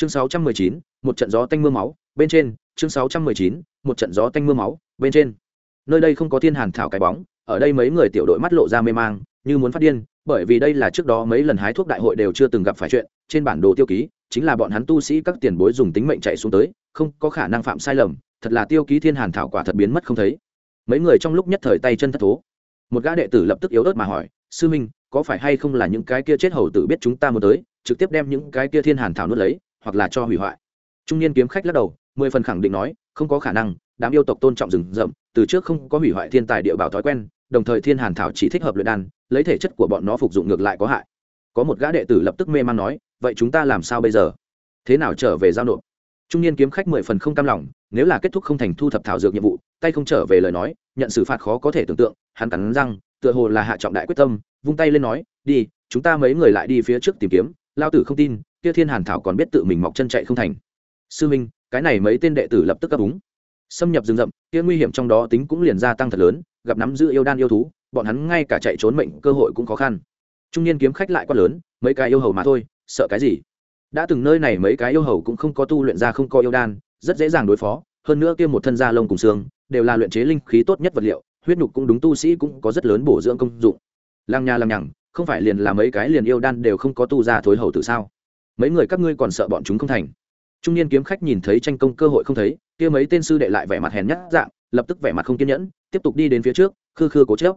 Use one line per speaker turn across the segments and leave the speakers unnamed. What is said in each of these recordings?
chương sáu trăm mười chín, một trận gió tanh mưa máu, bên trên. Chương sáu trăm mười chín, một trận gió tanh mưa máu, bên trên. Nơi đây không có thiên hàn thảo cái bóng, ở đây mấy người tiểu đội mắt lộ ra mê mang, như muốn phát điên, bởi vì đây là trước đó mấy lần hái thuốc đại hội đều chưa từng gặp phải chuyện, trên bản đồ tiêu ký, chính là bọn hắn tu sĩ các tiền bối dùng tính mệnh chạy xuống tới, không có khả năng phạm sai lầm, thật là tiêu ký thiên hàn thảo quả thật biến mất không thấy. Mấy người trong lúc nhất thời tay chân thất thố. Một gã đệ tử lập tức yếu ớt mà hỏi, sư minh, có phải hay không là những cái kia chết hầu tử biết chúng ta muốn tới, trực tiếp đem những cái kia thiên hàn thảo nuốt lấy? Hoặc là cho hủy hoại. Trung niên kiếm khách lắc đầu, mười phần khẳng định nói, không có khả năng, đám yêu tộc tôn trọng rừng rậm, từ trước không có hủy hoại thiên tài địa bảo thói quen, đồng thời thiên hàn thảo chỉ thích hợp luyện đan, lấy thể chất của bọn nó phục dụng ngược lại có hại. Có một gã đệ tử lập tức mê man nói, vậy chúng ta làm sao bây giờ? Thế nào trở về giao nộp? Trung niên kiếm khách mười phần không cam lòng, nếu là kết thúc không thành thu thập thảo dược nhiệm vụ, tay không trở về lời nói, nhận xử phạt khó có thể tưởng tượng, hắn cắn răng, tựa hồ là hạ trọng đại quyết tâm, vung tay lên nói, đi, chúng ta mấy người lại đi phía trước tìm kiếm, lao tử không tin kia thiên hàn thảo còn biết tự mình mọc chân chạy không thành. Sư minh, cái này mấy tên đệ tử lập tức cấp úng. Xâm nhập rừng rậm, kia nguy hiểm trong đó tính cũng liền gia tăng thật lớn, gặp nắm giữ yêu đan yêu thú, bọn hắn ngay cả chạy trốn mệnh cơ hội cũng khó khăn. Trung niên kiếm khách lại quá lớn, mấy cái yêu hầu mà thôi, sợ cái gì? Đã từng nơi này mấy cái yêu hầu cũng không có tu luyện ra không có yêu đan, rất dễ dàng đối phó, hơn nữa kia một thân da lông cùng xương, đều là luyện chế linh khí tốt nhất vật liệu, huyết nhục cũng đúng tu sĩ cũng có rất lớn bổ dưỡng công dụng. Lăng nhà lăng nhằng, không phải liền là mấy cái liền yêu đan đều không có tu ra thối hầu từ sao? Mấy người các ngươi còn sợ bọn chúng không thành. Trung niên kiếm khách nhìn thấy tranh công cơ hội không thấy, kia mấy tên sư đệ lại vẻ mặt hèn nhát dạng, lập tức vẻ mặt không kiên nhẫn, tiếp tục đi đến phía trước, khư khư cố chớp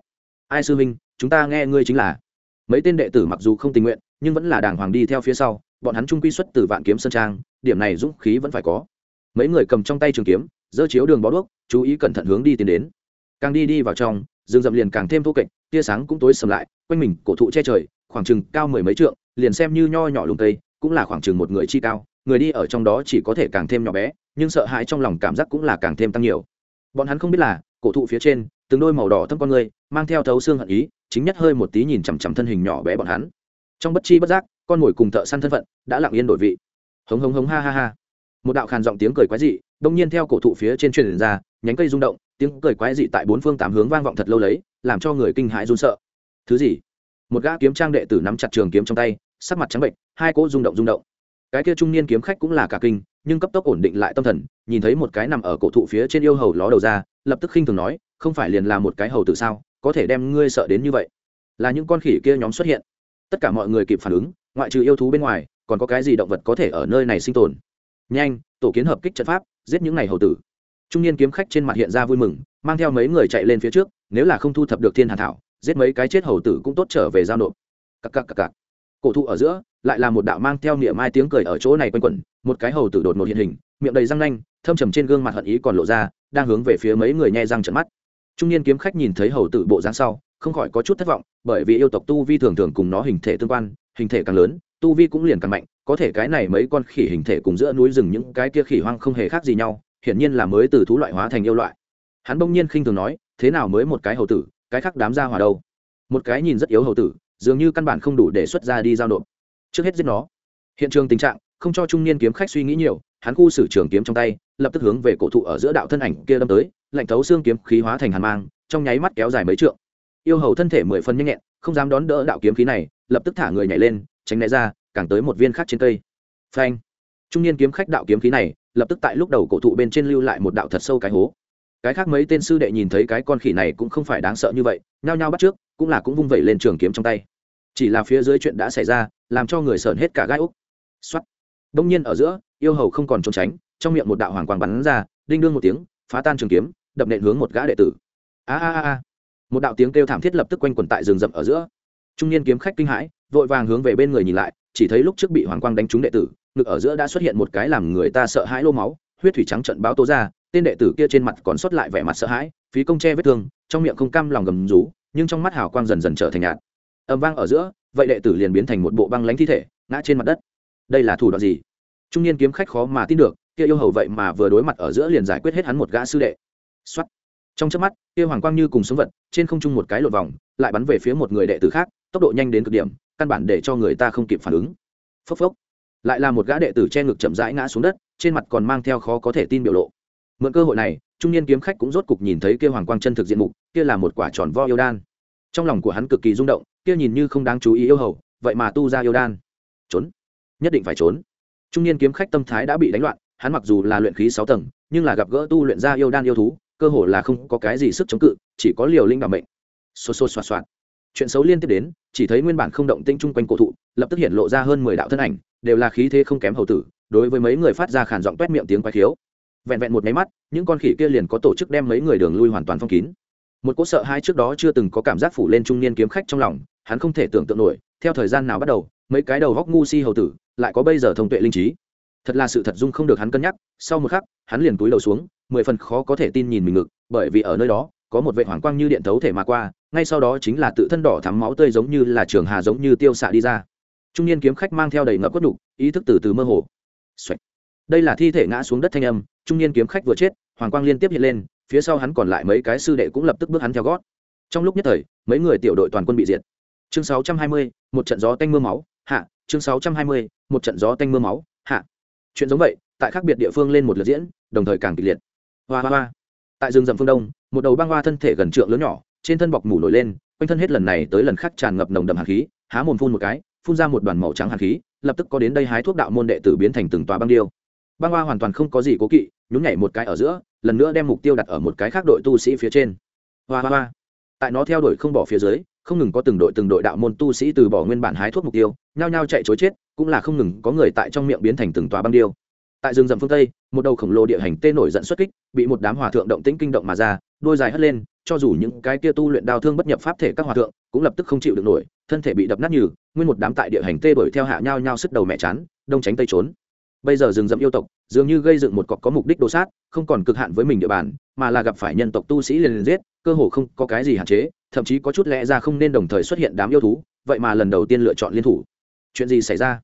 ai sư huynh, chúng ta nghe ngươi chính là. Mấy tên đệ tử mặc dù không tình nguyện, nhưng vẫn là đàng hoàng đi theo phía sau, bọn hắn trung quy xuất từ vạn kiếm sơn trang, điểm này dũng khí vẫn phải có. Mấy người cầm trong tay trường kiếm dơ chiếu đường bó đuốc, chú ý cẩn thận hướng đi tiến đến. Càng đi đi vào trong, rừng rậm liền càng thêm thô kệch, tia sáng cũng tối sầm lại, quanh mình cổ thụ che trời, khoảng chừng cao mười mấy trượng, liền xem như nho nhỏ lùng tây cũng là khoảng chừng một người chi cao, người đi ở trong đó chỉ có thể càng thêm nhỏ bé, nhưng sợ hãi trong lòng cảm giác cũng là càng thêm tăng nhiều. Bọn hắn không biết là, cổ thụ phía trên, từng đôi màu đỏ thâm con người, mang theo thấu xương hận ý, chính nhất hơi một tí nhìn chằm chằm thân hình nhỏ bé bọn hắn. Trong bất chi bất giác, con mồi cùng thợ săn thân phận đã lặng yên đổi vị. Hống hống hống ha ha ha. Một đạo khàn giọng tiếng cười quái dị, đông nhiên theo cổ thụ phía trên truyền ra, nhánh cây rung động, tiếng cười quái dị tại bốn phương tám hướng vang vọng thật lâu lấy, làm cho người kinh hãi run sợ. Thứ gì? Một gã kiếm trang đệ tử nắm chặt trường kiếm trong tay, sắc mặt trắng bệnh hai cỗ rung động rung động. Cái kia trung niên kiếm khách cũng là cả kinh, nhưng cấp tốc ổn định lại tâm thần, nhìn thấy một cái nằm ở cổ thụ phía trên yêu hầu ló đầu ra, lập tức khinh thường nói, không phải liền là một cái hầu tự sao, có thể đem ngươi sợ đến như vậy? Là những con khỉ kia nhóm xuất hiện. Tất cả mọi người kịp phản ứng, ngoại trừ yêu thú bên ngoài, còn có cái gì động vật có thể ở nơi này sinh tồn? Nhanh, tổ kiến hợp kích trận pháp, giết những này hầu tử. Trung niên kiếm khách trên mặt hiện ra vui mừng, mang theo mấy người chạy lên phía trước, nếu là không thu thập được thiên hà thảo, giết mấy cái chết hầu tử cũng tốt trở về giao nộp. Cặc cặc cặc cặc cổ thụ ở giữa, lại là một đạo mang theo niệm mai tiếng cười ở chỗ này quanh quẩn, một cái hầu tử đột ngột hiện hình, miệng đầy răng nanh, thâm trầm trên gương mặt hận ý còn lộ ra, đang hướng về phía mấy người nhẹ răng trận mắt. Trung niên kiếm khách nhìn thấy hầu tử bộ dáng sau, không khỏi có chút thất vọng, bởi vì yêu tộc tu vi thường thường cùng nó hình thể tương quan, hình thể càng lớn, tu vi cũng liền càng mạnh, có thể cái này mấy con khỉ hình thể cùng giữa núi rừng những cái kia khỉ hoang không hề khác gì nhau, hiển nhiên là mới từ thú loại hóa thành yêu loại. Hắn bỗng nhiên khinh thường nói, thế nào mới một cái hầu tử, cái khác đám ra hòa đâu? Một cái nhìn rất yếu hầu tử dường như căn bản không đủ để xuất ra đi giao nộp. Trước hết giết nó. Hiện trường tình trạng, không cho trung niên kiếm khách suy nghĩ nhiều, hắn khu xử trường kiếm trong tay, lập tức hướng về cổ thụ ở giữa đạo thân ảnh kia đâm tới, lạnh thấu xương kiếm khí hóa thành hàn mang, trong nháy mắt kéo dài mấy trượng. Yêu hầu thân thể mười phân nhanh nhẹn, không dám đón đỡ đạo kiếm khí này, lập tức thả người nhảy lên, tránh né ra, càng tới một viên khác trên cây. Phanh. Trung niên kiếm khách đạo kiếm khí này, lập tức tại lúc đầu cổ thụ bên trên lưu lại một đạo thật sâu cái hố. Cái khác mấy tên sư đệ nhìn thấy cái con khỉ này cũng không phải đáng sợ như vậy, nhao nhao bắt trước, cũng là cũng vung vẩy lên trường kiếm trong tay chỉ là phía dưới chuyện đã xảy ra, làm cho người sởn hết cả gai úc. Xuất đông nhiên ở giữa, yêu hầu không còn trốn tránh, trong miệng một đạo hoàng quang bắn ra, đinh đương một tiếng, phá tan trường kiếm, đập nện hướng một gã đệ tử. A a a. Một đạo tiếng kêu thảm thiết lập tức quanh quẩn tại rừng rậm ở giữa. Trung niên kiếm khách kinh hãi, vội vàng hướng về bên người nhìn lại, chỉ thấy lúc trước bị hoàng quang đánh trúng đệ tử, ngực ở giữa đã xuất hiện một cái làm người ta sợ hãi lô máu, huyết thủy trắng trận báo tố ra, tên đệ tử kia trên mặt còn sót lại vẻ mặt sợ hãi, phí công che vết thương, trong miệng không cam lòng gầm rú, nhưng trong mắt hào quang dần dần trở thành nhạt âm vang ở giữa, vậy đệ tử liền biến thành một bộ băng lánh thi thể, ngã trên mặt đất. Đây là thủ đoạn gì? Trung niên kiếm khách khó mà tin được, kia yêu hầu vậy mà vừa đối mặt ở giữa liền giải quyết hết hắn một gã sư đệ. Xuất trong chớp mắt, kia hoàng quang như cùng sống vật, trên không trung một cái lột vòng, lại bắn về phía một người đệ tử khác, tốc độ nhanh đến cực điểm, căn bản để cho người ta không kịp phản ứng. Phốc phốc. Lại là một gã đệ tử che ngực chậm rãi ngã xuống đất, trên mặt còn mang theo khó có thể tin biểu lộ. Mượn cơ hội này, trung niên kiếm khách cũng rốt cục nhìn thấy kia hoàng quang chân thực diện mục, kia là một quả tròn vo yêu đan trong lòng của hắn cực kỳ rung động, kia nhìn như không đáng chú ý yêu hầu, vậy mà tu ra yêu đan. Trốn. Nhất định phải trốn. Trung niên kiếm khách tâm thái đã bị đánh loạn, hắn mặc dù là luyện khí sáu tầng, nhưng là gặp gỡ tu luyện ra yêu đan yêu thú, cơ hồ là không có cái gì sức chống cự, chỉ có liều linh đảm mệnh. Xô xô xoạt xoạt. Chuyện xấu liên tiếp đến, chỉ thấy nguyên bản không động tinh chung quanh cổ thụ, lập tức hiện lộ ra hơn mười đạo thân ảnh, đều là khí thế không kém hầu tử, đối với mấy người phát ra khản giọng quét miệng tiếng quái khiếu. Vẹn vẹn một máy mắt, những con khỉ kia liền có tổ chức đem mấy người đường lui hoàn toàn phong kín một cỗ sợ hai trước đó chưa từng có cảm giác phủ lên trung niên kiếm khách trong lòng, hắn không thể tưởng tượng nổi, theo thời gian nào bắt đầu, mấy cái đầu góc ngu si hầu tử lại có bây giờ thông tuệ linh trí. Thật là sự thật dung không được hắn cân nhắc, sau một khắc, hắn liền túi đầu xuống, mười phần khó có thể tin nhìn mình ngực, bởi vì ở nơi đó, có một vệ hoàng quang như điện thấu thể mà qua, ngay sau đó chính là tự thân đỏ thắm máu tươi giống như là trường hà giống như tiêu xạ đi ra. Trung niên kiếm khách mang theo đầy ngập quất đục ý thức từ từ mơ hồ、Xoạch. đây là thi thể ngã xuống đất thanh âm, trung niên kiếm khách vừa chết, hoàng quang liên tiếp hiện lên phía sau hắn còn lại mấy cái sư đệ cũng lập tức bước hắn theo gót. Trong lúc nhất thời mấy người tiểu đội toàn quân bị diệt. Chương 620, một trận gió tanh mưa máu hạ. Chương 620, một trận gió tanh mưa máu hạ. Chuyện giống vậy tại khác biệt địa phương lên một lượt diễn đồng thời càng kịch liệt. Hoa hoa hoa. Tại rừng rậm phương đông một đầu băng hoa thân thể gần trượng lớn nhỏ trên thân bọc mủ nổi lên quanh thân hết lần này tới lần khác tràn ngập nồng đậm hạt khí há mồm phun một cái phun ra một đoàn màu trắng hạt khí lập tức có đến đây hái thuốc đạo môn đệ tử biến thành từng tòa băng điêu. Băng hoa hoàn toàn không có gì cố kỵ nhún nhảy một cái ở giữa, lần nữa đem mục tiêu đặt ở một cái khác đội tu sĩ phía trên. Hoa hoa hoa. Tại nó theo đuổi không bỏ phía dưới, không ngừng có từng đội từng đội đạo môn tu sĩ từ bỏ nguyên bản hái thuốc mục tiêu, nhao nhao chạy chối chết, cũng là không ngừng có người tại trong miệng biến thành từng tòa băng điêu. Tại rừng rậm phương tây, một đầu khổng lồ địa hành tê nổi giận xuất kích, bị một đám hòa thượng động tĩnh kinh động mà ra, đôi dài hất lên, cho dù những cái kia tu luyện đao thương bất nhập pháp thể các hòa thượng, cũng lập tức không chịu được nổi, thân thể bị đập nát như nguyên một đám tại địa hành tê đuổi theo hạ nhau nhau sức đầu mẹ chán, đông tránh tây trốn bây giờ rừng rậm yêu tộc, dường như gây dựng một cọc có mục đích đồ sát, không còn cực hạn với mình địa bàn, mà là gặp phải nhân tộc tu sĩ liền liền giết, cơ hồ không có cái gì hạn chế, thậm chí có chút lẽ ra không nên đồng thời xuất hiện đám yêu thú, vậy mà lần đầu tiên lựa chọn liên thủ. Chuyện gì xảy ra?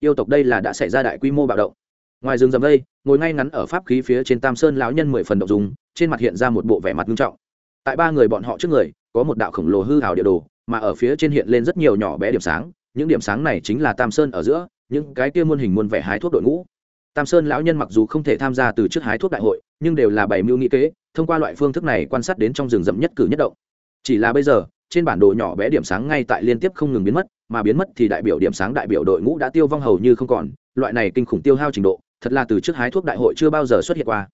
Yêu tộc đây là đã xảy ra đại quy mô bạo động. Ngoài rừng rậm đây, ngồi ngay ngắn ở pháp khí phía trên tam sơn lão nhân mười phần động dùng trên mặt hiện ra một bộ vẻ mặt nghiêm trọng. Tại ba người bọn họ trước người, có một đạo khổng lồ hư hào địa đồ, mà ở phía trên hiện lên rất nhiều nhỏ bé điểm sáng, những điểm sáng này chính là tam sơn ở giữa những cái kia muôn hình muôn vẻ hái thuốc đội ngũ. Tam sơn lão nhân mặc dù không thể tham gia từ trước hái thuốc đại hội, nhưng đều là bảy mưu nghị kế, thông qua loại phương thức này quan sát đến trong rừng rậm nhất cử nhất động. Chỉ là bây giờ, trên bản đồ nhỏ bé điểm sáng ngay tại liên tiếp không ngừng biến mất, mà biến mất thì đại biểu điểm sáng đại biểu đội ngũ đã tiêu vong hầu như không còn, loại này kinh khủng tiêu hao trình độ, thật là từ trước hái thuốc đại hội chưa bao giờ xuất hiện qua.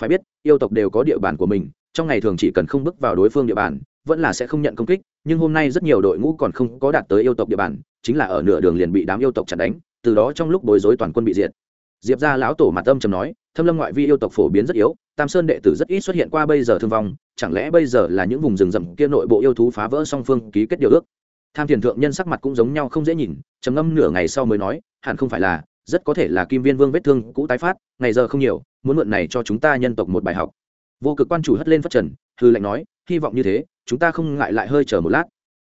Phải biết, yêu tộc đều có địa bàn của mình, trong ngày thường chỉ cần không bước vào đối phương địa bàn vẫn là sẽ không nhận công kích, nhưng hôm nay rất nhiều đội ngũ còn không có đạt tới yêu tộc địa bàn, chính là ở nửa đường liền bị đám yêu tộc chặn đánh, từ đó trong lúc bối rối toàn quân bị diệt. Diệp ra lão tổ mặt âm trầm nói, thâm lâm ngoại vi yêu tộc phổ biến rất yếu, tam sơn đệ tử rất ít xuất hiện qua bây giờ thương vong, chẳng lẽ bây giờ là những vùng rừng rậm kia nội bộ yêu thú phá vỡ song phương ký kết điều ước? Tham thiền thượng nhân sắc mặt cũng giống nhau không dễ nhìn, trầm ngâm nửa ngày sau mới nói, hẳn không phải là, rất có thể là kim viên vương vết thương cũ tái phát, ngày giờ không nhiều, muốn mượn này cho chúng ta nhân tộc một bài học. Vô cực quan chủ hất lên phát trần hư lệnh nói, hy vọng như thế, chúng ta không ngại lại hơi chờ một lát.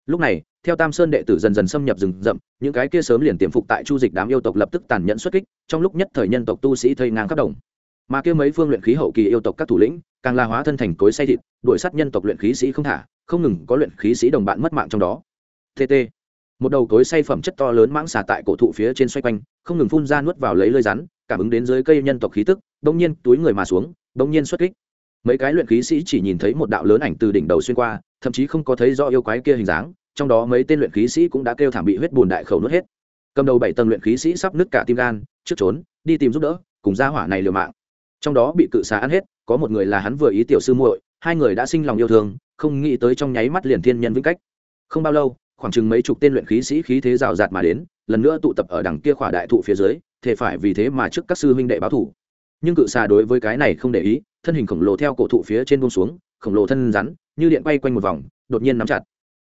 Lúc này, theo tam sơn đệ tử dần dần xâm nhập rừng rậm, những cái kia sớm liền tiềm phục tại chu dịch đám yêu tộc lập tức tàn nhẫn xuất kích, trong lúc nhất thời nhân tộc tu sĩ thây ngang khắp đồng. Mà kia mấy phương luyện khí hậu kỳ yêu tộc các thủ lĩnh, càng la hóa thân thành cối say thịt, đuổi sát nhân tộc luyện khí sĩ không thả, không ngừng có luyện khí sĩ đồng bạn mất mạng trong đó. Tt một đầu cối say phẩm chất to lớn mãng xà tại cổ thụ phía trên xoay quanh, không ngừng phun ra nuốt vào lấy lơi rắn, cảm ứng đến dưới cây nhân tộc khí tức Đông nhiên túi người mà xuống đông nhiên xuất kích mấy cái luyện khí sĩ chỉ nhìn thấy một đạo lớn ảnh từ đỉnh đầu xuyên qua, thậm chí không có thấy do yêu quái kia hình dáng, trong đó mấy tên luyện khí sĩ cũng đã kêu thảm bị huyết bùn đại khẩu nuốt hết. Cầm đầu bảy tầng luyện khí sĩ sắp nứt cả tim gan, trước trốn, đi tìm giúp đỡ, cùng gia hỏa này liều mạng. Trong đó bị cự xà ăn hết, có một người là hắn vừa ý tiểu sư muội, hai người đã sinh lòng yêu thương, không nghĩ tới trong nháy mắt liền thiên nhân vĩnh cách. Không bao lâu, khoảng chừng mấy chục tên luyện khí sĩ khí thế rào rạt mà đến, lần nữa tụ tập ở đằng kia khỏa đại thụ phía dưới thể phải vì thế mà trước các sư huynh đệ báo thủ. Nhưng cự xà đối với cái này không để ý thân hình khổng lồ theo cổ thụ phía trên buông xuống, khổng lồ thân rắn, như điện bay quanh một vòng, đột nhiên nắm chặt.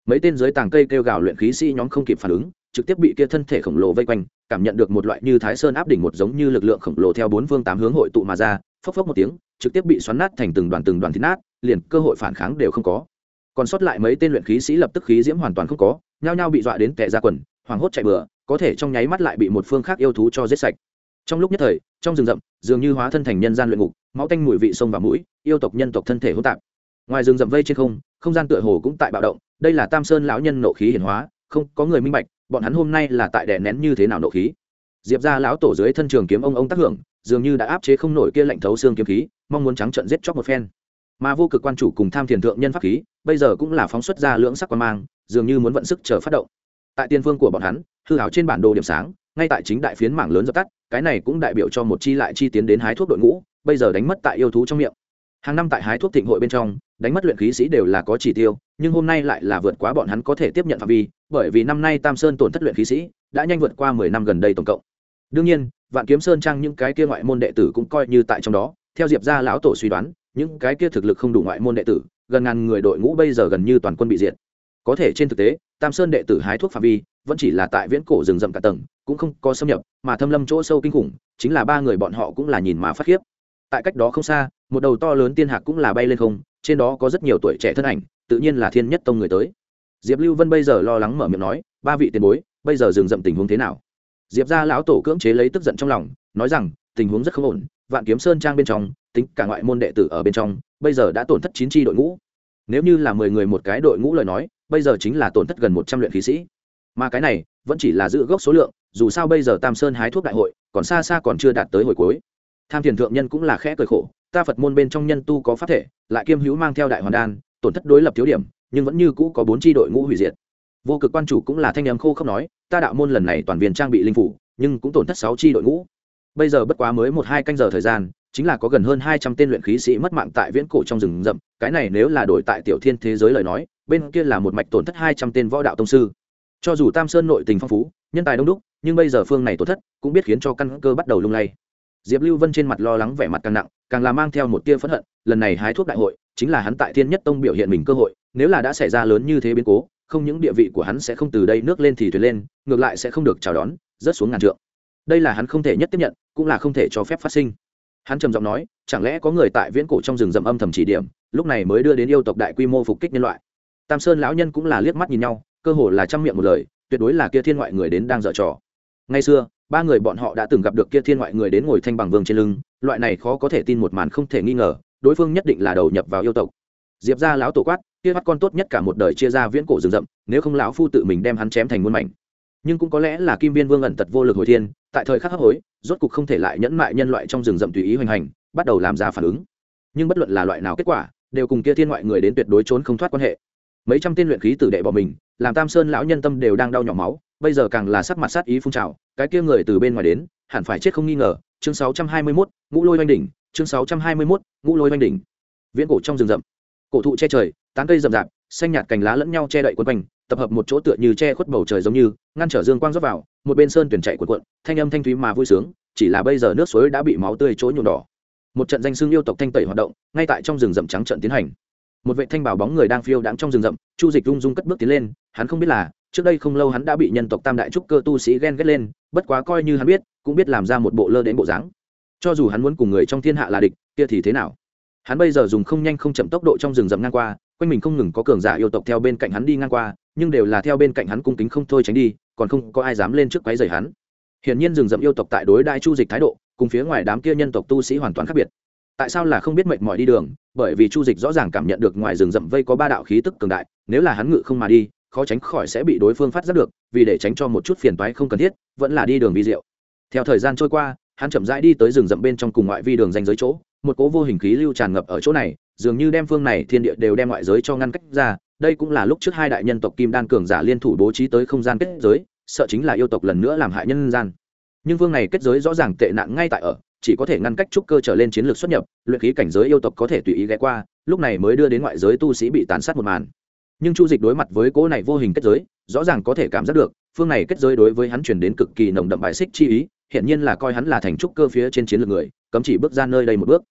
Mấy tên dưới tàng cây kêu gào luyện khí sĩ nhóm không kịp phản ứng, trực tiếp bị kia thân thể khổng lồ vây quanh, cảm nhận được một loại như thái sơn áp đỉnh một giống như lực lượng khổng lồ theo bốn phương tám hướng hội tụ mà ra, phốc phốc một tiếng, trực tiếp bị xoắn nát thành từng đoàn từng đoàn thịt nát, liền cơ hội phản kháng đều không có. Còn sót lại mấy tên luyện khí sĩ lập tức khí diễm hoàn toàn không có, nhao nhao bị dọa đến tệ ra quần, hoảng hốt chạy bừa, có thể trong nháy mắt lại bị một phương khác yêu thú cho giết sạch trong lúc nhất thời, trong rừng rậm, dường như hóa thân thành nhân gian luyện ngục, máu tanh mùi vị sông và mũi, yêu tộc nhân tộc thân thể hỗn tạp. Ngoài rừng rậm vây trên không không gian tựa hồ cũng tại bạo động, đây là tam sơn lão nhân nộ khí hiển hóa, không, có người minh bạch, bọn hắn hôm nay là tại đè nén như thế nào nộ khí. Diệp ra lão tổ dưới thân trường kiếm ông ông tác hưởng, dường như đã áp chế không nổi kia lạnh thấu xương kiếm khí, mong muốn trắng trận giết chóc một phen. Mà vô cực quan chủ cùng tham thiền thượng nhân pháp khí, bây giờ cũng là phóng xuất ra lưỡng sắc quan mang, dường như muốn vận sức chờ phát động. Tại tiên phương của bọn hắn, hư hảo trên bản đồ điểm sáng, ngay tại chính đại phiến mảng lớn dập tắt cái này cũng đại biểu cho một chi lại chi tiến đến hái thuốc đội ngũ, bây giờ đánh mất tại yêu thú trong miệng. Hàng năm tại hái thuốc thịnh hội bên trong, đánh mất luyện khí sĩ đều là có chỉ tiêu, nhưng hôm nay lại là vượt quá bọn hắn có thể tiếp nhận phạm vi, bởi vì năm nay tam sơn tổn thất luyện khí sĩ, đã nhanh vượt qua mười năm gần đây tổng cộng. Đương nhiên, vạn kiếm sơn trang những cái kia ngoại môn đệ tử cũng coi như tại trong đó, theo diệp gia lão tổ suy đoán, những cái kia thực lực không đủ ngoại môn đệ tử, gần ngàn người đội ngũ bây giờ gần như toàn quân bị diệt có thể trên thực tế, tam sơn đệ tử hái thuốc phạm vi vẫn chỉ là tại viễn cổ rừng rậm cả tầng, cũng không có xâm nhập, mà thâm lâm chỗ sâu kinh khủng, chính là ba người bọn họ cũng là nhìn mà phát khiếp. Tại cách đó không xa, một đầu to lớn tiên hạc cũng là bay lên không, trên đó có rất nhiều tuổi trẻ thân ảnh, tự nhiên là thiên nhất tông người tới. Diệp lưu vân bây giờ lo lắng mở miệng nói, ba vị tiền bối, bây giờ rừng rậm tình huống thế nào? Diệp ra lão tổ cưỡng chế lấy tức giận trong lòng, nói rằng, tình huống rất không ổn, vạn kiếm sơn trang bên trong, tính cả ngoại môn đệ tử ở bên trong, bây giờ đã tổn thất chín tri đội ngũ. Nếu như là mười người một cái đội ngũ lời nói bây giờ chính là tổn thất gần một trăm luyện khí sĩ. Mà cái này, vẫn chỉ là giữ gốc số lượng, dù sao bây giờ tam sơn hái thuốc đại hội, còn xa xa còn chưa đạt tới hồi cuối. Tham thiền thượng nhân cũng là khẽ cười khổ, ta phật môn bên trong nhân tu có pháp thể, lại kiêm hữu mang theo đại hoàn đan, tổn thất đối lập thiếu điểm, nhưng vẫn như cũ có bốn tri đội ngũ hủy diệt. Vô cực quan chủ cũng là thanh âm khô không nói, ta đạo môn lần này toàn viên trang bị linh phủ, nhưng cũng tổn thất sáu tri đội ngũ. Bây giờ bất quá mới một hai canh giờ thời gian, chính là có gần hơn hai trăm tên luyện khí sĩ mất mạng tại viễn cổ trong rừng rậm, cái này nếu là đổi tại tiểu thiên thế giới lời nói bên kia là một mạch tổn thất hai trăm tên võ đạo tông sư. Cho dù tam sơn nội tình phong phú, nhân tài đông đúc, nhưng bây giờ phương này tổn thất cũng biết khiến cho căn cơ bắt đầu lung lay. Diệp lưu vân trên mặt lo lắng vẻ mặt càng nặng, càng là mang theo một tia phẫn hận, lần này hái thuốc đại hội, chính là hắn tại thiên nhất tông biểu hiện mình cơ hội, nếu là đã xảy ra lớn như thế biến cố, không những địa vị của hắn sẽ không từ đây nước lên thì thuyền lên, ngược lại sẽ không được chào đón, rớt xuống ngàn trượng. Đây là hắn không thể nhất tiếp nhận, cũng là không thể cho phép phát sinh. Hắn trầm giọng nói, chẳng lẽ có người tại viễn cổ trong rừng rậm âm thầm chỉ điểm, lúc này mới đưa đến yêu tộc đại quy mô phục kích nhân loại? Tam sơn lão nhân cũng là liếc mắt nhìn nhau, cơ hồ là chăm miệng một lời, tuyệt đối là kia thiên ngoại người đến đang dở trò. Ngay xưa, ba người bọn họ đã từng gặp được kia thiên ngoại người đến ngồi thanh bằng vương trên lưng, loại này khó có thể tin một màn không thể nghi ngờ, đối phương nhất định là đầu nhập vào yêu tộc. Diệp ra lão tổ quát, kia bắt con tốt nhất cả một đời chia ra viễn cổ rừng rậm, nếu không lão phu tự mình đem hắn chém thành muôn mảnh. Nhưng cũng có lẽ là kim viên vương ẩn tật vô lực hồi thiên, tại thời khắc hấp hối, rốt cục không thể lại nhẫn mại nhân loại trong rừng rậm tùy ý hoành hành, bắt đầu làm ra phản ứng. Nhưng bất luận là loại nào kết quả, đều cùng kia thiên ngoại người đến tuyệt đối trốn không thoát quan hệ mấy trăm tên luyện khí tử đệ bỏ mình làm tam sơn lão nhân tâm đều đang đau nhỏ máu bây giờ càng là sắc mặt sát ý phun trào cái kia người từ bên ngoài đến hẳn phải chết không nghi ngờ. Chương 621, ngũ lôi oanh đỉnh chương 621, ngũ lôi oanh đỉnh. Viễn cổ trong rừng rậm cổ thụ che trời tán cây rậm rạp xanh nhạt cành lá lẫn nhau che đậy quấn quanh tập hợp một chỗ tựa như che khuất bầu trời giống như ngăn trở dương quang rót vào một bên sơn tuyển chạy cuộn cuộn thanh âm thanh thúy mà vui sướng chỉ là bây giờ nước suối đã bị máu tươi chỗ nhuộm đỏ. Một trận danh xương yêu tộc thanh tẩy hoạt động ngay tại trong rừng rậm trắng trận tiến hành một vệ thanh bảo bóng người đang phiêu đãng trong rừng rậm, chu dịch rung rung cất bước tiến lên, hắn không biết là, trước đây không lâu hắn đã bị nhân tộc tam đại trúc cơ tu sĩ ghen ghét lên, bất quá coi như hắn biết, cũng biết làm ra một bộ lơ đến bộ dáng. Cho dù hắn muốn cùng người trong thiên hạ là địch, kia thì thế nào? Hắn bây giờ dùng không nhanh không chậm tốc độ trong rừng rậm ngang qua, quanh mình không ngừng có cường giả yêu tộc theo bên cạnh hắn đi ngang qua, nhưng đều là theo bên cạnh hắn cung kính không thôi tránh đi, còn không có ai dám lên trước quái dày hắn. Hiển nhiên rừng rậm yêu tộc tại đối đại chu dịch thái độ, cùng phía ngoài đám kia nhân tộc tu sĩ hoàn toàn khác biệt tại sao là không biết mệnh mỏi đi đường? Bởi vì chu dịch rõ ràng cảm nhận được ngoài rừng rậm vây có ba đạo khí tức cường đại, nếu là hắn ngự không mà đi, khó tránh khỏi sẽ bị đối phương phát giác được, vì để tránh cho một chút phiền toái không cần thiết, vẫn là đi đường vi diệu. Theo thời gian trôi qua, hắn chậm rãi đi tới rừng rậm bên trong cùng ngoại vi đường danh giới chỗ, một cố vô hình khí lưu tràn ngập ở chỗ này, dường như đem phương này thiên địa đều đem ngoại giới cho ngăn cách ra, đây cũng là lúc trước hai đại nhân tộc kim đan cường giả liên thủ bố trí tới không gian kết giới, sợ chính là yêu tộc lần nữa làm hại nhân gian. Nhưng phương này kết giới rõ ràng tệ nạn ngay tại ở chỉ có thể ngăn cách trúc cơ trở lên chiến lược xuất nhập, luyện khí cảnh giới yêu tộc có thể tùy ý ghé qua, lúc này mới đưa đến ngoại giới tu sĩ bị tàn sát một màn. Nhưng chu dịch đối mặt với cỗ này vô hình kết giới, rõ ràng có thể cảm giác được, phương này kết giới đối với hắn chuyển đến cực kỳ nồng đậm bài xích chi ý hiện nhiên là coi hắn là thành trúc cơ phía trên chiến lược người, cấm chỉ bước ra nơi đây một bước.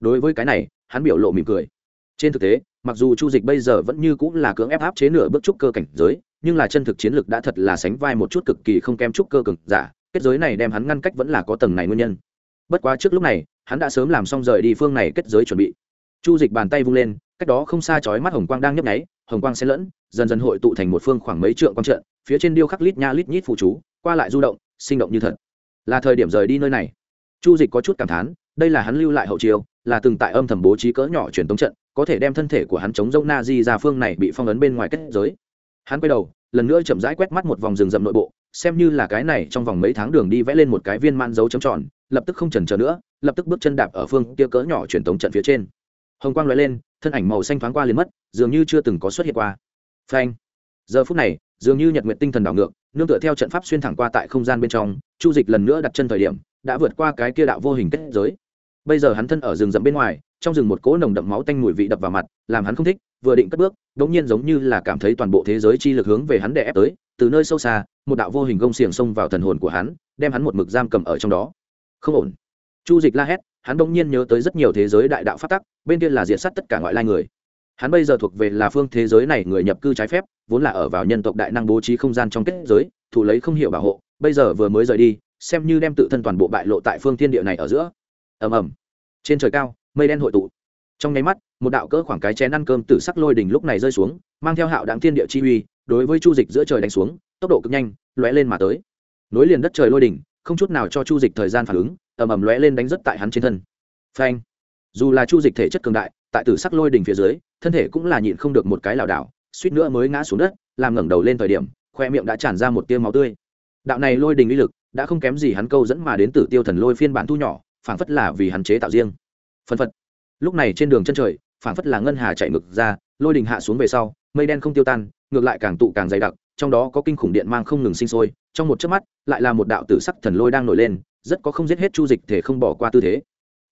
Đối với cái này, hắn biểu lộ mỉm cười. Trên thực tế, mặc dù chu dịch bây giờ vẫn như cũng là cưỡng ép áp chế nửa bước trúc cơ cảnh giới, nhưng là chân thực chiến lược đã thật là sánh vai một chút cực kỳ không kém trúc cơ cực giả, kết giới này đem hắn ngăn cách vẫn là có tầng này nguyên nhân bất quá trước lúc này, hắn đã sớm làm xong rời đi phương này kết giới chuẩn bị. Chu dịch bàn tay vung lên, cách đó không xa chói mắt hồng quang đang nhấp nháy, hồng quang xen lẫn, dần dần hội tụ thành một phương khoảng mấy trượng quang trận, phía trên điêu khắc lít nha lít nhít phụ chú, qua lại du động, sinh động như thật. Là thời điểm rời đi nơi này. Chu dịch có chút cảm thán, đây là hắn lưu lại hậu chiêu, là từng tại âm thầm bố trí cỡ nhỏ truyền tống trận, có thể đem thân thể của hắn chống dâu na di ra phương này bị phong ấn bên ngoài kết giới. Hắn quay đầu, lần nữa chậm rãi quét mắt một vòng rừng rậm nội bộ xem như là cái này trong vòng mấy tháng đường đi vẽ lên một cái viên man dấu chấm tròn, lập tức không chần chờ nữa, lập tức bước chân đạp ở phương kia cỡ nhỏ truyền tống trận phía trên. Hồng quang l lên, thân ảnh màu xanh thoáng qua liền mất, dường như chưa từng có xuất hiện qua. Phanh. Giờ phút này, dường như nhật nguyện tinh thần đảo ngược, nương tựa theo trận pháp xuyên thẳng qua tại không gian bên trong, chu dịch lần nữa đặt chân thời điểm, đã vượt qua cái kia đạo vô hình kết giới. Bây giờ hắn thân ở rừng rậm bên ngoài trong rừng một cỗ nồng đậm máu tanh mùi vị đập vào mặt, làm hắn không thích, vừa định cất bước đ ỗ n g nhiên giống như là cảm thấy toàn bộ thế giới chi lực hướng về hắn đè ép tới, từ nơi sâu xa, một đạo vô hình gông xiềng xông vào thần hồn của hắn, đem hắn một mực giam cầm ở trong đó. Không ổn. Chu dịch la hét, hắn đ ỗ n g nhiên nhớ tới rất nhiều thế giới đại đạo phát tắc, bên kia là diện s tất cả ngoại lai người. Hắn bây giờ thuộc về là phương thế giới này người nhập cư trái phép, vốn là ở vào nhân tộc đại năng bố trí không gian trong kết giới thủ lấy không hiểu bảo hộ, bây giờ vừa mới rời đi, xem như đem tự thân toàn bộ bại lộ tại phương thiên địa này ở giữa. Ầm ầm. Trên trời cao mây đen hội tụ. Trong nháy mắt, một đạo cỡ khoảng cái chén ăn cơm từ sắc lôi đỉnh lúc này rơi xuống, mang theo hạo đáng thiên địa chi uy, đối với chu dịch giữa trời đánh xuống, tốc độ cực nhanh, lóe lên mà tới. Nối liền đất trời lôi đỉnh, không chút nào cho chu dịch thời gian phản ứng, ầm ầm lóe lên đánh rất tại hắn trên thân. Phanh! Dù là chu dịch thể chất cường đại, tại tử sắc lôi đỉnh phía dưới, thân thể cũng là nhịn không được một cái lảo đảo, suýt nữa mới ngã xuống đất, làm ngẩng đầu lên thời điểm, khoe miệng đã tràn ra một tia máu tươi. Đạo này lôi đình uy lực, đã không kém gì hắn câu dẫn mà đến tử tiêu thần lôi phiên bản thu nhỏ, phảng phất là vì hắn chế tạo riêng phân phật. Lúc này trên đường chân trời, phảng phất là ngân hà chạy ngược ra, lôi đình hạ xuống về sau, mây đen không tiêu tan, ngược lại càng tụ càng dày đặc, trong đó có kinh khủng điện mang không ngừng sinh sôi, trong một chớp mắt, lại là một đạo tử sắc thần lôi đang nổi lên, rất có không giết hết chu dịch thể không bỏ qua tư thế.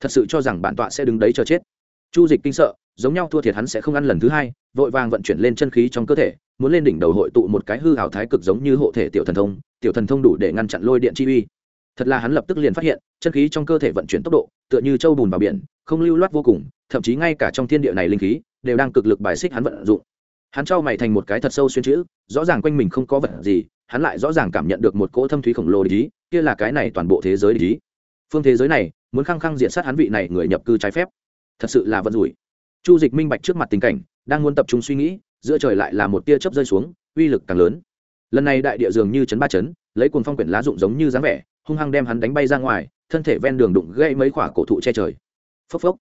Thật sự cho rằng bản tọa sẽ đứng đấy chờ chết. Chu dịch kinh sợ, giống nhau thua thiệt hắn sẽ không ăn lần thứ hai, vội vàng vận chuyển lên chân khí trong cơ thể, muốn lên đỉnh đầu hội tụ một cái hư hào thái cực giống như hộ thể tiểu thần thông, tiểu thần thông đủ để ngăn chặn lôi điện chi uy thật là hắn lập tức liền phát hiện, chân khí trong cơ thể vận chuyển tốc độ, tựa như châu bùn vào biển, không lưu loát vô cùng, thậm chí ngay cả trong thiên địa này linh khí, đều đang cực lực bài xích hắn vận dụng. Hắn trao mày thành một cái thật sâu xuyên chữ, rõ ràng quanh mình không có vật gì, hắn lại rõ ràng cảm nhận được một cỗ thâm thúy khổng lồ lý kia là cái này toàn bộ thế giới lý phương thế giới này, muốn khăng khăng diện sát hắn vị này người nhập cư trái phép, thật sự là vận rủi. Chu dịch minh bạch trước mặt tình cảnh, đang muốn tập trung suy nghĩ, giữa trời lại là một tia chớp rơi xuống, uy lực càng lớn. Lần này đại địa dường như chấn ba chấn, lấy cuồng phong quyển lá rụng giống như dáng vẻ hung hăng đem hắn đánh bay ra ngoài, thân thể ven đường đụng gãy mấy quả cổ thụ che trời. Phốc phốc.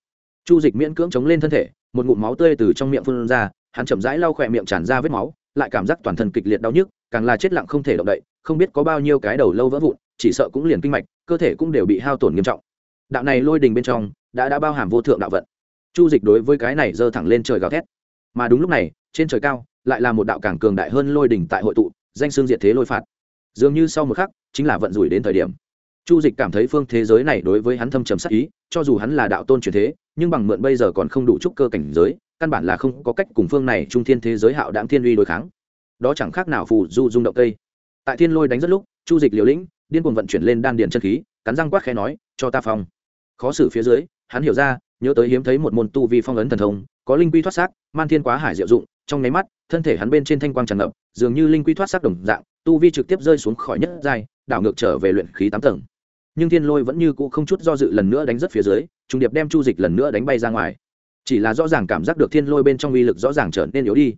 Chu dịch miễn cưỡng chống lên thân thể, một ngụm máu tươi từ trong miệng phun ra, hắn chậm rãi lau khỏe miệng tràn ra vết máu, lại cảm giác toàn thân kịch liệt đau nhức, càng là chết lặng không thể động đậy, không biết có bao nhiêu cái đầu lâu vỡ vụn, chỉ sợ cũng liền kinh mạch, cơ thể cũng đều bị hao tổn nghiêm trọng. Đạo này lôi đình bên trong, đã đã bao hàm vô thượng đạo vận. Chu dịch đối với cái này giơ thẳng lên trời gào thét. Mà đúng lúc này, trên trời cao, lại là một đạo càng cường đại hơn lôi đình tại hội tụ, danh xương diệt thế lôi phạt dường như sau một khắc, chính là vận rủi đến thời điểm. Chu dịch cảm thấy phương thế giới này đối với hắn thâm trầm sắc ý, cho dù hắn là đạo tôn truyền thế, nhưng bằng mượn bây giờ còn không đủ trúc cơ cảnh giới, căn bản là không có cách cùng phương này trung thiên thế giới hạo đáng thiên uy đối kháng. Đó chẳng khác nào phù du rung động cây. Tại thiên lôi đánh rất lúc, chu dịch liều lĩnh, điên cuồng vận chuyển lên đan điện chân khí, cắn răng quát khẽ nói, cho ta phong. Khó xử phía dưới, hắn hiểu ra, nhớ tới hiếm thấy một môn tu vi phong ấn thần thông, có linh quy thoát xác, man thiên quá hải diệu dụng trong nháy mắt, thân thể hắn bên trên thanh quang tràn ngập, dường như linh quy thoát xác đồng dạng, tu vi trực tiếp rơi xuống khỏi nhất giai, đảo ngược trở về luyện khí tám tầng. Nhưng thiên lôi vẫn như cũ không chút do dự lần nữa đánh rất phía dưới, trung điệp đem chu dịch lần nữa đánh bay ra ngoài. Chỉ là rõ ràng cảm giác được thiên lôi bên trong uy lực rõ ràng trở nên yếu đi.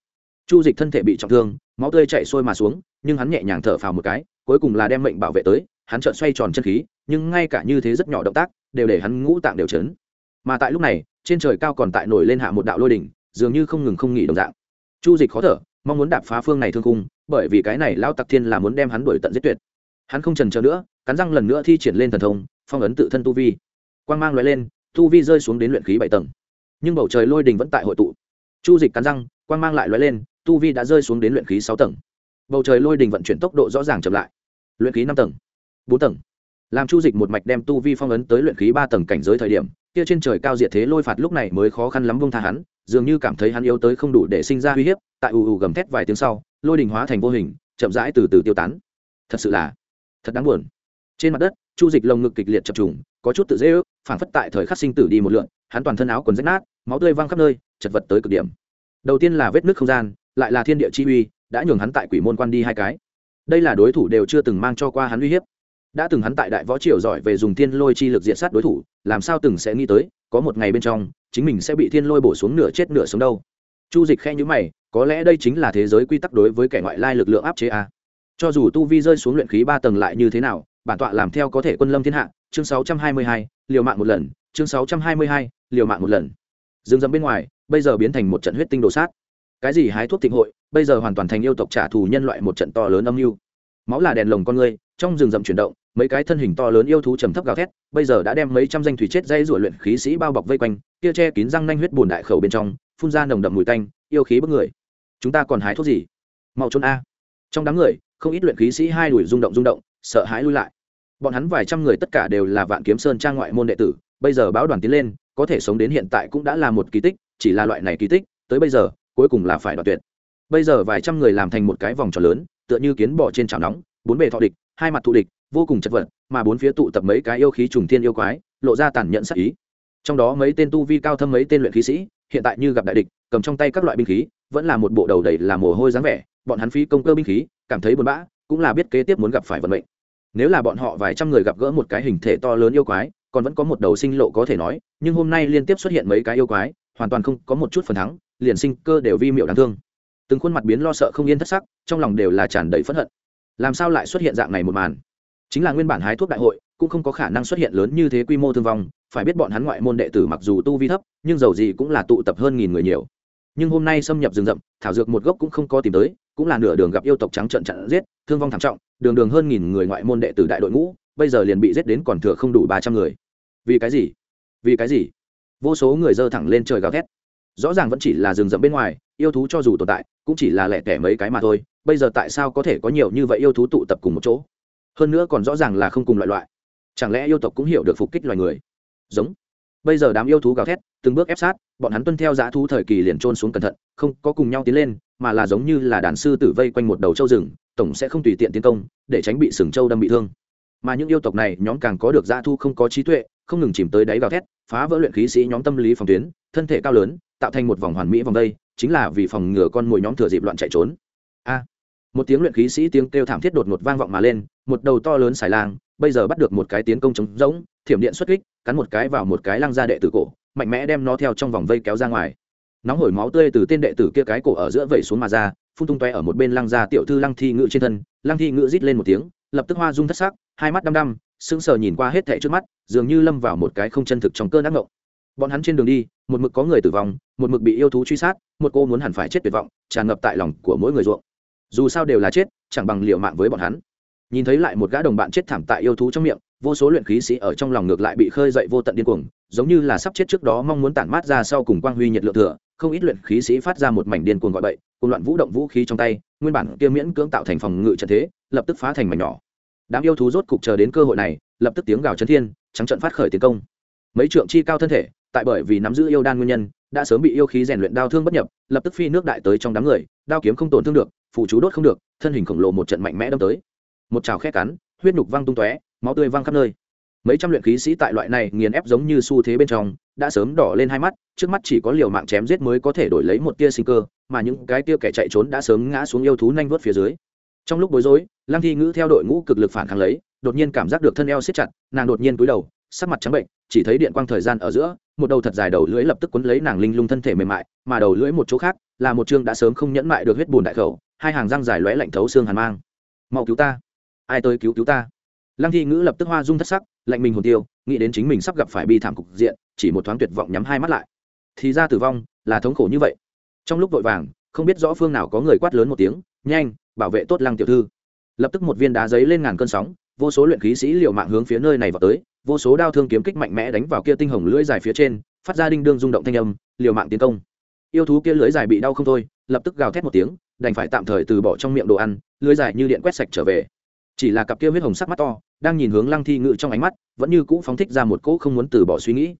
Chu dịch thân thể bị trọng thương, máu tươi chạy sôi mà xuống, nhưng hắn nhẹ nhàng thở phào một cái, cuối cùng là đem mệnh bảo vệ tới, hắn trợn xoay tròn chân khí, nhưng ngay cả như thế rất nhỏ động tác, đều để hắn ngũ tạng đều chấn. Mà tại lúc này, trên trời cao còn tại nổi lên hạ một đạo lôi đỉnh, dường như không ngừng không nghỉ đồng dạng chu dịch khó thở, mong muốn đạp phá phương này thương cung bởi vì cái này lao tặc thiên là muốn đem hắn đuổi tận giết tuyệt. Hắn không trần chờ nữa, cắn răng lần nữa thi triển lên thần thông, phong ấn tự thân tu vi. Quang mang loại lên, tu vi rơi xuống đến luyện khí bảy tầng. Nhưng bầu trời lôi đình vẫn tại hội tụ. Chu dịch cắn răng, quang mang lại loại lên, tu vi đã rơi xuống đến luyện khí sáu tầng. Bầu trời lôi đình vận chuyển tốc độ rõ ràng chậm lại. Luyện khí năm tầng, bốn tầng. Làm chu dịch một mạch đem tu vi phong ấn tới luyện khí ba tầng cảnh giới thời điểm, kia trên trời cao diệt thế lôi phạt lúc này mới khó khăn lắm bông tha hắn dường như cảm thấy hắn yếu tới không đủ để sinh ra uy hiếp, tại ù ù gầm thét vài tiếng sau, lôi đình hóa thành vô hình, chậm rãi từ từ tiêu tán. Thật sự là thật đáng buồn. Trên mặt đất, chu dịch lồng ngực kịch liệt chập trùng, có chút tự dễ ước phản phất tại thời khắc sinh tử đi một lượn, hắn toàn thân áo quần rách nát, máu tươi văng khắp nơi, chật vật tới cực điểm. Đầu tiên là vết nước không gian, lại là thiên địa chi uy, đã nhường hắn tại quỷ môn quan đi hai cái. Đây là đối thủ đều chưa từng mang cho qua hắn uy hiếp. Đã từng hắn tại đại võ triều giỏi về dùng thiên lôi chi lực diện sát đối thủ, làm sao từng sẽ nghĩ tới, có một ngày bên trong chính mình sẽ bị thiên lôi bổ xuống nửa chết nửa sống đâu. Chu dịch khe nhữ mày, có lẽ đây chính là thế giới quy tắc đối với kẻ ngoại lai lực lượng áp chế a à. cho dù tu vi rơi xuống luyện khí ba tầng lại như thế nào, bản tọa làm theo có thể quân lâm thiên hạ, chương sáu trăm hai mươi hai, liều mạng một lần, chương sáu trăm hai mươi hai, liều mạng một lần. Dương dẫm bên ngoài, bây giờ biến thành một trận huyết tinh đồ sát. Cái gì hái thuốc thịnh hội, bây giờ hoàn toàn thành yêu tộc trả thù nhân loại một trận to lớn âm mưu. Máu là đèn lồng con người trong rừng rậm chuyển động, mấy cái thân hình to lớn yêu thú trầm thấp gào thét, bây giờ đã đem mấy trăm danh thủy chết dây rủa luyện khí sĩ bao bọc vây quanh, kia che kín răng nanh huyết bùn đại khẩu bên trong, phun ra nồng đậm mùi tanh, yêu khí bức người. Chúng ta còn hái thuốc gì? Mau trốn a. Trong đám người, không ít luyện khí sĩ hai đuổi rung động rung động, sợ hãi lui lại. Bọn hắn vài trăm người tất cả đều là vạn kiếm sơn trang ngoại môn đệ tử, bây giờ báo đoàn tiến lên, có thể sống đến hiện tại cũng đã là một kỳ tích, chỉ là loại này kỳ tích, tới bây giờ, cuối cùng là phải đoạt tuyệt. Bây giờ vài trăm người làm thành một cái vòng tròn lớn, tựa như kiến bò trên chảo nóng, bốn bề thọ địch hai mặt thù địch, vô cùng chật vật, mà bốn phía tụ tập mấy cái yêu khí trùng thiên yêu quái, lộ ra tàn nhẫn sắc ý. Trong đó mấy tên tu vi cao thâm mấy tên luyện khí sĩ, hiện tại như gặp đại địch, cầm trong tay các loại binh khí, vẫn là một bộ đầu đầy là mồ hôi dáng vẻ, bọn hắn phí công cơ binh khí, cảm thấy buồn bã, cũng là biết kế tiếp muốn gặp phải vận mệnh. Nếu là bọn họ vài trăm người gặp gỡ một cái hình thể to lớn yêu quái, còn vẫn có một đầu sinh lộ có thể nói, nhưng hôm nay liên tiếp xuất hiện mấy cái yêu quái, hoàn toàn không có một chút phần thắng, liền sinh cơ đều vi miệu đáng thương. Từng khuôn mặt biến lo sợ không yên thất sắc, trong lòng đều là tràn đầy phẫn hận làm sao lại xuất hiện dạng này một màn? Chính là nguyên bản hái thuốc đại hội, cũng không có khả năng xuất hiện lớn như thế quy mô thương vong, phải biết bọn hắn ngoại môn đệ tử mặc dù tu vi thấp, nhưng dầu gì cũng là tụ tập hơn nghìn người nhiều. Nhưng hôm nay xâm nhập rừng rậm, thảo dược một gốc cũng không có tìm tới, cũng là nửa đường gặp yêu tộc trắng trận trận giết, thương vong thảm trọng, đường đường hơn nghìn người ngoại môn đệ tử đại đội ngũ, bây giờ liền bị giết đến còn thừa không đủ ba trăm người. Vì cái gì? Vì cái gì? Vô số người dơ thẳng lên trời gào thét rõ ràng vẫn chỉ là rừng rậm bên ngoài, yêu thú cho dù tồn tại, cũng chỉ là lẻ tẻ mấy cái mà thôi, bây giờ tại sao có thể có nhiều như vậy yêu thú tụ tập cùng một chỗ? Hơn nữa còn rõ ràng là không cùng loại loại. Chẳng lẽ yêu tộc cũng hiểu được phục kích loài người? Giống. Bây giờ đám yêu thú gào thét, từng bước ép sát, bọn hắn tuân theo dã thú thời kỳ liền trôn xuống cẩn thận, không có cùng nhau tiến lên, mà là giống như là đàn sư tử vây quanh một đầu châu rừng, tổng sẽ không tùy tiện tiến công, để tránh bị sừng châu đâm bị thương. Mà những yêu tộc này, nhóm càng có được dã thu không có trí tuệ, không ngừng chìm tới đáy gào thét, phá vỡ luyện khí sĩ nhóm tâm lý phòng tuyến, thân thể cao lớn tạo thành một vòng hoàn mỹ vòng đây, chính là vì phòng ngừa con mồi nhóm thừa dịp loạn chạy trốn. A. Một tiếng luyện khí sĩ tiếng kêu thảm thiết đột ngột vang vọng mà lên, một đầu to lớn xài lang, bây giờ bắt được một cái tiến công chống rỗng, thiểm điện xuất kích, cắn một cái vào một cái lăng ra đệ tử cổ, mạnh mẽ đem nó theo trong vòng vây kéo ra ngoài. Nóng hổi máu tươi từ tên đệ tử kia cái cổ ở giữa vẩy xuống mà ra, phun tung toe ở một bên lăng ra tiểu thư lăng thi ngự trên thân. Lăng thi ngự rít lên một tiếng, lập tức hoa dung thất sắc, hai mắt đăm đăm, sững sờ nhìn qua hết thảy trước mắt, dường như lâm vào một cái không chân thực trong cơn ác ngộng bọn hắn trên đường đi, một mực có người tử vong, một mực bị yêu thú truy sát, một cô muốn hẳn phải chết tuyệt vọng, tràn ngập tại lòng của mỗi người ruộng. Dù sao đều là chết, chẳng bằng liệu mạng với bọn hắn. Nhìn thấy lại một gã đồng bạn chết thảm tại yêu thú trong miệng, vô số luyện khí sĩ ở trong lòng ngược lại bị khơi dậy vô tận điên cuồng, giống như là sắp chết trước đó mong muốn tản mát ra sau cùng quang huy nhiệt lượng thừa, không ít luyện khí sĩ phát ra một mảnh điên cuồng gọi bậy, cùng loạn vũ động vũ khí trong tay, nguyên bản kia miễn cưỡng tạo thành phòng ngự trận thế, lập tức phá thành mảnh nhỏ. Đám yêu thú rốt cục chờ đến cơ hội này, lập tức tiếng gào chấn thiên, trắng trận phát khởi tiến công. Mấy trượng chi cao thân thể tại bởi vì nắm giữ yêu đan nguyên nhân, đã sớm bị yêu khí rèn luyện đao thương bất nhập, lập tức phi nước đại tới trong đám người, đao kiếm không tổn thương được phụ chú đốt không được, thân hình khổng lồ một trận mạnh mẽ đâm tới. Một trào khe cắn, huyết nhục văng tung tóe, máu tươi văng khắp nơi. Mấy trăm luyện khí sĩ tại loại này nghiền ép giống như xu thế bên trong, đã sớm đỏ lên hai mắt, trước mắt chỉ có liều mạng chém giết mới có thể đổi lấy một tia sinh cơ, mà những cái tia kẻ chạy trốn đã sớm ngã xuống yêu thú nhanh vớt phía dưới. Trong lúc bối rối, lăng thi ngữ theo đội ngũ cực lực phản kháng lấy, đột nhiên cảm giác được thân eo siết chặt, nàng đột nhiên cúi đầu, sắc mặt trắng bệnh, chỉ thấy điện quang thời gian ở giữa một đầu thật dài đầu lưỡi lập tức quấn lấy nàng linh lung thân thể mềm mại, mà đầu lưỡi một chỗ khác là một chương đã sớm không nhẫn mại được huyết bùn đại khẩu, hai hàng răng dài lóe lạnh thấu xương hàn mang. Mau cứu ta! Ai tới cứu cứu ta? Lăng thi ngữ lập tức hoa dung thất sắc, lạnh mình hồn tiêu, nghĩ đến chính mình sắp gặp phải bi thảm cục diện, chỉ một thoáng tuyệt vọng nhắm hai mắt lại. Thì ra tử vong là thống khổ như vậy. Trong lúc vội vàng, không biết rõ phương nào có người quát lớn một tiếng, nhanh, bảo vệ tốt lăng tiểu thư. Lập tức một viên đá giấy lên ngàn cơn sóng, vô số luyện khí sĩ liều mạng hướng phía nơi này vào tới vô số đao thương kiếm kích mạnh mẽ đánh vào kia tinh hồng lưỡi dài phía trên, phát ra đinh đương rung động thanh âm, liều mạng tiến công. Yêu thú kia lưỡi dài bị đau không thôi, lập tức gào thét một tiếng, đành phải tạm thời từ bỏ trong miệng đồ ăn, lưỡi dài như điện quét sạch trở về. Chỉ là cặp kia huyết hồng sắc mắt to, đang nhìn hướng lăng thi ngự trong ánh mắt, vẫn như cũ phóng thích ra một cỗ không muốn từ bỏ suy nghĩ.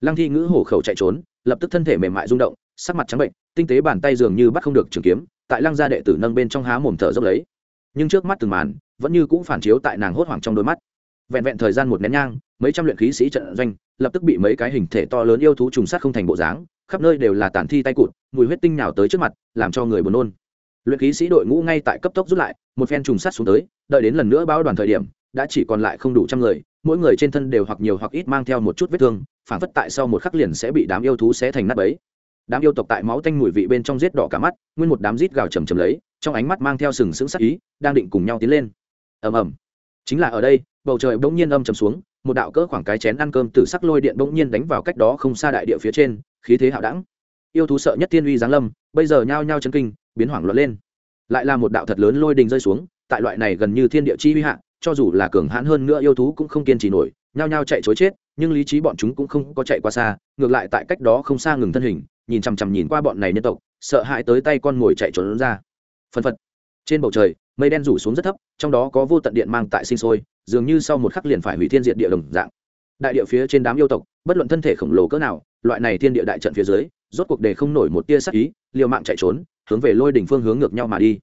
Lăng thi ngữ hổ khẩu chạy trốn, lập tức thân thể mềm mại rung động, sắc mặt trắng bệnh, tinh tế bàn tay dường như bắt không được trường kiếm, tại lăng gia đệ tử nâng bên trong há mồm thở dốc lấy. Nhưng trước mắt từng màn, vẫn như cũ phản chiếu tại nàng hốt hoảng trong đôi mắt. Vẹn vẹn thời gian một nén nhang mấy trăm luyện khí sĩ trận doanh, lập tức bị mấy cái hình thể to lớn yêu thú trùng sát không thành bộ dáng, khắp nơi đều là tàn thi tay cụt, mùi huyết tinh nào tới trước mặt, làm cho người buồn nôn. Luyện khí sĩ đội ngũ ngay tại cấp tốc rút lại, một phen trùng sát xuống tới, đợi đến lần nữa báo đoàn thời điểm, đã chỉ còn lại không đủ trăm người, mỗi người trên thân đều hoặc nhiều hoặc ít mang theo một chút vết thương, phản phất tại sau một khắc liền sẽ bị đám yêu thú xé thành nát bấy. Đám yêu tộc tại máu tanh mùi vị bên trong giết đỏ cả mắt, nguyên một đám rít gào chầm chầm lấy, trong ánh mắt mang theo sừng sững sắc ý, đang định cùng nhau tiến lên. Ầm ầm. Chính là ở đây, bầu trời bỗng nhiên âm trầm xuống một đạo cỡ khoảng cái chén ăn cơm từ sắc lôi điện bỗng nhiên đánh vào cách đó không xa đại địa phía trên, khí thế hạo đẳng. Yêu thú sợ nhất tiên uy giáng lâm, bây giờ nhao nhao chân kinh, biến hoảng loạn lên. Lại là một đạo thật lớn lôi đình rơi xuống, tại loại này gần như thiên địa chi uy hạ, cho dù là cường hãn hơn nữa yêu thú cũng không kiên trì nổi, nhao nhao chạy chối chết, nhưng lý trí bọn chúng cũng không có chạy qua xa, ngược lại tại cách đó không xa ngừng thân hình, nhìn chằm chằm nhìn qua bọn này nhân tộc, sợ hãi tới tay con mồi chạy trốn ra. Phân phật. Trên bầu trời, mây đen rủ xuống rất thấp, trong đó có vô tận điện mang tại sinh sôi dường như sau một khắc liền phải hủy thiên diệt địa đồng dạng. Đại địa phía trên đám yêu tộc, bất luận thân thể khổng lồ cỡ nào, loại này thiên địa đại trận phía dưới, rốt cuộc để không nổi một tia sắc ý, liều mạng chạy trốn, hướng về lôi đỉnh phương hướng ngược nhau mà đi.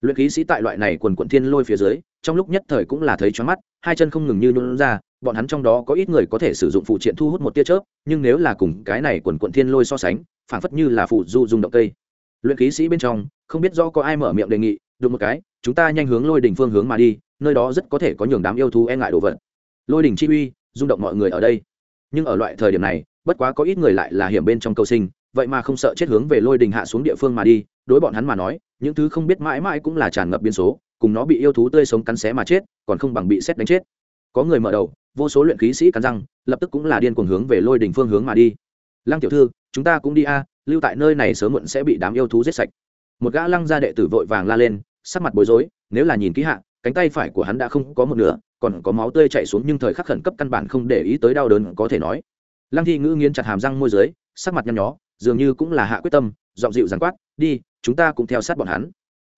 Luyện khí sĩ tại loại này quần quận thiên lôi phía dưới, trong lúc nhất thời cũng là thấy choáng mắt, hai chân không ngừng như nhún ra, bọn hắn trong đó có ít người có thể sử dụng phụ triện thu hút một tia chớp, nhưng nếu là cùng cái này quần quận thiên lôi so sánh, phảng phất như là phụ du dùng động cây. Luyện khí sĩ bên trong, không biết do có ai mở miệng đề nghị được một cái, chúng ta nhanh hướng lôi đỉnh phương hướng mà đi, nơi đó rất có thể có nhường đám yêu thú e ngại đồ vật. Lôi đỉnh chi uy, rung động mọi người ở đây. Nhưng ở loại thời điểm này, bất quá có ít người lại là hiểm bên trong cầu sinh, vậy mà không sợ chết hướng về lôi đình hạ xuống địa phương mà đi, đối bọn hắn mà nói, những thứ không biết mãi mãi cũng là tràn ngập biên số, cùng nó bị yêu thú tươi sống cắn xé mà chết, còn không bằng bị xét đánh chết. Có người mở đầu, vô số luyện khí sĩ cắn răng, lập tức cũng là điên cuồng hướng về lôi đình phương hướng mà đi. Lăng tiểu thư, chúng ta cũng đi a, lưu tại nơi này sớm muộn sẽ bị đám yêu thú giết sạch một gã lăng gia đệ tử vội vàng la lên sắc mặt bối rối nếu là nhìn kỹ hạ cánh tay phải của hắn đã không có một nửa còn có máu tươi chảy xuống nhưng thời khắc khẩn cấp căn bản không để ý tới đau đớn có thể nói. Lăng thi ngữ nghiến chặt hàm răng môi dưới sắc mặt nhăn nhó dường như cũng là hạ quyết tâm dọn dịu giàn quát đi chúng ta cũng theo sát bọn hắn.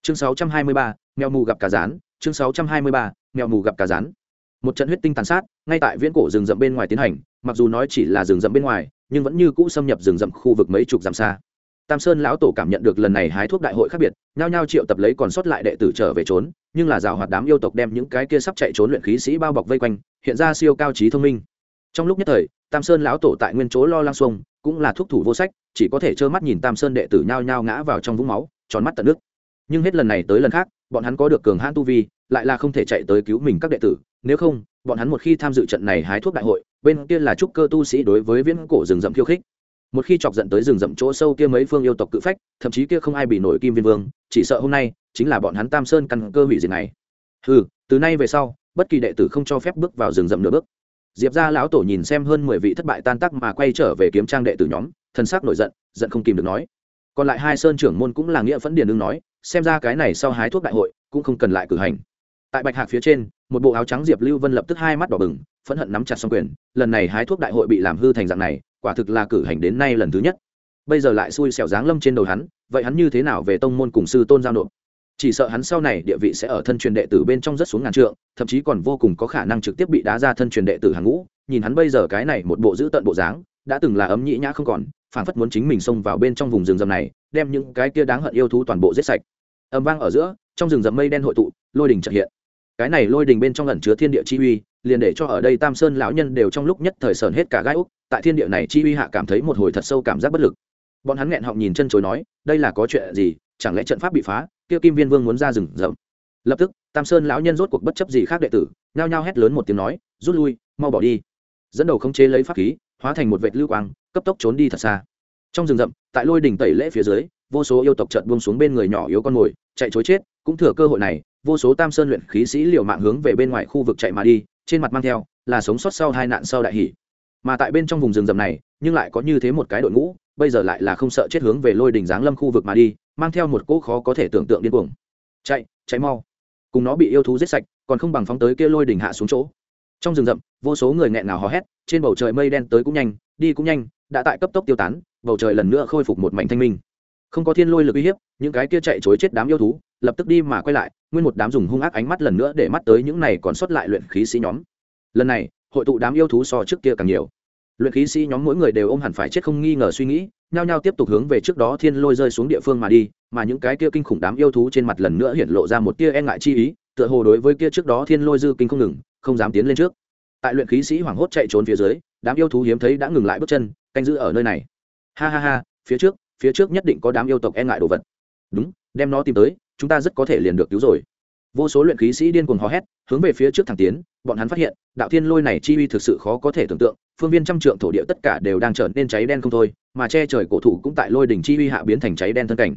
Chương 623, mèo mù gặp cả rán chương 623, mèo mù gặp cả rán. Một trận huyết tinh tàn sát ngay tại viễn cổ rừng rậm bên ngoài tiến hành mặc dù nói chỉ là rừng rậm bên ngoài nhưng vẫn như cũ xâm nhập rừng rậm khu vực mấy chục dặm xa tam sơn lão tổ cảm nhận được lần này hái thuốc đại hội khác biệt, nhao nhao triệu tập lấy còn sót lại đệ tử trở về trốn, nhưng là rào hoạt đám yêu tộc đem những cái kia sắp chạy trốn luyện khí sĩ bao bọc vây quanh, hiện ra siêu cao trí thông minh. Trong lúc nhất thời, tam sơn lão tổ tại nguyên chỗ lo lang xuông, cũng là thuốc thủ vô sách, chỉ có thể trơ mắt nhìn tam sơn đệ tử nhao nhao ngã vào trong vũng máu, tròn mắt tận nước. Nhưng hết lần này tới lần khác, bọn hắn có được cường hãn tu vi, lại là không thể chạy tới cứu mình các đệ tử, nếu không, bọn hắn một khi tham dự trận này hái thuốc đại hội, bên kia là trúc cơ tu sĩ đối với viễn cổ rừng rậm khiêu khích một khi chọc giận tới rừng rậm chỗ sâu kia mấy phương yêu tộc cự phách, thậm chí kia không ai bị nổi kim viên vương, chỉ sợ hôm nay chính là bọn hắn tam sơn căn cơ hủy diệt này. Ừ từ nay về sau, bất kỳ đệ tử không cho phép bước vào rừng rậm nửa bước. Diệp ra lão tổ nhìn xem hơn mười vị thất bại tan tác mà quay trở về kiếm trang đệ tử nhóm thân xác nổi giận giận không kìm được nói. Còn lại hai sơn trưởng môn cũng là nghĩa phẫn điền đương nói, xem ra cái này sau hái thuốc đại hội cũng không cần lại cử hành. Tại bạch hạc phía trên, một bộ áo trắng diệp lưu vân lập tức hai mắt đỏ bừng, phẫn hận nắm chặt xong quyền, lần này hái thuốc đại hội bị làm hư thành dạng này quả thực là cử hành đến nay lần thứ nhất. Bây giờ lại xui xẻo dáng lâm trên đầu hắn, vậy hắn như thế nào về tông môn cùng sư tôn giao nộp? Chỉ sợ hắn sau này địa vị sẽ ở thân truyền đệ tử bên trong rất xuống ngàn trượng, thậm chí còn vô cùng có khả năng trực tiếp bị đá ra thân truyền đệ tử hàng ngũ. Nhìn hắn bây giờ cái này một bộ giữ tận bộ dáng, đã từng là ấm nhĩ nhã không còn phản phất muốn chính mình xông vào bên trong vùng rừng rậm này, đem những cái kia đáng hận yêu thú toàn bộ giết sạch. Âm vang ở giữa, trong rừng rậm mây đen hội tụ, lôi đình trợ hiện. Cái này lôi đình bên trong ẩn chứa thiên địa chi uy, liền để cho ở đây tam sơn lão nhân đều trong lúc nhất thời sờn hết cả gai úc tại thiên địa này chi uy hạ cảm thấy một hồi thật sâu cảm giác bất lực. Bọn hắn nghẹn họng nhìn chân chối nói, đây là có chuyện gì, chẳng lẽ trận pháp bị phá, kia kim viên vương muốn ra rừng rậm. Lập tức, tam sơn lão nhân rốt cuộc bất chấp gì khác đệ tử, nhao nhao hét lớn một tiếng nói, rút lui, mau bỏ đi. Dẫn đầu không chế lấy pháp khí, hóa thành một vệt lưu quang, cấp tốc trốn đi thật xa. Trong rừng rậm, tại lôi đỉnh tẩy lễ phía dưới, vô số yêu tộc trận buông xuống bên người nhỏ yếu con mồi, chạy chối chết, cũng thừa cơ hội này, vô số tam sơn luyện khí sĩ liều mạng hướng về bên ngoài khu vực chạy mà đi, trên mặt mang theo, là sống sót sau hai nạn sau đại hỷ mà tại bên trong vùng rừng rậm này, nhưng lại có như thế một cái đội ngũ, bây giờ lại là không sợ chết hướng về lôi đỉnh giáng lâm khu vực mà đi, mang theo một cỗ khó có thể tưởng tượng điên cuồng. Chạy chạy mau. Cùng nó bị yêu thú giết sạch, còn không bằng phóng tới kia lôi đỉnh hạ xuống chỗ. Trong rừng rậm, vô số người nghẹn ngào hò hét, trên bầu trời mây đen tới cũng nhanh, đi cũng nhanh, đã tại cấp tốc tiêu tán, bầu trời lần nữa khôi phục một mảnh thanh minh. Không có thiên lôi lực uy hiếp, những cái kia chạy chối chết đám yêu thú, lập tức đi mà quay lại, nguyên một đám dùng hung ác ánh mắt lần nữa để mắt tới những này còn sót lại luyện khí sĩ nhóm. Lần này, hội tụ đám yêu thú so trước kia càng nhiều luyện khí sĩ nhóm mỗi người đều ôm hẳn phải chết không nghi ngờ suy nghĩ, nhao nhao tiếp tục hướng về trước đó thiên lôi rơi xuống địa phương mà đi, mà những cái kia kinh khủng đám yêu thú trên mặt lần nữa hiện lộ ra một tia e ngại chi ý, tựa hồ đối với kia trước đó thiên lôi dư kinh không ngừng, không dám tiến lên trước. Tại luyện khí sĩ hoảng hốt chạy trốn phía dưới, đám yêu thú hiếm thấy đã ngừng lại bước chân, canh giữ ở nơi này. Ha ha ha, phía trước phía trước nhất định có đám yêu tộc e ngại đồ vật. Đúng, đem nó tìm tới, chúng ta rất có thể liền được cứu rồi vô số luyện khí sĩ điên cuồng hò hét, hướng về phía trước thẳng tiến, bọn hắn phát hiện, đạo thiên lôi này chi uy thực sự khó có thể tưởng tượng, phương viên trăm trượng thổ địa tất cả đều đang trở nên cháy đen không thôi, mà che trời cổ thụ cũng tại lôi đỉnh chi uy hạ biến thành cháy đen thân cảnh.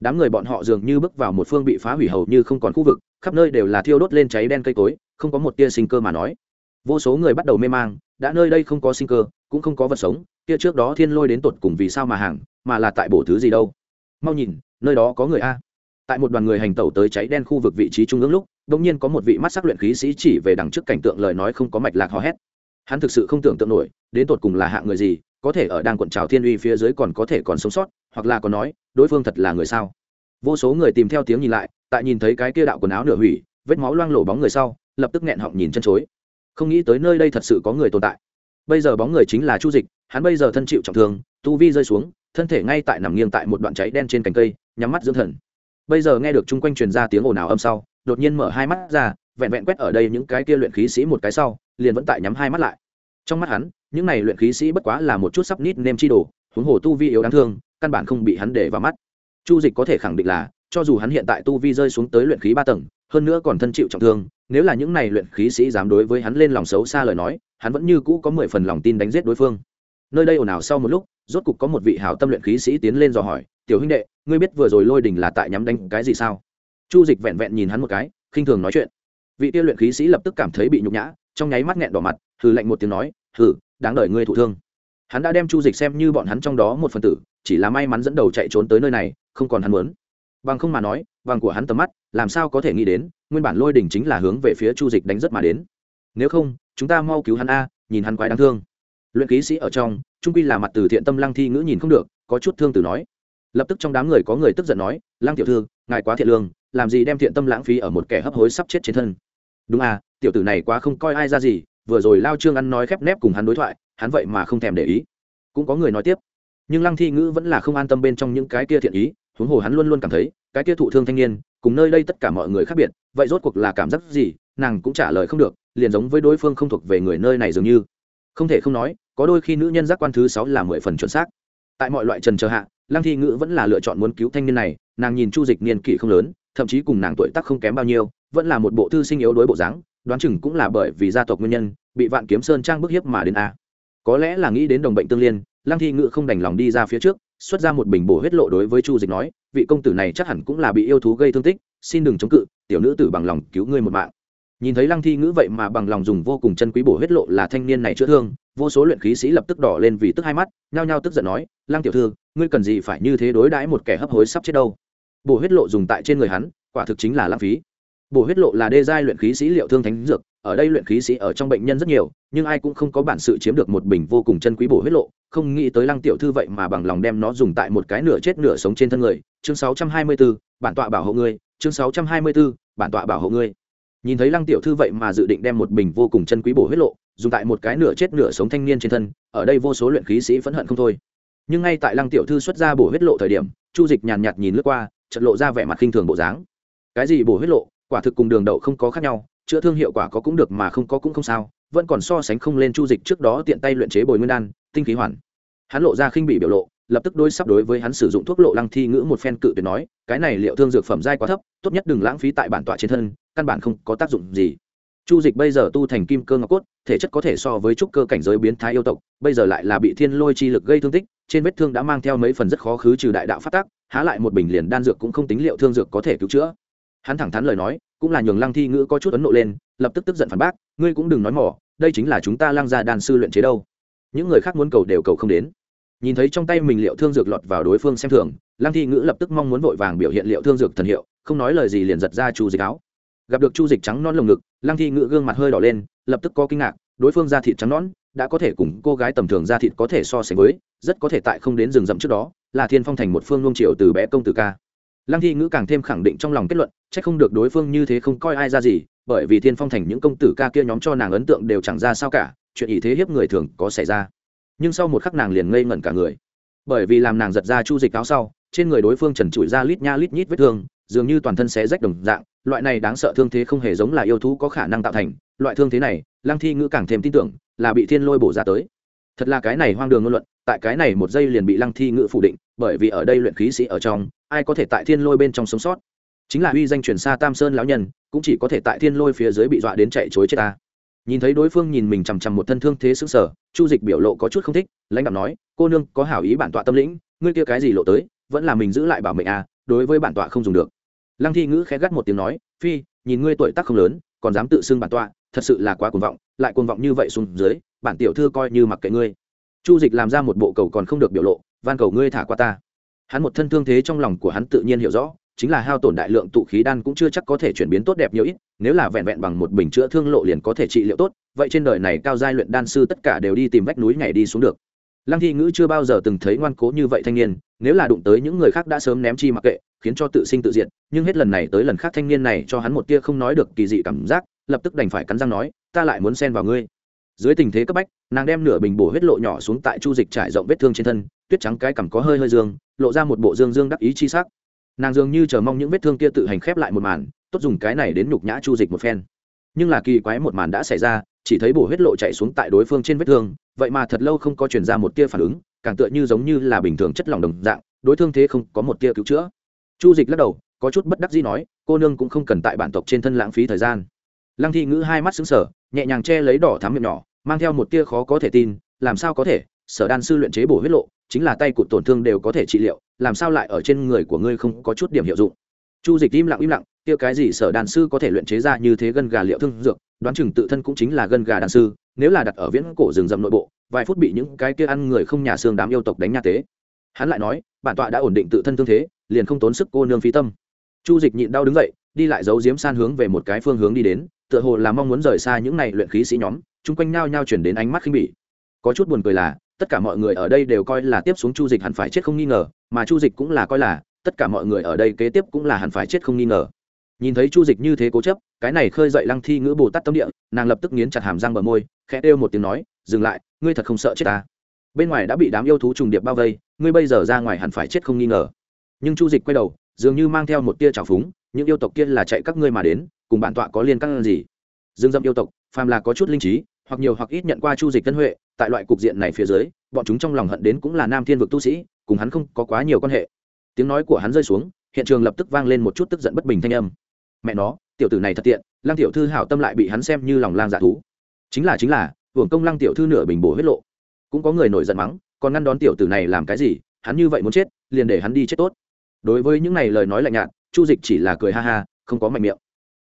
Đám người bọn họ dường như bước vào một phương bị phá hủy hầu như không còn khu vực, khắp nơi đều là thiêu đốt lên cháy đen cây cối, không có một tia sinh cơ mà nói. Vô số người bắt đầu mê mang, đã nơi đây không có sinh cơ, cũng không có vật sống, kia trước đó thiên lôi đến tột cùng vì sao mà hàng, mà là tại bổ thứ gì đâu? Mau nhìn, nơi đó có người a tại một đoàn người hành tẩu tới cháy đen khu vực vị trí trung ương lúc đông nhiên có một vị mắt sắc luyện khí sĩ chỉ về đằng trước cảnh tượng lời nói không có mạch lạc hò hét. Hắn thực sự không tưởng tượng nổi, đến tột cùng là hạ người gì, có thể ở đang quận trào thiên uy phía dưới còn có thể còn sống sót, hoặc là có nói, đối phương thật là người sao? Vô số người tìm theo tiếng nhìn lại, tại nhìn thấy cái kia đạo quần áo nửa hủy, vết máu loang lổ bóng người sau, lập tức nghẹn họng nhìn chân chối. Không nghĩ tới nơi đây thật sự có người tồn tại. Bây giờ bóng người chính là chu dịch, hắn bây giờ thân chịu trọng thương, tu vi rơi xuống, thân thể ngay tại nằm nghiêng tại một đoạn cháy đen trên cành cây, nhắm mắt dưỡng thần bây giờ nghe được chung quanh truyền ra tiếng ồn ào âm sau, đột nhiên mở hai mắt ra, vẹn vẹn quét ở đây những cái kia luyện khí sĩ một cái sau, liền vẫn tại nhắm hai mắt lại. Trong mắt hắn, những này luyện khí sĩ bất quá là một chút sắp nít nêm chi đồ, huống hồ tu vi yếu đáng thương, căn bản không bị hắn để vào mắt. Chu dịch có thể khẳng định là, cho dù hắn hiện tại tu vi rơi xuống tới luyện khí ba tầng, hơn nữa còn thân chịu trọng thương, nếu là những này luyện khí sĩ dám đối với hắn lên lòng xấu xa lời nói, hắn vẫn như cũ có mười phần lòng tin đánh giết đối phương. Nơi đây ồn ào sau một lúc, rốt cục có một vị hảo tâm luyện khí sĩ tiến lên dò hỏi tiểu huynh đệ, ngươi biết vừa rồi lôi đình là tại nhắm đánh cái gì sao? Chu dịch vẹn vẹn nhìn hắn một cái, khinh thường nói chuyện. Vị tiêu luyện khí sĩ lập tức cảm thấy bị nhục nhã, trong nháy mắt nghẹn đỏ mặt, hừ lạnh một tiếng nói, hừ, đáng đợi ngươi thụ thương. Hắn đã đem chu dịch xem như bọn hắn trong đó một phần tử, chỉ là may mắn dẫn đầu chạy trốn tới nơi này, không còn hắn muốn. Bằng không mà nói, bằng của hắn tầm mắt, làm sao có thể nghĩ đến, nguyên bản lôi đỉnh chính là hướng về phía chu dịch đánh rất mà đến. Nếu không, chúng ta mau cứu hắn a, nhìn hắn quái đáng thương. Luyện ký sĩ ở trong, trung quy là mặt từ thiện tâm lăng thi ngữ nhìn không được, có chút thương từ nói lập tức trong đám người có người tức giận nói, lăng tiểu thư, ngài quá thiện lương, làm gì đem thiện tâm lãng phí ở một kẻ hấp hối sắp chết trên thân? Đúng à tiểu tử này quá không coi ai ra gì, vừa rồi lao trương ăn nói khép nép cùng hắn đối thoại, hắn vậy mà không thèm để ý. Cũng có người nói tiếp, nhưng lăng thi ngữ vẫn là không an tâm bên trong những cái kia thiện ý, huống hồ hắn luôn luôn cảm thấy, cái kia thụ thương thanh niên, cùng nơi đây tất cả mọi người khác biệt, vậy rốt cuộc là cảm giác gì, nàng cũng trả lời không được, liền giống với đối phương không thuộc về người nơi này dường như. Không thể không nói, có đôi khi nữ nhân giác quan thứ sáu là mười phần chuẩn xác. Tại mọi loại trần chờ hạ lăng thi ngữ vẫn là lựa chọn muốn cứu thanh niên này, nàng nhìn chu dịch niên kỷ không lớn, thậm chí cùng nàng tuổi tác không kém bao nhiêu, vẫn là một bộ thư sinh yếu đối bộ dáng, đoán chừng cũng là bởi vì gia tộc nguyên nhân, bị vạn kiếm sơn trang bức hiếp mà đến a. Có lẽ là nghĩ đến đồng bệnh tương liên, lăng thi ngữ không đành lòng đi ra phía trước, xuất ra một bình bổ huyết lộ đối với chu dịch nói, vị công tử này chắc hẳn cũng là bị yêu thú gây thương tích, xin đừng chống cự, tiểu nữ tử bằng lòng cứu ngươi một mạng. Nhìn thấy lăng thi ngữ vậy mà bằng lòng dùng vô cùng chân quý bổ huyết lộ là thanh niên này chữa thương vô số luyện khí sĩ lập tức đỏ lên vì tức hai mắt nhao nhao tức giận nói lăng tiểu thư ngươi cần gì phải như thế đối đãi một kẻ hấp hối sắp chết đâu? Bổ huyết lộ dùng tại trên người hắn quả thực chính là lãng phí. Bổ huyết lộ là đê giai luyện khí sĩ liệu thương thánh dược ở đây luyện khí sĩ ở trong bệnh nhân rất nhiều nhưng ai cũng không có bản sự chiếm được một bình vô cùng chân quý bổ huyết lộ không nghĩ tới lăng tiểu thư vậy mà bằng lòng đem nó dùng tại một cái nửa chết nửa sống trên thân người. Chương 624, bản tọa bảo hộ ngươi. Chương 624, bản tọa bảo hộ ngươi nhìn thấy lăng tiểu thư vậy mà dự định đem một bình vô cùng chân quý bổ huyết lộ, dùng tại một cái nửa chết nửa sống thanh niên trên thân, ở đây vô số luyện khí sĩ phẫn hận không thôi. Nhưng ngay tại lăng tiểu thư xuất ra bổ huyết lộ thời điểm, chu dịch nhàn nhạt nhìn lướt qua chật lộ ra vẻ mặt khinh thường bộ dáng. Cái gì bổ huyết lộ? Quả thực cùng đường đậu không có khác nhau, chữa thương hiệu quả có cũng được mà không có cũng không sao, vẫn còn so sánh không lên chu dịch trước đó tiện tay luyện chế bồi nguyên đan, tinh khí hoàn. Hắn lộ ra khinh bị biểu lộ lập tức đôi sắp đối với hắn sử dụng thuốc lộ lăng thi ngữ một phen cự tuyệt nói, cái này liệu thương dược phẩm dai quá thấp, tốt nhất đừng lãng phí tại bản tọa trên thân, căn bản không có tác dụng gì. Chu dịch bây giờ tu thành kim cơ ngọc cốt, thể chất có thể so với trúc cơ cảnh giới biến thái yêu tộc, bây giờ lại là bị thiên lôi chi lực gây thương tích, trên vết thương đã mang theo mấy phần rất khó khứ trừ đại đạo phát tác, há lại một bình liền đan dược cũng không tính liệu thương dược có thể cứu chữa. Hắn thẳng thắn lời nói, cũng là nhường lăng thi ngữ có chút ấn nộ lên, lập tức tức giận phản bác, ngươi cũng đừng nói mỏ, đây chính là chúng ta lăng gia đan sư luyện chế đâu. Những người khác muốn cầu đều cầu không đến nhìn thấy trong tay mình liệu thương dược lọt vào đối phương xem thường, lăng thi ngữ lập tức mong muốn vội vàng biểu hiện liệu thương dược thần hiệu, không nói lời gì liền giật ra chu dịch áo. Gặp được chu dịch trắng non lồng ngực, lăng thi ngữ gương mặt hơi đỏ lên, lập tức có kinh ngạc, đối phương da thịt trắng nón đã có thể cùng cô gái tầm thường da thịt có thể so sánh với, rất có thể tại không đến rừng rậm trước đó, là thiên phong thành một phương luông triệu từ bé công tử ca. Lăng thi ngữ càng thêm khẳng định trong lòng kết luận c h ắ c không được đối phương như thế không coi ai ra gì, bởi vì thiên phong thành những công tử ca kia nhóm cho nàng ấn tượng đều chẳng ra sao cả, chuyện ý thế hiếp người thường có xảy ra nhưng sau một khắc nàng liền ngây ngẩn cả người. Bởi vì làm nàng giật ra chu dịch áo sau, trên người đối phương trần trụi ra lít nha lít nhít vết thương, dường như toàn thân xé rách đồng dạng, loại này đáng sợ thương thế không hề giống là yêu thú có khả năng tạo thành, loại thương thế này, lăng thi ngữ càng thêm tin tưởng, là bị thiên lôi bổ ra tới. Thật là cái này hoang đường ngôn luận, tại cái này một giây liền bị lăng thi ngữ phủ định, bởi vì ở đây luyện khí sĩ ở trong, ai có thể tại thiên lôi bên trong sống sót? Chính là uy danh truyền xa tam sơn lão nhân, cũng chỉ có thể tại thiên lôi phía dưới bị dọa đến chạy chối chết ta nhìn thấy đối phương nhìn mình chằm chằm một thân thương thế sững sở chu dịch biểu lộ có chút không thích, lãnh đạo nói, cô nương, có hảo ý bản tọa tâm lĩnh, ngươi kia cái gì lộ tới, vẫn là mình giữ lại bảo mệnh à đối với bản tọa không dùng được. Lăng thi ngữ khẽ gắt một tiếng nói, phi, nhìn ngươi tuổi tác không lớn, còn dám tự xưng bản tọa, thật sự là quá cuồng vọng, lại cuồng vọng như vậy xuống dưới, bản tiểu thư coi như mặc kệ ngươi. Chu dịch làm ra một bộ cầu còn không được biểu lộ, van cầu ngươi thả qua ta. Hắn một thân thương thế trong lòng của hắn tự nhiên hiểu rõ chính là hao tổn đại lượng tụ khí đan cũng chưa chắc có thể chuyển biến tốt đẹp nhiều ít, nếu là vẹn vẹn bằng một bình chữa thương lộ liền có thể trị liệu tốt, vậy trên đời này cao giai luyện đan sư tất cả đều đi tìm vách núi nhảy đi xuống được. Lăng thi ngữ chưa bao giờ từng thấy ngoan cố như vậy thanh niên, nếu là đụng tới những người khác đã sớm ném chi mặc kệ, khiến cho tự sinh tự diệt, nhưng hết lần này tới lần khác thanh niên này cho hắn một tia không nói được kỳ dị cảm giác, lập tức đành phải cắn răng nói, ta lại muốn xen vào ngươi. Dưới tình thế cấp bách, nàng đem nửa bình bổ huyết lộ nhỏ xuống tại chu dịch trải rộng vết thương trên thân, tuyết trắng cái cằm có hơi hơi dương, lộ ra một bộ dương dương đắc ý chi sắc nàng dường như chờ mong những vết thương kia tự hành khép lại một màn, tốt dùng cái này đến nhục nhã chu dịch một phen. Nhưng là kỳ quái một màn đã xảy ra, chỉ thấy bổ huyết lộ chạy xuống tại đối phương trên vết thương, vậy mà thật lâu không có chuyển ra một tia phản ứng, càng tựa như giống như là bình thường chất lỏng đồng dạng, đối thương thế không có một tia cứu chữa. Chu dịch lắc đầu, có chút bất đắc dĩ nói, cô nương cũng không cần tại bản tộc trên thân lãng phí thời gian. Lăng thi ngữ hai mắt xứng sở nhẹ nhàng che lấy đỏ thắm miệng nhỏ, mang theo một tia khó có thể tin, làm sao có thể? Sở đan sư luyện chế bổ huyết lộ, chính là tay cụt tổn thương đều có thể trị liệu làm sao lại ở trên người của ngươi không có chút điểm hiệu dụng? Chu dịch im lặng im lặng, kia cái gì sở đàn sư có thể luyện chế ra như thế gân gà liệu thương dược, đoán chừng tự thân cũng chính là gân gà đàn sư, nếu là đặt ở viễn cổ rừng rậm nội bộ, vài phút bị những cái kia ăn người không nhà xương đám yêu tộc đánh nha tế. Hắn lại nói, bản tọa đã ổn định tự thân thương thế, liền không tốn sức cô nương phí tâm. Chu dịch nhịn đau đứng dậy, đi lại giấu diếm san hướng về một cái phương hướng đi đến, tựa hồ là mong muốn rời xa những này luyện khí sĩ nhóm, chung quanh nhao nhao chuyển đến ánh mắt khinh bỉ. Có chút buồn cười là tất cả mọi người ở đây đều coi là tiếp xuống chu dịch hẳn phải chết không nghi ngờ, mà chu dịch cũng là coi là, tất cả mọi người ở đây kế tiếp cũng là hẳn phải chết không nghi ngờ. Nhìn thấy chu dịch như thế cố chấp, cái này khơi dậy lăng thi ngữ bồ tát tâm địa, nàng lập tức nghiến chặt hàm răng bờ môi, khẽ kêu một tiếng nói, dừng lại, ngươi thật không sợ chết ta? Bên ngoài đã bị đám yêu thú trùng điệp bao vây, ngươi bây giờ ra ngoài hẳn phải chết không nghi ngờ. Nhưng chu dịch quay đầu, dường như mang theo một tia trào phúng, những yêu tộc kia là chạy các ngươi mà đến, cùng bản tọa có liên căng gì? Dương dâm yêu tộc, phàm là có chút linh trí, hoặc nhiều hoặc ít nhận qua chu dịch tân huệ tại loại cục diện này phía dưới, bọn chúng trong lòng hận đến cũng là nam thiên vực tu sĩ, cùng hắn không có quá nhiều quan hệ. Tiếng nói của hắn rơi xuống, hiện trường lập tức vang lên một chút tức giận bất bình thanh âm. Mẹ nó, tiểu tử này thật tiện, lăng tiểu thư hảo tâm lại bị hắn xem như lòng lang dạ thú. Chính là chính là, hưởng công lăng tiểu thư nửa bình bổ huyết lộ. Cũng có người nổi giận mắng, còn ngăn đón tiểu tử này làm cái gì, hắn như vậy muốn chết, liền để hắn đi chết tốt. Đối với những này lời nói lạnh nhạt, chu dịch chỉ là cười ha ha, không có mạnh miệng.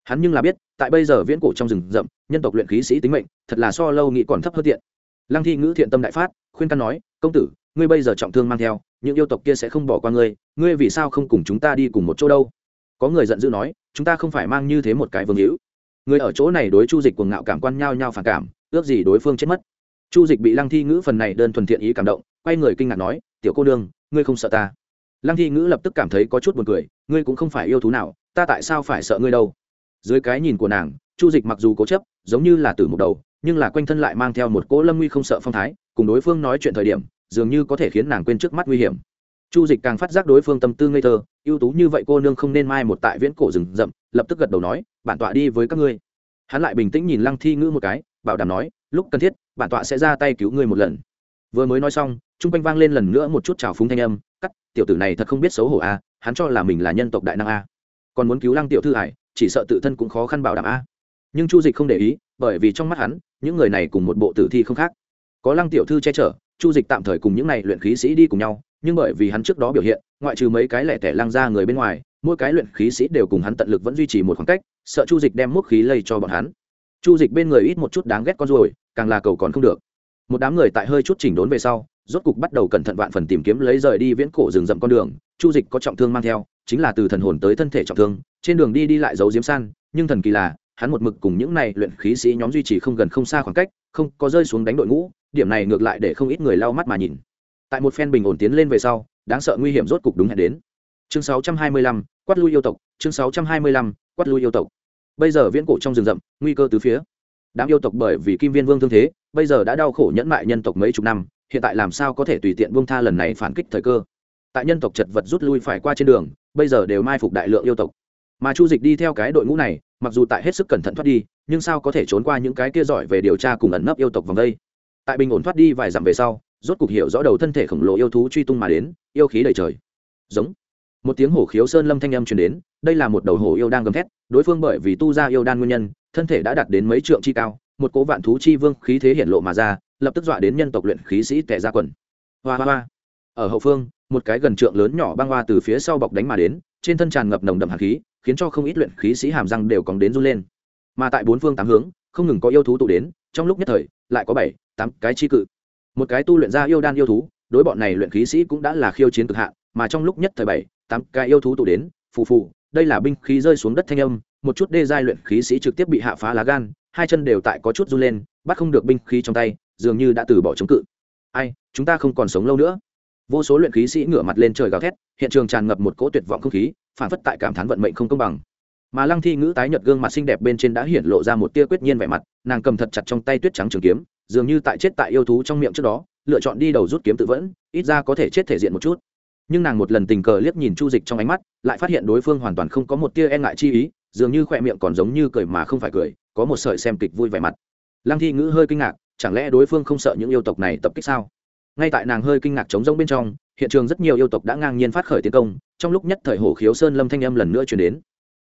Hắn nhưng là biết, tại bây giờ viễn cổ trong rừng rậm, nhân tộc luyện khí sĩ tính mệnh, thật là so lâu nghĩ còn thấp hơn tiện lăng thi ngữ thiện tâm đại phát, khuyên căn nói, công tử, ngươi bây giờ trọng thương mang theo, những yêu tộc kia sẽ không bỏ qua ngươi ngươi vì sao không cùng chúng ta đi cùng một chỗ đâu? Có người giận dữ nói, chúng ta không phải mang như thế một cái vương hữu. Người ở chỗ này đối chu dịch cuồng ngạo cảm quan nhao nhao phản cảm, ước gì đối phương chết mất. Chu dịch bị lăng thi ngữ phần này đơn thuần thiện ý cảm động, quay người kinh ngạc nói, tiểu cô nương, ngươi không sợ ta? Lăng thi ngữ lập tức cảm thấy có chút buồn cười, ngươi cũng không phải yêu thú nào, ta tại sao phải sợ ngươi đâu? Dưới cái nhìn của nàng, chu dịch mặc dù cố chấp, giống như là từ một đầu nhưng là quanh thân lại mang theo một cỗ lâm nguy không sợ phong thái, cùng đối phương nói chuyện thời điểm, dường như có thể khiến nàng quên trước mắt nguy hiểm. Chu dịch càng phát giác đối phương tâm tư ngây thơ, ưu tú như vậy cô nương không nên mai một tại viễn cổ rừng rậm, lập tức gật đầu nói, bản tọa đi với các ngươi. Hắn lại bình tĩnh nhìn lăng thi ngữ một cái, bảo đảm nói, lúc cần thiết, bản tọa sẽ ra tay cứu ngươi một lần. Vừa mới nói xong chung quanh vang lên lần nữa một chút trào phúng thanh âm, cắt, tiểu tử này thật không biết xấu hổ a hắn cho là mình là nhân tộc đại năng a còn muốn cứu lăng tiểu thư hải, chỉ sợ tự thân cũng khó khăn bảo đảm a nhưng chu dịch không để ý, bởi vì trong mắt hắn, những người này cùng một bộ tử thi không khác. Có lăng tiểu thư che chở, chu dịch tạm thời cùng những này luyện khí sĩ đi cùng nhau, nhưng bởi vì hắn trước đó biểu hiện, ngoại trừ mấy cái lẻ tẻ lăng ra người bên ngoài, mỗi cái luyện khí sĩ đều cùng hắn tận lực vẫn duy trì một khoảng cách, sợ chu dịch đem mốc khí lây cho bọn hắn. Chu dịch bên người ít một chút đáng ghét con ruồi, càng là cầu còn không được. Một đám người tại hơi chút chỉnh đốn về sau, rốt cục bắt đầu cẩn thận vạn phần tìm kiếm lấy rời đi viễn cổ rừng rậm con đường. Chu dịch có trọng thương mang theo, chính là từ thần hồn tới thân thể trọng thương, trên đường đi đi lại giấu diếm san, nhưng thần kỳ là hắn một mực cùng những này luyện khí sĩ nhóm duy trì không gần không xa khoảng cách không có rơi xuống đánh đội ngũ điểm này ngược lại để không ít người lau mắt mà nhìn. Tại một phen bình ổn tiến lên về sau đáng sợ nguy hiểm rốt cục đúng hẹn đến. Chương 625, quát lui yêu tộc chương 625, quát lui yêu tộc. Bây giờ viễn cổ trong rừng rậm nguy cơ từ phía. Đám yêu tộc bởi vì kim viên vương thương thế bây giờ đã đau khổ nhẫn mại nhân tộc mấy chục năm hiện tại làm sao có thể tùy tiện buông tha lần này phản kích thời cơ? Tại nhân tộc chật vật rút lui phải qua trên đường bây giờ đều mai phục đại lượng yêu tộc. Mà chu dịch đi theo cái đội ngũ này mặc dù tại hết sức cẩn thận thoát đi, nhưng sao có thể trốn qua những cái kia giỏi về điều tra cùng ẩn nấp yêu tộc vòng đây? Tại bình ổn thoát đi vài dặm về sau, rốt cục hiểu rõ đầu thân thể khổng lồ yêu thú truy tung mà đến, yêu khí đầy trời. Giống. Một tiếng hổ khiếu sơn lâm thanh âm truyền đến, đây là một đầu hổ yêu đang gầm thét, đối phương bởi vì tu ra yêu đan nguyên nhân, thân thể đã đạt đến mấy trượng chi cao, một cố vạn thú chi vương khí thế hiện lộ mà ra, lập tức dọa đến nhân tộc luyện khí sĩ tệ ra quần. Hoa hoa hoa. Ở hậu phương, một cái gần trượng lớn nhỏ băng hoa từ phía sau bọc đánh mà đến, trên thân tràn ngập nồng đậm hạt khí khiến cho không ít luyện khí sĩ hàm răng đều còn đến run lên. Mà tại bốn phương tám hướng, không ngừng có yêu thú tụ đến, trong lúc nhất thời, lại có bảy, tám cái chi cự. Một cái tu luyện ra yêu đan yêu thú, đối bọn này luyện khí sĩ cũng đã là khiêu chiến cực hạn, mà trong lúc nhất thời bảy, tám cái yêu thú tụ đến, phù phù, đây là binh khí rơi xuống đất thanh âm, một chút đê giai luyện khí sĩ trực tiếp bị hạ phá lá gan, hai chân đều tại có chút run lên, bắt không được binh khí trong tay, dường như đã từ bỏ chống cự. Ai, chúng ta không còn sống lâu nữa. Vô số luyện khí sĩ ngửa mặt lên trời gào thét, hiện trường tràn ngập một cỗ tuyệt vọng không khí phản phất tại cảm thán vận mệnh không công bằng. Mà lăng thi ngữ tái nhợt gương mặt xinh đẹp bên trên đã hiện lộ ra một tia quyết nhiên vẻ mặt, nàng cầm thật chặt trong tay tuyết trắng trường kiếm, dường như tại chết tại yêu thú trong miệng trước đó, lựa chọn đi đầu rút kiếm tự vẫn, ít ra có thể chết thể diện một chút. Nhưng nàng một lần tình cờ liếc nhìn chu dịch trong ánh mắt, lại phát hiện đối phương hoàn toàn không có một tia e ngại chi ý, dường như khỏe miệng còn giống như cười mà không phải cười, có một sợi xem kịch vui vẻ mặt. Lăng thi ngữ hơi kinh ngạc, chẳng lẽ đối phương không sợ những yêu tộc này tập kích sao? Ngay tại nàng hơi kinh ngạc chống rông bên trong, hiện trường rất nhiều yêu tộc đã ngang nhiên phát khởi tiến công trong lúc nhất thời hổ khiếu sơn lâm thanh âm lần nữa chuyển đến.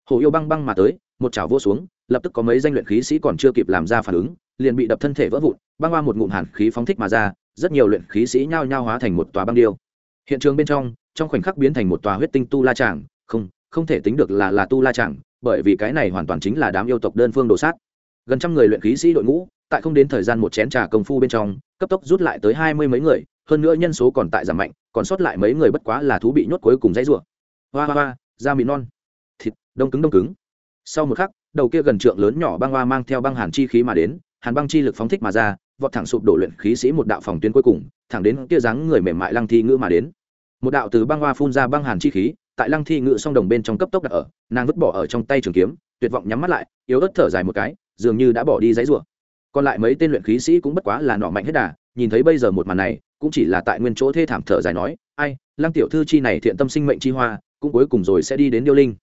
Hổ yêu băng băng mà tới, một chảo vô xuống, lập tức có mấy danh luyện khí sĩ còn chưa kịp làm ra phản ứng, liền bị đập thân thể vỡ vụn, băng qua một ngụm hàn khí phóng thích mà ra, rất nhiều luyện khí sĩ nhao nhao hóa thành một tòa băng điêu. Hiện trường bên trong trong khoảnh khắc biến thành một tòa huyết tinh tu la tràng, không không thể tính được là là tu la tràng, bởi vì cái này hoàn toàn chính là đám yêu tộc đơn phương đồ sát. Gần trăm người luyện khí sĩ đội ngũ, tại không đến thời gian một chén trà công phu bên trong, cấp tốc rút lại tới hai mươi mấy người, hơn nữa nhân số còn tại giảm mạnh còn sót lại mấy người bất quá là thú bị nhốt cuối cùng dãy rủa. Hoa hoa hoa, da mịn non. Thịt, đông cứng đông cứng. Sau một khắc, đầu kia gần trượng lớn nhỏ băng hoa mang theo băng hàn chi khí mà đến, hàn băng chi lực phóng thích mà ra, vọt thẳng sụp đổ luyện khí sĩ một đạo phòng tuyến cuối cùng, thẳng đến kia dáng người mềm mại lăng thi ngữ mà đến. Một đạo từ băng hoa phun ra băng hàn chi khí, tại lăng thi ngữ song đồng bên trong cấp tốc đặt ở, nàng vứt bỏ ở trong tay trường kiếm, tuyệt vọng nhắm mắt lại, yếu ớt thở dài một cái, dường như đã bỏ đi dãy rủa. Còn lại mấy tên luyện khí sĩ cũng bất quá là nọ mạnh hết đà, nhìn thấy bây giờ một màn này cũng chỉ là tại nguyên chỗ thê thảm thở dài nói, ai, lăng tiểu thư chi này thiện tâm sinh mệnh chi hoa, cũng cuối cùng rồi sẽ đi đến điêu linh.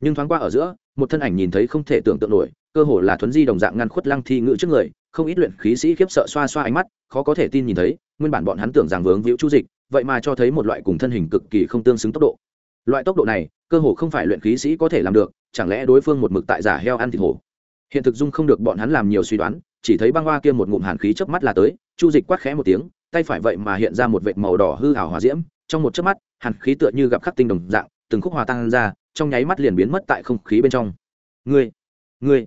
Nhưng thoáng qua ở giữa, một thân ảnh nhìn thấy không thể tưởng tượng nổi, cơ hồ là thuấn di đồng dạng ngăn khuất lăng thi ngữ trước người, không ít luyện khí sĩ khiếp sợ xoa xoa ánh mắt, khó có thể tin nhìn thấy, nguyên bản bọn hắn tưởng rằng vướng víu chu dịch, vậy mà cho thấy một loại cùng thân hình cực kỳ không tương xứng tốc độ. Loại tốc độ này, cơ hồ không phải luyện khí sĩ có thể làm được, chẳng lẽ đối phương một mực tại giả heo ăn thịt hổ? Hiện thực dung không được bọn hắn làm nhiều suy đoán, chỉ thấy băng hoa kia một ngụm hàn khí chớp mắt là tới, chu dịch quát khẽ một tiếng tay phải vậy mà hiện ra một vệt màu đỏ hư ảo hòa diễm, trong một chớp mắt, hàn khí tựa như gặp khắc tinh đồng dạng, từng khúc hòa tan ra, trong nháy mắt liền biến mất tại không khí bên trong. Ngươi ngươi.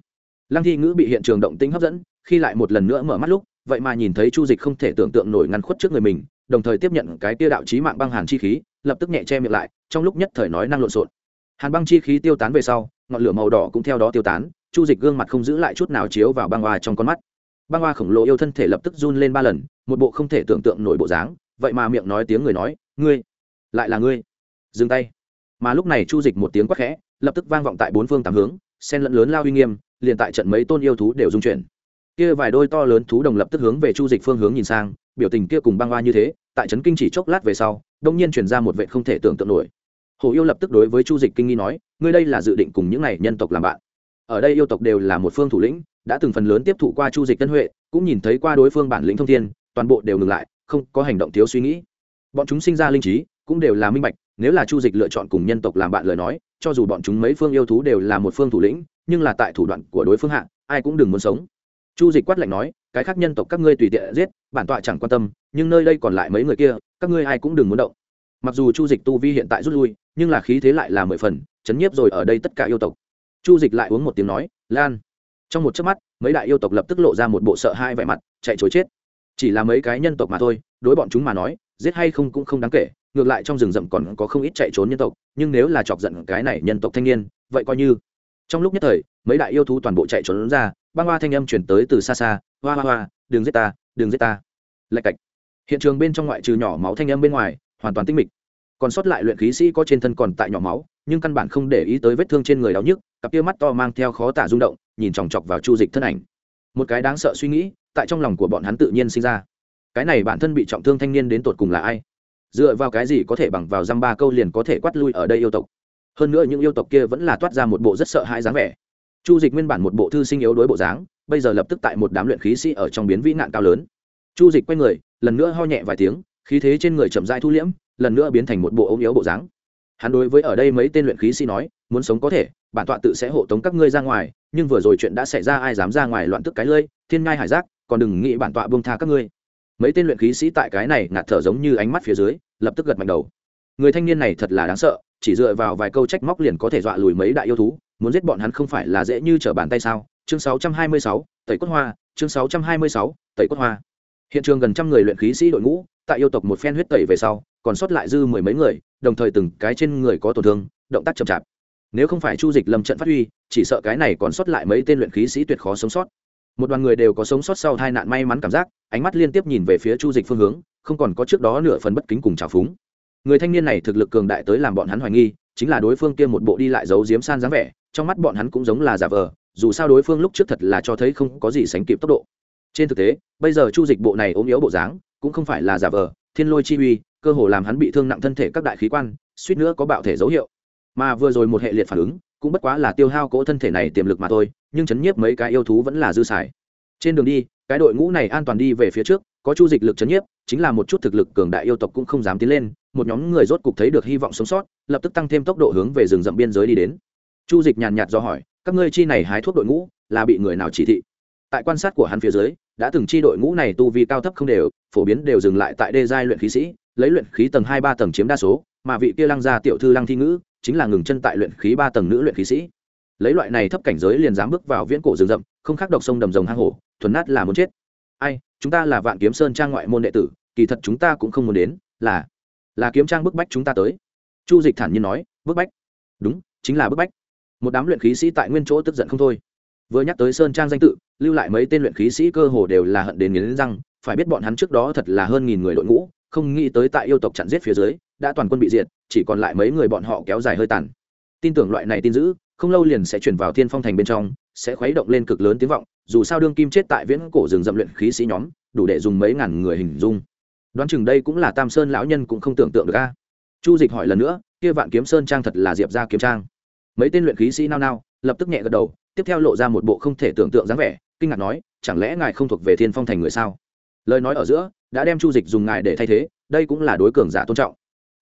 Lăng thi ngữ bị hiện trường động tĩnh hấp dẫn, khi lại một lần nữa mở mắt lúc, vậy mà nhìn thấy chu dịch không thể tưởng tượng nổi ngăn khuất trước người mình, đồng thời tiếp nhận cái tia đạo trí mạng băng hàn chi khí, lập tức nhẹ che miệng lại, trong lúc nhất thời nói năng lộn xộn. Hàn băng chi khí tiêu tán về sau, ngọn lửa màu đỏ cũng theo đó tiêu tán, chu dịch gương mặt không giữ lại chút nào chiếu vào băng hoa trong con mắt. Băng hoa khổng lồ yêu thân thể lập tức run lên ba lần một bộ không thể tưởng tượng nổi bộ dáng, vậy mà miệng nói tiếng người nói, ngươi, lại là ngươi. Dừng tay. Mà lúc này chu dịch một tiếng quát khẽ, lập tức vang vọng tại bốn phương tám hướng sen lẫn lớn lao uy nghiêm, liền tại trận mấy tôn yêu thú đều dung chuyển. Kia vài đôi to lớn thú đồng lập tức hướng về chu dịch phương hướng nhìn sang, biểu tình kia cùng băng hoa như thế, tại trấn kinh chỉ chốc lát về sau, đông nhiên chuyển ra một vệ không thể tưởng tượng nổi. Hồ yêu lập tức đối với chu dịch kinh nghi nói, ngươi đây là dự định cùng những này nhân tộc làm bạn. Ở đây yêu tộc đều là một phương thủ lĩnh, đã từng phần lớn tiếp thụ qua chu dịch tân huệ, cũng nhìn thấy qua đối phương bản lĩnh thông thiên toàn bộ đều ngừng lại, không có hành động thiếu suy nghĩ. Bọn chúng sinh ra linh trí, cũng đều là minh bạch, nếu là chu dịch lựa chọn cùng nhân tộc làm bạn lời nói, cho dù bọn chúng mấy phương yêu thú đều là một phương thủ lĩnh, nhưng là tại thủ đoạn của đối phương hạ, ai cũng đừng muốn sống. Chu dịch quát lạnh nói, cái khác nhân tộc các ngươi tùy tiện giết, bản tọa chẳng quan tâm, nhưng nơi đây còn lại mấy người kia, các ngươi ai cũng đừng muốn động. Mặc dù chu dịch tu vi hiện tại rút lui, nhưng là khí thế lại là mười phần, chấn nhiếp rồi ở đây tất cả yêu tộc. Chu dịch lại uống một tiếng nói, lan. Trong một chớp mắt, mấy đại yêu tộc lập tức lộ ra một bộ sợ hai vẻ mặt, chạy chối chết chỉ là mấy cái nhân tộc mà thôi, đối bọn chúng mà nói, giết hay không cũng không đáng kể, ngược lại trong rừng rậm còn có không ít chạy trốn nhân tộc, nhưng nếu là chọc giận cái này nhân tộc thanh niên, vậy coi như. Trong lúc nhất thời, mấy đại yêu thú toàn bộ chạy trốn ra, băng hoa thanh âm chuyển tới từ xa xa, hoa hoa hoa, đừng giết ta, đừng giết ta. Lạch cạch. Hiện trường bên trong ngoại trừ nhỏ máu thanh âm bên ngoài, hoàn toàn tinh mịch. Còn sót lại luyện khí sĩ có trên thân còn tại nhỏ máu, nhưng căn bản không để ý tới vết thương trên người đau nhức, cặp tia mắt to mang theo khó tả rung động, nhìn chòng chọc vào chu dịch thân ảnh. Một cái đáng sợ suy nghĩ tại trong lòng của bọn hắn tự nhiên sinh ra. Cái này bản thân bị trọng thương thanh niên đến tột cùng là ai? Dựa vào cái gì có thể bằng vào dăm ba câu liền có thể quát lui ở đây yêu tộc? Hơn nữa những yêu tộc kia vẫn là toát ra một bộ rất sợ hãi dáng vẻ. Chu dịch nguyên bản một bộ thư sinh yếu đối bộ dáng, bây giờ lập tức tại một đám luyện khí sĩ ở trong biến vĩ nạn cao lớn. Chu dịch quay người, lần nữa ho nhẹ vài tiếng, khí thế trên người chậm dai thu liễm, lần nữa biến thành một bộ ống yếu bộ dáng. Hắn đối với ở đây mấy tên luyện khí sĩ nói, muốn sống có thể, bản tọa tự sẽ hộ tống các ngươi ra ngoài, nhưng vừa rồi chuyện đã xảy ra ai dám ra ngoài loạn tức cái lơi thiên ngai hải giác còn đừng nghĩ bản tọa buông tha các ngươi. Mấy tên luyện khí sĩ tại cái này ngạt thở giống như ánh mắt phía dưới lập tức gật mạnh đầu. Người thanh niên này thật là đáng sợ chỉ dựa vào vài câu trách móc liền có thể dọa lùi mấy đại yêu thú muốn giết bọn hắn không phải là dễ như trở bàn tay sao? Chương 626, tẩy cốt hoa chương 626, tẩy cốt hoa. Hiện trường gần trăm người luyện khí sĩ đội ngũ tại yêu tộc một phen huyết tẩy về sau còn sót lại dư mười mấy người đồng thời từng cái trên người có tổn thương động tác chậm chạp. Nếu không phải chu dịch lâm trận phát huy chỉ sợ cái này còn sót lại mấy tên luyện khí sĩ tuyệt khó sống sót một đoàn người đều có sống sót sau hai nạn may mắn cảm giác, ánh mắt liên tiếp nhìn về phía chu dịch phương hướng, không còn có trước đó nửa phần bất kính cùng trào phúng. Người thanh niên này thực lực cường đại tới làm bọn hắn hoài nghi, chính là đối phương kia một bộ đi lại giấu giếm san dáng vẻ, trong mắt bọn hắn cũng giống là giả vờ, dù sao đối phương lúc trước thật là cho thấy không có gì sánh kịp tốc độ. Trên thực tế, bây giờ chu dịch bộ này ốm yếu bộ dáng, cũng không phải là giả vờ, thiên lôi chi uy, cơ hồ làm hắn bị thương nặng thân thể các đại khí quan, suýt nữa có bạo thể dấu hiệu. Mà vừa rồi một hệ liệt phản ứng, cũng bất quá là tiêu hao cỗ thân thể này tiềm lực mà thôi nhưng chấn nhiếp mấy cái yêu thú vẫn là dư xài. Trên đường đi, cái đội ngũ này an toàn đi về phía trước, có chu dịch lực chấn nhiếp, chính là một chút thực lực cường đại yêu tộc cũng không dám tiến lên, một nhóm người rốt cục thấy được hy vọng sống sót, lập tức tăng thêm tốc độ hướng về rừng rậm biên giới đi đến. Chu dịch nhàn nhạt do hỏi, các ngươi chi này hái thuốc đội ngũ, là bị người nào chỉ thị? Tại quan sát của hắn phía dưới, đã từng chi đội ngũ này tu vi cao thấp không đều, phổ biến đều dừng lại tại đê giai luyện khí sĩ, lấy luyện khí tầng hai ba tầng chiếm đa số, mà vị kia lăng gia tiểu thư lăng thi ngữ, chính là ngừng chân tại luyện khí ba tầng nữ luyện khí sĩ lấy loại này thấp cảnh giới liền dám bước vào viễn cổ rừng rậm, không khác độc sông đầm rồng hang hổ, thuần nát là muốn chết. Ai, chúng ta là vạn kiếm sơn trang ngoại môn đệ tử, kỳ thật chúng ta cũng không muốn đến, là là kiếm trang bức bách chúng ta tới. Chu dịch thản nhiên nói, bức bách? Đúng, chính là bức bách. Một đám luyện khí sĩ tại nguyên chỗ tức giận không thôi. Vừa nhắc tới sơn trang danh tự, lưu lại mấy tên luyện khí sĩ cơ hồ đều là hận đến nghiến răng, phải biết bọn hắn trước đó thật là hơn nghìn người đội ngũ, không nghĩ tới tại yêu tộc chặn giết phía dưới, đã toàn quân bị diệt, chỉ còn lại mấy người bọn họ kéo dài hơi tàn. Tin tưởng loại này tin giữ không lâu liền sẽ chuyển vào thiên phong thành bên trong, sẽ khuấy động lên cực lớn tiếng vọng, dù sao đương kim chết tại viễn cổ rừng dậm luyện khí sĩ nhóm, đủ để dùng mấy ngàn người hình dung. Đoán chừng đây cũng là tam sơn lão nhân cũng không tưởng tượng được a. Chu dịch hỏi lần nữa, kia vạn kiếm sơn trang thật là diệp ra kiếm trang. Mấy tên luyện khí sĩ nao nao, lập tức nhẹ gật đầu, tiếp theo lộ ra một bộ không thể tưởng tượng dáng vẻ, kinh ngạc nói, chẳng lẽ ngài không thuộc về thiên phong thành người sao? Lời nói ở giữa, đã đem chu dịch dùng ngài để thay thế, đây cũng là đối cường giả tôn trọng.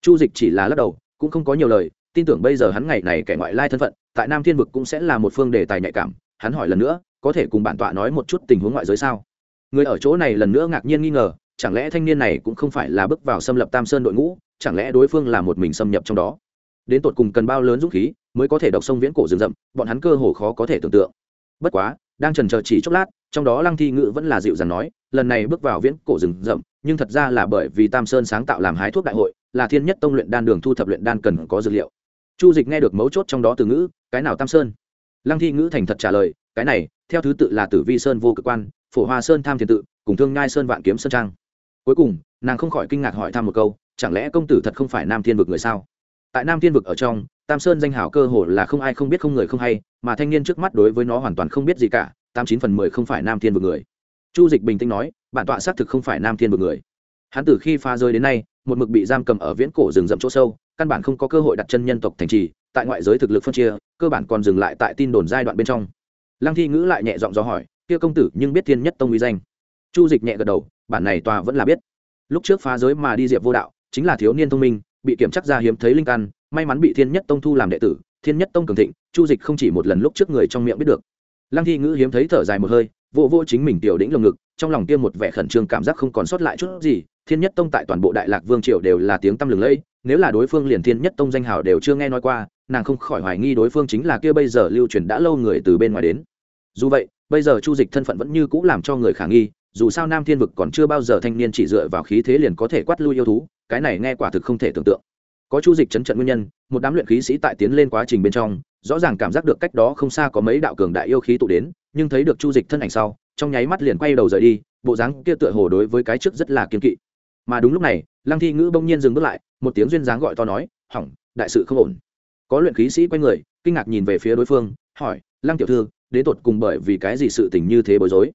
Chu dịch chỉ là lắc đầu, cũng không có nhiều lời, tin tưởng bây giờ hắn ngày này kẻ ngoại lai thân phận tại nam thiên vực cũng sẽ là một phương đề tài nhạy cảm, hắn hỏi lần nữa, có thể cùng bản tọa nói một chút tình huống ngoại giới sao? Người ở chỗ này lần nữa ngạc nhiên nghi ngờ, chẳng lẽ thanh niên này cũng không phải là bước vào xâm lập tam sơn đội ngũ, chẳng lẽ đối phương là một mình xâm nhập trong đó? Đến tột cùng cần bao lớn dũng khí mới có thể đọc sông viễn cổ rừng rậm, bọn hắn cơ hồ khó có thể tưởng tượng. Bất quá, đang trần chờ chỉ chốc lát, trong đó lăng thi ngữ vẫn là dịu dàng nói, lần này bước vào viễn cổ rừng rậm, nhưng thật ra là bởi vì tam sơn sáng tạo làm hái thuốc đại hội, là thiên nhất tông luyện đan đường thu thập luyện đan cần có dược liệu chu dịch nghe được mấu chốt trong đó từ ngữ, cái nào tam sơn? Lăng thi ngữ thành thật trả lời, cái này, theo thứ tự là tử vi sơn vô cực quan, phổ hoa sơn tham thiền tự, cùng thương ngai sơn vạn kiếm sơn trang. Cuối cùng, nàng không khỏi kinh ngạc hỏi thăm một câu, chẳng lẽ công tử thật không phải nam thiên vực người sao? Tại nam thiên vực ở trong, tam sơn danh hảo cơ hồ là không ai không biết không người không hay, mà thanh niên trước mắt đối với nó hoàn toàn không biết gì cả, tám chín phần mười không phải nam thiên vực người. Chu dịch bình tĩnh nói, bản tọa xác thực không phải nam thiên vực người. Hắn từ khi pha rơi đến nay một mực bị giam cầm ở viễn cổ rừng rậm chỗ sâu, căn bản không có cơ hội đặt chân nhân tộc thành trì, tại ngoại giới thực lực phân chia, cơ bản còn dừng lại tại tin đồn giai đoạn bên trong. Lăng thi ngữ lại nhẹ giọng do hỏi, kia công tử nhưng biết thiên nhất tông uy danh? Chu dịch nhẹ gật đầu, bản này tòa vẫn là biết. Lúc trước phá giới mà đi diệp vô đạo, chính là thiếu niên thông minh, bị kiểm chắc ra hiếm thấy linh căn, may mắn bị thiên nhất tông thu làm đệ tử, thiên nhất tông cường thịnh, chu dịch không chỉ một lần lúc trước người trong miệng biết được. Lăng thi ngữ hiếm thấy thở dài một hơi vô vô chính mình tiểu đĩnh lồng ngực, trong lòng tiêm một vẻ khẩn trương cảm giác không còn sót lại chút gì thiên nhất tông tại toàn bộ đại lạc vương triều đều là tiếng tăm lừng lẫy, nếu là đối phương liền thiên nhất tông danh hào đều chưa nghe nói qua, nàng không khỏi hoài nghi đối phương chính là kia bây giờ lưu truyền đã lâu người từ bên ngoài đến. Dù vậy, bây giờ chu dịch thân phận vẫn như cũ làm cho người khả nghi, dù sao nam thiên vực còn chưa bao giờ thanh niên chỉ dựa vào khí thế liền có thể quát lui yêu thú, cái này nghe quả thực không thể tưởng tượng. Có chu dịch chấn trận nguyên nhân, một đám luyện khí sĩ tại tiến lên quá trình bên trong, rõ ràng cảm giác được cách đó không xa có mấy đạo cường đại yêu khí tụ đến, nhưng thấy được chu dịch thân ảnh sau, trong nháy mắt liền quay đầu rời đi, bộ dáng kia tựa hồ đối với cái trước rất là kiên kỵ mà đúng lúc này, lăng thi ngữ bỗng nhiên dừng bước lại, một tiếng duyên dáng gọi to nói, hỏng, đại sự không ổn. Có luyện khí sĩ quay người, kinh ngạc nhìn về phía đối phương, hỏi, lăng tiểu thư đến tột cùng bởi vì cái gì sự tình như thế bối rối?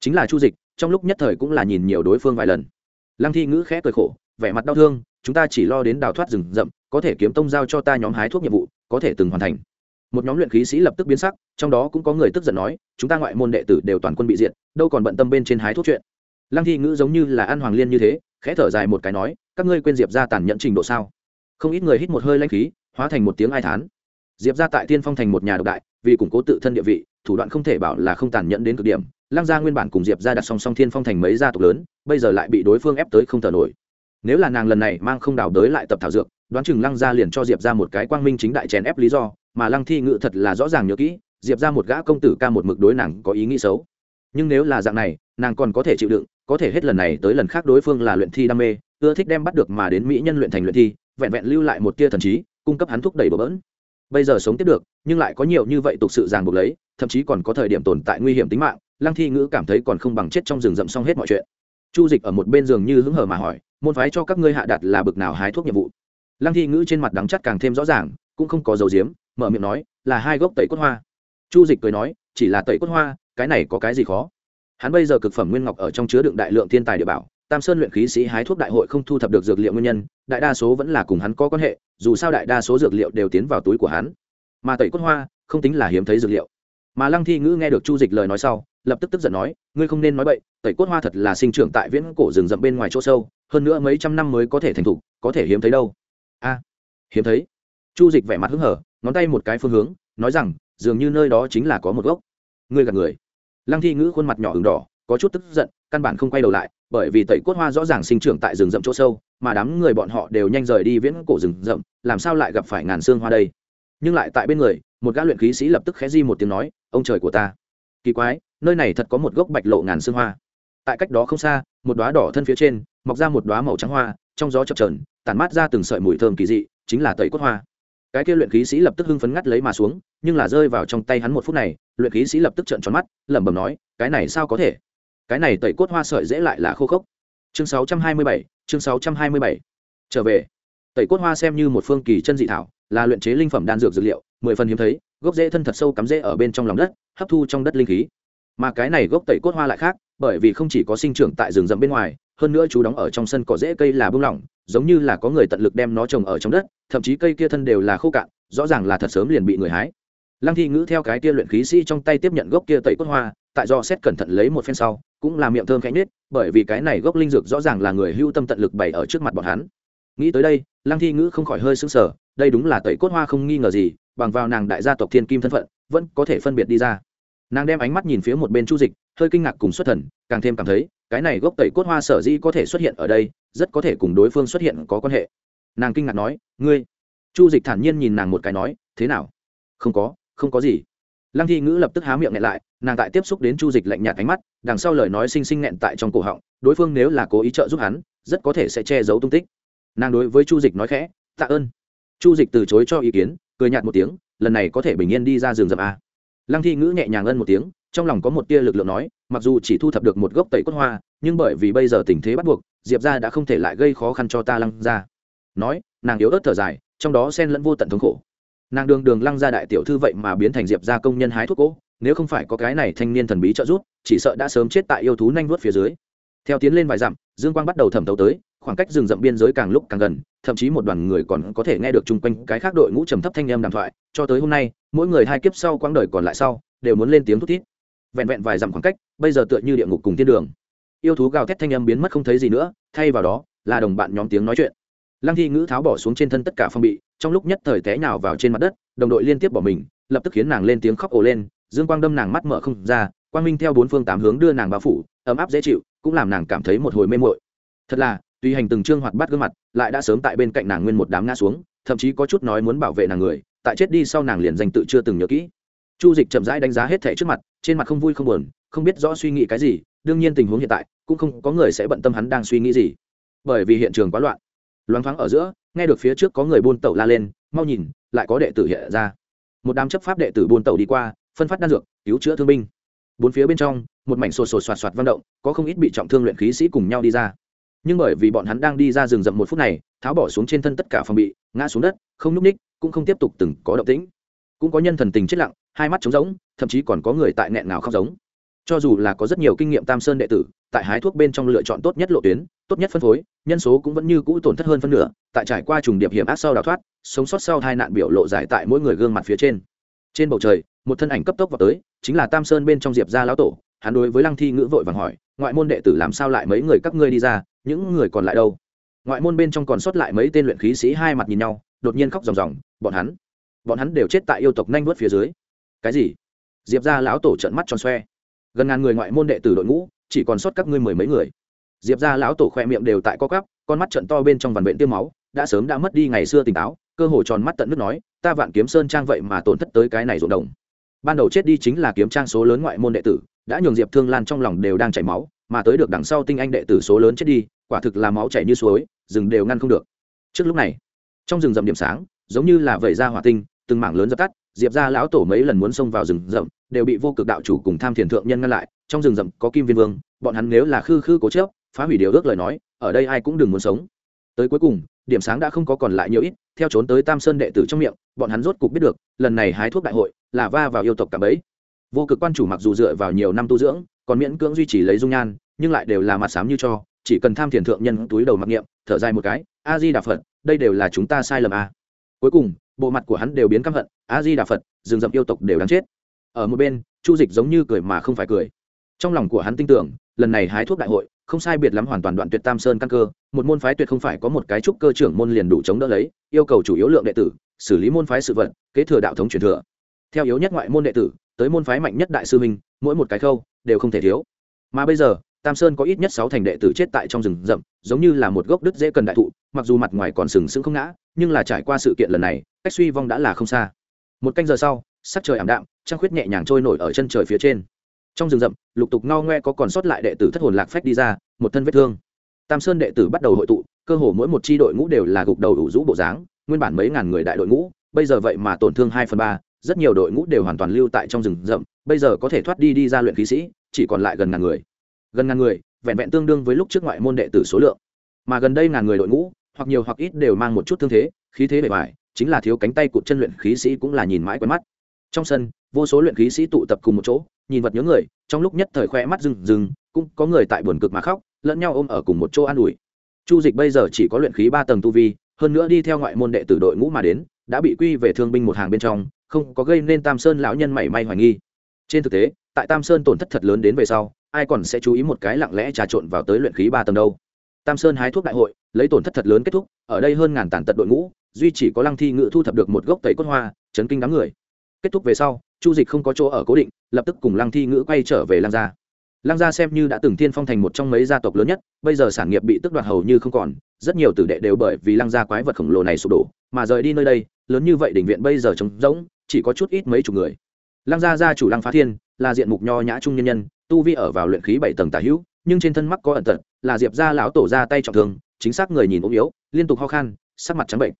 Chính là chu dịch, trong lúc nhất thời cũng là nhìn nhiều đối phương vài lần. Lăng thi ngữ khẽ cười khổ, vẻ mặt đau thương, chúng ta chỉ lo đến đào thoát rừng rậm, có thể kiếm tông giao cho ta nhóm hái thuốc nhiệm vụ, có thể từng hoàn thành. Một nhóm luyện khí sĩ lập tức biến sắc, trong đó cũng có người tức giận nói, chúng ta ngoại môn đệ tử đều toàn quân bị diện đâu còn bận tâm bên trên hái thuốc chuyện. Lăng thi ngữ giống như là ăn hoàng liên như thế khẽ thở dài một cái nói, các ngươi quên diệp ra tàn nhẫn trình độ sao? Không ít người hít một hơi lanh khí, hóa thành một tiếng ai thán. Diệp ra tại tiên phong thành một nhà độc đại, vì củng cố tự thân địa vị, thủ đoạn không thể bảo là không tàn nhẫn đến cực điểm. Lăng gia nguyên bản cùng diệp ra đặt song song thiên phong thành mấy gia tộc lớn, bây giờ lại bị đối phương ép tới không thở nổi. Nếu là nàng lần này mang không đào đới lại tập thảo dược, đoán chừng lăng gia liền cho diệp ra một cái quang minh chính đại chèn ép lý do, mà lăng thi ngự thật là rõ ràng nhớ kỹ, diệp ra một gã công tử ca một mực đối nàng có ý nghĩ xấu. Nhưng nếu là dạng này, nàng còn có thể chịu đựng có thể hết lần này tới lần khác đối phương là luyện thi đam mê, ưa thích đem bắt được mà đến mỹ nhân luyện thành luyện thi, vẹn vẹn lưu lại một tia thần trí, cung cấp hắn thúc đẩy bờ bỡn. Bây giờ sống tiếp được, nhưng lại có nhiều như vậy tục sự ràng buộc lấy, thậm chí còn có thời điểm tồn tại nguy hiểm tính mạng, lăng thi ngữ cảm thấy còn không bằng chết trong rừng rậm xong hết mọi chuyện. Chu dịch ở một bên giường như hứng hở mà hỏi, môn phái cho các ngươi hạ đặt là bực nào hái thuốc nhiệm vụ? Lăng thi ngữ trên mặt đắng chắt càng thêm rõ ràng, cũng không có dầu diếm mở miệng nói, là hai gốc tẩy cốt hoa. Chu dịch cười nói, chỉ là tẩy cốt hoa, cái này có cái gì khó? Hắn bây giờ cực phẩm nguyên ngọc ở trong chứa đựng đại lượng thiên tài địa bảo, tam sơn luyện khí sĩ hái thuốc đại hội không thu thập được dược liệu nguyên nhân, đại đa số vẫn là cùng hắn có quan hệ, dù sao đại đa số dược liệu đều tiến vào túi của hắn. Mà tẩy cốt hoa, không tính là hiếm thấy dược liệu. Mà lăng thi ngữ nghe được chu dịch lời nói sau, lập tức tức giận nói, ngươi không nên nói bậy, tẩy cốt hoa thật là sinh trưởng tại viễn cổ rừng rậm bên ngoài chỗ sâu, hơn nữa mấy trăm năm mới có thể thành thục, có thể hiếm thấy đâu. A, hiếm thấy. Chu dịch vẻ mặt hứng hở, ngón tay một cái phương hướng, nói rằng, dường như nơi đó chính là có một gốc. Ngươi gạt người lăng thi ngữ khuôn mặt nhỏ ửng đỏ, có chút tức giận, căn bản không quay đầu lại, bởi vì tẩy cốt hoa rõ ràng sinh trưởng tại rừng rậm chỗ sâu, mà đám người bọn họ đều nhanh rời đi viễn cổ rừng rậm, làm sao lại gặp phải ngàn xương hoa đây? Nhưng lại tại bên người, một gã luyện khí sĩ lập tức khẽ di một tiếng nói, ông trời của ta, kỳ quái, nơi này thật có một gốc bạch lộ ngàn xương hoa. Tại cách đó không xa, một đoá đỏ thân phía trên, mọc ra một đoá màu trắng hoa, trong gió chập trờn tản mát ra từng sợi mùi thơm kỳ dị, chính là tẩy cốt hoa cái kia luyện khí sĩ lập tức hưng phấn ngắt lấy mà xuống nhưng là rơi vào trong tay hắn một phút này luyện khí sĩ lập tức trợn tròn mắt lẩm bẩm nói cái này sao có thể? Cái này tẩy cốt hoa sợi dễ lại là khô khốc. Chương 627, chương 627. trở về. Tẩy cốt hoa xem như một phương kỳ chân dị thảo là luyện chế linh phẩm đan dược dược liệu mười phần hiếm thấy gốc rễ thân thật sâu cắm rễ ở bên trong lòng đất hấp thu trong đất linh khí. Mà cái này gốc tẩy cốt hoa lại khác bởi vì không chỉ có sinh trưởng tại rừng rậm bên ngoài hơn nữa chú đóng ở trong sân cỏ rễ cây là bung lỏng giống như là có người tận lực đem nó trồng ở trong đất, thậm chí cây kia thân đều là khô cạn, rõ ràng là thật sớm liền bị người hái. Lăng thi ngữ theo cái kia luyện khí sĩ trong tay tiếp nhận gốc kia tẩy cốt hoa, tại do xét cẩn thận lấy một phen sau, cũng là miệng thơm khẽ nết bởi vì cái này gốc linh dược rõ ràng là người hưu tâm tận lực bày ở trước mặt bọn hắn. Nghĩ tới đây, lăng thi ngữ không khỏi hơi sững sờ, đây đúng là tẩy cốt hoa không nghi ngờ gì, bằng vào nàng đại gia tộc thiên kim thân phận, vẫn có thể phân biệt đi ra. Nàng đem ánh mắt nhìn phía một bên chu dịch, hơi kinh ngạc cùng xuất thần, càng thêm cảm thấy cái này gốc tẩy cốt hoa sở dĩ có thể xuất hiện ở đây, rất có thể cùng đối phương xuất hiện có quan hệ. Nàng kinh ngạc nói, ngươi? Chu dịch thản nhiên nhìn nàng một cái nói, thế nào? Không có không có gì. Lăng thi ngữ lập tức há miệng nghẹn lại, nàng tại tiếp xúc đến chu dịch lạnh nhạt ánh mắt, đằng sau lời nói xinh xinh nghẹn tại trong cổ họng, đối phương nếu là cố ý trợ giúp hắn, rất có thể sẽ che giấu tung tích. Nàng đối với chu dịch nói khẽ, tạ ơn. Chu dịch từ chối cho ý kiến, cười nhạt một tiếng, lần này có thể bình yên đi ra giường dập a lăng thi ngữ nhẹ nhàng ân một tiếng trong lòng có một tia lực lượng nói, mặc dù chỉ thu thập được một gốc tẩy cốt hoa, nhưng bởi vì bây giờ tình thế bắt buộc, diệp ra đã không thể lại gây khó khăn cho ta lăng ra nói, nàng yếu ớt thở dài, trong đó xen lẫn vô tận thống khổ. Nàng đường đường lăng ra đại tiểu thư vậy mà biến thành diệp ra công nhân hái thuốc cỗ nếu không phải có cái này thanh niên thần bí trợ giúp, chỉ sợ đã sớm chết tại yêu thú nanh vuốt phía dưới. Theo tiến lên vài dặm, dương quang bắt đầu thẩm thấu tới, khoảng cách rừng rậm biên giới càng lúc càng gần, thậm chí một đoàn người còn có thể nghe được chung quanh cái khác đội ngũ trầm thấp thanh âm đàm thoại, cho tới hôm nay, mỗi người hai kiếp sau quãng đời còn lại sau, đều muốn lên tiếng thút thít vẹn vẹn vài dặm khoảng cách, bây giờ tựa như địa ngục cùng thiên đường. Yêu thú gào thét thanh âm biến mất không thấy gì nữa, thay vào đó, là đồng bạn nhóm tiếng nói chuyện. Lăng thi ngữ tháo bỏ xuống trên thân tất cả phong bị, trong lúc nhất thời té nhào vào trên mặt đất, đồng đội liên tiếp bỏ mình, lập tức khiến nàng lên tiếng khóc ồ lên, dương quang đâm nàng mắt mở không ra, quang minh theo bốn phương tám hướng đưa nàng bao phủ, ấm áp dễ chịu, cũng làm nàng cảm thấy một hồi mê mội thật là, tuy hành từng trương hoạt bát gương mặt, lại đã sớm tại bên cạnh nàng nguyên một đám ngã xuống, thậm chí có chút nói muốn bảo vệ nàng người, tại chết đi sau nàng liền danh tự chưa từng nhớ kỹ chu dịch chậm rãi đánh giá hết thẻ trước mặt, trên mặt không vui không buồn, không biết rõ suy nghĩ cái gì, đương nhiên tình huống hiện tại, cũng không có người sẽ bận tâm hắn đang suy nghĩ gì. Bởi vì hiện trường quá loạn. Loáng thoáng ở giữa, nghe được phía trước có người buôn tẩu la lên, mau nhìn, lại có đệ tử hiện ra. Một đám chấp pháp đệ tử buôn tẩu đi qua, phân phát đan dược, cứu chữa thương binh. Bốn phía bên trong, một mảnh sột sột soạt soạt văn động, có không ít bị trọng thương luyện khí sĩ cùng nhau đi ra. Nhưng bởi vì bọn hắn đang đi ra rừng rậm một phút này, tháo bỏ xuống trên thân tất cả phòng bị, ngã xuống đất, không nhúc ních, cũng không tiếp tục từng có động tĩnh. Cũng có nhân thần tình chết lặng hai mắt trống rỗng, thậm chí còn có người tại nghẹn nào khóc giống. Cho dù là có rất nhiều kinh nghiệm tam sơn đệ tử, tại hái thuốc bên trong lựa chọn tốt nhất lộ tuyến, tốt nhất phân phối, nhân số cũng vẫn như cũ tổn thất hơn phân nửa, tại trải qua trùng điệp hiểm ác sau đào thoát, sống sót sau hai nạn biểu lộ giải tại mỗi người gương mặt phía trên. Trên bầu trời, một thân ảnh cấp tốc vào tới, chính là tam sơn bên trong diệp gia lão tổ, hắn đối với lăng thi ngữ vội vàng hỏi, ngoại môn đệ tử làm sao lại mấy người các ngươi đi ra, những người còn lại đâu? Ngoại môn bên trong còn sót lại mấy tên luyện khí sĩ hai mặt nhìn nhau, đột nhiên khóc ròng ròng, bọn hắn bọn hắn đều chết tại yêu tộc nanh vớt phía dưới cái gì? Diệp ra lão tổ trận mắt tròn xoe. Gần ngàn người ngoại môn đệ tử đội ngũ, chỉ còn sót các ngươi mười mấy người. Diệp ra lão tổ khoe miệng đều tại co cắp con mắt trận to bên trong vằn vện tiêm máu, đã sớm đã mất đi ngày xưa tỉnh táo, cơ hồ tròn mắt tận nước nói, ta vạn kiếm sơn trang vậy mà tổn thất tới cái này ruộng đồng. Ban đầu chết đi chính là kiếm trang số lớn ngoại môn đệ tử, đã nhường diệp thương lan trong lòng đều đang chảy máu, mà tới được đằng sau tinh anh đệ tử số lớn chết đi, quả thực là máu chảy như suối, rừng đều ngăn không được. Trước lúc này, trong rừng rậm điểm sáng, giống như là vẩy ra hỏa tinh, từng mảng lớn dập tắt diệp ra lão tổ mấy lần muốn xông vào rừng rậm, đều bị vô cực đạo chủ cùng tham thiền thượng nhân ngăn lại. Trong rừng rậm có kim viên vương, bọn hắn nếu là khư khư cố chớp phá hủy điều ước lời nói, ở đây ai cũng đừng muốn sống. Tới cuối cùng, điểm sáng đã không có còn lại nhiều ít, theo trốn tới tam sơn đệ tử trong miệng, bọn hắn rốt cục biết được, lần này hái thuốc đại hội là va vào yêu tộc cả bấy. Vô cực quan chủ mặc dù dựa vào nhiều năm tu dưỡng, còn miễn cưỡng duy trì lấy dung nhan, nhưng lại đều là mặt sám như cho, chỉ cần tham thiền thượng nhân túi đầu mặc niệm, thở dài một cái, a di đà phật, đây đều là chúng ta sai lầm a cuối cùng bộ mặt của hắn đều biến căm hận a di đà phật rừng rậm yêu tộc đều đáng chết. Ở một bên, chu dịch giống như cười mà không phải cười. Trong lòng của hắn tin tưởng, lần này hái thuốc đại hội, không sai biệt lắm hoàn toàn đoạn tuyệt tam sơn căn cơ, một môn phái tuyệt không phải có một cái trúc cơ trưởng môn liền đủ chống đỡ lấy, yêu cầu chủ yếu lượng đệ tử, xử lý môn phái sự vật, kế thừa đạo thống truyền thừa. Theo yếu nhất ngoại môn đệ tử, tới môn phái mạnh nhất đại sư minh mỗi một cái khâu, đều không thể thiếu. Mà bây giờ tam sơn có ít nhất sáu thành đệ tử chết tại trong rừng rậm, giống như là một gốc đứt dễ cần đại thụ, mặc dù mặt ngoài còn sừng sững không ngã, nhưng là trải qua sự kiện lần này, cách suy vong đã là không xa. Một canh giờ sau, sắc trời ảm đạm, trăng khuyết nhẹ nhàng trôi nổi ở chân trời phía trên. Trong rừng rậm, lục tục ngao ngoe có còn sót lại đệ tử thất hồn lạc phách đi ra, một thân vết thương. Tam sơn đệ tử bắt đầu hội tụ, cơ hồ mỗi một tri đội ngũ đều là gục đầu đủ rũ bộ dáng, nguyên bản mấy ngàn người đại đội ngũ, bây giờ vậy mà tổn thương hai phần ba, rất nhiều đội ngũ đều hoàn toàn lưu tại trong rừng rậm, bây giờ có thể thoát đi đi ra luyện khí sĩ, chỉ còn lại gần ngàn người gần ngàn người, vẹn vẹn tương đương với lúc trước ngoại môn đệ tử số lượng. Mà gần đây ngàn người đội ngũ, hoặc nhiều hoặc ít đều mang một chút thương thế, khí thế bề bài chính là thiếu cánh tay cụt chân luyện khí sĩ cũng là nhìn mãi quen mắt. Trong sân, vô số luyện khí sĩ tụ tập cùng một chỗ, nhìn vật nhớ người, trong lúc nhất thời khoe mắt rừng rừng cũng có người tại buồn cực mà khóc, lẫn nhau ôm ở cùng một chỗ an ủi. Chu dịch bây giờ chỉ có luyện khí ba tầng tu vi, hơn nữa đi theo ngoại môn đệ tử đội ngũ mà đến, đã bị quy về thương binh một hàng bên trong, không có gây nên tam sơn lão nhân mảy may hoài nghi. Trên thực tế, tại tam sơn tổn thất thật lớn đến về sau ai còn sẽ chú ý một cái lặng lẽ trà trộn vào tới luyện khí ba tầng đâu. Tam sơn hái thuốc đại hội, lấy tổn thất thật lớn kết thúc, ở đây hơn ngàn tàn tật đội ngũ, duy chỉ có lăng thi ngự thu thập được một gốc tẩy cốt hoa, chấn kinh đám người. Kết thúc về sau, chu dịch không có chỗ ở cố định, lập tức cùng lăng thi ngữ quay trở về lăng gia. Lăng gia xem như đã từng tiên phong thành một trong mấy gia tộc lớn nhất, bây giờ sản nghiệp bị tước đoạt hầu như không còn, rất nhiều tử đệ đều bởi vì lăng gia quái vật khổng lồ này sụp đổ, mà rời đi nơi đây, lớn như vậy đỉnh viện bây giờ trống rỗng, chỉ có chút ít mấy chục người lăng gia gia chủ lăng phá thiên, là diện mục nho nhã trung nhân nhân, tu vi ở vào luyện khí bảy tầng tả hữu, nhưng trên thân mắc có ẩn tật, là diệp gia lão tổ ra tay trọng thương, chính xác người nhìn ốm yếu, liên tục ho khan, sắc mặt trắng bệnh.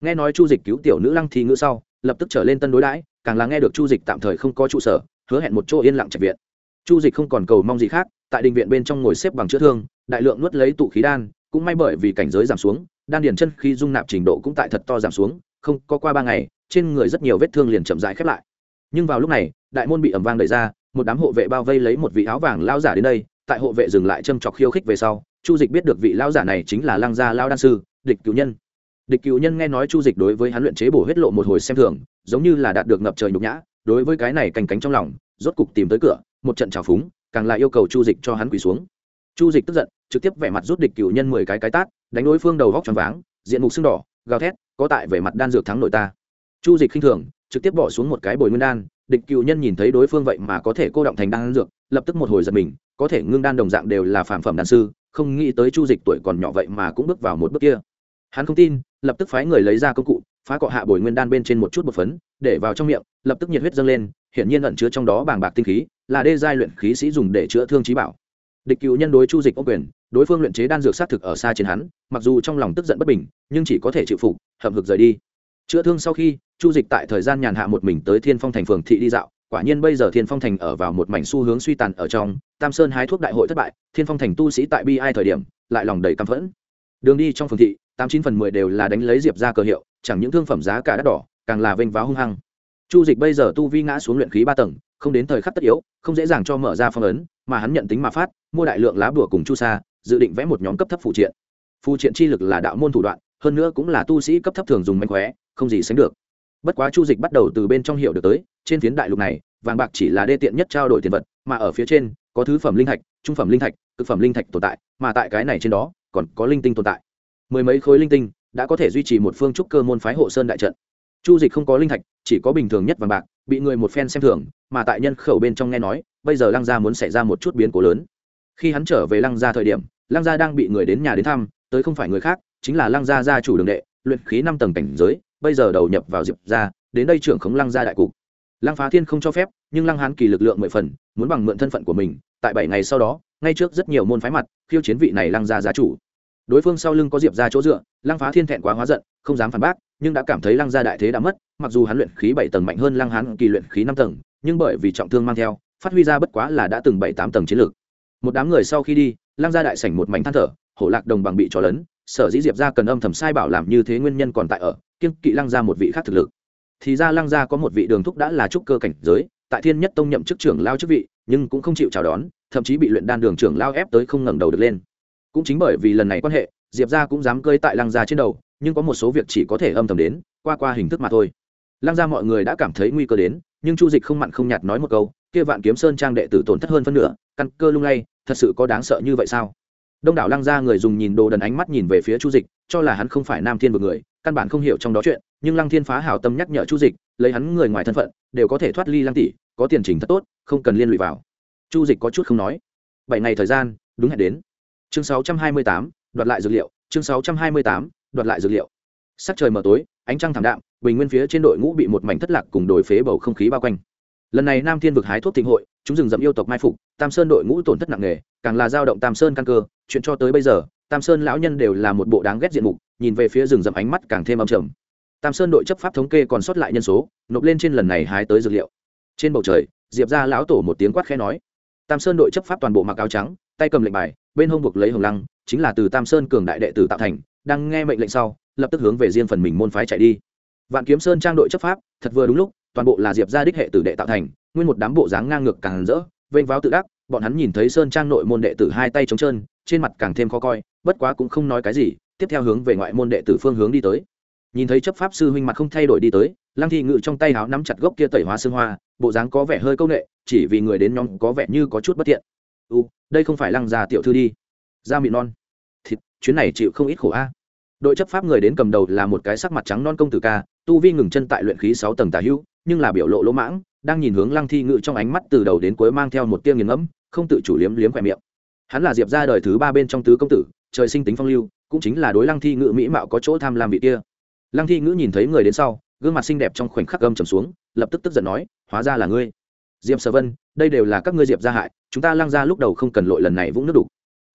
Nghe nói chu dịch cứu tiểu nữ lăng thì ngữ sau, lập tức trở lên tân đối đãi, càng là nghe được chu dịch tạm thời không có trụ sở, hứa hẹn một chỗ yên lặng trạch viện. Chu dịch không còn cầu mong gì khác, tại đình viện bên trong ngồi xếp bằng chữa thương, đại lượng nuốt lấy tụ khí đan, cũng may bởi vì cảnh giới giảm xuống, đan điền chân khi dung nạp trình độ cũng tại thật to giảm xuống, không có qua ba ngày, trên người rất nhiều vết thương liền chậm rãi khép lại nhưng vào lúc này, đại môn bị ẩm vang đẩy ra, một đám hộ vệ bao vây lấy một vị áo vàng lao giả đến đây, tại hộ vệ dừng lại châm chọc khiêu khích về sau, chu dịch biết được vị lao giả này chính là lăng gia lao đan sư, địch cựu nhân. Địch cựu nhân nghe nói chu dịch đối với hắn luyện chế bổ huyết lộ một hồi xem thường, giống như là đạt được ngập trời nhục nhã, đối với cái này cành cánh trong lòng, rốt cục tìm tới cửa, một trận trào phúng, càng lại yêu cầu chu dịch cho hắn quỳ xuống. Chu dịch tức giận, trực tiếp vẻ mặt rút địch cựu nhân mười cái cái tát, đánh đối phương đầu vóc tròn váng, diện mục sưng đỏ, gào thét, có tại vẻ mặt đan dược thắng nội ta. Chu dịch khinh thường trực tiếp bỏ xuống một cái bồi nguyên đan, địch cựu nhân nhìn thấy đối phương vậy mà có thể cô động thành đan dược, lập tức một hồi giật mình, có thể ngưng đan đồng dạng đều là phản phẩm đan sư, không nghĩ tới chu dịch tuổi còn nhỏ vậy mà cũng bước vào một bước kia. Hắn không tin, lập tức phái người lấy ra công cụ, phá cọ hạ bồi nguyên đan bên trên một chút bột phấn, để vào trong miệng, lập tức nhiệt huyết dâng lên, hiển nhiên ẩn chứa trong đó bàng bạc tinh khí, là đê giai luyện khí sĩ dùng để chữa thương trí bảo. Địch cựu nhân đối chu dịch ô quyền, đối phương luyện chế đan dược xác thực ở xa trên hắn, mặc dù trong lòng tức giận bất bình, nhưng chỉ có thể chịu phục, hậm hực rời đi chữa thương sau khi, chu dịch tại thời gian nhàn hạ một mình tới thiên phong thành phường thị đi dạo. Quả nhiên bây giờ thiên phong thành ở vào một mảnh xu hướng suy tàn ở trong. Tam sơn hái thuốc đại hội thất bại, thiên phong thành tu sĩ tại bi ai thời điểm, lại lòng đầy căm phẫn. Đường đi trong phường thị, tám chín phần mười đều là đánh lấy diệp ra cờ hiệu, chẳng những thương phẩm giá cả đắt đỏ, càng là vênh váo hung hăng. Chu dịch bây giờ tu vi ngã xuống luyện khí ba tầng, không đến thời khắc tất yếu, không dễ dàng cho mở ra phong ấn, mà hắn nhận tính mà phát, mua đại lượng lá bùa cùng chu sa, dự định vẽ một nhóm cấp thấp phụ triện. Phụ triện chi lực là đạo môn thủ đoạn, hơn nữa cũng là tu sĩ cấp thấp thường dùng mánh khóe không gì sánh được. Bất quá chu dịch bắt đầu từ bên trong hiểu được tới, trên phiến đại lục này, vàng bạc chỉ là đê tiện nhất trao đổi tiền vật, mà ở phía trên, có thứ phẩm linh thạch, trung phẩm linh thạch, cực phẩm linh thạch tồn tại, mà tại cái này trên đó, còn có linh tinh tồn tại. Mười mấy khối linh tinh đã có thể duy trì một phương trúc cơ môn phái hộ sơn đại trận. Chu dịch không có linh thạch, chỉ có bình thường nhất vàng bạc, bị người một phen xem thường, mà tại nhân khẩu bên trong nghe nói, bây giờ lăng gia muốn xảy ra một chút biến cố lớn. Khi hắn trở về lăng gia thời điểm, lăng gia đang bị người đến nhà đến thăm, tới không phải người khác, chính là lăng gia gia chủ đường đệ, luyện khí năm tầng cảnh giới bây giờ đầu nhập vào diệp gia, đến đây trưởng khống lăng gia đại cục. Lăng phá thiên không cho phép, nhưng lăng hán kỳ lực lượng mười phần, muốn bằng mượn thân phận của mình, tại bảy ngày sau đó, ngay trước rất nhiều môn phái mặt, khiêu chiến vị này lăng gia gia chủ. Đối phương sau lưng có diệp ra chỗ dựa, lăng phá thiên thẹn quá hóa giận, không dám phản bác, nhưng đã cảm thấy lăng gia đại thế đã mất, mặc dù hắn luyện khí bảy tầng mạnh hơn lăng hán kỳ luyện khí năm tầng, nhưng bởi vì trọng thương mang theo, phát huy ra bất quá là đã từng bảy tám tầng chiến lược một đám người sau khi đi, lăng gia đại sảnh một mảnh than thở, hổ lạc đồng bằng bị trò lớn sở dĩ diệp ra cần âm thầm sai bảo làm như thế nguyên nhân còn tại ở kiên kỵ lăng gia một vị khác thực lực. Thì ra lăng gia có một vị đường thúc đã là trúc cơ cảnh giới, tại thiên nhất tông nhậm chức trưởng lao chức vị, nhưng cũng không chịu chào đón, thậm chí bị luyện đan đường trưởng lao ép tới không ngẩng đầu được lên. Cũng chính bởi vì lần này quan hệ, diệp gia cũng dám cơi tại lăng gia trên đầu, nhưng có một số việc chỉ có thể âm thầm đến, qua qua hình thức mà thôi. Lăng gia mọi người đã cảm thấy nguy cơ đến, nhưng chu dịch không mặn không nhạt nói một câu, kia vạn kiếm sơn trang đệ tử tổn thất hơn phân nửa, căn cơ lung lay, thật sự có đáng sợ như vậy sao? Đông đảo lăng gia người dùng nhìn đồ đần ánh mắt nhìn về phía chu dịch, cho là hắn không phải nam thiên vực người, căn bản không hiểu trong đó chuyện, nhưng lăng thiên phá hảo tâm nhắc nhở chu dịch, lấy hắn người ngoài thân phận, đều có thể thoát ly lăng tỷ, có tiền trình thật tốt, không cần liên lụy vào. Chu dịch có chút không nói. Bảy ngày thời gian, đúng hẹn đến. Chương sáu trăm hai mươi tám, đoạt lại dược liệu, chương sáu trăm hai mươi tám, đoạt lại dược liệu. Sắc trời mờ tối, ánh trăng thảm đạm, bình nguyên phía trên đội ngũ bị một mảnh thất lạc cùng đổi phế bầu không khí bao quanh lần này nam thiên vực hái thuốc thịnh hội, chúng rừng rậm yêu tộc mai phục, tam sơn đội ngũ tổn thất nặng nề, càng là dao động tam sơn căn cơ. Chuyện cho tới bây giờ, tam sơn lão nhân đều là một bộ đáng ghét diện mục, nhìn về phía rừng rậm ánh mắt càng thêm âm trầm. Tam sơn đội chấp pháp thống kê còn sót lại nhân số, nộp lên trên lần này hái tới dược liệu. Trên bầu trời, diệp ra lão tổ một tiếng quát khẽ nói. Tam sơn đội chấp pháp toàn bộ mặc áo trắng, tay cầm lệnh bài, bên hông buộc lấy hồng lăng, chính là từ tam sơn cường đại đệ tử tạo thành, đang nghe mệnh lệnh sau, lập tức hướng về riêng phần mình môn phái chạy đi vạn kiếm sơn trang đội chấp pháp, thật vừa đúng lúc, toàn bộ là diệp gia đích hệ tử đệ tạo thành, nguyên một đám bộ dáng ngang ngược càng rỡ, vênh váo tự đắc, bọn hắn nhìn thấy sơn trang nội môn đệ tử hai tay trống trơn, trên mặt càng thêm khó coi, bất quá cũng không nói cái gì, tiếp theo hướng về ngoại môn đệ tử phương hướng đi tới. Nhìn thấy chấp pháp sư huynh mặt không thay đổi đi tới, lăng thi ngự trong tay háo nắm chặt gốc kia tẩy hóa xương hoa, bộ dáng có vẻ hơi c â u n ệ chỉ vì người đến nhóm có vẻ như có chút bất thiện u, đây không phải lăng già tiểu thư đi. Da mịn non. Thịt, chuyến này chịu không ít khổ a. Đội chấp pháp người đến cầm đầu là một cái sắc mặt trắng non công tử ca tu vi ngừng chân tại luyện khí sáu tầng tà hữu, nhưng là biểu lộ lỗ mãng, đang nhìn hướng lăng thi ngự trong ánh mắt từ đầu đến cuối mang theo một tiêu nghiền ngẫm, không tự chủ liếm liếm khỏe miệng. Hắn là diệp ra đời thứ ba bên trong tứ công tử, trời sinh tính phong lưu, cũng chính là đối lăng thi ngự mỹ mạo có chỗ tham lam vị kia. Lăng thi Ngự nhìn thấy người đến sau, gương mặt xinh đẹp trong khoảnh khắc gâm trầm xuống, lập tức tức giận nói, hóa ra là ngươi. Diệp sở vân, đây đều là các ngươi diệp gia hại, chúng ta lăng ra lúc đầu không cần lội lần này vũng nước đục.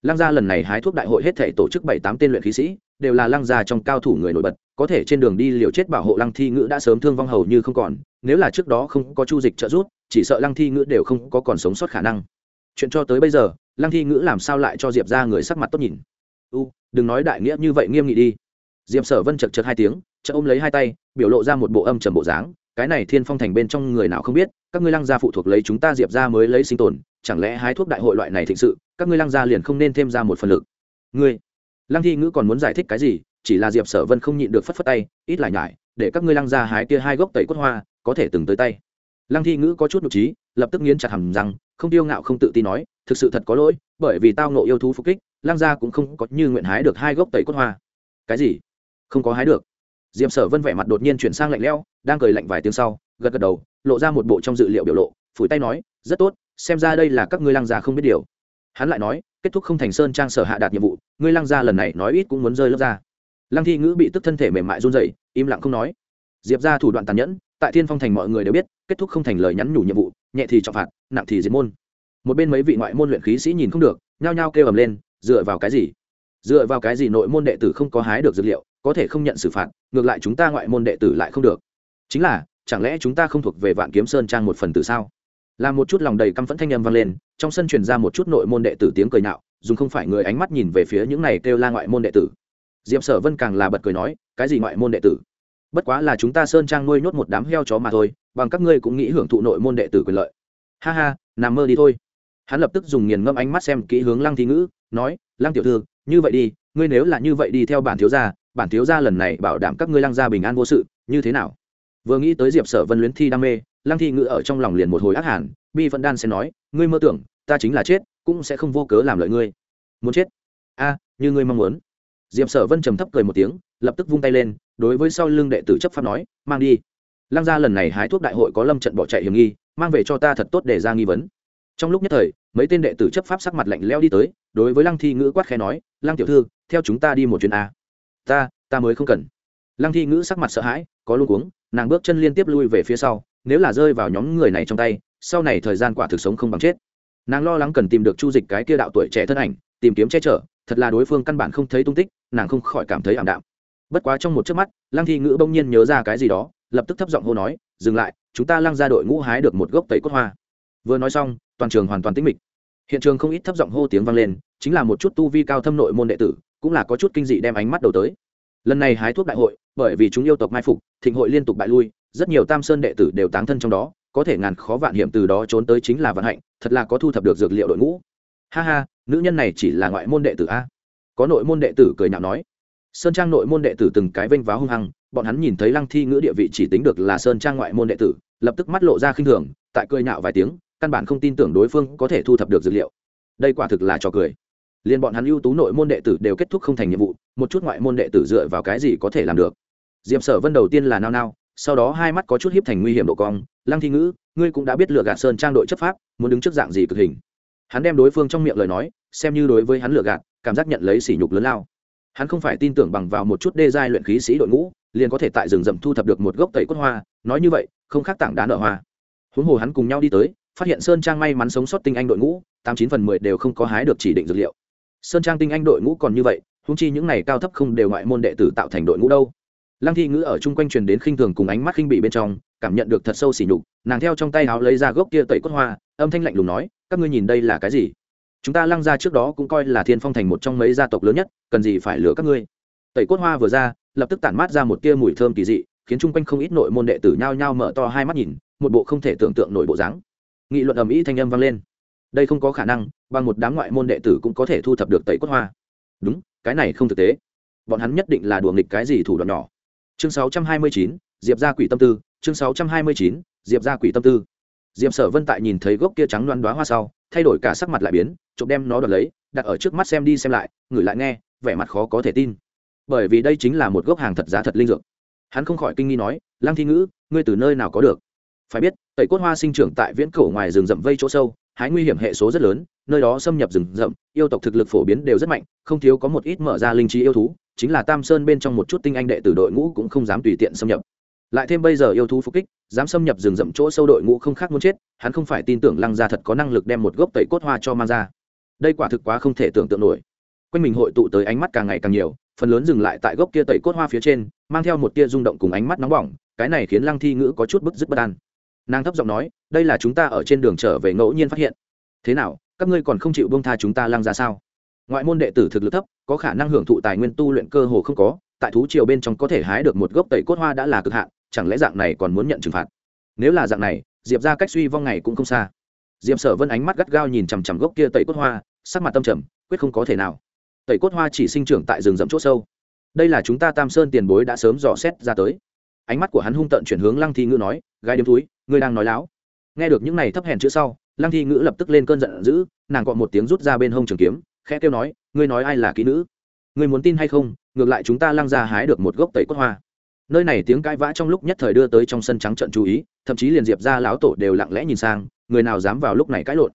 Lăng gia lần này hái thuốc đại hội hết thể tổ chức bảy tám tên luyện khí sĩ đều là lăng gia trong cao thủ người nổi bật, có thể trên đường đi liều chết bảo hộ lăng thi ngữ đã sớm thương vong hầu như không còn, nếu là trước đó không có chu dịch trợ giúp, chỉ sợ lăng thi ngữ đều không có còn sống sót khả năng. Chuyện cho tới bây giờ, lăng thi ngữ làm sao lại cho diệp ra người sắc mặt tốt nhìn? U, đừng nói đại nghĩa như vậy nghiêm nghị đi. Diệp sở vân chật chật hai tiếng chợ ôm lấy hai tay, biểu lộ ra một bộ âm trầm bộ dáng, cái này thiên phong thành bên trong người nào không biết, các ngươi lăng gia phụ thuộc lấy chúng ta diệp ra mới lấy sinh tồn, chẳng lẽ hái thuốc đại hội loại này thịnh sự, các ngươi lăng gia liền không nên thêm ra một phần lực. Ngươi lăng thi ngữ còn muốn giải thích cái gì, chỉ là diệp sở vân không nhịn được phất phất tay, ít lại nhải, để các ngươi lăng gia hái kia hai gốc tẩy cốt hoa, có thể từng tới tay. Lăng thi ngữ có chút nhục trí, lập tức nghiến chặt hầm rằng không tiêu ngạo không tự tin nói, thực sự thật có lỗi, bởi vì tao nộ yêu thú phục kích, lăng gia cũng không có như nguyện hái được hai gốc tẩy cốt hoa. Cái gì? Không có hái được? Diệp sở vân vẻ mặt đột nhiên chuyển sang lạnh lẽo, đang cười lạnh vài tiếng sau, gật gật đầu, lộ ra một bộ trong dự liệu biểu lộ, phủi tay nói, rất tốt, xem ra đây là các ngươi lăng gia không biết điều hắn lại nói, kết thúc không thành sơn trang sở hạ đạt nhiệm vụ, ngươi lăng gia lần này nói ít cũng muốn rơi lớp ra. Lăng thi ngữ bị tức thân thể mềm mại run rẩy, im lặng không nói. Diệp ra thủ đoạn tàn nhẫn, tại thiên phong thành mọi người đều biết, kết thúc không thành lời nhắn nhủ nhiệm vụ, nhẹ thì trọng phạt, nặng thì diệt môn. Một bên mấy vị ngoại môn luyện khí sĩ nhìn không được, nhao nhao kêu ầm lên, dựa vào cái gì? Dựa vào cái gì nội môn đệ tử không có hái được dược liệu, có thể không nhận xử phạt, ngược lại chúng ta ngoại môn đệ tử lại không được? Chính là, chẳng lẽ chúng ta không thuộc về vạn kiếm sơn trang một phần tử sao? Làm một chút lòng đầy căm phẫn thanh âm vang lên, trong sân truyền ra một chút nội môn đệ tử tiếng cười nạo dùng không phải người ánh mắt nhìn về phía những này kêu la ngoại môn đệ tử. Diệp sở vân càng là bật cười nói, cái gì ngoại môn đệ tử? Bất quá là chúng ta sơn trang nuôi nhốt một đám heo chó mà thôi, bằng các ngươi cũng nghĩ hưởng thụ nội môn đệ tử quyền lợi. Ha ha, nằm mơ đi thôi. Hắn lập tức dùng nghiền ngâm ánh mắt xem kỹ hướng lăng thi ngữ, nói, lăng tiểu thư, như vậy đi, ngươi nếu là như vậy đi theo bản thiếu gia, bản thiếu gia lần này bảo đảm các ngươi lăng gia bình an vô sự, như thế nào? Vừa nghĩ tới diệp sở vân luyến thi đam mê lăng thi ngữ ở trong lòng liền một hồi ác hẳn bi vẫn đan sẽ nói, ngươi mơ tưởng, ta chính là chết, cũng sẽ không vô cớ làm lợi ngươi. Muốn chết? A, như ngươi mong muốn. Diệp sở vân trầm thấp cười một tiếng, lập tức vung tay lên, đối với sau lưng đệ tử chấp pháp nói, mang đi. Lăng gia lần này hái thuốc đại hội có lâm trận bỏ chạy hiểm nghi, mang về cho ta thật tốt để ra nghi vấn. Trong lúc nhất thời, mấy tên đệ tử chấp pháp sắc mặt lạnh leo đi tới, đối với lăng thi ngữ quát khẽ nói, lăng tiểu thư, theo chúng ta đi một chuyến a. Ta ta mới không cần. Lăng thi ngữ sắc mặt sợ hãi, có luôn cuống, nàng bước chân liên tiếp lui về phía sau nếu là rơi vào nhóm người này trong tay, sau này thời gian quả thực sống không bằng chết. Nàng lo lắng cần tìm được chu dịch cái kia đạo tuổi trẻ thân ảnh, tìm kiếm che chở, thật là đối phương căn bản không thấy tung tích, nàng không khỏi cảm thấy ảm đạm. Bất quá trong một chớp mắt, lăng thi ngữ bỗng nhiên nhớ ra cái gì đó, lập tức thấp giọng hô nói, dừng lại, chúng ta lăng ra đội ngũ hái được một gốc tẩy cốt hoa. Vừa nói xong, toàn trường hoàn toàn tĩnh mịch. Hiện trường không ít thấp giọng hô tiếng vang lên, chính là một chút tu vi cao thâm nội môn đệ tử, cũng là có chút kinh dị đem ánh mắt đầu tới. Lần này hái thuốc đại hội, bởi vì chúng yêu tộc mai phục, thịnh hội liên tục bại lui rất nhiều tam sơn đệ tử đều tán thân trong đó, có thể ngàn khó vạn hiểm từ đó trốn tới chính là vận hạnh, thật là có thu thập được dược liệu đội ngũ. Ha ha, nữ nhân này chỉ là ngoại môn đệ tử a. Có nội môn đệ tử cười nhạo nói. Sơn trang nội môn đệ tử từng cái vênh váo hung hăng, bọn hắn nhìn thấy lăng thi ngữ địa vị chỉ tính được là sơn trang ngoại môn đệ tử, lập tức mắt lộ ra khinh thường, tại cười nhạo vài tiếng, căn bản không tin tưởng đối phương có thể thu thập được dược liệu. Đây quả thực là trò cười. Liền bọn hắn ưu tú nội môn đệ tử đều kết thúc không thành nhiệm vụ, một chút ngoại môn đệ tử dựa vào cái gì có thể làm được. Diệp sở vân đầu tiên là nao nao sau đó hai mắt có chút hiếp thành nguy hiểm độ cong, lăng thi ngữ, ngươi cũng đã biết lựa gạt sơn trang đội chấp pháp, muốn đứng trước dạng gì cực hình. Hắn đem đối phương trong miệng lời nói, xem như đối với hắn lựa gạt, cảm giác nhận lấy sỉ nhục lớn lao. Hắn không phải tin tưởng bằng vào một chút đê giai luyện khí sĩ đội ngũ, liền có thể tại rừng rậm thu thập được một gốc tẩy cốt hoa, nói như vậy, không khác tảng đá nở hoa. Huống hồ hắn cùng nhau đi tới, phát hiện sơn trang may mắn sống sót tinh anh đội ngũ, tám chín phần mười đều không có hái được chỉ định dược liệu. Sơn trang tinh anh đội ngũ còn như vậy húng chi những này cao thấp không đều ngoại môn đệ tử tạo thành đội ngũ đâu lăng thi ngữ ở chung quanh truyền đến khinh thường cùng ánh mắt khinh bị bên trong, cảm nhận được thật sâu xỉ nhục. Nàng theo trong tay áo lấy ra gốc kia tẩy cốt hoa, âm thanh lạnh lùng nói, các ngươi nhìn đây là cái gì? Chúng ta lăng ra trước đó cũng coi là thiên phong thành một trong mấy gia tộc lớn nhất, cần gì phải lừa các ngươi? Tẩy cốt hoa vừa ra, lập tức tản mát ra một tia mùi thơm kỳ dị, khiến chung quanh không ít nội môn đệ tử nhao nhao mở to hai mắt nhìn, một bộ không thể tưởng tượng nổi bộ dáng. Nghị luận ầm ĩ thanh âm vang lên. Đây không có khả năng, bằng một đám ngoại môn đệ tử cũng có thể thu thập được tẩy cốt hoa. Đúng, cái này không thực tế. Bọn hắn nhất định là đùa nghịch cái gì thủ đoạn nhỏ chương 629, diệp gia quỷ tâm tư chương 629, diệp gia quỷ tâm tư. Diệp sở vân tại nhìn thấy gốc kia trắng loan đoá hoa sau thay đổi cả sắc mặt lại biến trộm đem nó đoạt lấy đặt ở trước mắt xem đi xem lại ngửi lại nghe vẻ mặt khó có thể tin. Bởi vì đây chính là một gốc hàng thật giá thật linh dược. Hắn không khỏi kinh nghi nói lang thi ngữ ngươi từ nơi nào có được? Phải biết tẩy cốt hoa sinh trưởng tại viễn cổ ngoài rừng rậm vây chỗ sâu hái nguy hiểm hệ số rất lớn nơi đó xâm nhập rừng rậm yêu tộc thực lực phổ biến đều rất mạnh không thiếu có một ít mở ra linh trí yêu thú chính là tam sơn bên trong một chút tinh anh đệ tử đội ngũ cũng không dám tùy tiện xâm nhập. Lại thêm bây giờ yêu thú phục kích, dám xâm nhập rừng rậm chỗ sâu đội ngũ không khác muốn chết, hắn không phải tin tưởng lăng gia thật có năng lực đem một gốc tẩy cốt hoa cho mang ra. Đây quả thực quá không thể tưởng tượng nổi. Quanh mình hội tụ tới ánh mắt càng ngày càng nhiều, phần lớn dừng lại tại gốc kia tẩy cốt hoa phía trên, mang theo một tia rung động cùng ánh mắt nóng bỏng, cái này khiến lăng thi ngữ có chút bức dứt bất an. Nàng thấp giọng nói, đây là chúng ta ở trên đường trở về ngẫu nhiên phát hiện. Thế nào, các ngươi còn không chịu bông tha chúng ta lăng ra sao? Ngoại môn đệ tử thực lực thấp, có khả năng hưởng thụ tài nguyên tu luyện cơ hồ không có, tại thú triều bên trong có thể hái được một gốc tẩy cốt hoa đã là cực hạn, chẳng lẽ dạng này còn muốn nhận trừng phạt? Nếu là dạng này, diệp ra cách suy vong ngày cũng không xa. Diệp sở vân ánh mắt gắt gao nhìn chằm chằm gốc kia tẩy cốt hoa, sắc mặt tâm trầm, quyết không có thể nào. Tẩy cốt hoa chỉ sinh trưởng tại rừng rậm c h ỗ sâu. Đây là chúng ta tam sơn tiền bối đã sớm dò xét ra tới. Ánh mắt của hắn hung tận chuyển hướng lăng thi ngữ nói gai điếm túi, ngươi đang nói láo. Nghe được những này thấp hèn chữ sau, lăng thi ngữ lập tức lên cơn giận dữ, nàng gọn một tiếng rút ra bên hông trường kiếm khẽ kêu nói, ngươi nói ai là kỹ nữ? Ngươi muốn tin hay không? Ngược lại chúng ta lăng ra hái được một gốc tẩy cốt hoa. Nơi này tiếng cãi vã trong lúc nhất thời đưa tới trong sân trắng trận chú ý, thậm chí liền diệp ra lão tổ đều lặng lẽ nhìn sang, người nào dám vào lúc này cãi lộn.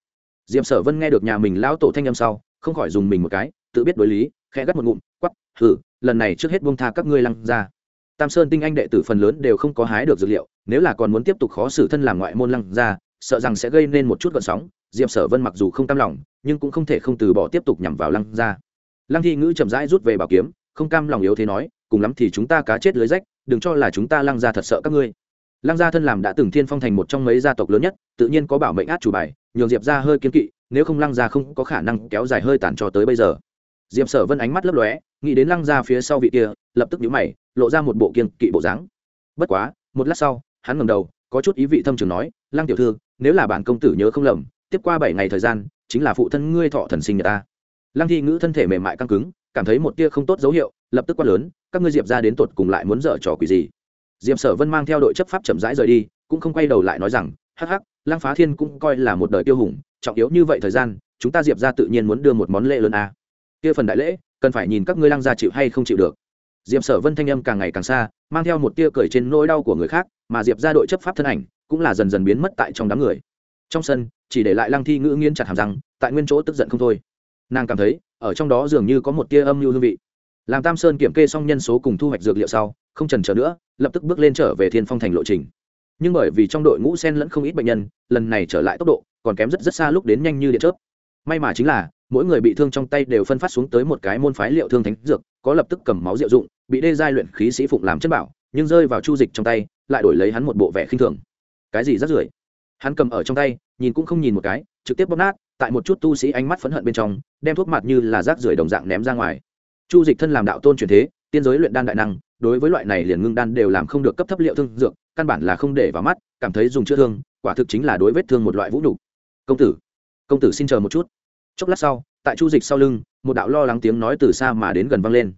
Diệp sở vân nghe được nhà mình lão tổ thanh âm sau, không khỏi dùng mình một cái, tự biết đối lý, khẽ gắt một ngụm quắp hử lần này trước hết buông tha các ngươi lăng ra tam sơn tinh anh đệ tử phần lớn đều không có hái được dược liệu, nếu là còn muốn tiếp tục khó xử thân làm ngoại môn lăng ra sợ rằng sẽ gây nên một chút gợn sóng diệp sở vân mặc dù không cam lòng, nhưng cũng không thể không từ bỏ tiếp tục nhằm vào lăng ra lăng thi ngữ chậm rãi rút về bảo kiếm, không cam lòng yếu thế nói, cùng lắm thì chúng ta cá chết lưới rách, đừng cho là chúng ta lăng ra thật sợ các ngươi. Lăng gia thân làm đã từng thiên phong thành một trong mấy gia tộc lớn nhất, tự nhiên có bảo mệnh át chủ bài, nhường diệp ra hơi kiên kỵ, nếu không lăng gia không có khả năng kéo dài hơi tàn cho tới bây giờ. Diệp sở vân ánh mắt lấp lóe, nghĩ đến lăng gia phía sau vị kia, lập tức nhíu mày, lộ ra một bộ kiên kỵ bộ dáng. Bất quá, một lát sau, hắn ngẩng đầu, có chút ý vị thâm trường nói, lăng tiểu thư, nếu là bản công tử nhớ không lầm tiếp qua bảy ngày thời gian, chính là phụ thân ngươi thọ thần sinh nhật ta. Lăng thi ngữ thân thể mềm mại căng cứng, cảm thấy một tia không tốt dấu hiệu, lập tức quát lớn, các ngươi diệp ra đến tột cùng lại muốn dở trò quỷ gì? Diệp sở vân mang theo đội chấp pháp chậm rãi rời đi, cũng không quay đầu lại nói rằng, hắc hắc, lăng phá thiên cũng coi là một đời tiêu hùng, trọng yếu như vậy thời gian, chúng ta diệp ra tự nhiên muốn đưa một món lễ lớn a. À. kia phần đại lễ, cần phải nhìn các ngươi lăng gia chịu hay không chịu được. Diệp sở vân thanh âm càng ngày càng xa, mang theo một tia cười trên nỗi đau của người khác, mà diệp ra đội chấp pháp thân ảnh cũng là dần dần biến mất tại trong đám người trong sân, chỉ để lại lăng thi ngữ nghiến chặt hàm răng, tại nguyên chỗ tức giận không thôi. Nàng cảm thấy, ở trong đó dường như có một tia âm mưu hương vị. Làm tam sơn kiểm kê xong nhân số cùng thu hoạch dược liệu sau, không trần trở nữa, lập tức bước lên trở về thiên phong thành lộ trình. Nhưng bởi vì trong đội ngũ sen lẫn không ít bệnh nhân, lần này trở lại tốc độ còn kém rất rất xa lúc đến nhanh như điện chớp. May mà chính là, mỗi người bị thương trong tay đều phân phát xuống tới một cái môn phái liệu thương thánh dược, có lập tức cầm máu diệu dụng, bị đê giai luyện khí sĩ phụng làm chất bảo, nhưng rơi vào chu dịch trong tay, lại đổi lấy hắn một bộ vẻ khinh thường. Cái gì rất rưởi? Hắn cầm ở trong tay, nhìn cũng không nhìn một cái, trực tiếp bóp nát, tại một chút tu sĩ ánh mắt phẫn hận bên trong, đem thuốc mặt như là rác rưởi đồng dạng ném ra ngoài. Chu dịch thân làm đạo tôn truyền thế, tiên giới luyện đan đại năng, đối với loại này liền ngưng đan đều làm không được cấp thấp liệu thương dược, căn bản là không để vào mắt, cảm thấy dùng chữa thương, quả thực chính là đối vết thương một loại vũ đủ. công tử công tử xin chờ một chút. Chốc lát sau, tại chu dịch sau lưng, một đạo lo lắng tiếng nói từ xa mà đến gần vang lên.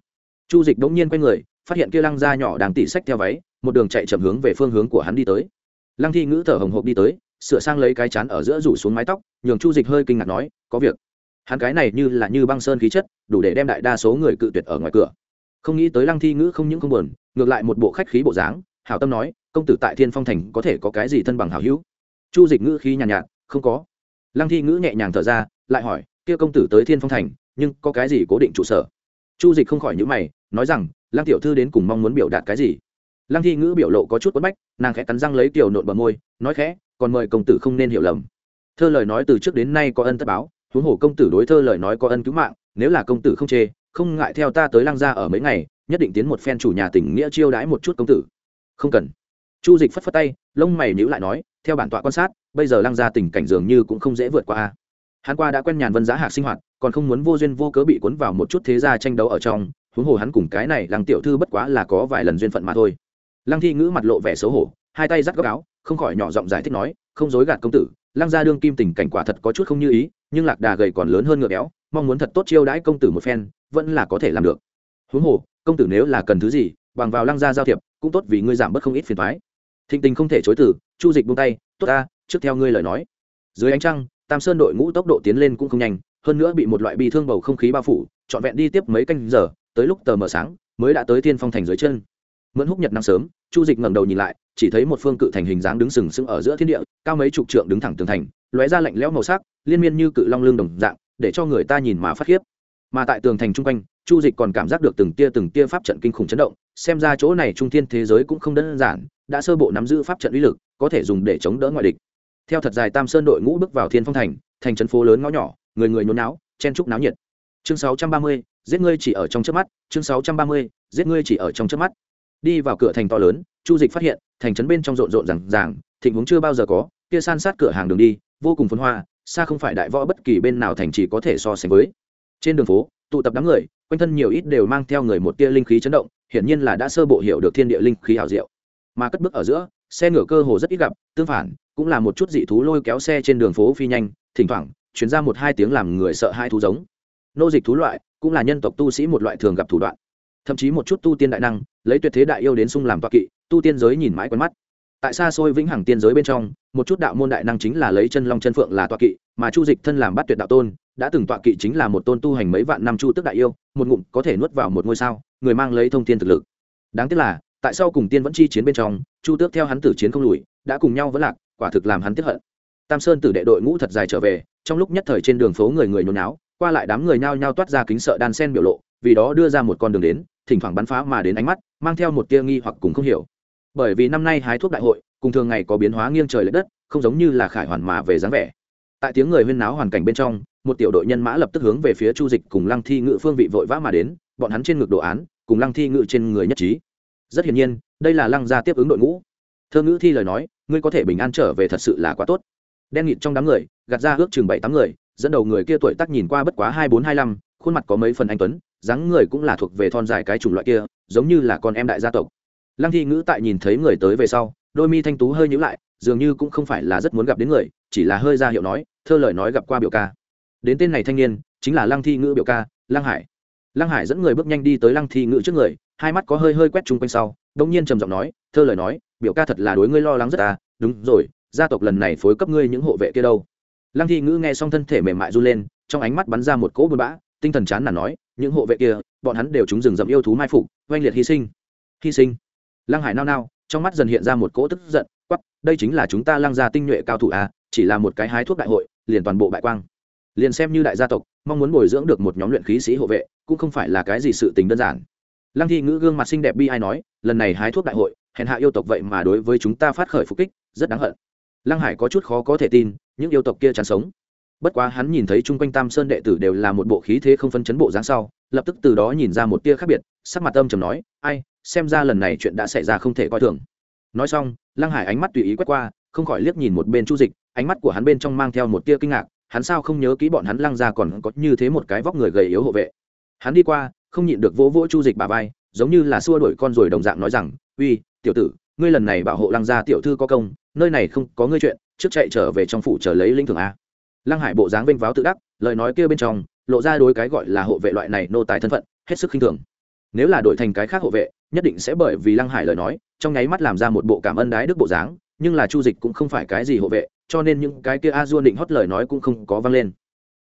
Chu dịch bỗng nhiên quay người, phát hiện kia lăng da nhỏ đang tỉ sách theo váy, một đường chạy chậm hướng về phương hướng của hắn đi tới. Lăng thi ngữ thở hồng hộc đi tới sửa sang lấy cái chán ở giữa rủ xuống mái tóc nhường chu dịch hơi kinh ngạc nói có việc. Hắn cái này như là như băng sơn khí chất đủ để đem đại đa số người cự tuyệt ở ngoài cửa. Không nghĩ tới lăng thi ngữ không những không buồn ngược lại một bộ khách khí bộ dáng hảo tâm nói công tử tại thiên phong thành có thể có cái gì thân bằng hảo hữu? Chu dịch ngữ khí nhàn nhạt, nhạt không có. Lăng thi ngữ nhẹ nhàng thở ra lại hỏi kia công tử tới thiên phong thành nhưng có cái gì cố định trụ sở? Chu dịch không khỏi nhữ mày nói rằng lăng tiểu thư đến cùng mong muốn biểu đạt cái gì? Lăng thi ngữ biểu lộ có chút quất bách nàng khẽ cắn răng lấy tiểu nộn bờ môi nói khẽ còn mời công tử không nên hiểu lầm. Thơ lời nói từ trước đến nay có ân tất báo, huống hồ công tử đối thơ lời nói có ân cứu mạng, nếu là công tử không chê, không ngại theo ta tới lăng gia ở mấy ngày, nhất định tiến một phen chủ nhà tỉnh nghĩa chiêu đãi một chút công tử. Không cần. Chu dịch phất phất tay, lông mày nhữ lại nói, theo bản tọa quan sát, bây giờ lăng gia tình cảnh dường như cũng không dễ vượt qua hắn qua đã quen nhàn vân giá hạc sinh hoạt, còn không muốn vô duyên vô cớ bị cuốn vào một chút thế gia tranh đấu ở trong, huống hồ hắn cùng cái này lăng tiểu thư bất quá là có vài lần duyên phận mà thôi. Lăng thi ngữ mặt lộ vẻ xấu hổ hai tay dắt góc áo, không khỏi nhỏ giọng giải thích nói, không dối gạt công tử, lăng gia đương kim tình cảnh quả thật có chút không như ý, nhưng lạc đà gầy còn lớn hơn ngựa béo, mong muốn thật tốt chiêu đãi công tử một phen, vẫn là có thể làm được. Huống hồ, công tử nếu là cần thứ gì, bằng vào lăng gia giao thiệp, cũng tốt vì ngươi giảm bớt không ít phiền thoái thịnh tình không thể chối từ, chu dịch buông tay, tốt ta, trước theo ngươi lời nói. Dưới ánh trăng, tam sơn đội ngũ tốc độ tiến lên cũng không nhanh, hơn nữa bị một loại bi thương bầu không khí bao phủ, trọn vẹn đi tiếp mấy canh giờ, tới lúc tờ mờ sáng, mới đã tới thiên phong thành dưới chân mượn húc nhật nắng sớm chu dịch ngẩng đầu nhìn lại chỉ thấy một phương cự thành hình dáng đứng sừng sững ở giữa thiên địa cao mấy chục trượng đứng thẳng tường thành lóe ra lạnh lẽo màu sắc liên miên như cự long lương đồng dạng để cho người ta nhìn mà phát khiếp. Mà tại tường thành chung quanh chu dịch còn cảm giác được từng tia từng tia pháp trận kinh khủng chấn động xem ra chỗ này trung thiên thế giới cũng không đơn giản đã sơ bộ nắm giữ pháp trận uy lực có thể dùng để chống đỡ ngoại địch. Theo thật dài tam sơn đội ngũ bước vào thiên phong thành thành trấn phố lớn ngõ nhỏ người người nhốn náo chen trúc náo nhiệt. Chương 630, giết ngươi chỉ ở trong trước mắt chương 630, giết ngươi chỉ ở trong trước mắt đi vào cửa thành to lớn, chu dịch phát hiện, thành trấn bên trong rộn rộn rằng ràng, thịnh huống chưa bao giờ có, kia san sát cửa hàng đường đi, vô cùng phấn hoa, xa không phải đại võ bất kỳ bên nào thành chỉ có thể so sánh với. Trên đường phố, tụ tập đám người, quanh thân nhiều ít đều mang theo người một tia linh khí chấn động, hiển nhiên là đã sơ bộ hiểu được thiên địa linh khí hảo diệu. Mà cất bước ở giữa, xe ngựa cơ hồ rất ít gặp, tương phản, cũng là một chút dị thú lôi kéo xe trên đường phố phi nhanh, thỉnh thoảng chuyển ra một hai tiếng làm người sợ hai thú giống. Nô dịch thú loại, cũng là nhân tộc tu sĩ một loại thường gặp thủ đoạn thậm chí một chút tu tiên đại năng, lấy tuyệt thế đại yêu đến sung làm toa kỵ, tu tiên giới nhìn mãi quen mắt. Tại xa xôi vĩnh hằng tiên giới bên trong, một chút đạo môn đại năng chính là lấy chân long chân phượng là toa kỵ, mà chu dịch thân làm bắt tuyệt đạo tôn, đã từng toa kỵ chính là một tôn tu hành mấy vạn năm chu tức đại yêu, một ngụm có thể nuốt vào một ngôi sao, người mang lấy thông tin thực lực. Đáng tiếc là, tại sao cùng tiên vẫn chi chiến bên trong, chu tước theo hắn tử chiến không lùi, đã cùng nhau vẫn lạc, quả thực làm hắn tiếp hận. Tam sơn tử đệ đội ngũ thật dài trở về, trong lúc nhất thời trên đường phố người người nhốn náo, qua lại đám người nhao nhao toát ra kính sợ đan sen biểu lộ, vì đó đưa ra một con đường đến thỉnh thoảng bắn phá mà đến ánh mắt, mang theo một tia nghi hoặc cùng không hiểu. Bởi vì năm nay hái thuốc đại hội, cùng thường ngày có biến hóa nghiêng trời l ệ đất, không giống như là khải hoàn mà về dáng vẻ. Tại tiếng người huyên náo hoàn cảnh bên trong, một tiểu đội nhân mã lập tức hướng về phía chu dịch cùng lăng thi ngự phương vị vội vã mà đến, bọn hắn trên ngực đồ án, cùng lăng thi ngự trên người nhất trí. Rất hiển nhiên, đây là lăng gia tiếp ứng đội ngũ. Thơ ngữ thi lời nói, ngươi có thể bình an trở về thật sự là quá tốt. Đen nghịt trong đám người, gạt ra ước chừng bảy tám người, dẫn đầu người kia tuổi tác nhìn qua bất quá hai bốn hai năm khuôn mặt có mấy phần anh tuấn dáng người cũng là thuộc về thon dài cái chủng loại kia, giống như là con em đại gia tộc. Lăng thi ngữ tại nhìn thấy người tới về sau, đôi mi thanh tú hơi nhữ lại, dường như cũng không phải là rất muốn gặp đến người, chỉ là hơi ra hiệu nói, thơ lời nói gặp qua biểu ca. Đến tên này thanh niên, chính là lăng thi ngữ biểu ca, lăng hải. Lăng hải dẫn người bước nhanh đi tới lăng thi ngữ trước người, hai mắt có hơi hơi quét chung quanh sau đông nhiên trầm giọng nói, thơ lời nói, biểu ca thật là đối ngươi lo lắng rất à đúng rồi, gia tộc lần này phối cấp ngươi những hộ vệ kia đâu. Lăng thi ngữ nghe xong thân thể mềm mại run lên, trong ánh mắt bắn ra một cỗ buồn bã tinh thần chán nản nói, những hộ vệ kia, bọn hắn đều chúng rừng rậm yêu thú mai phục, oanh liệt hy sinh. Hy sinh. Lăng hải nao nao, trong mắt dần hiện ra một cỗ tức giận quắp đây chính là chúng ta lăng gia tinh nhuệ cao thủ à chỉ là một cái hái thuốc đại hội, liền toàn bộ bại quang. Liền xem như đại gia tộc, mong muốn bồi dưỡng được một nhóm luyện khí sĩ hộ vệ, cũng không phải là cái gì sự tình đơn giản. Lăng thi ngữ gương mặt xinh đẹp bi ai nói, lần này hái thuốc đại hội, hèn hạ yêu tộc vậy mà đối với chúng ta phát khởi phục kích, rất đáng hận. Lăng hải có chút khó có thể tin, những yêu tộc kia chán sống bất quá hắn nhìn thấy chung quanh tam sơn đệ tử đều là một bộ khí thế không phân chấn bộ dáng sau, lập tức từ đó nhìn ra một tia khác biệt, sắc mặt âm trầm nói, ai, xem ra lần này chuyện đã xảy ra không thể coi thường. Nói xong, lăng hải ánh mắt tùy ý quét qua, không khỏi liếc nhìn một bên chu dịch, ánh mắt của hắn bên trong mang theo một tia kinh ngạc, hắn sao không nhớ kỹ bọn hắn lăng ra còn có như thế một cái vóc người gầy yếu hộ vệ. Hắn đi qua, không nhịn được vỗ vỗ chu dịch bà vai, giống như là xua đuổi con rồi đồng dạng nói rằng, uy, tiểu tử, ngươi lần này bảo hộ lăng gia tiểu thư có công, nơi này không có ngươi chuyện, trước chạy trở về trong phủ chờ lấy linh thường a lăng hải bộ dáng vênh váo tự đắc, lời nói kia bên trong, lộ ra đối cái gọi là hộ vệ loại này nô tài thân phận, hết sức khinh thường. Nếu là đổi thành cái khác hộ vệ, nhất định sẽ bởi vì lăng hải lời nói, trong nháy mắt làm ra một bộ cảm ơn đái đức bộ dáng, nhưng là chu dịch cũng không phải cái gì hộ vệ, cho nên những cái kia a dua định hót lời nói cũng không có vang lên.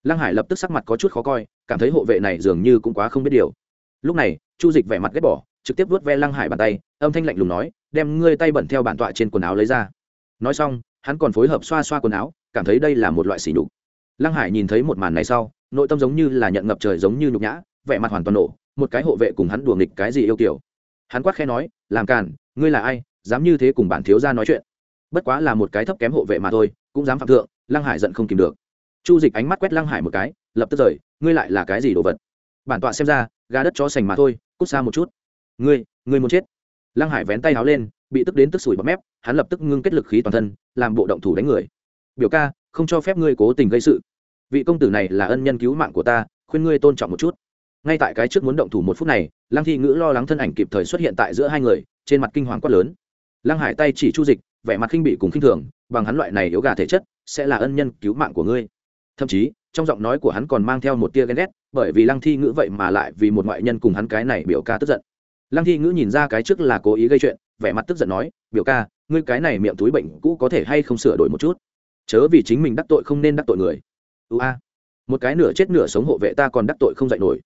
Lăng hải lập tức sắc mặt có chút khó coi, cảm thấy hộ vệ này dường như cũng quá không biết điều. Lúc này, chu dịch vẻ mặt ghét bỏ, trực tiếp vuốt ve lăng hải bàn tay, âm thanh lạnh lùng nói, đem ngươi tay bẩn theo bản tọa trên quần áo lấy ra. Nói xong, hắn còn phối hợp xoa xoa quần áo cảm thấy đây là một loại sỉ nhục. Lăng hải nhìn thấy một màn này sau, nội tâm giống như là nhận ngập trời giống như nhục nhã, vẻ mặt hoàn toàn nổ, một cái hộ vệ cùng hắn đùa nghịch cái gì yêu kiểu. Hắn quát khe nói, làm càn, ngươi là ai, dám như thế cùng bản thiếu ra nói chuyện? Bất quá là một cái thấp kém hộ vệ mà thôi, cũng dám phạm thượng, lăng hải giận không kìm được. Chu dịch ánh mắt quét lăng hải một cái, lập tức rời, ngươi lại là cái gì đồ vật? Bản tọa xem ra, gà đất chó sành mà thôi, cút xa một chút. Ngươi ngươi muốn chết? Lăng hải vén tay áo lên, bị tức đến tức sủi bọt mép, hắn lập tức ngưng kết lực khí toàn thân, làm bộ động thủ đánh người biểu ca, không cho phép ngươi cố tình gây sự. Vị công tử này là ân nhân cứu mạng của ta, khuyên ngươi tôn trọng một chút. Ngay tại cái trước muốn động thủ một phút này, lăng thi ngữ lo lắng thân ảnh kịp thời xuất hiện tại giữa hai người, trên mặt kinh hoàng quát lớn. Lăng hải tay chỉ chu dịch, vẻ mặt khinh bị cùng khinh thường, bằng hắn loại này yếu gà thể chất, sẽ là ân nhân cứu mạng của ngươi. Thậm chí, trong giọng nói của hắn còn mang theo một tia ghen ghét, bởi vì lăng thi ngữ vậy mà lại vì một ngoại nhân cùng hắn cái này biểu ca tức giận. Lăng thi ngữ nhìn ra cái trước là cố ý gây chuyện, vẻ mặt tức giận nói, biểu ca, ngươi cái này miệng túi bệnh cũ có thể hay không sửa đổi một chút? Chớ vì chính mình đắc tội không nên đắc tội người. Ưu a. Một cái nửa chết nửa sống hộ vệ ta còn đắc tội không dạy nổi.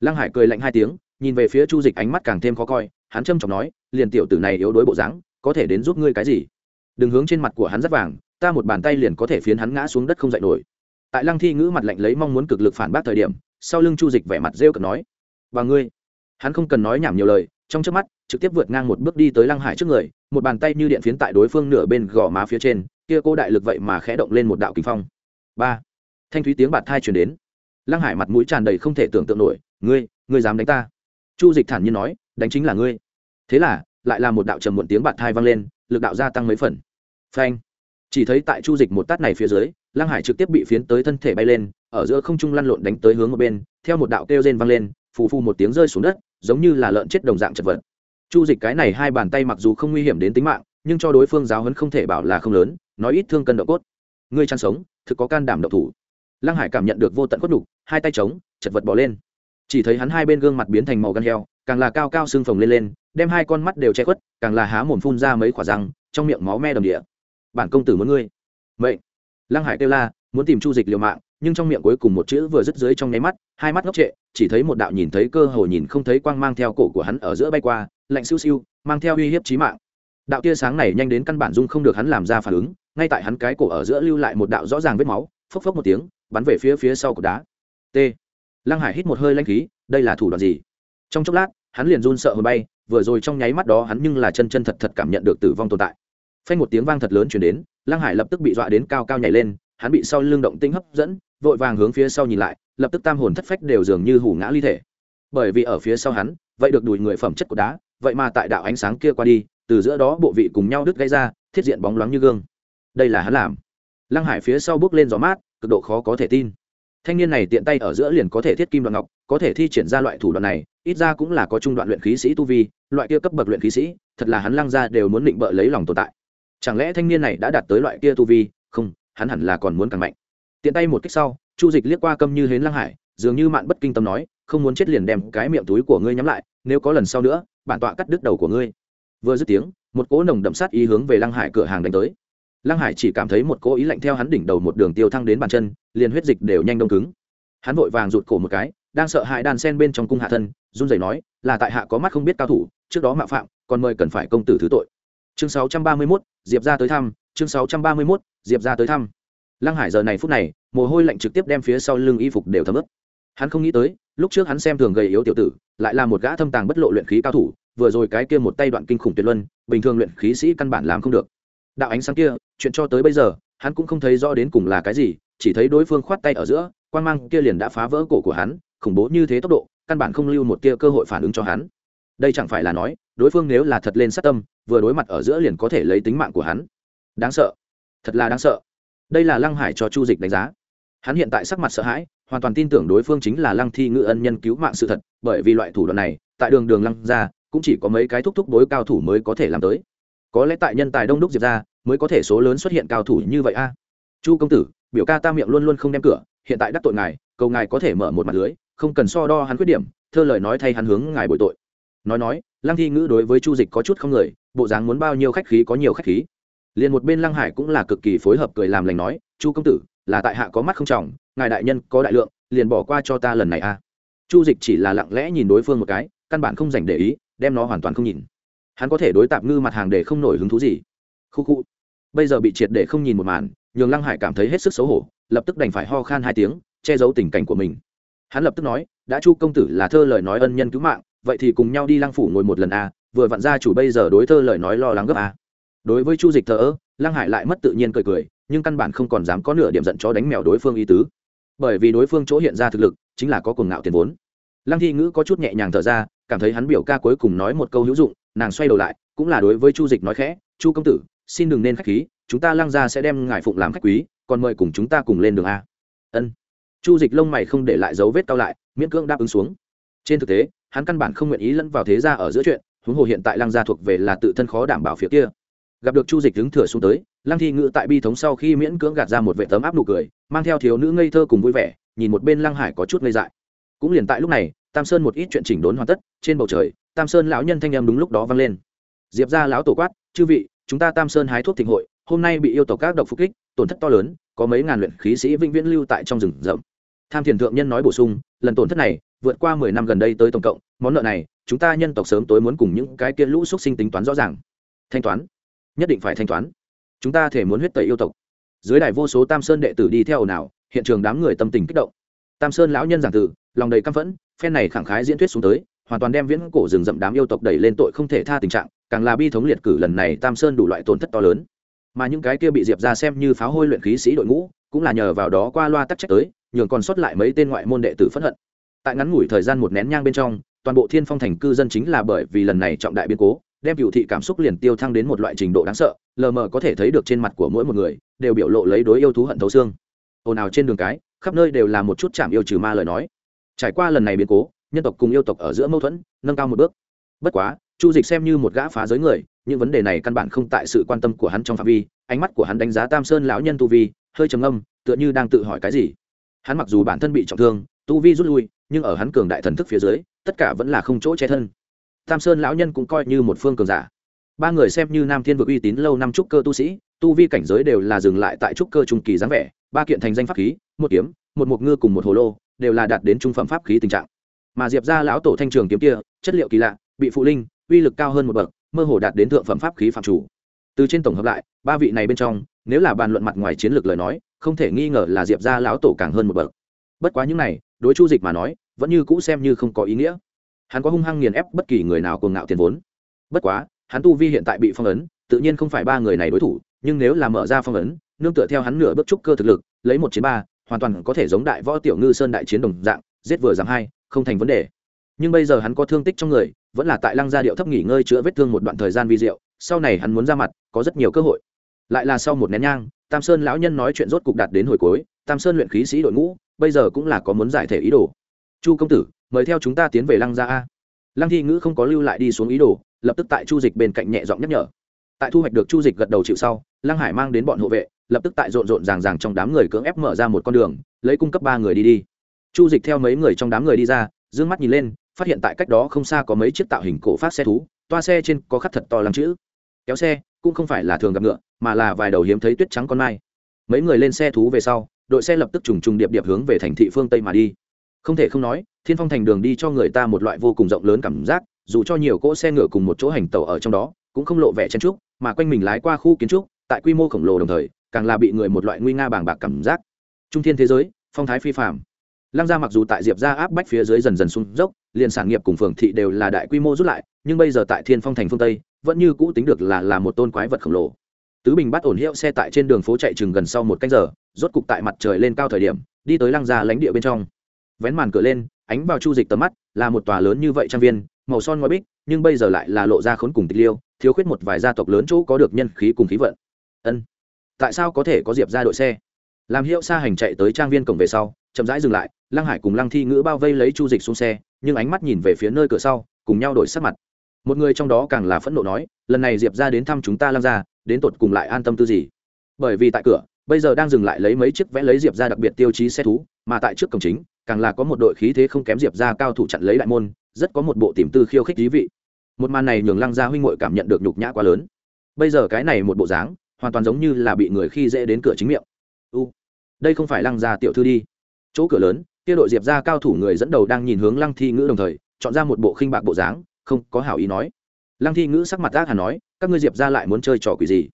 Lăng hải cười lạnh hai tiếng, nhìn về phía chu dịch ánh mắt càng thêm khó coi, hắn trâm trọng nói, liền tiểu tử này yếu đuối bộ dáng, có thể đến giúp ngươi cái gì? Đừng hướng trên mặt của hắn rất vàng, ta một bàn tay liền có thể phiến hắn ngã xuống đất không dậy nổi. Tại lăng thi ngữ mặt lạnh lấy mong muốn cực lực phản bác thời điểm, sau lưng chu dịch vẻ mặt rêu cực nói, và ngươi. Hắn không cần nói nhảm nhiều lời, trong trước mắt, trực tiếp vượt ngang một bước đi tới lăng hải trước người, một bàn tay như điện phiến tại đối phương nửa bên gò má phía trên kia cô đại lực vậy mà khẽ động lên một đạo kinh phong. Ba. Thanh thúy tiếng bạt thai truyền đến. Lăng hải mặt mũi tràn đầy không thể tưởng tượng nổi, ngươi ngươi dám đánh ta? Chu dịch thản nhiên nói, đánh chính là ngươi. Thế là, lại là một đạo trầm muộn tiếng bạt thai vang lên, lực đạo gia tăng mấy phần. Phanh. Chỉ thấy tại chu dịch một tát này phía dưới, lăng hải trực tiếp bị phiến tới thân thể bay lên, ở giữa không trung lăn lộn đánh tới hướng một bên, theo một đạo kêu rên vang lên, phù phù một tiếng rơi xuống đất, giống như là lợn chết đồng dạng chật vật. Chu dịch cái này hai bàn tay mặc dù không nguy hiểm đến tính mạng nhưng cho đối phương giáo hấn không thể bảo là không lớn, nói ít thương cân độ cốt. Ngươi chăn sống, thực có can đảm độc thủ. Lăng hải cảm nhận được vô tận khuất đục hai tay trống chật vật bỏ lên. Chỉ thấy hắn hai bên gương mặt biến thành màu gan heo, càng là cao cao xương phồng lên lên, đem hai con mắt đều che khuất, càng là há mồm phun ra mấy quả răng, trong miệng máu me đầm địa. Bản công tử muốn ngươi. Vậy lăng hải kêu la, muốn tìm chu dịch liều mạng, nhưng trong miệng cuối cùng một chữ vừa dứt dưới trong nháy mắt, hai mắt ngốc trệ, chỉ thấy một đạo nhìn thấy cơ hồ nhìn không thấy quang mang theo cổ của hắn ở giữa bay qua, lạnh siêu siêu, mang theo uy hiếp chí mạng đạo tia sáng này nhanh đến căn bản dung không được hắn làm ra phản ứng, ngay tại hắn cái cổ ở giữa lưu lại một đạo rõ ràng vết máu, phốc phốc một tiếng, bắn về phía phía sau của đá. T. Lăng hải hít một hơi lanh khí, đây là thủ đoạn gì? Trong chốc lát, hắn liền run sợ hồn bay, vừa rồi trong nháy mắt đó hắn nhưng là chân chân thật thật cảm nhận được tử vong tồn tại. Phanh một tiếng vang thật lớn chuyển đến, lăng hải lập tức bị dọa đến cao cao nhảy lên, hắn bị sau lưng động tinh hấp dẫn, vội vàng hướng phía sau nhìn lại, lập tức tam hồn thất phách đều dường như hủ ngã ly thể. Bởi vì ở phía sau hắn, vậy được đùi người phẩm chất của đá, vậy mà tại đạo ánh sáng kia qua đi từ giữa đó bộ vị cùng nhau đứt gây ra, thiết diện bóng loáng như gương. Đây là hắn làm. Lăng hải phía sau bước lên gió mát, cực độ khó có thể tin. Thanh niên này tiện tay ở giữa liền có thể thiết kim đoạn ngọc, có thể thi triển ra loại thủ đoạn này, ít ra cũng là có trung đoạn luyện khí sĩ tu vi, loại kia cấp bậc luyện khí sĩ, thật là hắn lăng ra đều muốn định bợ lấy lòng tồn tại. Chẳng lẽ thanh niên này đã đạt tới loại kia tu vi? Không, hắn hẳn là còn muốn càng mạnh. Tiện tay một cách sau, chu dịch liếc qua câm như hến lăng hải, dường như mạn bất kinh tâm nói, không muốn chết liền đem cái miệng túi của ngươi nhắm lại, nếu có lần sau nữa, bản tọa cắt đứt đầu của ngươi vừa dứt tiếng một cỗ nồng đậm sát ý hướng về lăng hải cửa hàng đánh tới. Lăng hải chỉ cảm thấy một cỗ ý lạnh theo hắn đỉnh đầu một đường tiêu thăng đến bàn chân liền huyết dịch đều nhanh đông cứng. Hắn vội vàng rụt cổ một cái đang sợ hãi đàn sen bên trong cung hạ thân run rẩy nói là tại hạ có mắt không biết cao thủ trước đó mạo phạm còn mời cần phải công tử thứ tội. Chương 631, diệp ra tới thăm chương 631, diệp ra tới thăm. Lăng hải giờ này phút này mồ hôi lạnh trực tiếp đem phía sau lưng y phục đều thấm ướt. Hắn không nghĩ tới lúc trước hắn xem thường gầy yếu tiểu tử lại là một gã thâm tàng bất lộ luyện khí cao thủ vừa rồi cái kia một tay đoạn kinh khủng tuyệt luân, bình thường luyện khí sĩ căn bản làm không được. Đạo ánh sáng kia, chuyện cho tới bây giờ, hắn cũng không thấy rõ đến cùng là cái gì, chỉ thấy đối phương khoát tay ở giữa quan g mang kia liền đã phá vỡ cổ của hắn, khủng bố như thế tốc độ, căn bản không lưu một tia cơ hội phản ứng cho hắn. Đây chẳng phải là nói, đối phương nếu là thật lên sát tâm, vừa đối mặt ở giữa liền có thể lấy tính mạng của hắn. Đáng sợ. Thật là đáng sợ. Đây là lăng hải cho chu dịch đánh giá. Hắn hiện tại sắc mặt sợ hãi, hoàn toàn tin tưởng đối phương chính là lăng thi ngự ân nhân cứu mạng sự thật, bởi vì loại thủ đoạn này, tại đường đường lăng ra cũng chỉ có mấy cái thúc thúc bối cao thủ mới có thể làm tới. Có lẽ tại nhân tài đông đúc diệp ra mới có thể số lớn xuất hiện cao thủ như vậy a. Chu công tử, biểu ca ta miệng luôn luôn không đem cửa, hiện tại đắc tội ngài, cầu ngài có thể mở một mặt lưới, không cần so đo hắn khuyết điểm, thơ lời nói thay hắn hướng ngài bồi tội. Nói nói, lăng thi ngữ đối với chu dịch có chút không người, bộ dáng muốn bao nhiêu khách khí có nhiều khách khí. Liền một bên lăng hải cũng là cực kỳ phối hợp cười làm lành nói, chu công tử, là tại hạ có mắt không trọng, ngài đại nhân có đại lượng, liền bỏ qua cho ta lần này a. Chu dịch chỉ là lặng lẽ nhìn đối phương một cái, căn bản không dành để ý đem nó hoàn toàn không nhìn. Hắn có thể đối tạp ngư mặt hàng để không nổi hứng thú gì. Khu khu. Bây giờ bị triệt để không nhìn một màn, nhường lăng hải cảm thấy hết sức xấu hổ, lập tức đành phải ho khan hai tiếng, che giấu tình cảnh của mình. Hắn lập tức nói, đã chu công tử là thơ lời nói ân nhân cứu mạng, vậy thì cùng nhau đi lăng phủ ngồi một lần a, vừa vặn ra chủ bây giờ đối thơ lời nói lo lắng gấp a. Đối với chu dịch thờ ơ, lăng hải lại mất tự nhiên cười cười, nhưng căn bản không còn dám có nửa điểm giận chó đánh mèo đối phương y tứ. Bởi vì đối phương chỗ hiện ra thực lực, chính là có cuồng ngạo tiền vốn. Lăng thi ngữ có chút nhẹ nhàng thở ra cảm thấy hắn biểu ca cuối cùng nói một câu hữu dụng, nàng xoay đầu lại, cũng là đối với chu dịch nói khẽ, chu công tử, xin đừng nên khách khí, chúng ta lăng ra sẽ đem ngài phụng làm khách quý, còn mời cùng chúng ta cùng lên đường a. Ân. Chu dịch lông mày không để lại dấu vết cao lại, miễn cưỡng đáp ứng xuống. Trên thực tế, hắn căn bản không nguyện ý lẫn vào thế gia ở giữa chuyện, huống hồ hiện tại lăng gia thuộc về là tự thân khó đảm bảo phía kia. Gặp được chu dịch đứng thừa xuống tới, lăng thi ngự tại bi thống sau khi miễn cưỡng gạt ra một vệ tấm áp nụ cười, mang theo thiếu nữ ngây thơ cùng vui vẻ, nhìn một bên lăng hải có chút ngây dại. Cũng liền tại lúc này tam sơn một ít chuyện chỉnh đốn hoàn tất, trên bầu trời, tam sơn lão nhân thanh em đúng lúc đó vang lên. Diệp ra lão tổ quát, chư vị, chúng ta tam sơn hái thuốc thịnh hội, hôm nay bị yêu tộc các độc phục kích, tổn thất to lớn, có mấy ngàn luyện khí sĩ vĩnh viễn lưu tại trong rừng rậm. Tham thiền thượng nhân nói bổ sung, lần tổn thất này, vượt qua mười năm gần đây tới tổng cộng, món nợ này, chúng ta nhân tộc sớm tối muốn cùng những cái kia lũ xúc sinh tính toán rõ ràng. Thanh toán. Nhất định phải thanh toán. Chúng ta thể muốn huyết tẩy yêu tộc. Dưới đài vô số tam sơn đệ tử đi theo nào hiện trường đám người tâm tình kích động tam sơn lão nhân giảng từ, lòng đầy căm phẫn phen này khẳng khái diễn thuyết xuống tới hoàn toàn đem viễn cổ rừng rậm đám yêu tộc đẩy lên tội không thể tha tình trạng càng là bi thống liệt cử lần này tam sơn đủ loại tổn thất to lớn. Mà những cái kia bị diệp ra xem như pháo hôi luyện khí sĩ đội ngũ cũng là nhờ vào đó qua loa tắc trách tới nhường còn sót lại mấy tên ngoại môn đệ tử phẫn hận. Tại ngắn ngủi thời gian một nén nhang bên trong toàn bộ thiên phong thành cư dân chính là bởi vì lần này trọng đại biến cố đem cựu thị cảm xúc liền tiêu thăng đến một loại trình độ đáng sợ lờ mờ có thể thấy được trên mặt của mỗi một người đều biểu lộ lấy đối yêu thú hận thấu xương. Ồn ào trên đường cái khắp nơi đều là một chút chạm yêu trừ ma lời nói. Trải qua lần này biến cố, nhân tộc cùng yêu tộc ở giữa mâu thuẫn nâng cao một bước. Bất quá, chu dịch xem như một gã phá giới người, những vấn đề này căn bản không tại sự quan tâm của hắn trong phạm vi, ánh mắt của hắn đánh giá tam sơn lão nhân tu vi, hơi trầm âm tựa như đang tự hỏi cái gì. Hắn mặc dù bản thân bị trọng thương, tu vi rút lui, nhưng ở hắn cường đại thần thức phía dưới, tất cả vẫn là không chỗ che thân. Tam sơn lão nhân cũng coi như một phương cường giả. Ba người xem như nam thiên vực uy tín lâu năm trúc cơ tu sĩ, tu vi cảnh giới đều là dừng lại tại trúc cơ trung kỳ dáng vẻ, ba kiện thành danh pháp khí một kiếm, một mục ngư cùng một hồ lô, đều là đạt đến trung phẩm pháp khí tình trạng. Mà diệp ra lão tổ thanh trường kiếm kia, chất liệu kỳ lạ, bị phụ linh, uy lực cao hơn một bậc, mơ hồ đạt đến thượng phẩm pháp khí phạm chủ. Từ trên tổng hợp lại, ba vị này bên trong, nếu là bàn luận mặt ngoài chiến lược lời nói, không thể nghi ngờ là diệp ra lão tổ càng hơn một bậc. Bất quá những này, đối chu dịch mà nói, vẫn như cũ xem như không có ý nghĩa. Hắn có hung hăng nghiền ép bất kỳ người nào cuồng ngạo tiền vốn. Bất quá, hắn tu vi hiện tại bị phong ấn, tự nhiên không phải ba người này đối thủ, nhưng nếu là mở ra phong ấn, nương tựa theo hắn nửa bước trúc cơ thực lực, lấy một chiến ba hoàn toàn có thể giống đại võ tiểu ngư sơn đại chiến đồng dạng, giết vừa giảm hai, không thành vấn đề. Nhưng bây giờ hắn có thương tích trong người, vẫn là tại lăng gia điệu thấp nghỉ ngơi chữa vết thương một đoạn thời gian vi diệu, sau này hắn muốn ra mặt, có rất nhiều cơ hội. Lại là sau một nén nhang, tam sơn lão nhân nói chuyện rốt cục đạt đến hồi cuối, tam sơn luyện khí sĩ đội ngũ, bây giờ cũng là có muốn giải thể ý đồ. Chu công tử, mời theo chúng ta tiến về lăng gia a. Lăng thi ngữ không có lưu lại đi xuống ý đồ, lập tức tại chu dịch bên cạnh nhẹ giọng nhắc nhở. Tại thu hoạch được chu dịch gật đầu chịu sau, lăng hải mang đến bọn hộ vệ lập tức tại rộn rộn ràng ràng trong đám người cưỡng ép mở ra một con đường, lấy cung cấp ba người đi đi. Chu dịch theo mấy người trong đám người đi ra d ư ơ n g mắt nhìn lên, phát hiện tại cách đó không xa có mấy chiếc tạo hình cổ phát xe thú, toa xe trên có khắc thật to lắm chữ. Kéo xe, cũng không phải là thường gặp ngựa, mà là vài đầu hiếm thấy tuyết trắng con mai. Mấy người lên xe thú về sau, đội xe lập tức trùng trùng điệp điệp hướng về thành thị phương tây mà đi. Không thể không nói, thiên phong thành đường đi cho người ta một loại vô cùng rộng lớn cảm giác, dù cho nhiều cỗ xe ngựa cùng một chỗ hành tàu ở trong đó, cũng không lộ vẻ chen trúc mà quanh mình lái qua khu kiến trúc, tại quy mô khổng lồ đồng thời càng là bị người một loại nguy nga bàng bạc cảm giác. Trung thiên thế giới, phong thái phi phạm lăng gia mặc dù tại diệp ra áp bách phía dưới dần dần xuống dốc, liền sản nghiệp cùng phường thị đều là đại quy mô rút lại, nhưng bây giờ tại thiên phong thành phương tây, vẫn như cũ tính được là là một tôn quái vật khổng lồ. Tứ bình bắt ổn hiệu xe tại trên đường phố chạy chừng gần sau một canh giờ, rốt cục tại mặt trời lên cao thời điểm, đi tới lăng gia lãnh địa bên trong. Vén màn cửa lên, ánh vào chu dịch tầm mắt, là một tòa lớn như vậy trang viên, màu son ngói bích, nhưng bây giờ lại là lộ ra khốn cùng tịch liêu, thiếu khuyết một vài gia tộc lớn chỗ có được nhân khí cùng khí vận. Ân tại sao có thể có diệp ra đội xe? Làm hiệu xa hành chạy tới trang viên cổng về sau, chậm rãi dừng lại, lăng hải cùng lăng thi ngữ bao vây lấy chu dịch xuống xe, nhưng ánh mắt nhìn về phía nơi cửa sau, cùng nhau đổi sắc mặt. Một người trong đó càng là phẫn nộ nói, lần này diệp ra đến thăm chúng ta lăng ra đến tột cùng lại an tâm tư gì? Bởi vì tại cửa, bây giờ đang dừng lại lấy mấy chiếc vẽ lấy diệp ra đặc biệt tiêu chí xe thú, mà tại trước cổng chính, càng là có một đội khí thế không kém diệp ra cao thủ chặn lấy đại môn, rất có một bộ tìm tư khiêu khích thí vị. Một màn này nhường lăng gia huynh ngội cảm nhận được nhục nhã quá lớn. Bây giờ cái này một bộ dáng hoàn toàn giống như là bị người khi dễ đến cửa chính miệng. U, đây không phải lăng gia tiểu thư đi. Chỗ cửa lớn, kia đội diệp ra cao thủ người dẫn đầu đang nhìn hướng lăng thi ngữ đồng thời, chọn ra một bộ khinh bạc bộ dáng, không có hảo ý nói. Lăng thi ngữ sắc mặt ác hà nói, các ngươi diệp ra lại muốn chơi trò quỷ gì?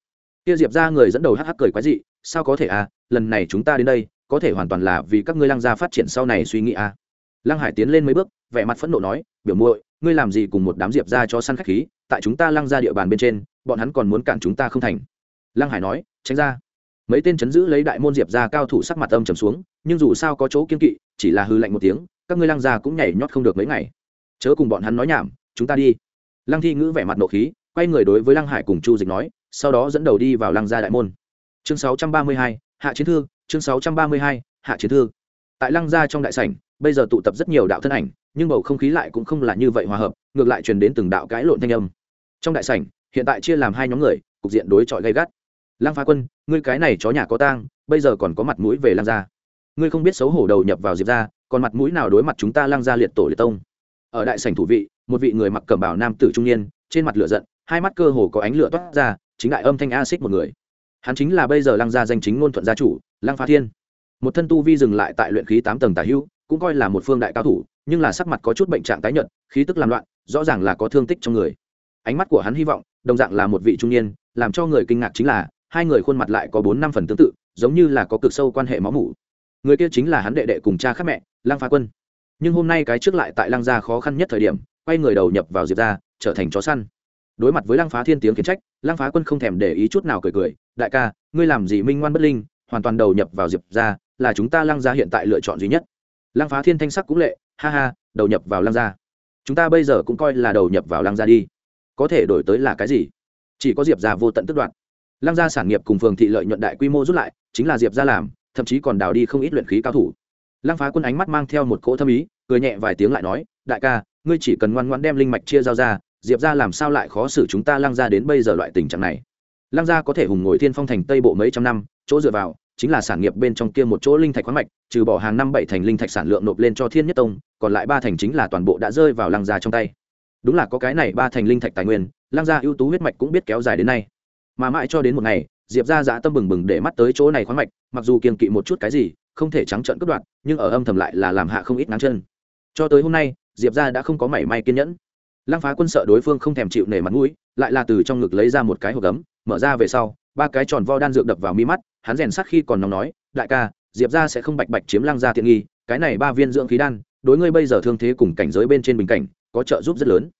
Kia diệp ra người dẫn đầu hắc hắc cười quái dị, sao có thể à lần này chúng ta đến đây, có thể hoàn toàn là vì các ngươi lăng gia phát triển sau này suy nghĩ à. Lăng hải tiến lên mấy bước, vẻ mặt phẫn nộ nói, biểu muội, ngươi làm gì cùng một đám diệp ra cho săn khách khí, tại chúng ta lăng ra địa bàn bên trên, bọn hắn còn muốn cản chúng ta không thành lăng hải nói tránh ra. Mấy tên chấn giữ lấy đại môn diệp ra cao thủ sắc mặt âm trầm xuống nhưng dù sao có chỗ kiên kỵ chỉ là hư lạnh một tiếng các ngươi lăng ra cũng nhảy nhót không được mấy ngày. Chớ cùng bọn hắn nói nhảm chúng ta đi. Lăng thi ngữ vẻ mặt nộ khí quay người đối với lăng hải cùng chu dịch nói sau đó dẫn đầu đi vào lăng gia đại môn. Chương 632, hạ chiến thư chương 632, hạ chiến thư. Tại lăng gia trong đại sảnh bây giờ tụ tập rất nhiều đạo thân ảnh nhưng bầu không khí lại cũng không là như vậy hòa hợp ngược lại truyền đến từng đạo cãi lộn thanh âm. Trong đại sảnh hiện tại chia làm hai nhóm người cục diện đối chọi gay gắt lăng phá quân, ngươi cái này chó nhà có tang, bây giờ còn có mặt mũi về lăng gia. Ngươi không biết xấu hổ đầu nhập vào diệp gia, còn mặt mũi nào đối mặt chúng ta lăng gia liệt tổ liệt tông. Ở đại sảnh thủ vị, một vị người mặc cẩm bào nam tử trung niên, trên mặt lửa giận, hai mắt cơ hồ có ánh lửa toát ra, chính đại âm thanh a xích một người. Hắn chính là bây giờ lăng gia danh chính ngôn thuận gia chủ, lăng phá thiên. Một thân tu vi dừng lại tại luyện khí tám tầng tả hữu cũng coi là một phương đại cao thủ, nhưng là sắc mặt có chút bệnh trạng tái nhợt, khí tức làm loạn, rõ ràng là có thương tích trong người. Ánh mắt của hắn hy vọng, đồng dạng là một vị trung niên, làm cho người kinh ngạc chính là hai người khuôn mặt lại có bốn năm phần tương tự, giống như là có cực sâu quan hệ máu mủ. Người kia chính là hắn đệ đệ cùng cha khác mẹ, lăng phá quân. Nhưng hôm nay cái trước lại tại lăng gia khó khăn nhất thời điểm, quay người đầu nhập vào diệp gia, trở thành chó săn. Đối mặt với lăng phá thiên tiếng kiến trách, lăng phá quân không thèm để ý chút nào cười cười, đại ca, ngươi làm gì minh ngoan bất linh, hoàn toàn đầu nhập vào diệp gia, là chúng ta lăng gia hiện tại lựa chọn duy nhất. Lăng phá thiên thanh sắc cũng lệ, ha ha, đầu nhập vào lăng gia. Chúng ta bây giờ cũng coi là đầu nhập vào lăng gia đi. Có thể đổi tới là cái gì? Chỉ có diệp gia vô tận tức đoạn lăng gia sản nghiệp cùng phường thị lợi nhuận đại quy mô rút lại, chính là diệp gia làm, thậm chí còn đào đi không ít luyện khí cao thủ. Lăng phá quân ánh mắt mang theo một cỗ thâm ý, cười nhẹ vài tiếng lại nói, đại ca, ngươi chỉ cần ngoan ngoan đem linh mạch chia giao ra, diệp ra làm sao lại khó xử chúng ta lăng ra đến bây giờ loại tình trạng này? Lăng gia có thể hùng ngồi thiên phong thành tây bộ mấy trăm năm, chỗ dựa vào chính là sản nghiệp bên trong kia một chỗ linh thạch khoáng mạch, trừ bỏ hàng năm bảy thành linh thạch sản lượng nộp lên cho thiên nhất tông, còn lại ba thành chính là toàn bộ đã rơi vào lăng gia trong tay. Đúng là có cái này ba thành linh thạch tài nguyên, lăng gia ưu tú huyết mạch cũng biết kéo dài đến nay mà mãi cho đến một ngày, diệp ra dã dạ tâm bừng bừng để mắt tới chỗ này khoáng mạch, mặc dù kiên kỵ một chút cái gì, không thể trắng trợn cướp đoạt, nhưng ở âm thầm lại là làm hạ không ít ngắn chân. Cho tới hôm nay, diệp ra đã không có mảy may kiên nhẫn. Lăng phá quân sợ đối phương không thèm chịu nể mặt mũi, lại là từ trong ngực lấy ra một cái hộp gấm, mở ra về sau, ba cái tròn vo đan dược đập vào mi mắt, hắn rèn sắt khi còn nóng nói, đại ca, diệp ra sẽ không bạch bạch chiếm lăng ra tiện nghi, cái này ba viên dưỡng khí đan, đối ngươi bây giờ thương thế cùng cảnh giới bên trên bình cảnh, có trợ giúp rất lớn.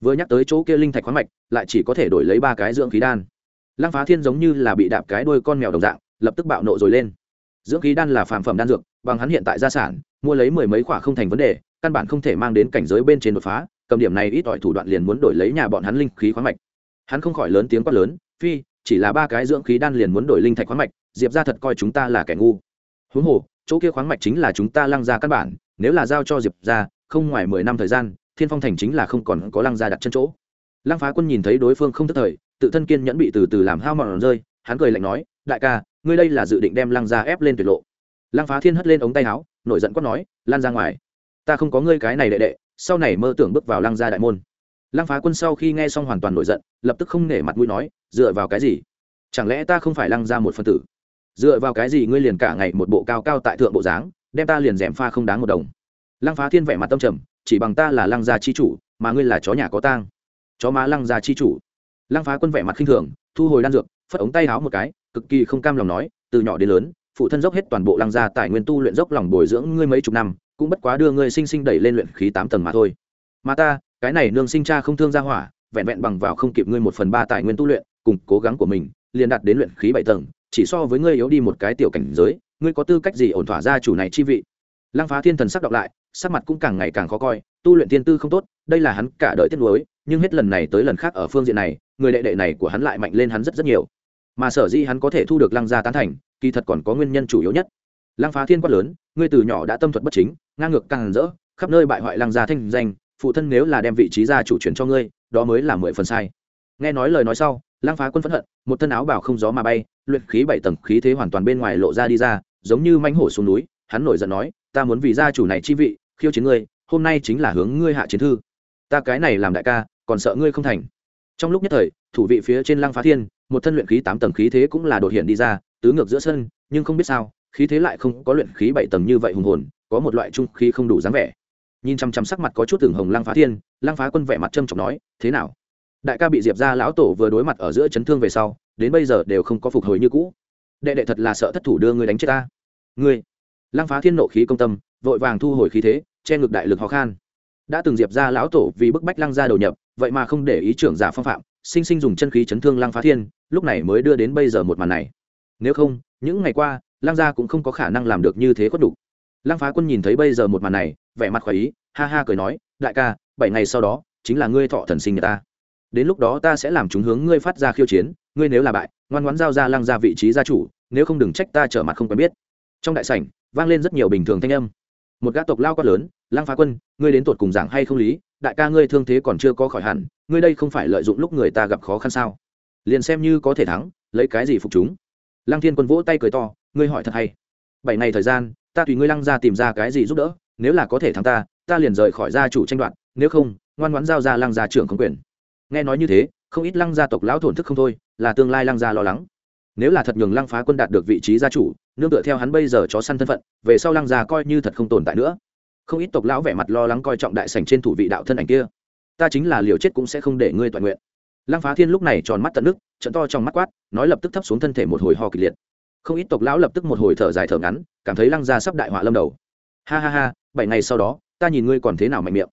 Vừa nhắc tới chỗ kia linh thạch khoáng mạch, lại chỉ có thể đổi lấy ba cái dưỡng khí đan lăng phá thiên giống như là bị đạp cái đuôi con mèo đồng dạng, lập tức bạo nộ rồi lên. Dưỡng khí đan là phàm phẩm đan dược, bằng hắn hiện tại gia sản, mua lấy mười mấy khoả không thành vấn đề, căn bản không thể mang đến cảnh giới bên trên đột phá, cầm điểm này ít ỏi thủ đoạn liền muốn đổi lấy nhà bọn hắn linh khí khoáng mạch. Hắn không khỏi lớn tiếng quát lớn, phi, chỉ là ba cái dưỡng khí đan liền muốn đổi linh thạch khoáng mạch, diệp ra thật coi chúng ta là kẻ ngu. Huống hồ, chỗ kia khoáng mạch chính là chúng ta lăng ra căn bản, nếu là giao cho diệp ra không ngoài mười năm thời gian, thiên phong thành chính là không còn có lăng ra đặt chân chỗ lăng phá quân nhìn thấy đối phương không tức thời, tự thân kiên nhẫn bị từ từ làm hao mòn rơi, hắn cười lạnh nói, đại ca, ngươi đây là dự định đem lăng ra ép lên tuyệt lộ. Lăng phá thiên hất lên ống tay áo, nổi giận quát nói, lan ra ngoài, ta không có ngươi cái này đệ đệ, sau này mơ tưởng bước vào lăng gia đại môn. Lăng phá quân sau khi nghe xong hoàn toàn nổi giận, lập tức không nể mặt mũi nói, dựa vào cái gì? Chẳng lẽ ta không phải lăng gia một phân tử? Dựa vào cái gì ngươi liền cả ngày một bộ cao cao tại thượng bộ dáng, đem ta liền rèm pha không đáng một đồng? Lăng phá thiên vẻ mặt tâm trầm, chỉ bằng ta là lăng gia chi chủ, mà ngươi là chó nhà có tang chó má lăng già chi chủ. Lăng phá quân vẻ mặt khinh thường, thu hồi đan dược, phất ống tay áo một cái, cực kỳ không cam lòng nói, từ nhỏ đến lớn, phụ thân dốc hết toàn bộ lăng gia tài nguyên tu luyện dốc lòng bồi dưỡng ngươi mấy chục năm, cũng bất quá đưa ngươi sinh sinh đẩy lên luyện khí tám tầng mà thôi. Mà ta, cái này nương sinh cha không thương ra hỏa, vẹn vẹn bằng vào không kịp ngươi một phần ba tài nguyên tu luyện, cùng cố gắng của mình, liền đạt đến luyện khí bảy tầng, chỉ so với ngươi yếu đi một cái tiểu cảnh giới, ngươi có tư cách gì ổn thỏa gia chủ này chi vị? Lăng phá thiên thần sắc đọc lại, sắc mặt cũng càng ngày càng khó coi, tu luyện tiên tư không tốt, đây là hắn cả đời tiết nuối nhưng hết lần này tới lần khác ở phương diện này, người đệ đệ này của hắn lại mạnh lên hắn rất rất nhiều. Mà sở dĩ hắn có thể thu được lăng gia tán thành, kỳ thật còn có nguyên nhân chủ yếu nhất. Lăng phá thiên quát lớn, ngươi từ nhỏ đã tâm thuật bất chính, ngang ngược càng rỡ, khắp nơi bại hoại lăng gia thanh danh, phụ thân nếu là đem vị trí gia chủ chuyển cho ngươi, đó mới là mười phần sai. Nghe nói lời nói sau, lăng phá quân phẫn hận, một thân áo bảo không gió mà bay, luyện khí bảy tầng khí thế hoàn toàn bên ngoài lộ ra đi ra, giống như manh hổ xuống núi, hắn nổi giận nói, ta muốn vì gia chủ này chi vị, khiêu chiến ngươi, hôm nay chính là hướng ngươi hạ chiến thư. Ta cái này làm đại ca còn sợ ngươi không thành. Trong lúc nhất thời, thủ vị phía trên lăng phá thiên, một thân luyện khí tám tầng khí thế cũng là đột hiện đi ra, tứ ngược giữa sân, nhưng không biết sao, khí thế lại không có luyện khí bảy tầng như vậy hùng hồn, có một loại trung khí không đủ dáng vẻ. Nhìn chăm chăm sắc mặt có chút tưởng hồng lăng phá thiên, lăng phá quân vẻ mặt trâm trọng nói, thế nào? Đại ca bị diệp ra lão tổ vừa đối mặt ở giữa chấn thương về sau, đến bây giờ đều không có phục hồi như cũ. Đệ đệ thật là sợ thất thủ đưa ngươi đánh chết ta. Ngươi? Lăng phá thiên nộ khí công tâm, vội vàng thu hồi khí thế, che ngực đại lực khó khăn đã từng diệp ra lão tổ vì bức bách lăng ra đầu nhập, vậy mà không để ý trưởng giả phong phạm, sinh sinh dùng chân khí chấn thương lăng phá thiên, lúc này mới đưa đến bây giờ một màn này. Nếu không, những ngày qua, lăng gia cũng không có khả năng làm được như thế khuất đủ. lăng phá quân nhìn thấy bây giờ một màn này, vẻ mặt khỏi ý, ha ha cười nói, đại ca, bảy ngày sau đó, chính là ngươi thọ thần sinh người ta. Đến lúc đó ta sẽ làm chúng hướng ngươi phát ra khiêu chiến, ngươi nếu là bại, ngoan ngoãn giao ra lăng ra vị trí gia chủ, nếu không đừng trách ta trở mặt không quen biết. Trong đại sảnh, vang lên rất nhiều bình thường thanh âm một gã tộc lao quát lớn, lăng phá quân, ngươi đến tột cùng giảng hay không lý? Đại ca ngươi thương thế còn chưa có khỏi hẳn, ngươi đây không phải lợi dụng lúc người ta gặp khó khăn sao? Liền xem như có thể thắng, lấy cái gì phục chúng? Lăng thiên quân vỗ tay cười to, ngươi hỏi thật hay. Bảy ngày thời gian, ta tùy ngươi lăng ra tìm ra cái gì giúp đỡ, nếu là có thể thắng ta ta liền rời khỏi gia chủ tranh đoạt, nếu không, ngoan ngoãn giao ra lăng gia trưởng không quyền. Nghe nói như thế, không ít lăng gia tộc lão thổn thức không thôi, là tương lai lăng gia lo lắng nếu là thật nhường lăng phá quân đạt được vị trí gia chủ, nương tựa theo hắn bây giờ chó săn thân phận, về sau lăng gia coi như thật không tồn tại nữa. Không ít tộc lão vẻ mặt lo lắng coi trọng đại sành trên thủ vị đạo thân ảnh kia. Ta chính là liều chết cũng sẽ không để ngươi toàn nguyện. Lăng phá thiên lúc này tròn mắt tận nước, trận to trong mắt quát, nói lập tức thấp xuống thân thể một hồi ho kịch liệt. Không ít tộc lão lập tức một hồi thở dài thở ngắn, cảm thấy lăng gia sắp đại họa lâm đầu. Ha ha ha, bảy ngày sau đó, ta nhìn ngươi còn thế nào mạnh miệng.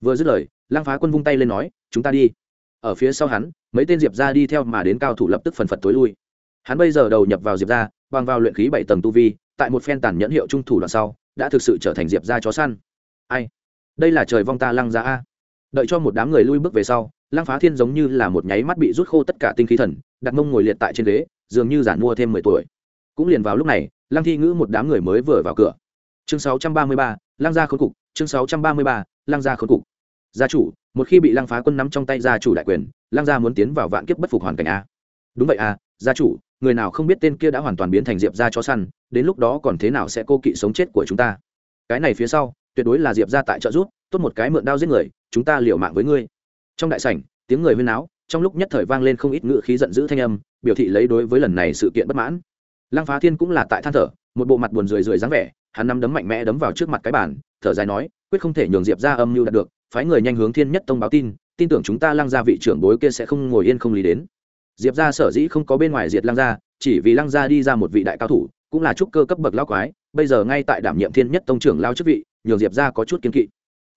Vừa dứt lời, lăng phá quân vung tay lên nói, chúng ta đi. Ở phía sau hắn, mấy tên diệp ra đi theo mà đến cao thủ lập tức phần phật tối lui hắn bây giờ đầu nhập vào diệp ra bằng vào luyện khí bảy tầng tu vi, tại một phen tàn nhẫn hiệu trung thủ đoạn sau, đã thực sự trở thành diệp ra chó săn. Ai? Đây là trời vong ta lăng ra a. Đợi cho một đám người lui bước về sau, lăng phá thiên giống như là một nháy mắt bị rút khô tất cả tinh khí thần, đặt mông ngồi liệt tại trên ghế, dường như giản mua thêm mười tuổi. Cũng liền vào lúc này, lăng thi ngữ một đám người mới vừa vào cửa. Chương sáu trăm ba mươi ba, lăng gia khốn cục, chương sáu trăm ba mươi ba, lăng gia khốn cục. Gia chủ, một khi bị lăng phá quân nắm trong tay gia chủ đại quyền, lăng gia muốn tiến vào vạn kiếp bất phục hoàn cảnh a. Đúng vậy a, gia chủ người nào không biết tên kia đã hoàn toàn biến thành diệp gia cho săn, đến lúc đó còn thế nào sẽ cô kỵ sống chết của chúng ta? Cái này phía sau, tuyệt đối là diệp gia tại trợ rút tốt một cái mượn đao giết người, chúng ta liều mạng với ngươi. Trong đại sảnh, tiếng người huyên áo trong lúc nhất thời vang lên không ít ngữ khí giận dữ thanh âm, biểu thị lấy đối với lần này sự kiện bất mãn. Lăng phá thiên cũng là tại than thở, một bộ mặt buồn rười rượi dáng vẻ, hắn nắm đấm mạnh mẽ đấm vào trước mặt cái bàn, thở dài nói, quyết không thể nhường diệp ra âm mưu đạt được, phái người nhanh hướng thiên nhất tông báo tin tin tưởng chúng ta lăng ra vị trưởng bối kia sẽ không ngồi yên không lý đến diệp ra sở dĩ không có bên ngoài diệt lăng gia, chỉ vì lăng gia đi ra một vị đại cao thủ cũng là trúc cơ cấp bậc lao quái bây giờ ngay tại đảm nhiệm thiên nhất tông trưởng lao chức vị nhường diệp ra có chút kiên kỵ.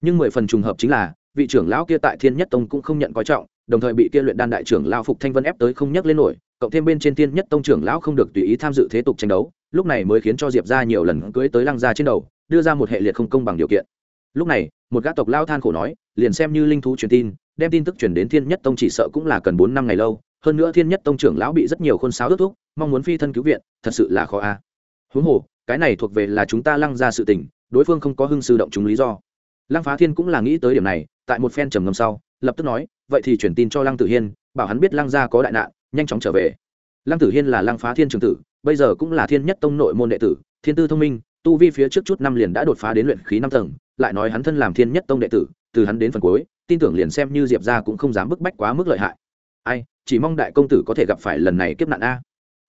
Nhưng mười phần trùng hợp chính là vị trưởng lão kia tại thiên nhất tông cũng không nhận coi trọng đồng thời bị kia luyện đan đại trưởng lao phục thanh vân ép tới không nhắc lên nổi cộng thêm bên trên thiên nhất tông trưởng lão không được tùy ý tham dự thế tục tranh đấu lúc này mới khiến cho diệp ra nhiều lần cưới tới lăng gia trên đầu đưa ra một hệ liệt không công bằng điều kiện. Lúc này một gã tộc lao than khổ nói liền xem như linh thú truyền tin đem tin tức truyền đến thiên nhất tông chỉ sợ cũng là cần bốn năm ngày lâu hơn nữa thiên nhất tông trưởng lão bị rất nhiều khôn sáo ước thúc, mong muốn phi thân cứu viện, thật sự là khó a. Huống hồ, cái này thuộc về là chúng ta lăng ra sự tình, đối phương không có hưng sư động chúng lý do. Lăng phá thiên cũng là nghĩ tới điểm này, tại một phen trầm ngâm sau, lập tức nói, vậy thì chuyển tin cho lăng tử hiên, bảo hắn biết lăng gia có đại nạn, nhanh chóng trở về. Lăng tử hiên là lăng phá thiên trường tử, bây giờ cũng là thiên nhất tông nội môn đệ tử, thiên tư thông minh, tu vi phía trước chút năm liền đã đột phá đến luyện khí năm tầng, lại nói hắn thân làm thiên nhất tông đệ tử, từ hắn đến phần cuối, tin tưởng liền xem như diệp ra cũng không dám bức bách quá mức lợi hại. Ai chỉ mong đại công tử có thể gặp phải lần này kiếp nạn a.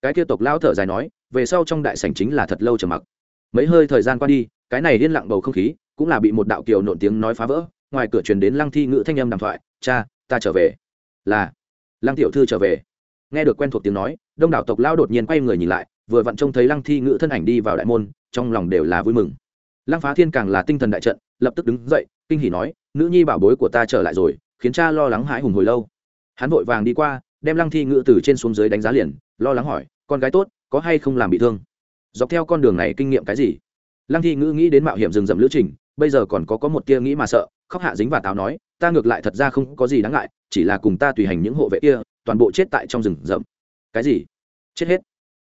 Cái kia tộc lão thở dài nói, về sau trong đại sảnh chính là thật lâu trầm mặc. Mấy hơi thời gian qua đi, cái này điên lặng bầu không khí cũng là bị một đạo kiều nộn tiếng nói phá vỡ, ngoài cửa truyền đến lăng thi ngữ thanh âm đàm thoại, cha, ta trở về. Là. Lăng tiểu thư trở về. Nghe được quen thuộc tiếng nói, đông đảo tộc lao đột nhiên quay người nhìn lại, vừa vặn trông thấy lăng thi ngữ thân ảnh đi vào đại môn, trong lòng đều là vui mừng. Lăng phá thiên càng là tinh thần đại trận, lập tức đứng dậy, kinh hỉ nói, nữ nhi bảo bối của ta trở lại rồi, khiến cha lo lắng hãi hùng hồi lâu hắn vội vàng đi qua, đem lăng thi ngữ từ trên xuống dưới đánh giá liền, lo lắng hỏi, con gái tốt, có hay không làm bị thương? Dọc theo con đường này kinh nghiệm cái gì? Lăng thi ngữ nghĩ đến mạo hiểm rừng rậm lữ trình, bây giờ còn có có một tia nghĩ mà sợ, khóc hạ dính và táo nói, ta ngược lại thật ra không có gì đáng ngại, chỉ là cùng ta tùy hành những hộ vệ kia, toàn bộ chết tại trong rừng rậm. Cái gì? Chết hết.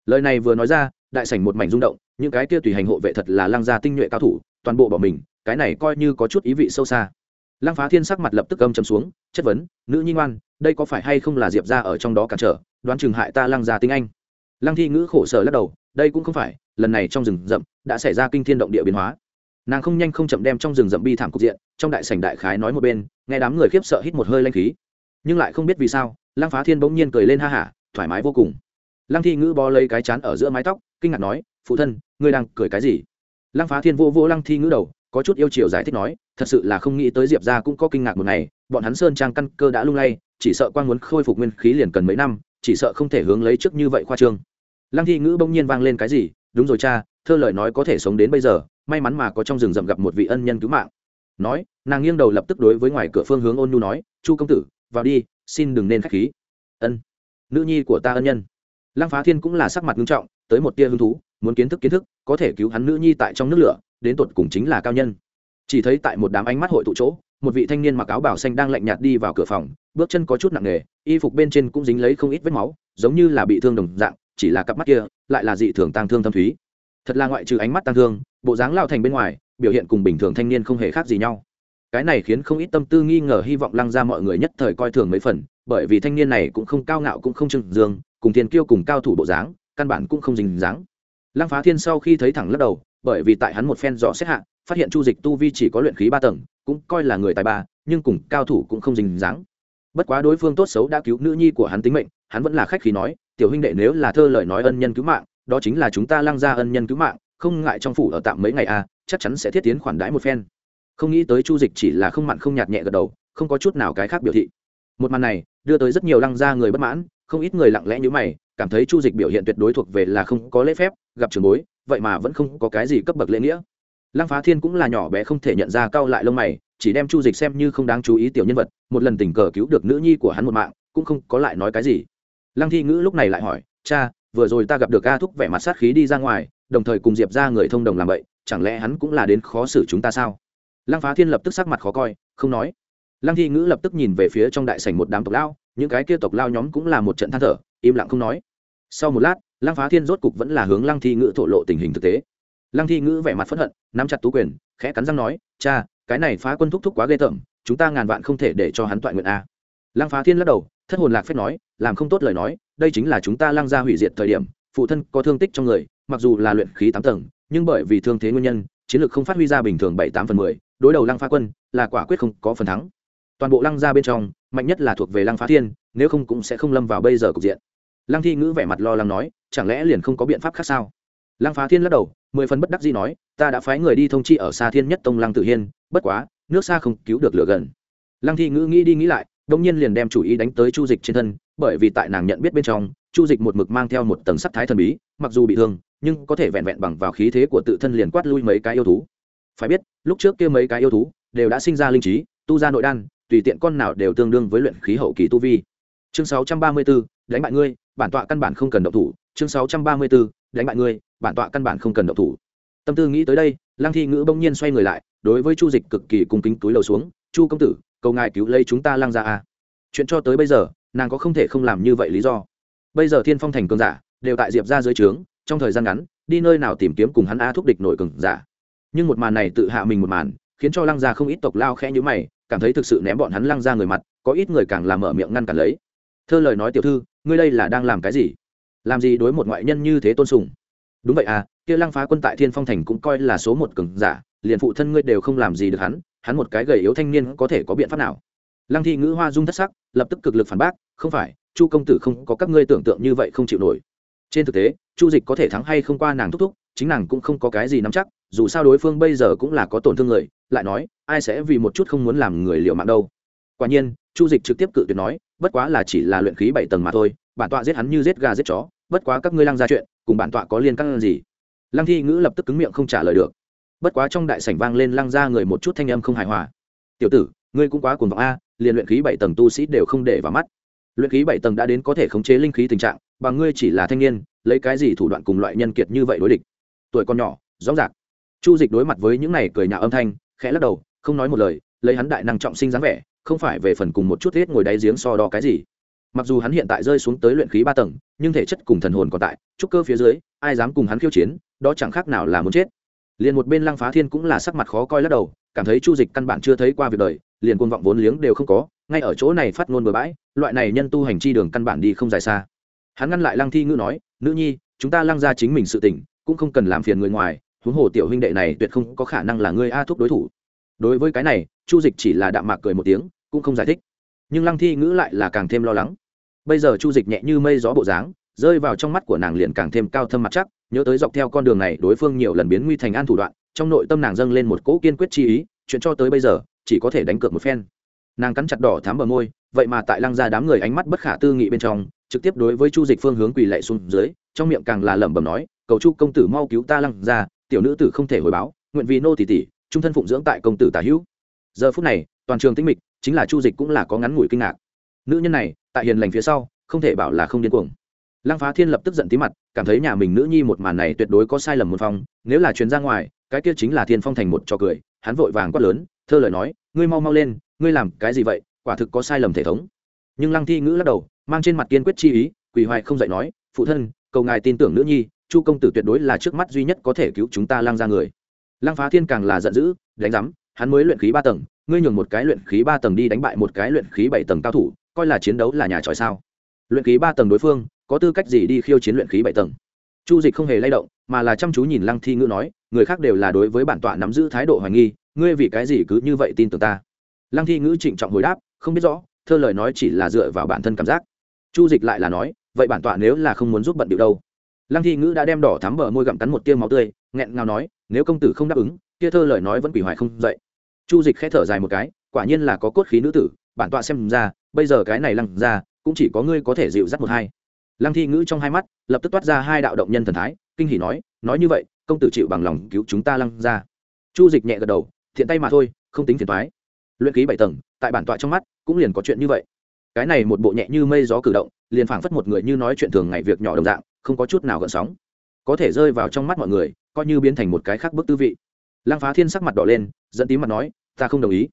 Lời này vừa nói ra, đại sảnh một mảnh rung động, những cái kia tùy hành hộ vệ thật là lăng gia tinh nhuệ cao thủ, toàn bộ bỏ mình, cái này coi như có chút ý vị sâu xa lăng phá thiên sắc mặt lập tức âm trầm xuống, chất vấn, nữ nhi ngoan, đây có phải hay không là diệp ra ở trong đó cản trở? Đoán chừng hại ta lăng gia tinh anh. Lăng thi ngữ khổ sở lắc đầu, đây cũng không phải, lần này trong rừng rậm đã xảy ra kinh thiên động địa biến hóa. Nàng không nhanh không chậm đem trong rừng rậm bi thảm cục diện, trong đại sảnh đại khái nói một bên, nghe đám người khiếp sợ hít một hơi lanh khí. Nhưng lại không biết vì sao, lăng phá thiên bỗng nhiên cười lên ha hả, thoải mái vô cùng. Lăng thi ngữ bó lấy cái chán ở giữa mái tóc, kinh ngạc nói, phụ thân, ngươi đang cười cái gì? Lăng phá thiên vô vô lăng thi ngữ đầu có chút yêu chiều giải thích nói, thật sự là không nghĩ tới diệp ra cũng có kinh ngạc một ngày, bọn hắn sơn trang căn cơ đã lung lay, chỉ sợ quan muốn khôi phục nguyên khí liền cần mấy năm, chỉ sợ không thể hướng lấy trước như vậy khoa trương. Lăng thi ngữ bỗng nhiên vang lên cái gì, đúng rồi cha, thơ lời nói có thể sống đến bây giờ, may mắn mà có trong rừng rậm gặp một vị ân nhân cứu mạng. Nói, nàng nghiêng đầu lập tức đối với ngoài cửa phương hướng ôn nhu nói, chu công tử, vào đi, xin đừng nên k h á c h khí. Ân, nữ nhi của ta ân nhân. Lăng phá thiên cũng là sắc mặt nghiêm trọng, tới một tia hứng thú, muốn kiến thức kiến thức, có thể cứu hắn nữ nhi tại trong nước lửa đến tột cùng chính là cao nhân. Chỉ thấy tại một đám ánh mắt hội tụ chỗ, một vị thanh niên mặc áo bảo xanh đang lạnh nhạt đi vào cửa phòng, bước chân có chút nặng nề, y phục bên trên cũng dính lấy không ít vết máu, giống như là bị thương đồng dạng, chỉ là cặp mắt kia lại là dị thường tăng thương thâm thúy. Thật là ngoại trừ ánh mắt tăng thương, bộ dáng lao thành bên ngoài, biểu hiện cùng bình thường thanh niên không hề khác gì nhau. Cái này khiến không ít tâm tư nghi ngờ hy vọng lăng ra mọi người nhất thời coi thường mấy phần, bởi vì thanh niên này cũng không cao ngạo cũng không trừng dương, cùng thiên kiêu cùng cao thủ bộ dáng, căn bản cũng không dính dáng. Lăng phá thiên sau khi thấy thẳng lắc đầu bởi vì tại hắn một phen dò xét hạ, phát hiện chu dịch tu vi chỉ có luyện khí ba tầng, cũng coi là người tài ba, nhưng cùng cao thủ cũng không dính dáng. Bất quá đối phương tốt xấu đã cứu nữ nhi của hắn tính mệnh, hắn vẫn là khách khí nói, tiểu huynh đệ nếu là thơ lời nói ân nhân cứu mạng, đó chính là chúng ta lăng ra ân nhân cứu mạng, không ngại trong phủ ở tạm mấy ngày à chắc chắn sẽ thiết tiến khoản đãi một phen. Không nghĩ tới chu dịch chỉ là không mặn không nhạt nhẹ gật đầu, không có chút nào cái khác biểu thị. Một màn này, đưa tới rất nhiều lăng gia người bất mãn, không ít người lặng lẽ như mày cảm thấy chu dịch biểu hiện tuyệt đối thuộc về là không có lễ phép, gặp trường bối, vậy mà vẫn không có cái gì cấp bậc lễ nghĩa. Lăng phá thiên cũng là nhỏ bé không thể nhận ra cao lại lông mày, chỉ đem chu dịch xem như không đáng chú ý tiểu nhân vật, một lần tình cờ cứu được nữ nhi của hắn một mạng, cũng không có lại nói cái gì. Lăng thi ngữ lúc này lại hỏi, cha, vừa rồi ta gặp được a thúc vẻ mặt sát khí đi ra ngoài, đồng thời cùng diệp ra người thông đồng làm vậy, chẳng lẽ hắn cũng là đến khó xử chúng ta sao? Lăng phá thiên lập tức sắc mặt khó coi, không nói. Lăng thi ngữ lập tức nhìn về phía trong đại sảnh một đám tộc lao, những cái kia tộc lao nhóm cũng là một trận than thở, im lặng không nói sau một lát, lăng phá thiên rốt cục vẫn là hướng lăng thi ngữ thổ lộ tình hình thực tế. Lăng thi ngữ vẻ mặt phẫn hận, nắm chặt tú quyền, khẽ cắn răng nói, cha, cái này phá quân thúc thúc quá ghê tởm, chúng ta ngàn vạn không thể để cho hắn toại nguyện a. Lăng phá thiên lắc đầu, thất hồn lạc phép nói, làm không tốt lời nói, đây chính là chúng ta lăng ra hủy diệt thời điểm, phụ thân có thương tích trong người, mặc dù là luyện khí tám tầng, nhưng bởi vì thương thế nguyên nhân, chiến lược không phát huy ra bình thường bảy tám phần mười, đối đầu lăng phá quân, là quả quyết không có phần thắng. Toàn bộ lăng ra bên trong, mạnh nhất là thuộc về lăng phá thiên, nếu không cũng sẽ không lâm vào bây giờ cục diện lăng thi ngữ vẻ mặt lo lắng nói chẳng lẽ liền không có biện pháp khác sao? Lăng phá thiên lắc đầu mười phần bất đắc dĩ nói ta đã phái người đi thông chi ở xa thiên nhất tông lăng tử hiên bất quá nước xa không cứu được lửa gần. Lăng thi ngữ nghĩ đi nghĩ lại đông nhiên liền đem chủ ý đánh tới chu dịch trên thân bởi vì tại nàng nhận biết bên trong chu dịch một mực mang theo một tầng sắc thái thần bí mặc dù bị thương nhưng có thể vẹn vẹn bằng vào khí thế của tự thân liền quát lui mấy cái yêu thú. Phải biết lúc trước kia mấy cái yêu thú đều đã sinh ra linh trí tu ra nội đan tùy tiện con nào đều tương đương với luyện khí hậu kỳ tu vi. Chương 634, đánh bại ngươi bản tọa căn bản không cần động thủ. Chương 634, đánh bại ngươi bản tọa căn bản không cần động thủ. Tâm tư nghĩ tới đây lăng thi ngữ bỗng nhiên xoay người lại đối với chu dịch cực kỳ cung kính túi lầu xuống. Chu công tử cầu ngài cứu lấy chúng ta lăng ra a. Chuyện cho tới bây giờ nàng có không thể không làm như vậy lý do. Bây giờ thiên phong thành cường giả đều tại diệp ra dưới trướng trong thời gian ngắn đi nơi nào tìm kiếm cùng hắn a thúc địch nổi cường giả. Nhưng một màn này tự hạ mình một màn khiến cho lăng gia không ít tộc lao khẽ nhữ mày cảm thấy thực sự ném bọn hắn lăng ra người mặt có ít người càng làm mở miệng ngăn cản lấy thơ lời nói tiểu thư, ngươi đây là đang làm cái gì? Làm gì đối một ngoại nhân như thế tôn sùng? Đúng vậy à kia lăng phá quân tại thiên phong thành cũng coi là số một cường giả, liền phụ thân ngươi đều không làm gì được hắn hắn một cái gầy yếu thanh niên có thể có biện pháp nào? Lăng thi ngữ hoa dung thất sắc, lập tức cực lực phản bác, không phải, chu công tử không có các ngươi tưởng tượng như vậy không chịu nổi. Trên thực tế, chu dịch có thể thắng hay không qua nàng thúc thúc, chính nàng cũng không có cái gì nắm chắc, dù sao đối phương bây giờ cũng là có tổn thương người, lại nói, ai sẽ vì một chút không muốn làm người liệu mạng đâu. Quả nhiên, chu dịch trực tiếp cự tuyệt nói bất quá là chỉ là luyện khí bảy tầng mà thôi, bản tọa giết hắn như giết gà giết chó, bất quá các ngươi lăng ra chuyện, cùng bản tọa có liên căn gì? Lăng thi ngữ lập tức cứng miệng không trả lời được. Bất quá trong đại sảnh vang lên lăng ra người một chút thanh âm không hài hòa. Tiểu tử, ngươi cũng quá cuồng vọng a, liền luyện khí bảy tầng tu sĩ đều không để vào mắt. Luyện khí bảy tầng đã đến có thể khống chế linh khí tình trạng, bằng ngươi chỉ là thanh niên, lấy cái gì thủ đoạn cùng loại nhân kiệt như vậy đối địch? Tuổi còn nhỏ, rõ ràng. Chu dịch đối mặt với những này cười nhạo âm thanh, khẽ lắc đầu, không nói một lời, lấy hắn đại năng trọng sinh dáng vẻ không phải về phần cùng một chút hết ngồi đáy giếng so đo cái gì. Mặc dù hắn hiện tại rơi xuống tới luyện khí ba tầng, nhưng thể chất cùng thần hồn còn tại, trúc cơ phía dưới, ai dám cùng hắn khiêu chiến, đó chẳng khác nào là muốn chết. Liền một bên lăng phá thiên cũng là sắc mặt khó coi lắc đầu, cảm thấy chu dịch căn bản chưa thấy qua việc đời, liền quân vọng vốn liếng đều không có, ngay ở chỗ này phát ngôn bừa bãi, loại này nhân tu hành chi đường căn bản đi không dài xa. Hắn ngăn lại lăng thi ngữ nói, nữ nhi, chúng ta lăng ra chính mình sự tỉnh cũng không cần làm phiền người ngoài, huống hồ tiểu huynh đệ này tuyệt không có khả năng là ngươi a thúc đối thủ. Đối với cái này, chu dịch chỉ là đạm mạc cười một tiếng cũng không giải thích. Nhưng lăng thi ngữ lại là càng thêm lo lắng. Bây giờ chu dịch nhẹ như mây gió bộ dáng, rơi vào trong mắt của nàng liền càng thêm cao thâm mặt chắc, nhớ tới dọc theo con đường này đối phương nhiều lần biến nguy thành an thủ đoạn, trong nội tâm nàng dâng lên một cỗ kiên quyết chi ý, chuyện cho tới bây giờ, chỉ có thể đánh cược một phen. Nàng cắn chặt đỏ thám bờ môi, vậy mà tại lăng ra đám người ánh mắt bất khả tư nghị bên trong, trực tiếp đối với chu dịch phương hướng quỳ lệ xuống dưới, trong miệng càng là lẩm bẩm nói, cầu chu công tử mau cứu ta lăng ra tiểu nữ tử không thể hồi báo, nguyện vì nô tỷ tỷ trung thân phụng dưỡng tại công tử tả hữu. Giờ phút này, toàn trường tĩnh mịch chính là chu dịch cũng là có ngắn ngủi kinh ngạc. Nữ nhân này, tại hiền lành phía sau, không thể bảo là không điên cuồng. Lăng phá thiên lập tức giận tí mặt, cảm thấy nhà mình nữ nhi một màn này tuyệt đối có sai lầm một phong, nếu là chuyến ra ngoài, cái kia chính là thiên phong thành một trò cười, hắn vội vàng quát lớn, thơ lời nói, ngươi mau mau lên, ngươi làm cái gì vậy, quả thực có sai lầm thể thống. Nhưng lăng thi ngữ lắc đầu, mang trên mặt kiên quyết chi ý, quỳ hoài không dạy nói, phụ thân, cầu ngài tin tưởng nữ nhi, chu công tử tuyệt đối là trước mắt duy nhất có thể cứu chúng ta lăng ra người. Lăng phá thiên càng là giận dữ, đánh giám, hắn mới luyện khí ba tầng ngươi nhường một cái luyện khí ba tầng đi đánh bại một cái luyện khí bảy tầng cao thủ, coi là chiến đấu là nhà tròi sao? Luyện khí ba tầng đối phương, có tư cách gì đi khiêu chiến luyện khí bảy tầng? Chu dịch không hề lay động, mà là chăm chú nhìn lăng thi ngữ nói, người khác đều là đối với bản tọa nắm giữ thái độ hoài nghi, ngươi vì cái gì cứ như vậy tin tưởng ta? Lăng thi ngữ trịnh trọng hồi đáp, không biết rõ, thơ lời nói chỉ là dựa vào bản thân cảm giác. Chu dịch lại là nói, vậy bản tọa nếu là không muốn giúp bận điệu đâu? Lăng thi ngữ đã đem đỏ thắm bờ môi gặm cắn một tiêu máu tươi, nghẹn ngào nói, nếu công tử không đáp ứng, kia thơ lời nói vẫn quỷ hoài không dậy chu dịch khẽ thở dài một cái, quả nhiên là có cốt khí nữ tử, bản tọa xem ra, bây giờ cái này lăng ra, cũng chỉ có ngươi có thể dịu dắt một hai. Lăng thi ngữ trong hai mắt, lập tức toát ra hai đạo động nhân thần thái, kinh hỉ nói nói như vậy, công tử chịu bằng lòng cứu chúng ta lăng ra. Chu dịch nhẹ gật đầu, thiện tay mà thôi, không tính phiền thoái luyện ký bảy tầng, tại bản tọa trong mắt, cũng liền có chuyện như vậy. Cái này một bộ nhẹ như mây gió cử động, liền phảng phất một người như nói chuyện thường ngày việc nhỏ đồng dạng, không có chút nào gợn sóng. Có thể rơi vào trong mắt mọi người, coi như biến thành một cái khác bức tư vị. Lăng phá thiên sắc mặt đỏ lên dẫn tím mặt nói ta không đồng ý.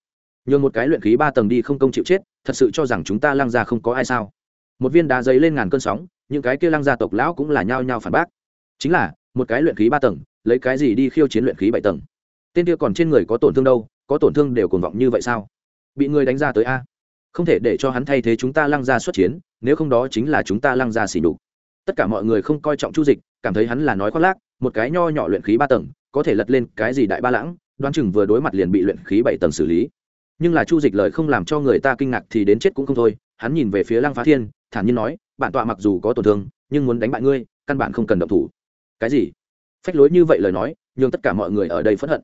Nhường một cái luyện khí ba tầng đi không công chịu chết, thật sự cho rằng chúng ta lăng ra không có ai sao? Một viên đá giấy lên ngàn cơn sóng, những cái kia lăng gia tộc lão cũng là nhao nhao phản bác. Chính là, một cái luyện khí ba tầng, lấy cái gì đi khiêu chiến luyện khí bảy tầng? Tên kia còn trên người có tổn thương đâu, có tổn thương đều cuồng vọng như vậy sao? Bị người đánh ra tới a? Không thể để cho hắn thay thế chúng ta lăng ra xuất chiến, nếu không đó chính là chúng ta lăng ra xỉ đục tất cả mọi người không coi trọng chu dịch, cảm thấy hắn là nói khoác lác, một cái nho nhỏ luyện khí ba tầng, có thể lật lên cái gì đại ba lãng? Đoán chừng vừa đối mặt liền bị luyện khí bảy tầng xử lý. Nhưng là chu dịch lời không làm cho người ta kinh ngạc thì đến chết cũng không thôi, hắn nhìn về phía lăng phá thiên, thản nhiên nói, bản tọa mặc dù có tổn thương, nhưng muốn đánh bại ngươi, căn bản không cần động thủ. Cái gì? Phách lối như vậy lời nói nhưng tất cả mọi người ở đây phẫn hận.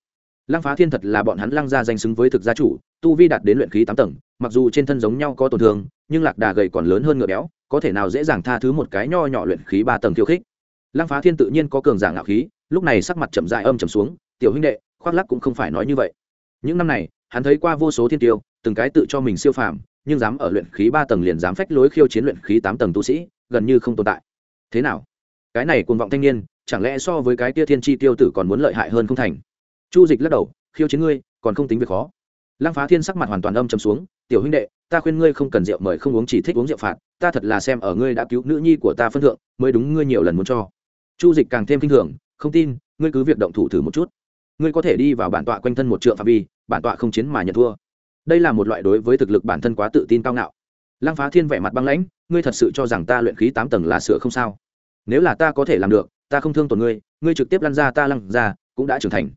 Lăng phá thiên thật là bọn hắn lăng ra danh xứng với thực gia chủ, tu vi đạt đến luyện khí tám tầng, mặc dù trên thân giống nhau có tổn thương, nhưng lạc đà gầy còn lớn hơn ngựa béo, có thể nào dễ dàng tha thứ một cái nho nhỏ luyện khí ba tầng khiêu khích. Lăng phá thiên tự nhiên có cường giả ngạo khí, lúc này sắc mặt chậm dại âm chầm xuống tiểu huynh đệ, khoác lắc cũng không phải nói như vậy. Những năm này, hắn thấy qua vô số thiên tiêu, từng cái tự cho mình siêu phàm, nhưng dám ở luyện khí ba tầng liền dám phách lối khiêu chiến luyện khí tám tầng tu sĩ, gần như không tồn tại. Thế nào? Cái này cuồng vọng thanh niên, chẳng lẽ so với cái tia thiên tri tiêu tử còn muốn lợi hại hơn không thành? Chu dịch lắc đầu, khiêu chiến ngươi, còn không tính việc khó. Lăng phá thiên sắc mặt hoàn toàn âm chấm xuống, tiểu huynh đệ, ta khuyên ngươi không cần rượu mời không uống chỉ thích uống rượu phạt, ta thật là xem ở ngươi đã cứu nữ nhi của ta phân thượng, mới đúng ngươi nhiều lần muốn cho. Chu dịch càng thêm kinh thường, không tin, ngươi cứ việc động thủ thử một chút ngươi có thể đi vào bản tọa quanh thân một trượng phạm vi, bản tọa không chiến mà nhận thua. Đây là một loại đối với thực lực bản thân quá tự tin cao ngạo. Lăng phá thiên vẻ mặt băng lãnh, ngươi thật sự cho rằng ta luyện khí tám tầng là sửa không sao? Nếu là ta có thể làm được, ta không thương tổn ngươi ngươi trực tiếp lăn ra ta lăn ra, cũng đã trưởng thành.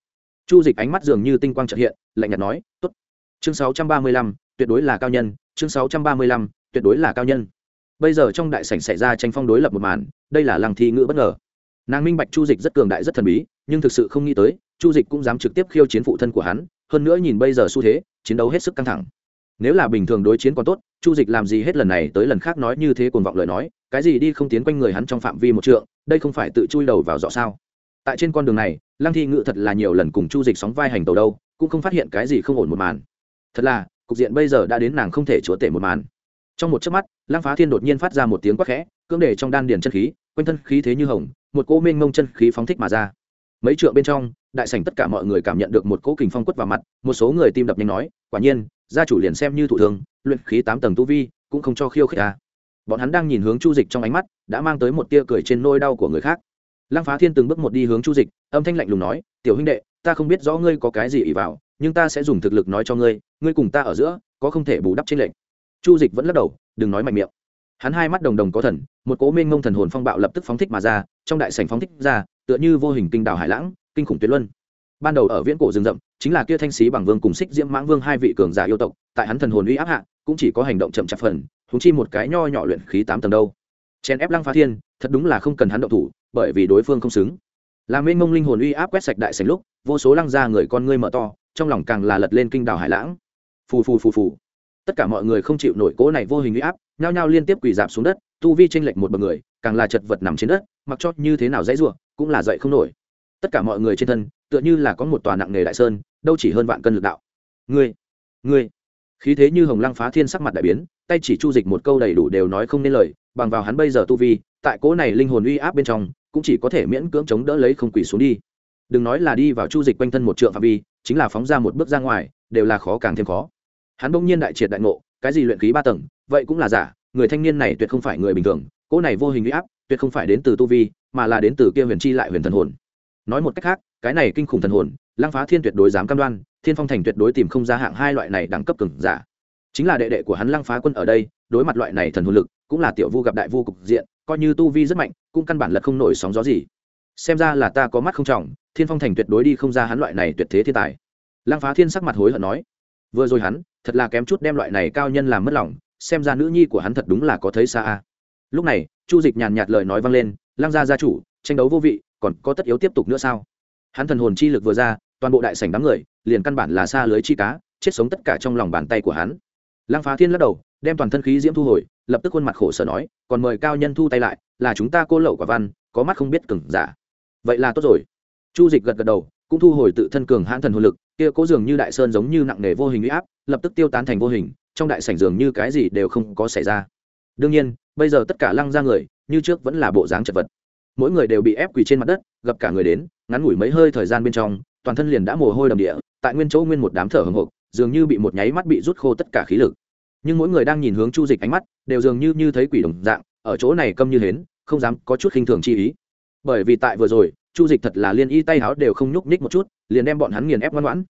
Chu dịch ánh mắt dường như tinh quang trợ hiện, lạnh nhạt nói, tốt. Chương sáu trăm ba mươi lăm, tuyệt đối là cao nhân, chương sáu trăm ba mươi lăm, tuyệt đối là cao nhân. Bây giờ trong đại sảnh xảy ra tranh phong đối lập một màn, đây là lăng thi ngữ bất ngờ. Nàng minh bạch chu dịch rất cường đại, rất thần bí, nhưng thực sự không nghĩ tới chu dịch cũng dám trực tiếp khiêu chiến phụ thân của hắn, hơn nữa nhìn bây giờ xu thế, chiến đấu hết sức căng thẳng. Nếu là bình thường đối chiến còn tốt, chu dịch làm gì hết lần này tới lần khác nói như thế cuồng vọng lời nói, cái gì đi không tiến quanh người hắn trong phạm vi một trượng, đây không phải tự chui đầu vào rõ sao? Tại trên con đường này, lăng thi ngự thật là nhiều lần cùng chu dịch sóng vai hành tàu đâu, cũng không phát hiện cái gì không ổn một màn. Thật là, cục diện bây giờ đã đến nàng không thể chúa tể một màn. Trong một chớp mắt, lăng phá thiên đột nhiên phát ra một tiếng quát khẽ, cưỡng để trong đan điền chân khí, quanh thân khí thế như hồng, một cỗ mênh mông chân khí phóng thích mà ra mấy trượng bên trong, đại sảnh tất cả mọi người cảm nhận được một cỗ kình phong quất vào mặt, một số người tim đập nhanh nói, quả nhiên, gia chủ liền xem như thủ thường luyện khí tám tầng tu vi, cũng không cho khiêu khích ta. Bọn hắn đang nhìn hướng chu dịch trong ánh mắt, đã mang tới một tia cười trên nôi đau của người khác. Lăng phá thiên từng bước một đi hướng chu dịch, âm thanh lạnh lùng nói, tiểu huynh đệ, ta không biết rõ ngươi có cái gì ỉ vào, nhưng ta sẽ dùng thực lực nói cho ngươi ngươi cùng ta ở giữa, có không thể bù đắp trên lệnh chu dịch vẫn lắc đầu, đừng nói mạnh miệng. Hắn hai mắt đồng đồng có thần, một cố minh mông thần hồn phong bạo lập tức phóng thích mà ra, trong đại sảnh phóng thích ra tựa như vô hình kinh đảo hải lãng, kinh khủng tuyệt luân. Ban đầu ở viễn cổ rừng rậm, chính là kia thanh sĩ bằng vương cùng xích diễm mãng vương hai vị cường giả yêu tộc, tại hắn thần hồn uy áp hạ, cũng chỉ có hành động chậm chạp phần thúng chi một cái nho nhỏ luyện khí tám tầng đâu. Chen ép lăng phá thiên, thật đúng là không cần hắn động thủ, bởi vì đối phương không xứng. Làm mênh mông linh hồn uy áp quét sạch đại sảnh lúc, vô số lăng ra người con ngươi mở to, trong lòng càng là lật lên kinh đảo hải lãng. Phù phù phù phù. Tất cả mọi người không chịu nổi cố này vô hình uy áp, nhao nhao liên tiếp quỳ dạp xuống đất, tu vi tranh lệch một bậc người càng là chật vật nằm trên đất, mặc cho như thế nào dãy ruộng cũng là dậy không nổi. Tất cả mọi người trên thân, tựa như là có một tòa nặng nghề đại sơn, đâu chỉ hơn vạn cân lực đạo. Ngươi ngươi. Khí thế như hồng lăng phá thiên sắc mặt đại biến, tay chỉ chu dịch một câu đầy đủ đều nói không nên lời, bằng vào hắn bây giờ tu vi, tại cỗ này linh hồn uy áp bên trong, cũng chỉ có thể miễn cưỡng chống đỡ lấy không quỷ xuống đi. Đừng nói là đi vào chu dịch quanh thân một trượng phạm vi, chính là phóng ra một bước ra ngoài, đều là khó càng thêm khó. Hắn bỗng nhiên đại triệt đại ngộ, cái gì luyện khí ba tầng, vậy cũng là giả, người thanh niên này tuyệt không phải người bình thường cỗ này vô hình uy áp tuyệt không phải đến từ tu vi, mà là đến từ kia huyền chi lại huyền thần hồn. Nói một cách khác, cái này kinh khủng thần hồn, lăng phá thiên tuyệt đối dám cam đoan, thiên phong thành tuyệt đối tìm không ra hạng hai loại này đẳng cấp cường giả. Chính là đệ đệ của hắn lăng phá quân ở đây, đối mặt loại này thần hồn lực, cũng là tiểu vu gặp đại vu cục diện, coi như tu vi rất mạnh, cũng căn bản lật không nổi sóng gió gì. Xem ra là ta có mắt không trọng, thiên phong thành tuyệt đối đi không ra hắn loại này tuyệt thế thiên tài. Lăng phá thiên sắc mặt hối hận nói, vừa rồi hắn, thật là kém chút đem loại này cao nhân làm mất lòng, xem ra nữ nhi của hắn thật đúng là có thấy xa a lúc này, chu dịch nhàn nhạt lời nói vang lên, lăng gia gia chủ, tranh đấu vô vị, còn có tất yếu tiếp tục nữa sao? Hắn thần hồn chi lực vừa ra, toàn bộ đại sảnh đám người, liền căn bản là xa lưới chi cá, chết sống tất cả trong lòng bàn tay của hắn. Lăng phá thiên lắc đầu, đem toàn thân khí diễm thu hồi, lập tức khuôn mặt khổ sở nói, còn mời cao nhân thu tay lại, là chúng ta cô lậu quả văn, có mắt không biết cừng giả. Vậy là tốt rồi. Chu dịch gật gật đầu, cũng thu hồi tự thân cường hãn thần hồn lực, kia cố dường như đại sơn giống như nặng nề vô hình uy áp, lập tức tiêu tán thành vô hình, trong đại sảnh dường như cái gì đều không có xảy ra đương nhiên, bây giờ tất cả lăng ra người, như trước vẫn là bộ dáng chật vật. Mỗi người đều bị ép quỳ trên mặt đất, gặp cả người đến, ngắn ngủi mấy hơi thời gian bên trong, toàn thân liền đã mồ hôi đầm địa, tại nguyên chỗ nguyên một đám thở hồng hộc, dường như bị một nháy mắt bị rút khô tất cả khí lực. Nhưng mỗi người đang nhìn hướng chu dịch ánh mắt, đều dường như như thấy quỷ đồng dạng, ở chỗ này câm như hến, không dám có chút khinh thường chi ý. Bởi vì tại vừa rồi, chu dịch thật là liên y tay háo đều không nhúc nhích một chút, liền đem bọn hắn nghiền ép ngoan ngoãn.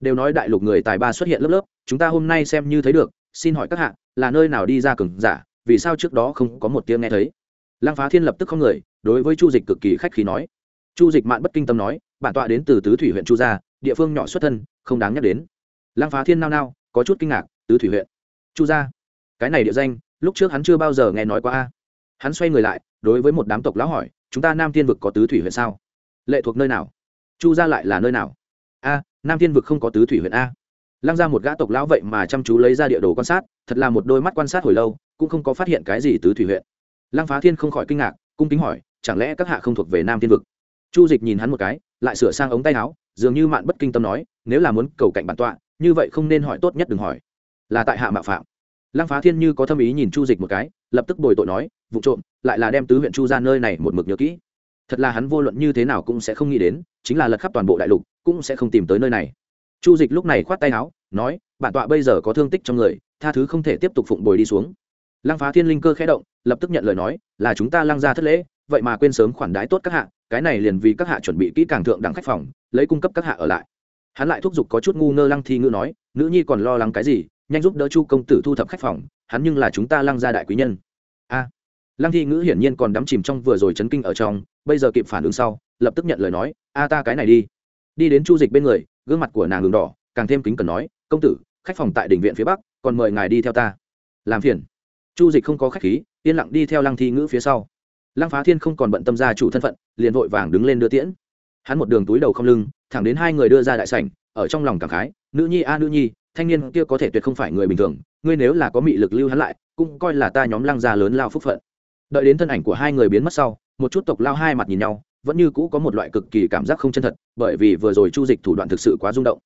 Đều nói đại lục người tài ba xuất hiện lớp lớp, chúng ta hôm nay xem như thấy được, xin hỏi các hạ, là nơi nào đi ra cường giả vì sao trước đó không có một tiếng nghe thấy? Lăng phá thiên lập tức không người, đối với chu dịch cực kỳ khách khí nói. Chu dịch mạn bất kinh tâm nói, bản tọa đến từ tứ thủy huyện chu gia, địa phương nhỏ xuất thân, không đáng nhắc đến. Lăng phá thiên nao nao, có chút kinh ngạc, tứ thủy huyện, chu gia. Cái này địa danh, lúc trước hắn chưa bao giờ nghe nói qua a. Hắn xoay người lại, đối với một đám tộc lão hỏi, chúng ta nam tiên vực có tứ thủy huyện sao? Lệ thuộc nơi nào? Chu gia lại là nơi nào? A, nam tiên vực không có tứ thủy huyện a. Lăng ra một gã tộc lão vậy mà chăm chú lấy ra địa đồ quan sát, thật là một đôi mắt quan sát hồi lâu cũng không có phát hiện cái gì tứ thủy huyện. Lăng phá thiên không khỏi kinh ngạc, cung kính hỏi, chẳng lẽ các hạ không thuộc về nam thiên vực? Chu dịch nhìn hắn một cái, lại sửa sang ống tay áo, dường như mạn bất kinh tâm nói, nếu là muốn cầu cạnh bản tọa, như vậy không nên hỏi tốt nhất đừng hỏi. Là tại hạ mạo phạm. Lăng phá thiên như có thâm ý nhìn chu dịch một cái, lập tức bồi tội nói, vụ trộm, lại là đem tứ huyện chu ra nơi này một mực nhớ kỹ. Thật là hắn vô luận như thế nào cũng sẽ không nghĩ đến, chính là lật khắp toàn bộ đại lục, cũng sẽ không tìm tới nơi này. Chu dịch lúc này khoát tay áo, nói, bản tọa bây giờ có thương tích trong người, tha thứ không thể tiếp tục phụng bồi đi xuống lăng phá thiên linh cơ khẽ động, lập tức nhận lời nói, là chúng ta lăng ra thất lễ, vậy mà quên sớm khoản đái tốt các hạ, cái này liền vì các hạ chuẩn bị kỹ càng thượng đẳng khách phòng, lấy cung cấp các hạ ở lại. Hắn lại thúc giục có chút ngu ngơ lăng thi ngữ nói, nữ nhi còn lo lắng cái gì, nhanh giúp đỡ chu công tử thu thập khách phòng, hắn nhưng là chúng ta lăng gia đại quý nhân. A. Lăng thi ngữ hiển nhiên còn đắm chìm trong vừa rồi chấn kinh ở trong, bây giờ kịp phản ứng sau, lập tức nhận lời nói, a ta cái này đi. Đi đến chu dịch bên người, gương mặt của nàng đường đỏ, càng thêm kính cần nói, công tử, khách phòng tại đỉnh viện phía bắc, còn mời ngài đi theo ta. Làm phiền chu dịch không có khách khí, yên lặng đi theo lăng thi ngữ phía sau. Lăng phá thiên không còn bận tâm gia chủ thân phận, liền vội vàng đứng lên đưa tiễn. Hắn một đường túi đầu không lưng, thẳng đến hai người đưa ra đại sảnh, ở trong lòng cảm khái, nữ nhi a, nữ nhi, thanh niên kia có thể tuyệt không phải người bình thường, ngươi nếu là có mị lực lưu hắn lại, cũng coi là ta nhóm lăng gia lớn lao phúc phận. Đợi đến thân ảnh của hai người biến mất sau, một chút tộc lao hai mặt nhìn nhau, vẫn như cũ có một loại cực kỳ cảm giác không chân thật, bởi vì vừa rồi chu dịch thủ đoạn thực sự quá rung động.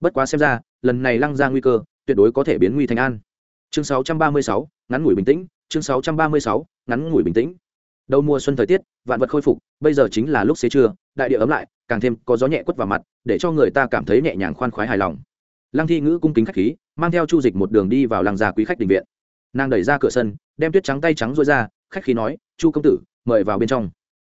Bất quá xem ra, lần này lăng ra nguy cơ, tuyệt đối có thể biến nguy thành an chương 636, ngắn ngủi bình tĩnh chương 636, ngắn ngủi bình tĩnh. Đầu mùa xuân thời tiết vạn vật khôi phục bây giờ chính là lúc xế trưa đại địa ấm lại càng thêm có gió nhẹ quất vào mặt để cho người ta cảm thấy nhẹ nhàng khoan khoái hài lòng. Lăng thi ngữ cung kính khách khí mang theo chu dịch một đường đi vào làng già quý khách đình viện. Nàng đẩy ra cửa sân đem tuyết trắng tay trắng rối ra khách khí nói chu công tử mời vào bên trong.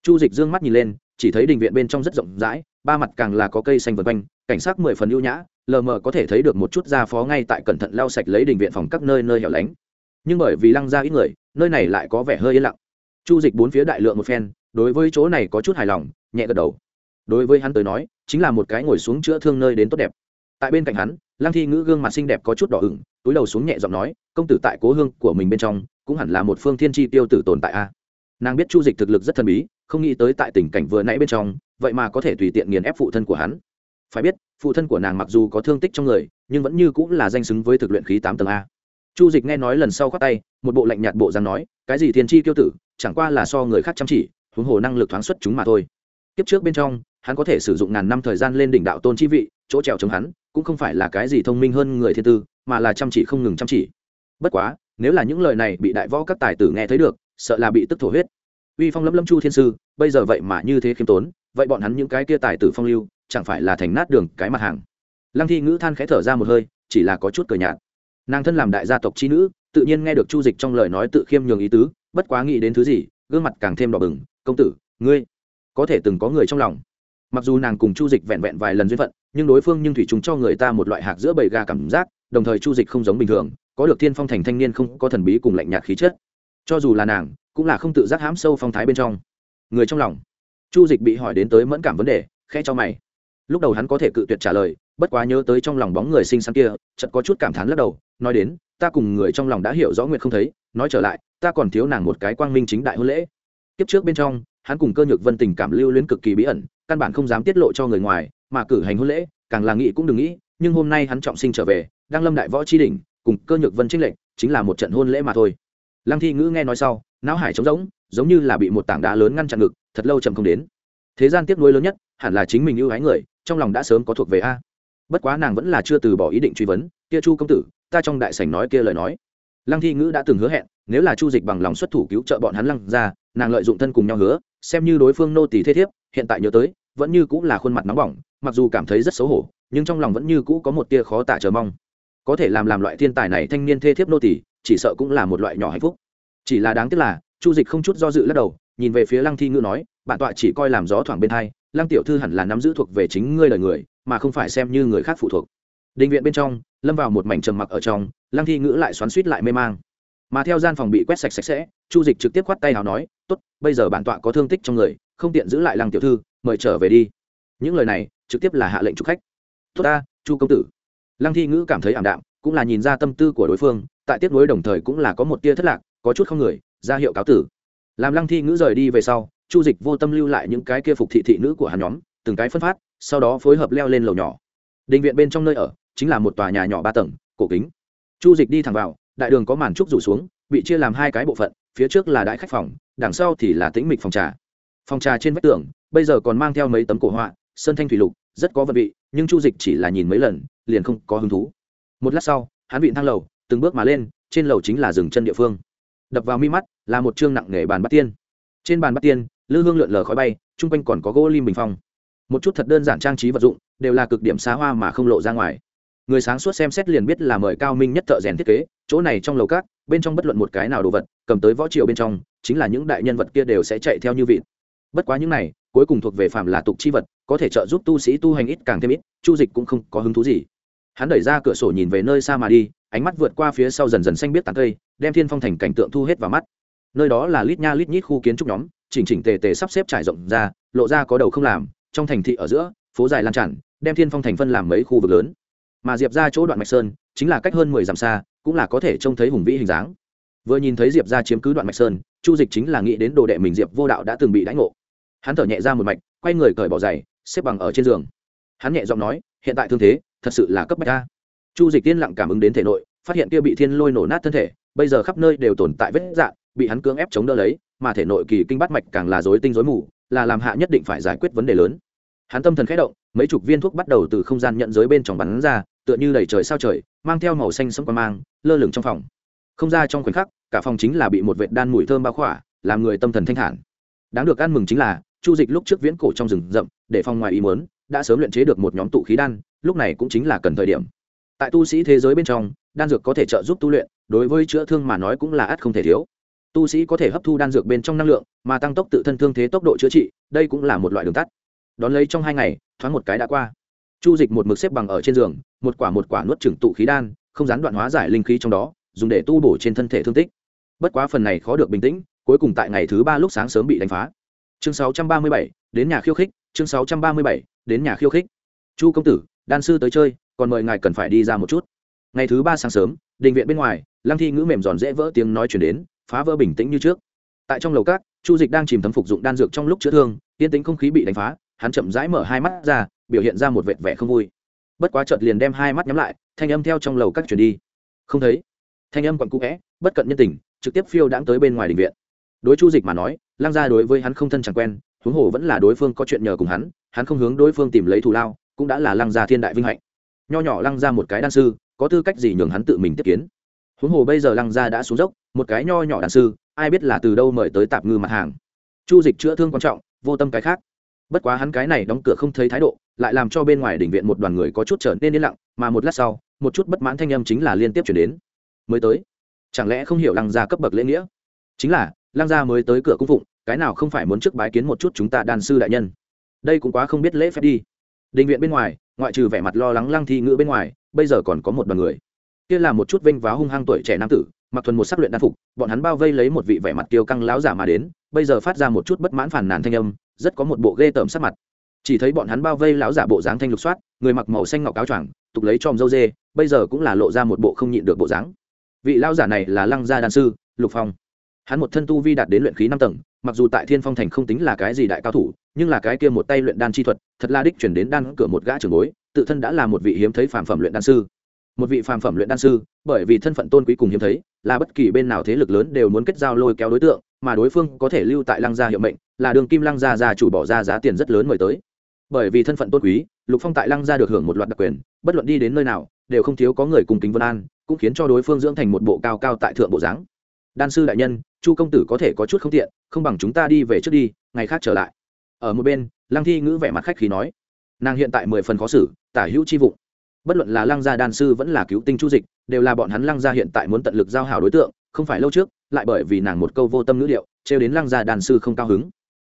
Chu dịch dương mắt nhìn lên chỉ thấy đình viện bên trong rất rộng rãi ba mặt càng là có cây xanh vân quanh cảnh sắc mười phần ưu nhã lờ mờ có thể thấy được một chút gia phó ngay tại cẩn thận lau sạch lấy đình viện phòng các nơi nơi hẻo lánh. Nhưng bởi vì lăng ra ít người, nơi này lại có vẻ hơi yên lặng. Chu dịch bốn phía đại lượng một phen, đối với chỗ này có chút hài lòng, nhẹ gật đầu. Đối với hắn tới nói, chính là một cái ngồi xuống chữa thương nơi đến tốt đẹp. Tại bên cạnh hắn, lăng thi ngữ gương mặt xinh đẹp có chút đỏ ửng, túi đầu xuống nhẹ giọng nói, công tử tại cố hương của mình bên trong, cũng hẳn là một phương thiên tri tiêu tử tồn tại a. Nàng biết chu dịch thực lực rất thần bí, không nghĩ tới tại tình cảnh vừa nãy bên trong, vậy mà có thể tùy tiện nghiền ép phụ thân của hắn phải biết, phụ thân của nàng mặc dù có thương tích trong người, nhưng vẫn như cũng là danh xứng với thực luyện khí tám tầng a. Chu dịch nghe nói lần sau khoác tay, một bộ lạnh nhạt bộ dáng nói, cái gì thiên tri kiêu tử, chẳng qua là so người khác chăm chỉ, huống hồ năng lực thoáng xuất chúng mà thôi. Kiếp trước bên trong, hắn có thể sử dụng ngàn năm thời gian lên đỉnh đạo tôn chi vị, chỗ trèo chống hắn, cũng không phải là cái gì thông minh hơn người thiên tư, mà là chăm chỉ không ngừng chăm chỉ. Bất quá, nếu là những lời này bị đại võ các tài tử nghe thấy được, sợ là bị tức thổ huyết. Uy phong lâm lâm chu thiên sư, bây giờ vậy mà như thế khiêm tốn, vậy bọn hắn những cái kia tài tử phong lưu chẳng phải là thành nát đường cái mặt hàng. Lăng thi ngữ than khẽ thở ra một hơi, chỉ là có chút cờ nhạt. Nàng thân làm đại gia tộc chi nữ, tự nhiên nghe được chu dịch trong lời nói tự khiêm nhường ý tứ, bất quá nghĩ đến thứ gì, gương mặt càng thêm đỏ bừng, công tử, ngươi có thể từng có người trong lòng. Mặc dù nàng cùng chu dịch vẹn vẹn vài lần duyên phận, nhưng đối phương nhưng thủy chúng cho người ta một loại hạt giữa bầy gà cảm giác, đồng thời chu dịch không giống bình thường, có được thiên phong thành thanh niên không có thần bí cùng lạnh nhạt khí chất. Cho dù là nàng, cũng là không tự giác hãm sâu phong thái bên trong. Người trong lòng. Chu dịch bị hỏi đến tới mẫn cảm vấn đề khe cho mày lúc đầu hắn có thể cự tuyệt trả lời, bất quá nhớ tới trong lòng bóng người xinh xắn kia, chợt có chút cảm thán lắc đầu, nói đến, ta cùng người trong lòng đã hiểu rõ nguyện không thấy, nói trở lại, ta còn thiếu nàng một cái quang minh chính đại hôn lễ. Tiếp trước bên trong, hắn cùng cơ nhược vân tình cảm lưu luyến cực kỳ bí ẩn, căn bản không dám tiết lộ cho người ngoài, mà cử hành hôn lễ, càng là nghĩ cũng đừng nghĩ, nhưng hôm nay hắn trọng sinh trở về, đang lâm đại võ chi đỉnh, cùng cơ nhược vân trinh lệnh chính là một trận hôn lễ mà thôi. Lăng thi ngữ nghe nói sau, não hải trống rỗng, giống như là bị một tảng đá lớn ngăn chặn ngực, thật lâu chậm không đến. Thế gian tiếp nuối lớn nhất, hẳn là chính mình ưu ái người trong lòng đã sớm có thuộc về a. Bất quá nàng vẫn là chưa từ bỏ ý định truy vấn, kia chu công tử, ta trong đại sảnh nói kia lời nói. Lăng thi ngữ đã từng hứa hẹn, nếu là chu dịch bằng lòng xuất thủ cứu trợ bọn hắn lăng ra, nàng lợi dụng thân cùng nhau hứa, xem như đối phương nô tỳ thế thiếp, hiện tại nhớ tới, vẫn như cũng là khuôn mặt nóng bỏng, mặc dù cảm thấy rất xấu hổ, nhưng trong lòng vẫn như cũ có một tia khó tả chờ mong. Có thể làm làm loại thiên tài này thanh niên thê thiếp nô tỳ, chỉ sợ cũng là một loại nhỏ hạnh phúc. Chỉ là đáng tiếc là, chu dịch không chút do dự lắc đầu, nhìn về phía lăng thi ngữ nói, bản tọa chỉ coi làm gió thoảng bên thai lăng tiểu thư hẳn là nắm giữ thuộc về chính ngươi lời người, mà không phải xem như người khác phụ thuộc. Định viện bên trong, lâm vào một mảnh trầm mặc ở trong, lăng thi ngữ lại xoắn suýt lại mê mang. Mà theo gian phòng bị quét sạch sạch sẽ, chu dịch trực tiếp khoát tay nào nói, tốt, bây giờ bản tọa có thương tích trong người, không tiện giữ lại lăng tiểu thư, mời trở về đi. Những lời này, trực tiếp là hạ lệnh chụp khách. Tốt ta, chu công tử. Lăng thi ngữ cảm thấy ảm đạm, cũng là nhìn ra tâm tư của đối phương, tại tiếp nối đồng thời cũng là có một tia thất lạc, có chút không người, ra hiệu cáo tử. Làm lăng thi ngữ rời đi về sau chu dịch vô tâm lưu lại những cái kia phục thị thị nữ của hắn nhóm, từng cái phân phát, sau đó phối hợp leo lên lầu nhỏ. Định viện bên trong nơi ở, chính là một tòa nhà nhỏ ba tầng, cổ kính. Chu dịch đi thẳng vào, đại đường có màn trúc rủ xuống, bị chia làm hai cái bộ phận, phía trước là đại khách phòng, đằng sau thì là tĩnh mịch phòng trà. Phòng trà trên vách tường, bây giờ còn mang theo mấy tấm cổ họa, sơn thanh thủy lục, rất có vật vị, nhưng chu dịch chỉ là nhìn mấy lần, liền không có hứng thú. Một lát sau, hắn vịn thang lầu, từng bước mà lên, trên lầu chính là rừng chân địa phương. Đập vào mi mắt, là một chương nặng nghề bàn bắt tiên. Trên bàn bắt tiên lư hương lượn lờ khói bay, chung quanh còn có gỗ lim bình phong. Một chút thật đơn giản trang trí vật dụng, đều là cực điểm xá hoa mà không lộ ra ngoài. Người sáng suốt xem xét liền biết là mời cao minh nhất thợ rèn thiết kế, chỗ này trong lầu cát bên trong bất luận một cái nào đồ vật, cầm tới võ triều bên trong, chính là những đại nhân vật kia đều sẽ chạy theo như vịt. Bất quá những này, cuối cùng thuộc về phạm là tục chi vật, có thể trợ giúp tu sĩ tu hành ít càng thêm ít, chu dịch cũng không có hứng thú gì. Hắn đẩy ra cửa sổ nhìn về nơi xa mà đi, ánh mắt vượt qua phía sau dần dần xanh biết tàn cây, đem thiên phong thành cảnh tượng thu hết vào mắt. Nơi đó là lít nha lít nhít khu kiến trúc nhóm chỉnh chỉnh tề tề sắp xếp trải rộng ra, lộ ra có đầu không làm, trong thành thị ở giữa, phố dài lan tràn, đem thiên phong thành phân làm mấy khu vực lớn. Mà diệp ra chỗ đoạn mạch sơn, chính là cách hơn mười dặm xa, cũng là có thể trông thấy hùng vĩ hình dáng. Vừa nhìn thấy diệp ra chiếm cứ đoạn mạch sơn, chu dịch chính là nghĩ đến đồ đệ mình diệp vô đạo đã từng bị đánh ngộ. Hắn thở nhẹ ra một mạch, quay người cởi bỏ giày, xếp bằng ở trên giường. Hắn nhẹ giọng nói, hiện tại thương thế, thật sự là cấp bách a. Chu dịch tiên lặng cảm ứng đến thể nội, phát hiện kia bị thiên lôi nổ nát thân thể, bây giờ khắp nơi đều tồn tại vết dạn bị hắn cưỡng ép chống đỡ lấy mà thể nội kỳ kinh bắt mạch càng là rối tinh rối mù, là làm hạ nhất định phải giải quyết vấn đề lớn. Hắn tâm thần khẽ động, mấy chục viên thuốc bắt đầu từ không gian nhận giới bên trong bắn ra, tựa như đầy trời sao trời, mang theo màu xanh sẫm qua mang, lơ lửng trong phòng. Không ra trong khoảnh khắc, cả phòng chính là bị một vệt đan mùi thơm bao khỏa, làm người tâm thần thanh thản. Đáng được ăn mừng chính là, chu dịch lúc trước viễn cổ trong rừng rậm, để phòng ngoài ý muốn, đã sớm luyện chế được một nhóm tụ khí đan, lúc này cũng chính là cần thời điểm. Tại tu sĩ thế giới bên trong, đan dược có thể trợ giúp tu luyện, đối với chữa thương mà nói cũng là ắt không thể thiếu tu sĩ có thể hấp thu đan dược bên trong năng lượng mà tăng tốc tự thân thương thế tốc độ chữa trị đây cũng là một loại đường tắt. Đón lấy trong hai ngày thoáng một cái đã qua. Chu dịch một mực xếp bằng ở trên giường một quả một quả nuốt trừng tụ khí đan không gián đoạn hóa giải linh khí trong đó dùng để tu bổ trên thân thể thương tích. Bất quá phần này khó được bình tĩnh cuối cùng tại ngày thứ ba lúc sáng sớm bị đánh phá. Chương 637, đến nhà khiêu khích chương 637, đến nhà khiêu khích. Chu công tử đan sư tới chơi còn mời ngài cần phải đi ra một chút. Ngày thứ ba sáng sớm đình viện bên ngoài lăng thi ngữ mềm giòn dễ vỡ tiếng nói chuyển đến phá vỡ bình tĩnh như trước. Tại trong lầu cát chu dịch đang chìm thấm phục dụng đan dược trong lúc chữa thương tiên tính không khí bị đánh phá, hắn chậm rãi mở hai mắt ra, biểu hiện ra một vệt vẻ không vui. Bất quá chợt liền đem hai mắt nhắm lại, thanh âm theo trong lầu các chuyển đi. Không thấy. Thanh âm còn cũ vẽ, bất cận nhân tình, trực tiếp phiêu đãng tới bên ngoài đình viện. Đối chu dịch mà nói lang gia đối với hắn không thân chẳng quen, huống hồ vẫn là đối phương có chuyện nhờ cùng hắn hắn không hướng đối phương tìm lấy thù lao, cũng đã là lăng gia thiên đại vinh hạnh. Nho nhỏ lăng gia một cái đan sư, có tư cách gì nhường hắn tự mình tiếp kiến? Huống hồ bây giờ lăng gia đã xuống dốc, một cái nho nhỏ đàn sư, ai biết là từ đâu mời tới tạp ngư mặt hàng. Chu dịch chữa thương quan trọng, vô tâm cái khác. Bất quá hắn cái này đóng cửa không thấy thái độ, lại làm cho bên ngoài đỉnh viện một đoàn người có chút trở nên yên lặng, mà một lát sau, một chút bất mãn thanh âm chính là liên tiếp chuyển đến. Mới tới. Chẳng lẽ không hiểu lăng gia cấp bậc lễ nghĩa? Chính là, lăng gia mới tới cửa cung phụng, cái nào không phải muốn trước bái kiến một chút chúng ta đàn sư đại nhân? Đây cũng quá không biết lễ phép đi. Đình viện bên ngoài, ngoại trừ vẻ mặt lo lắng lăng thi ngữ bên ngoài, bây giờ còn có một đoàn người kia là một chút vinh váo hung hăng tuổi trẻ nam tử, mặc thuần một sắc luyện đan phục, bọn hắn bao vây lấy một vị vẻ mặt tiêu căng láo giả mà đến, bây giờ phát ra một chút bất mãn phản nàn thanh âm, rất có một bộ ghê tởm sắc mặt. Chỉ thấy bọn hắn bao vây láo giả bộ dáng thanh lục soát, người mặc màu xanh ngọc áo choàng, tục lấy tròm dâu dê, bây giờ cũng là lộ ra một bộ không nhịn được bộ dáng. Vị lao giả này là lăng gia đan sư, lục phong. Hắn một thân tu vi đạt đến luyện khí năm tầng, mặc dù tại thiên phong thành không tính là cái gì đại cao thủ, nhưng là cái kia một tay luyện đan chi thuật, thật là đích chuyển đến đan cửa một gã trưởng bối, tự thân đã là một vị hiếm thấy phản phẩm luyện đan sư một vị phàm phẩm luyện đan sư, bởi vì thân phận tôn quý cùng hiếm thấy, là bất kỳ bên nào thế lực lớn đều muốn kết giao lôi kéo đối tượng, mà đối phương có thể lưu tại lăng gia hiệu mệnh, là đường kim lăng gia gia chủ bỏ ra giá tiền rất lớn mời tới. Bởi vì thân phận tôn quý, lục phong tại lăng gia được hưởng một loạt đặc quyền, bất luận đi đến nơi nào, đều không thiếu có người cùng kính vân an, cũng khiến cho đối phương dưỡng thành một bộ cao cao tại thượng bộ dáng. Đan sư đại nhân, chu công tử có thể có chút không tiện, không bằng chúng ta đi về trước đi, ngày khác trở lại. Ở một bên, lăng thi ngữ vẻ mặt khách khí nói. Nàng hiện tại mười phần khó xử, tả hữu chi vụng bất luận là lăng gia đan sư vẫn là cứu tinh chu dịch, đều là bọn hắn lăng gia hiện tại muốn tận lực giao hảo đối tượng, không phải lâu trước, lại bởi vì nàng một câu vô tâm ngữ điệu, trêu đến lăng gia đan sư không cao hứng.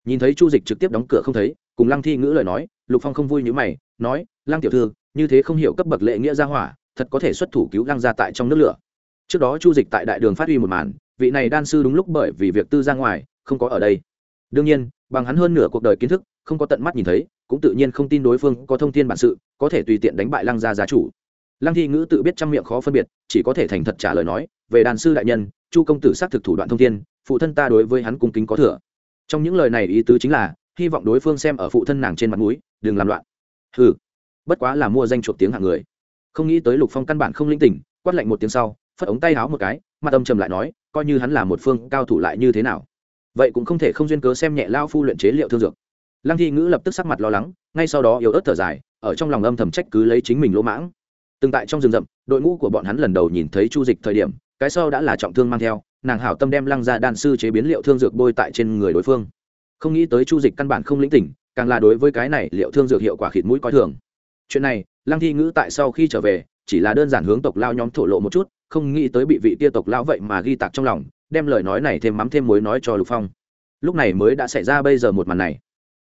Nhìn thấy chu dịch trực tiếp đóng cửa không thấy, cùng lăng thi ngữ lời nói, lục phong không vui như mày, nói, lăng tiểu thư, như thế không hiểu cấp bậc lệ nghĩa gia hỏa, thật có thể xuất thủ cứu lăng gia tại trong nước lửa. Trước đó chu dịch tại đại đường phát huy một màn, vị này đan sư đúng lúc bởi vì việc tư ra ngoài, không có ở đây. Đương nhiên, bằng hắn hơn nửa cuộc đời kiến thức, không có tận mắt nhìn thấy cũng tự nhiên không tin đối phương có thông tin bản sự, có thể tùy tiện đánh bại lăng gia giá chủ. Lăng thi ngữ tự biết trăm miệng khó phân biệt, chỉ có thể thành thật trả lời nói, về đàn sư đại nhân, chu công tử xác thực thủ đoạn thông thiên phụ thân ta đối với hắn cung kính có thừa. Trong những lời này ý tứ chính là, hy vọng đối phương xem ở phụ thân nàng trên mặt núi đừng làm loạn. Ừ bất quá là mua danh chuộc tiếng hạng người. Không nghĩ tới lục phong căn bản không linh tỉnh, quát lạnh một tiếng sau, phất ống tay háo một cái, mặt âm trầm lại nói, coi như hắn là một phương cao thủ lại như thế nào. Vậy cũng không thể không duyên cớ xem nhẹ lao phu luyện chế liệu thương dược lăng thi ngữ lập tức sắc mặt lo lắng, ngay sau đó yếu ớt thở dài, ở trong lòng âm thầm trách cứ lấy chính mình lỗ mãng. Từng tại trong rừng rậm, đội ngũ của bọn hắn lần đầu nhìn thấy chu dịch thời điểm, cái sau đã là trọng thương mang theo, nàng hảo tâm đem lăng ra đan sư chế biến liệu thương dược bôi tại trên người đối phương. Không nghĩ tới chu dịch căn bản không lĩnh tỉnh, càng là đối với cái này liệu thương dược hiệu quả khịt mũi coi thường. Chuyện này, lăng thi ngữ tại sau khi trở về, chỉ là đơn giản hướng tộc lao nhóm thổ lộ một chút, không nghĩ tới bị vị tia tộc lão vậy mà ghi tạc trong lòng, đem lời nói này thêm mắm thêm muối nói cho lục phong. Lúc này mới đã xảy ra bây giờ một màn này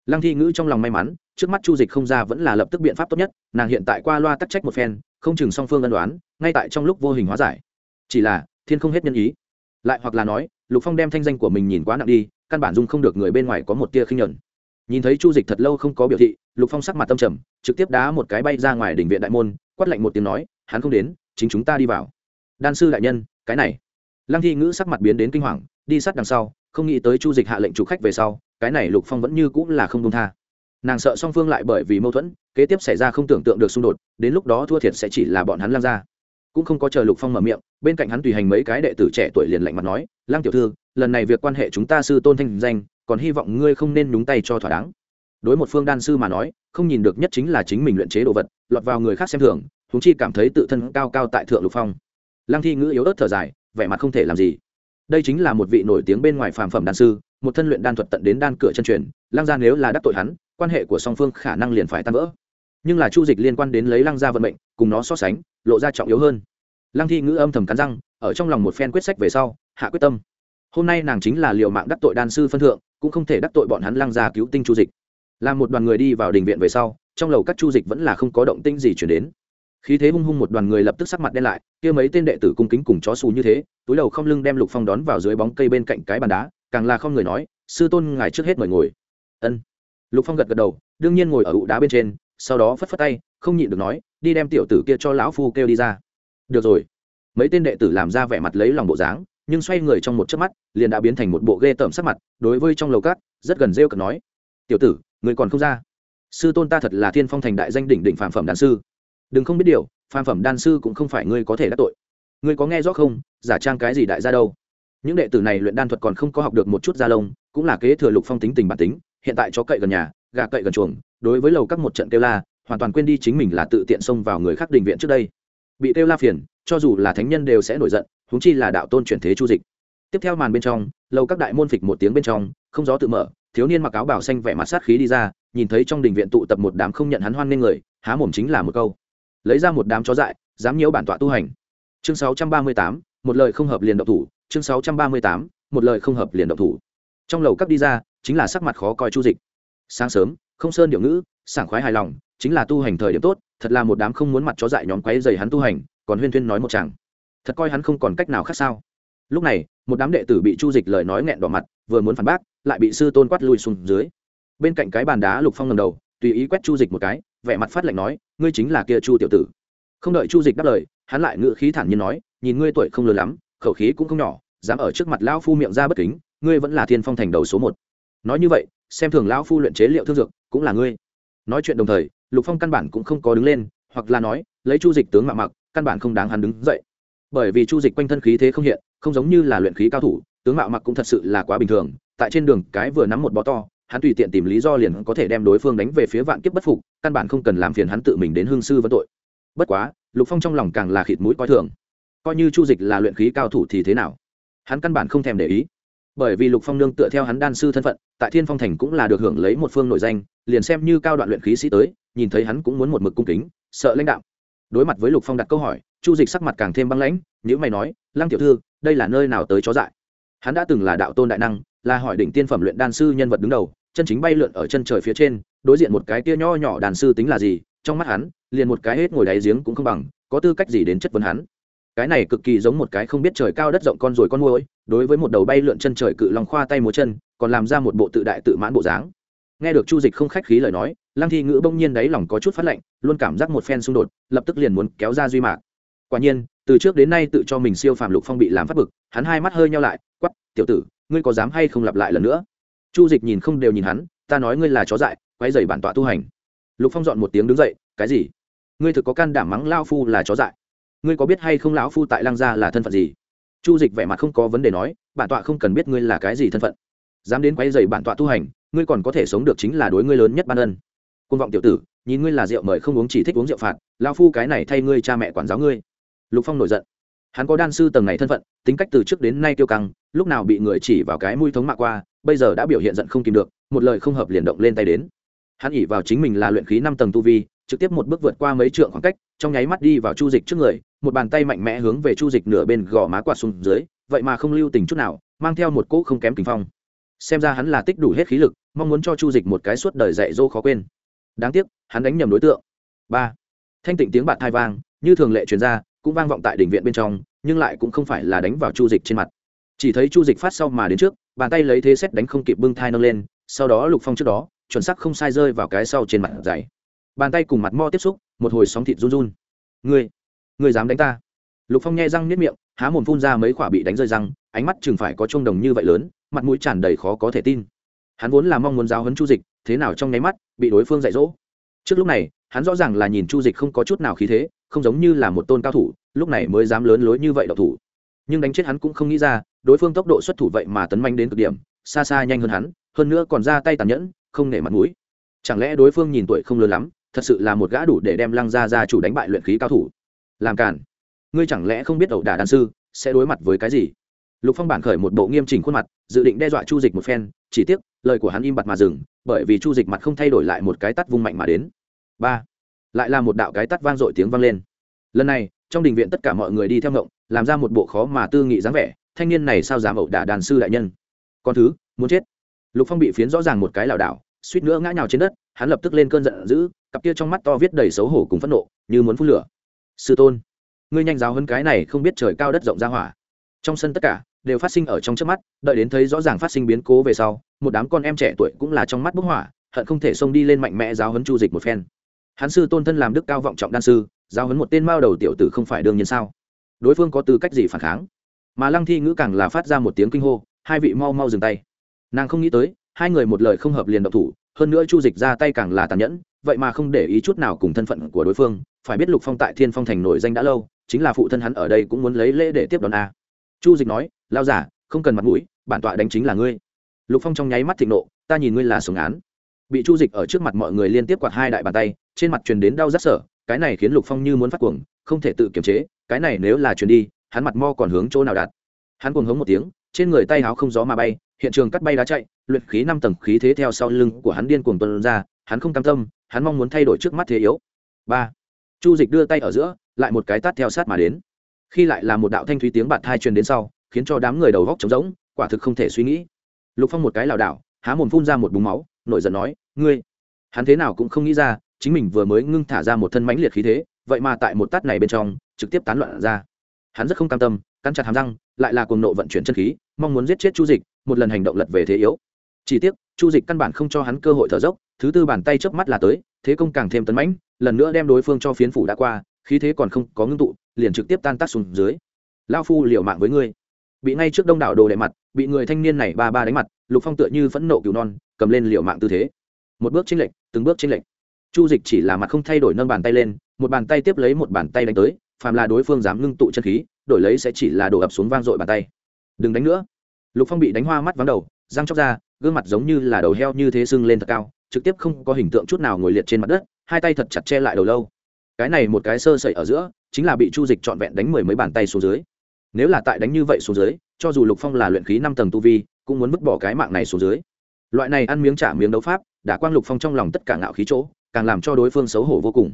lăng thi ngữ trong lòng may mắn, trước mắt chu dịch không ra vẫn là lập tức biện pháp tốt nhất, nàng hiện tại qua loa tắc trách một phen, không chừng song phương ân đoán, ngay tại trong lúc vô hình hóa giải. Chỉ là, thiên không hết nhân ý. Lại hoặc là nói, lục phong đem thanh danh của mình nhìn quá nặng đi, căn bản dung không được người bên ngoài có một tia khinh nhuận. Nhìn thấy chu dịch thật lâu không có biểu thị, lục phong sắc mặt tâm trầm, trực tiếp đá một cái bay ra ngoài đỉnh viện đại môn, quát lạnh một tiếng nói, hắn không đến, chính chúng ta đi vào. Đan sư đại nhân, cái này. Lăng thi ngữ sắc mặt biến đến kinh hoàng, đi sát đằng sau không nghĩ tới chu dịch hạ lệnh chủ khách về sau, cái này lục phong vẫn như cũng là không công tha. Nàng sợ song phương lại bởi vì mâu thuẫn, kế tiếp xảy ra không tưởng tượng được xung đột, đến lúc đó thua thiệt sẽ chỉ là bọn hắn lang ra. Cũng không có chờ lục phong mở miệng, bên cạnh hắn tùy hành mấy cái đệ tử trẻ tuổi liền lạnh mặt nói, lăng tiểu thư, lần này việc quan hệ chúng ta sư tôn thanh danh, còn hy vọng ngươi không nên nhúng tay cho thỏa đáng. Đối một phương đan sư mà nói, không nhìn được nhất chính là chính mình luyện chế đồ vật, lọt vào người khác xem thường húng chi cảm thấy tự thân cao cao tại thượng lục phong. Lăng thi ngữ yếu ớt thở dài, vẻ mặt không thể làm gì đây chính là một vị nổi tiếng bên ngoài phàm phẩm đan sư, một thân luyện đan thuật tận đến đan cửa chân truyền, lăng gia nếu là đắc tội hắn, quan hệ của song phương khả năng liền phải tan vỡ. Nhưng là chu dịch liên quan đến lấy lăng gia vận mệnh, cùng nó so sánh, lộ ra trọng yếu hơn. Lăng thi ngữ âm thầm cắn răng, ở trong lòng một phen quyết sách về sau, hạ quyết tâm. Hôm nay nàng chính là liệu mạng đắc tội đan sư phân thượng, cũng không thể đắc tội bọn hắn lăng gia cứu tinh chu dịch. Làm một đoàn người đi vào đình viện về sau, trong lầu các chu dịch vẫn là không có động tinh gì chuyển đến khí thế hung hung một đoàn người lập tức sắc mặt đen lại, kia mấy tên đệ tử cung kính cùng chó xù như thế, túi đầu không lưng đem lục phong đón vào dưới bóng cây bên cạnh cái bàn đá, càng là không người nói, sư tôn ngài trước hết mời ngồi. Ân. Lục phong gật gật đầu, đương nhiên ngồi ở ụ đá bên trên, sau đó phất phất tay, không nhịn được nói, đi đem tiểu tử kia cho lão phu kêu đi ra. Được rồi. Mấy tên đệ tử làm ra vẻ mặt lấy lòng bộ dáng, nhưng xoay người trong một chớp mắt, liền đã biến thành một bộ ghê tởm sắc mặt, đối với trong lầu cát rất gần rêu cực nói, tiểu tử, người còn không ra. Sư tôn ta thật là thiên phong thành đại danh đỉnh đỉnh phàm phẩm đàn sư đừng không biết điều, phàm phẩm đan sư cũng không phải ngươi có thể đắc tội. Ngươi có nghe rõ không? Giả trang cái gì đại gia đâu? Những đệ tử này luyện đan thuật còn không có học được một chút gia lông, cũng là kế thừa lục phong tính tình bản tính, hiện tại chó cậy gần nhà, gà cậy gần chuồng, đối với lầu các một trận kêu la, hoàn toàn quên đi chính mình là tự tiện xông vào người khác đình viện trước đây. Bị kêu la phiền, cho dù là thánh nhân đều sẽ nổi giận húng chi là đạo tôn chuyển thế chu dịch. Tiếp theo màn bên trong, lầu các đại môn phịch một tiếng bên trong, không gió tự mở, thiếu niên mặc áo bảo xanh vẻ mặt sát khí đi ra, nhìn thấy trong đình viện tụ tập một đám không nhận hắn hoan nên người, há mồm chính là một câu lấy ra một đám chó dại dám nhiễu bản tọa tu hành. Chương 638, một lời không hợp liền độc thủ. Chương 638, một lời không hợp liền độc thủ. Trong lầu các đi ra chính là sắc mặt khó coi chu dịch. Sáng sớm không sơn điệu ngữ sảng khoái hài lòng chính là tu hành thời điểm tốt thật là một đám không muốn mặt chó dại nhóm quấy dày hắn tu hành còn huyên thuyên nói một chàng. Thật coi hắn không còn cách nào khác sao. Lúc này một đám đệ tử bị chu dịch lời nói nghẹn đỏ mặt vừa muốn phản bác lại bị sư tôn quát lui xuống dưới. Bên cạnh cái bàn đá lục phong ngầm đầu tùy ý quét chu dịch một cái vẻ mặt phát lạnh nói, ngươi chính là kia chu tiểu tử. Không đợi chu dịch đáp lời, hắn lại ngự khí thản nhiên nói, nhìn ngươi tuổi không lớn lắm, khẩu khí cũng không nhỏ, dám ở trước mặt lão phu miệng ra bất kính, ngươi vẫn là thiên phong thành đầu số một. Nói như vậy, xem thường lão phu luyện chế liệu thương dược, cũng là ngươi. Nói chuyện đồng thời, lục phong căn bản cũng không có đứng lên, hoặc là nói, lấy chu dịch tướng mạ mặc, căn bản không đáng hắn đứng dậy. Bởi vì chu dịch quanh thân khí thế không hiện, không giống như là luyện khí cao thủ, tướng mạo mặc cũng thật sự là quá bình thường, tại trên đường cái vừa nắm một bó to hắn tùy tiện tìm lý do liền có thể đem đối phương đánh về phía vạn kiếp bất phục, căn bản không cần làm phiền hắn tự mình đến hương sư vấn tội. Bất quá, lục phong trong lòng càng là khịt mũi coi thường. Coi như chu dịch là luyện khí cao thủ thì thế nào? Hắn căn bản không thèm để ý. Bởi vì lục phong nương tựa theo hắn đan sư thân phận, tại thiên phong thành cũng là được hưởng lấy một phương nội danh, liền xem như cao đoạn luyện khí sĩ tới, nhìn thấy hắn cũng muốn một mực cung kính, sợ lãnh đạo. Đối mặt với lục phong đặt câu hỏi, chu dịch sắc mặt càng thêm băng lãnh nếu mày nói, lăng tiểu thư, đây là nơi nào tới chó dại? Hắn đã từng là đạo tôn đại năng là hỏi đỉnh tiên phẩm luyện đan sư nhân vật đứng đầu, chân chính bay lượn ở chân trời phía trên, đối diện một cái tia nho nhỏ đàn sư tính là gì, trong mắt hắn, liền một cái hết ngồi đáy giếng cũng không bằng, có tư cách gì đến chất vấn hắn. Cái này cực kỳ giống một cái không biết trời cao đất rộng con rồi con môi đối với một đầu bay lượn chân trời cự lòng khoa tay múa chân, còn làm ra một bộ tự đại tự mãn bộ dáng. Nghe được chu dịch không khách khí lời nói, lăng thi ngữ bỗng nhiên đáy lòng có chút phát lạnh, luôn cảm giác một phen xung đột, lập tức liền muốn kéo ra duy mạc. Quả nhiên, từ trước đến nay tự cho mình siêu phàm lục phong bị làm phát bực, hắn hai mắt hơi nhau lại quắp tiểu tử ngươi có dám hay không lặp lại lần nữa? Chu dịch nhìn không đều nhìn hắn, ta nói ngươi là chó dại, quay dày bản tọa tu hành. Lục phong dọn một tiếng đứng dậy, cái gì? Ngươi thực có can đảm mắng lao phu là chó dại? Ngươi có biết hay không lão phu tại Lang gia là thân phận gì? Chu dịch vẻ mặt không có vấn đề nói, bản tọa không cần biết ngươi là cái gì thân phận. Dám đến quay dày bản tọa tu hành, ngươi còn có thể sống được chính là đối ngươi lớn nhất ban ân. Côn vọng tiểu tử, nhìn ngươi là rượu mời không uống chỉ thích uống rượu phạt lao phu cái này thay ngươi cha mẹ quản giáo ngươi. Lục phong nổi giận. Hắn có đan sư tầng này thân phận, tính cách từ trước đến nay tiêu căng lúc nào bị người chỉ vào cái mũi thống mạ qua, bây giờ đã biểu hiện giận không kìm được, một lời không hợp liền động lên tay đến. Hắn ỉ vào chính mình là luyện khí năm tầng tu vi, trực tiếp một bước vượt qua mấy trượng khoảng cách, trong nháy mắt đi vào chu dịch trước người, một bàn tay mạnh mẽ hướng về chu dịch nửa bên gò má quạt xuống dưới, vậy mà không lưu tình chút nào, mang theo một cỗ không kém kinh phong. Xem ra hắn là tích đủ hết khí lực, mong muốn cho chu dịch một cái suốt đời dạy dỗ khó quên. Đáng tiếc, hắn đánh nhầm đối tượng. Ba. Thanh tịnh tiếng bạn thai vang, như thường lệ truyền ra, cũng vang vọng tại đỉnh viện bên trong, nhưng lại cũng không phải là đánh vào chu dịch trên mặt chỉ thấy chu dịch phát sau mà đến trước, bàn tay lấy thế xét đánh không kịp bưng thai nâng lên, sau đó lục phong trước đó, chuẩn sắc không sai rơi vào cái sau trên mặt dày. Bàn tay cùng mặt mo tiếp xúc, một hồi sóng thịt run run. Ngươi ngươi dám đánh ta? Lục phong nghe răng nếp miệng, há mồm phun ra mấy quả bị đánh rơi răng, ánh mắt chừng phải có trông đồng như vậy lớn, mặt mũi tràn đầy khó có thể tin. Hắn vốn là mong muốn giáo hấn chu dịch, thế nào trong nháy mắt bị đối phương dạy dỗ. Trước lúc này, hắn rõ ràng là nhìn chu dịch không có chút nào khí thế, không giống như là một tôn cao thủ, lúc này mới dám lớn lối như vậy độc thủ nhưng đánh chết hắn cũng không nghĩ ra, đối phương tốc độ xuất thủ vậy mà tấn manh đến cực điểm, xa xa nhanh hơn hắn, hơn nữa còn ra tay tàn nhẫn, không nể mặt mũi. Chẳng lẽ đối phương nhìn tuổi không lớn lắm, thật sự là một gã đủ để đem lăng ra ra chủ đánh bại luyện khí cao thủ? Làm cản ngươi chẳng lẽ không biết ẩu đả đàn sư sẽ đối mặt với cái gì? Lục phong bản khởi một bộ nghiêm chỉnh khuôn mặt, dự định đe dọa chu dịch một phen, chỉ tiếc, lời của hắn im bặt mà dừng, bởi vì chu dịch mặt không thay đổi lại một cái tắt vung mạnh mà đến. Ba. Lại là một đạo cái tắt vang dội tiếng vang lên. Lần này, trong đình viện tất cả mọi người đi theo ngộng làm ra một bộ khó mà tư nghị dáng vẻ, thanh niên này sao dám ẩu đả đàn sư đại nhân? Con thứ, muốn chết. Lục phong bị phiến rõ ràng một cái lảo đảo, suýt nữa ngã nhào trên đất, hắn lập tức lên cơn giận dữ, cặp kia trong mắt to viết đầy xấu hổ cùng phẫn nộ, như muốn phun lửa. Sư tôn, ngươi nhanh giáo hơn cái này không biết trời cao đất rộng ra hỏa. Trong sân tất cả đều phát sinh ở trong trước mắt, đợi đến thấy rõ ràng phát sinh biến cố về sau, một đám con em trẻ tuổi cũng là trong mắt bức hỏa, hận không thể xông đi lên mạnh mẽ giáo huấn chu dịch một phen. Hắn sư tôn thân làm đức cao vọng trọng đan sư, giáo huấn một tên mao đầu tiểu tử không phải đương nhiên sao? Đối phương có tư cách gì phản kháng? Mà lăng thi ngữ càng là phát ra một tiếng kinh hô, hai vị mau mau dừng tay. Nàng không nghĩ tới, hai người một lời không hợp liền độc thủ, hơn nữa chu dịch ra tay càng là tàn nhẫn, vậy mà không để ý chút nào cùng thân phận của đối phương, phải biết lục phong tại thiên phong thành nổi danh đã lâu, chính là phụ thân hắn ở đây cũng muốn lấy lễ để tiếp đón a. Chu dịch nói lao giả không cần mặt mũi, bản tọa đánh chính là ngươi. Lục phong trong nháy mắt thịnh nộ, ta nhìn ngươi là sùng án. Bị chu dịch ở trước mặt mọi người liên tiếp quạt hai đại bàn tay, trên mặt truyền đến đau rát sở cái này khiến lục phong như muốn phát cuồng, không thể tự kiềm chế cái này nếu là chuyền đi, hắn mặt mo còn hướng chỗ nào đạt hắn cuồng hống một tiếng, trên người tay háo không gió mà bay, hiện trường cắt bay đá chạy, luyện khí năm tầng khí thế theo sau lưng của hắn điên cuồng tuân ra, hắn không cam tâm, hắn mong muốn thay đổi trước mắt thế yếu. Ba. Chu dịch đưa tay ở giữa, lại một cái tát theo sát mà đến. Khi lại là một đạo thanh thúy tiếng bạt thai truyền đến sau, khiến cho đám người đầu góc trống rỗng, quả thực không thể suy nghĩ. Lục phong một cái lảo đảo, há mồm phun ra một búng máu, nổi giận nói, ngươi, hắn thế nào cũng không nghĩ ra, chính mình vừa mới ngưng thả ra một thân mãnh liệt khí thế, vậy mà tại một tát này bên trong trực tiếp tán loạn ra. Hắn rất không cam tâm, cắn chặt hàm răng, lại là cuồng nộ vận chuyển chân khí, mong muốn giết chết chu dịch, một lần hành động lật về thế yếu. Chỉ tiếc, chu dịch căn bản không cho hắn cơ hội thở dốc, thứ tư bàn tay chớp mắt là tới, thế công càng thêm tấn mãnh, lần nữa đem đối phương cho phiến phủ đã qua, khí thế còn không có ngưng tụ, liền trực tiếp tan tác xuống dưới. Lao phu liều mạng với ngươi. Bị ngay trước đông đảo đồ đệ mặt, bị người thanh niên này ba ba đánh mặt, lục phong tựa như phẫn nộ cừu non, cầm lên liều mạng tư thế. Một bước chênh lệch, từng bước chênh lệch. Chu dịch chỉ là mặt không thay đổi, nâng bàn tay lên, một bàn tay tiếp lấy một bàn tay đánh tới phàm là đối phương dám ngưng tụ chân khí, đổi lấy sẽ chỉ là đổ ập xuống vang dội bàn tay. Đừng đánh nữa. Lục phong bị đánh hoa mắt vắng đầu, răng chóc ra, gương mặt giống như là đầu heo như thế sưng lên thật cao, trực tiếp không có hình tượng chút nào ngồi liệt trên mặt đất, hai tay thật chặt che lại đầu lâu. Cái này một cái sơ sẩy ở giữa, chính là bị chu dịch trọn vẹn đánh mười mấy bàn tay xuống dưới. Nếu là tại đánh như vậy xuống dưới, cho dù lục phong là luyện khí năm tầng tu vi, cũng muốn vứt bỏ cái mạng này xuống dưới. Loại này ăn miếng trả miếng đấu pháp, đã quang lục phong trong lòng tất cả ngạo khí chỗ, càng làm cho đối phương xấu hổ vô cùng.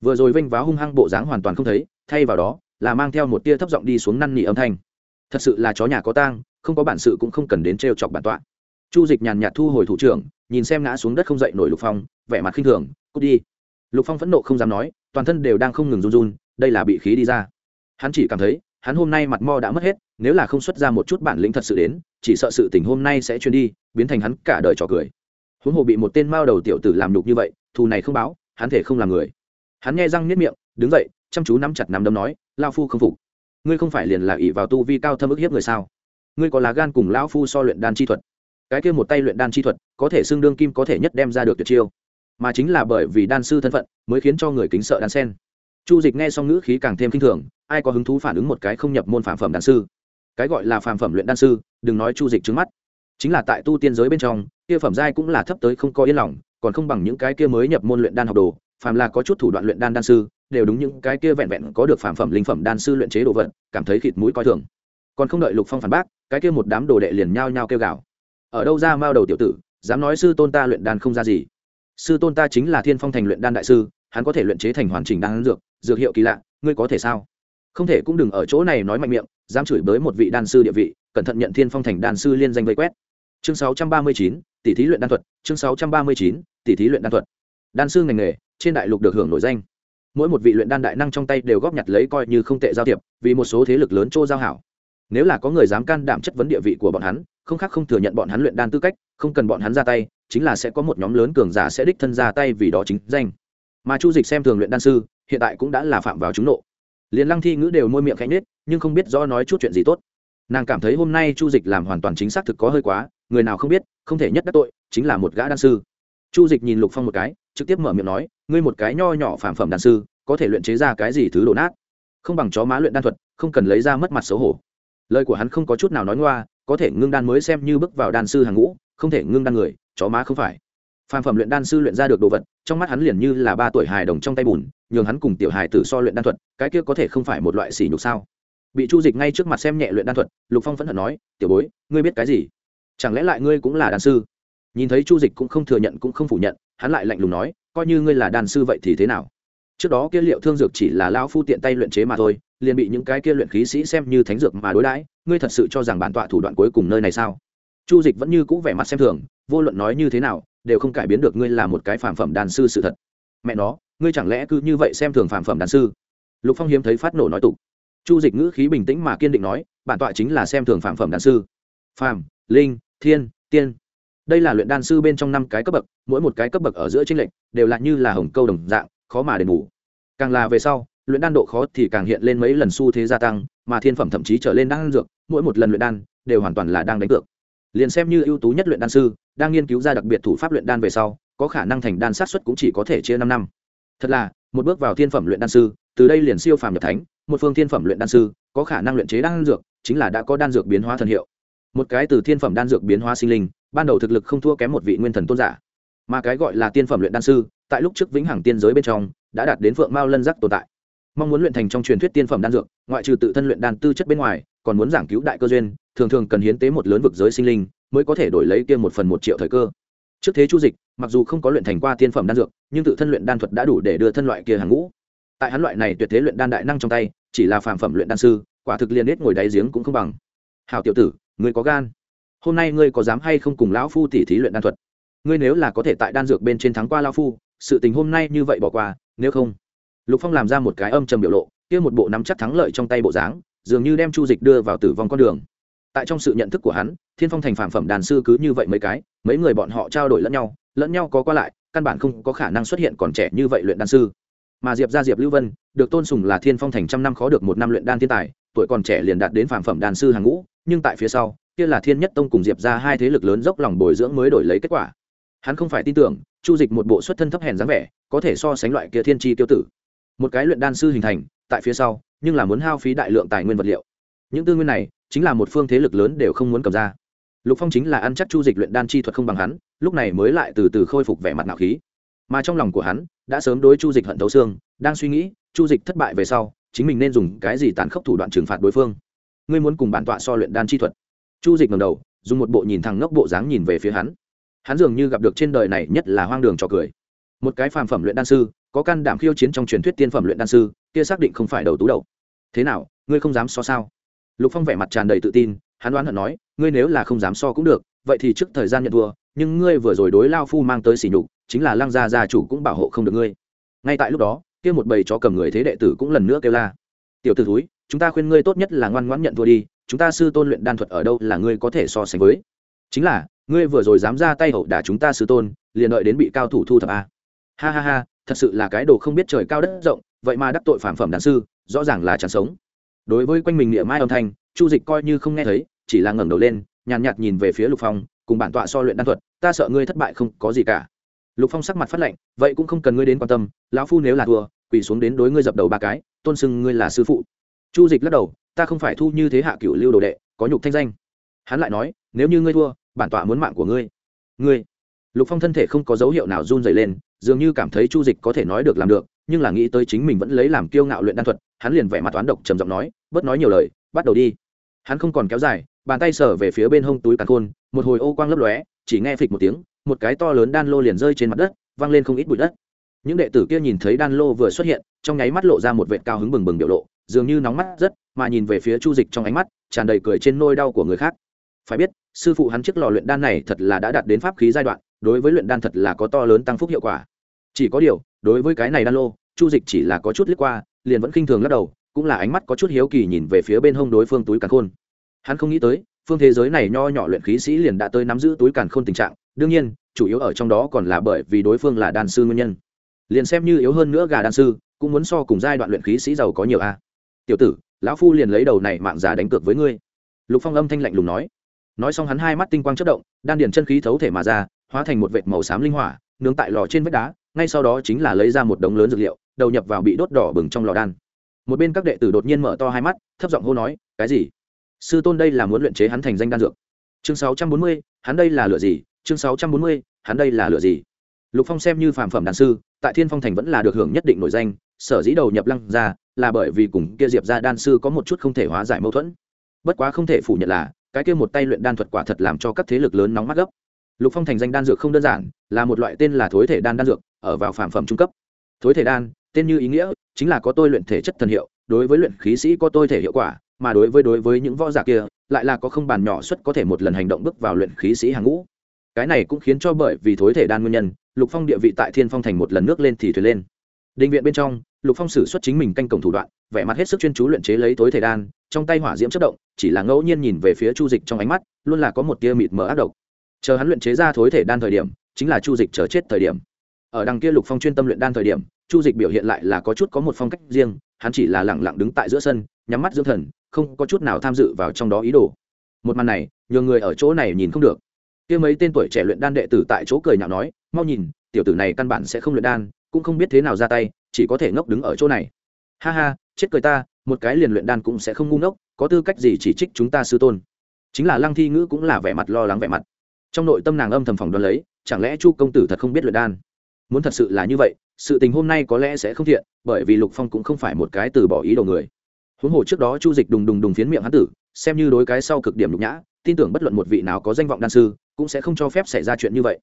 Vừa rồi vênh váo hung hăng bộ dáng hoàn toàn không thấy thay vào đó là mang theo một tia thấp giọng đi xuống năn nỉ âm thanh. Thật sự là chó nhà có tang, không có bản sự cũng không cần đến trêu chọc bản tọa. Chu dịch nhàn nhạt thu hồi thủ trưởng, nhìn xem ngã xuống đất không dậy nổi lục phong, vẻ mặt khinh thường, cút đi. Lục phong phẫn nộ không dám nói, toàn thân đều đang không ngừng run run, đây là bị khí đi ra. Hắn chỉ cảm thấy, hắn hôm nay mặt mo đã mất hết, nếu là không xuất ra một chút bản lĩnh thật sự đến, chỉ sợ sự tình hôm nay sẽ chuyên đi, biến thành hắn cả đời trò cười. Huống hồ bị một tên mao đầu tiểu tử làm nhục như vậy, thù này không báo, hắn thể không làm người. Hắn nghe răng niết miệng, đứng dậy chăm chú nắm chặt nắm đấm nói lao phu không phục. Ngươi không phải liền là ỷ vào tu vi cao thâm ức hiếp người sao? Ngươi có lá gan cùng lão phu so luyện đan chi thuật. Cái kia một tay luyện đan chi thuật, có thể xương đương kim có thể nhất đem ra được tuyệt chiêu. Mà chính là bởi vì đan sư thân phận, mới khiến cho người kính sợ đan sen. Chu dịch nghe xong ngữ khí càng thêm k i n h thường, ai có hứng thú phản ứng một cái không nhập môn phàm phẩm đan sư? Cái gọi là phàm phẩm luyện đan sư, đừng nói chu dịch trước mắt. Chính là tại tu tiên giới bên trong, kia phẩm giai cũng là thấp tới không có yên lòng, còn không bằng những cái kia mới nhập môn luyện đan học đồ, phàm là có chút thủ đoạn luyện đan đan sư đều đúng những cái kia vẹn vẹn có được phàm phẩm linh phẩm đan sư luyện chế đồ vật cảm thấy khịt mũi coi thường. Còn không đợi lục phong phản bác cái kia một đám đồ đệ liền nhao nhao kêu gào. Ở đâu ra mao đầu tiểu tử dám nói sư tôn ta luyện đan không ra gì. Sư tôn ta chính là thiên phong thành luyện đan đại sư hắn có thể luyện chế thành hoàn chỉnh đan dược dược hiệu kỳ lạ ngươi có thể sao? Không thể cũng đừng ở chỗ này nói mạnh miệng dám chửi bới một vị đan sư địa vị cẩn thận nhận thiên phong thành đan sư liên danh vây quét. Chương 639, tỷ thí luyện đan thuật chương 639, tỷ thí luyện đan thuật. Đan sư ngành nghề trên đại lục được hưởng nổi danh mỗi một vị luyện đan đại năng trong tay đều góp nhặt lấy coi như không tệ giao thiệp, vì một số thế lực lớn chỗ giao hảo. Nếu là có người dám can đảm chất vấn địa vị của bọn hắn, không khác không thừa nhận bọn hắn luyện đan tư cách, không cần bọn hắn ra tay, chính là sẽ có một nhóm lớn cường giả sẽ đích thân ra tay vì đó chính danh. Mà chu dịch xem thường luyện đan sư, hiện tại cũng đã là phạm vào chúng nộ. Liền lăng thi ngữ đều môi miệng khẽ nết nhưng không biết rõ nói chút chuyện gì tốt. Nàng cảm thấy hôm nay chu dịch làm hoàn toàn chính xác thực có hơi quá, người nào không biết, không thể nhất đắc tội, chính là một gã đan sư. Chu dịch nhìn lục phong một cái trực tiếp mở miệng nói, ngươi một cái nho nhỏ phản phẩm đan sư, có thể luyện chế ra cái gì thứ đổ nát? Không bằng chó má luyện đan thuật, không cần lấy ra mất mặt xấu hổ. Lời của hắn không có chút nào nói ngoa, có thể ngưng đan mới xem như bước vào đan sư hàng ngũ, không thể ngưng đan người, chó má không phải. Phàm phẩm luyện đan sư luyện ra được đồ vật, trong mắt hắn liền như là ba tuổi hài đồng trong tay bùn, nhường hắn cùng tiểu hài tử so luyện đan thuật, cái kia có thể không phải một loại sỉ nhục sao? Bị chu dịch ngay trước mặt xem nhẹ luyện đan thuật, lục phong phẫn hận nói, tiểu bối, ngươi biết cái gì? Chẳng lẽ lại ngươi cũng là đan sư? Nhìn thấy chu dịch cũng không thừa nhận cũng không phủ nhận, hắn lại lạnh lùng nói, coi như ngươi là đàn sư vậy thì thế nào? Trước đó kia liệu thương dược chỉ là lao phu tiện tay luyện chế mà thôi, liền bị những cái kia luyện khí sĩ xem như thánh dược mà đối đãi, ngươi thật sự cho rằng bản tọa thủ đoạn cuối cùng nơi này sao? Chu dịch vẫn như cũ vẻ mặt xem thường, vô luận nói như thế nào, đều không cải biến được ngươi là một cái phản phẩm đàn sư sự thật. Mẹ nó, ngươi chẳng lẽ cứ như vậy xem thường phản phẩm đàn sư? Lục phong hiếm thấy phát nổ nói tục. Chu dịch ngữ khí bình tĩnh mà kiên định nói, bản tọa chính là xem thường phản phẩm đàn sư. Phàm, linh, thiên, tiên đây là luyện đan sư bên trong năm cái cấp bậc, mỗi một cái cấp bậc ở giữa tranh lệch, đều là như là hồng câu đồng dạng, khó mà đền bù. Càng là về sau, luyện đan độ khó thì càng hiện lên mấy lần xu thế gia tăng, mà thiên phẩm thậm chí trở lên đan dược, mỗi một lần luyện đan, đều hoàn toàn là đang đánh cược. Liền xem như ưu tú nhất luyện đan sư, đang nghiên cứu ra đặc biệt thủ pháp luyện đan về sau, có khả năng thành đan sát xuất cũng chỉ có thể chia năm năm. Thật là, một bước vào thiên phẩm luyện đan sư, từ đây liền siêu phàm nhập thánh, một phương thiên phẩm luyện đan sư, có khả năng luyện chế đan dược, chính là đã có đan dược biến hóa thần hiệu một cái từ thiên phẩm đan dược biến hóa sinh linh, ban đầu thực lực không thua kém một vị nguyên thần tôn giả. Mà cái gọi là tiên phẩm luyện đan sư, tại lúc trước vĩnh hằng tiên giới bên trong, đã đạt đến phượng mao lân giác tồn tại. Mong muốn luyện thành trong truyền thuyết tiên phẩm đan dược, ngoại trừ tự thân luyện đan tư chất bên ngoài, còn muốn giảng cứu đại cơ duyên, thường thường cần hiến tế một lớn vực giới sinh linh, mới có thể đổi lấy kia một phần một triệu thời cơ. Trước thế chu dịch, mặc dù không có luyện thành qua tiên phẩm đan dược, nhưng tự thân luyện đan thuật đã đủ để đưa thân loại kia hàng ngũ. Tại hắn loại này tuyệt thế luyện đan đại năng trong tay, chỉ là phàm phẩm luyện đan sư, quả thực liền hết ngồi đáy giếng cũng không bằng. Hào tiểu tử ngươi có gan. Hôm nay ngươi có dám hay không cùng lão phu tỉ thí luyện đan thuật? Ngươi nếu là có thể tại đan dược bên trên thắng qua lão phu, sự tình hôm nay như vậy bỏ qua, nếu không. Lục phong làm ra một cái âm trầm biểu lộ, kia một bộ nắm chắc thắng lợi trong tay bộ dáng, dường như đem chu dịch đưa vào tử vong con đường. Tại trong sự nhận thức của hắn, thiên phong thành phản phẩm đàn sư cứ như vậy mấy cái, mấy người bọn họ trao đổi lẫn nhau lẫn nhau có qua lại, căn bản không có khả năng xuất hiện còn trẻ như vậy luyện đan sư. Mà diệp ra diệp lưu vân, được tôn sùng là thiên phong thành trăm năm khó được một năm luyện đan thiên tài, tuổi còn trẻ liền đạt đến phản phẩm đàn sư hàng ngũ nhưng tại phía sau, kia là thiên nhất tông cùng diệp ra hai thế lực lớn dốc lòng bồi dưỡng mới đổi lấy kết quả. Hắn không phải tin tưởng, chu dịch một bộ xuất thân thấp hèn dáng vẻ, có thể so sánh loại kia thiên tri tiêu tử. Một cái luyện đan sư hình thành, tại phía sau, nhưng là muốn hao phí đại lượng tài nguyên vật liệu. Những tư nguyên này, chính là một phương thế lực lớn đều không muốn cầm ra. Lục phong chính là ăn chắc chu dịch luyện đan chi thuật không bằng hắn, lúc này mới lại từ từ khôi phục vẻ mặt nạo khí. Mà trong lòng của hắn, đã sớm đối chu dịch hận thấu xương, đang suy nghĩ, chu dịch thất bại về sau, chính mình nên dùng cái gì tàn khốc thủ đoạn trừng phạt đối phương ngươi muốn cùng bản tọa so luyện đan chi thuật. Chu dịch ngầm đầu, dùng một bộ nhìn thẳng ngốc bộ dáng nhìn về phía hắn. Hắn dường như gặp được trên đời này nhất là hoang đường trò cười. Một cái phàm phẩm luyện đan sư, có can đảm khiêu chiến trong truyền thuyết tiên phẩm luyện đan sư, kia xác định không phải đầu tú đầu. Thế nào, ngươi không dám so sao? Lục phong vẻ mặt tràn đầy tự tin, hắn đoán hận nói, ngươi nếu là không dám so cũng được, vậy thì trước thời gian nhận thua, nhưng ngươi vừa rồi đối lao phu mang tới sỉ nhục, chính là lăng gia gia chủ cũng bảo hộ không được ngươi. Ngay tại lúc đó, kia một bầy chó cầm người thế đệ tử cũng lần nữa kêu la. Tiểu tử thúi chúng ta khuyên ngươi tốt nhất là ngoan ngoãn nhận thua đi chúng ta sư tôn luyện đan thuật ở đâu là ngươi có thể so sánh với? Chính là ngươi vừa rồi dám ra tay hậu đả chúng ta sư tôn liền đợi đến bị cao thủ thu thập a ha ha ha thật sự là cái đồ không biết trời cao đất rộng vậy mà đắc tội phản phẩm đàn sư rõ ràng là chẳng sống. Đối với quanh mình niệm mai âm thanh chu dịch coi như không nghe thấy chỉ là ngẩng đầu lên nhàn nhạt, nhạt nhìn về phía lục phong cùng bản tọa so luyện đan thuật ta sợ ngươi thất bại không có gì cả. Lục phong sắc mặt phát lệnh vậy cũng không cần ngươi đến quan tâm lão phu nếu là thua quỳ xuống đến đối ngươi dập đầu ba cái tôn sưng ngươi là sư phụ chu dịch lắc đầu, ta không phải thu như thế hạ cựu lưu đồ đệ, có nhục thanh danh. Hắn lại nói, nếu như ngươi thua, bản tọa muốn mạng của ngươi. Ngươi? Lục phong thân thể không có dấu hiệu nào run dày lên, dường như cảm thấy chu dịch có thể nói được làm được, nhưng là nghĩ tới chính mình vẫn lấy làm kiêu ngạo luyện đan thuật, hắn liền vẻ mặt toán độc trầm giọng nói, bớt nói nhiều lời, bắt đầu đi. Hắn không còn kéo dài, bàn tay sở về phía bên hông túi càn khôn, một hồi ô quang lấp lóe, chỉ nghe phịch một tiếng, một cái to lớn đan lô liền rơi trên mặt đất, văng lên không ít bụi đất. Những đệ tử kia nhìn thấy đan lô vừa xuất hiện, trong nháy mắt lộ ra một vệ cao hứng bừng bừng biểu lộ dường như nóng mắt rất, mà nhìn về phía chu dịch trong ánh mắt, tràn đầy cười trên nôi đau của người khác. Phải biết, sư phụ hắn chiếc lò luyện đan này thật là đã đạt đến pháp khí giai đoạn, đối với luyện đan thật là có to lớn tăng phúc hiệu quả. Chỉ có điều, đối với cái này đan lô, chu dịch chỉ là có chút liếc qua, liền vẫn khinh thường lắc đầu, cũng là ánh mắt có chút hiếu kỳ nhìn về phía bên hông đối phương túi càn khôn. Hắn không nghĩ tới, phương thế giới này nho nhỏ luyện khí sĩ liền đã tới nắm giữ túi càn khôn tình trạng, đương nhiên, chủ yếu ở trong đó còn là bởi vì đối phương là đan sư nguyên nhân. Liền xem như yếu hơn nữa gà đan sư, cũng muốn so cùng giai đoạn luyện khí sĩ giàu có nhiều a tiểu tử, lão phu liền lấy đầu này mạng giả đánh cược với ngươi. Lục phong âm thanh lạnh lùng nói. Nói xong hắn hai mắt tinh quang chất động, đan điền chân khí thấu thể mà ra, hóa thành một vệt màu xám linh hỏa, nướng tại lò trên vách đá, ngay sau đó chính là lấy ra một đống lớn dược liệu, đầu nhập vào bị đốt đỏ bừng trong lò đan. Một bên các đệ tử đột nhiên mở to hai mắt, thấp giọng hô nói, cái gì? Sư tôn đây là muốn luyện chế hắn thành danh đan dược. Chương sáu trăm bốn mươi, hắn đây là lựa gì? Chương sáu trăm bốn mươi, hắn đây là lựa gì? Lục phong xem như phàm phẩm đàn sư, tại thiên phong thành vẫn là được hưởng nhất định nổi danh sở dĩ đầu nhập lăng ra là bởi vì cùng kia diệp ra đan sư có một chút không thể hóa giải mâu thuẫn. Bất quá không thể phủ nhận là, cái kia một tay luyện đan thuật quả thật làm cho các thế lực lớn nóng mắt gấp. Lục phong thành danh đan dược không đơn giản, là một loại tên là thối thể đan đan dược, ở vào phản phẩm trung cấp. Thối thể đan, tên như ý nghĩa, chính là có tôi luyện thể chất thần hiệu, đối với luyện khí sĩ có tôi thể hiệu quả, mà đối với đối với những võ giả kia, lại là có không bàn nhỏ suất có thể một lần hành động bước vào luyện khí sĩ hàng ngũ. Cái này cũng khiến cho bởi vì thối thể đan nguyên nhân, lục phong địa vị tại thiên phong thành một lần nước lên thì thuyền lên. Định viện bên trong lục phong sử xuất chính mình canh cổng thủ đoạn, vẻ mặt hết sức chuyên chú luyện chế lấy tối thể đan, trong tay hỏa diễm chất động, chỉ là ngẫu nhiên nhìn về phía chu dịch trong ánh mắt, luôn là có một tia mịt mờ ác độc. Chờ hắn luyện chế ra thối thể đan thời điểm, chính là chu dịch chờ chết thời điểm. Ở đằng kia lục phong chuyên tâm luyện đan thời điểm, chu dịch biểu hiện lại là có chút có một phong cách riêng, hắn chỉ là lẳng lặng đứng tại giữa sân, nhắm mắt dưỡng thần, không có chút nào tham dự vào trong đó ý đồ. Một màn này nhiều người ở chỗ này nhìn không được. Kia mấy tên tuổi trẻ luyện đan đệ tử tại chỗ cười nhạo nói, mau nhìn, tiểu tử này căn bản sẽ không luyện đan, cũng không biết thế nào ra tay chỉ có thể ngốc đứng ở chỗ này. Ha ha, chết cười ta, một cái liền luyện đan cũng sẽ không ngu ngốc, có tư cách gì chỉ trích chúng ta sư tôn? Chính là lăng thi ngữ cũng là vẻ mặt lo lắng vẻ mặt. Trong nội tâm nàng âm thầm phòng đoán lấy, chẳng lẽ chu công tử thật không biết luyện đan? Muốn thật sự là như vậy, sự tình hôm nay có lẽ sẽ không thiện, bởi vì lục phong cũng không phải một cái từ bỏ ý đồ người. Huống hồ trước đó chu dịch đùng đùng đùng phiến miệng hắn tử, xem như đối cái sau cực điểm nhục nhã, tin tưởng bất luận một vị nào có danh vọng đan sư, cũng sẽ không cho phép xảy ra chuyện như vậy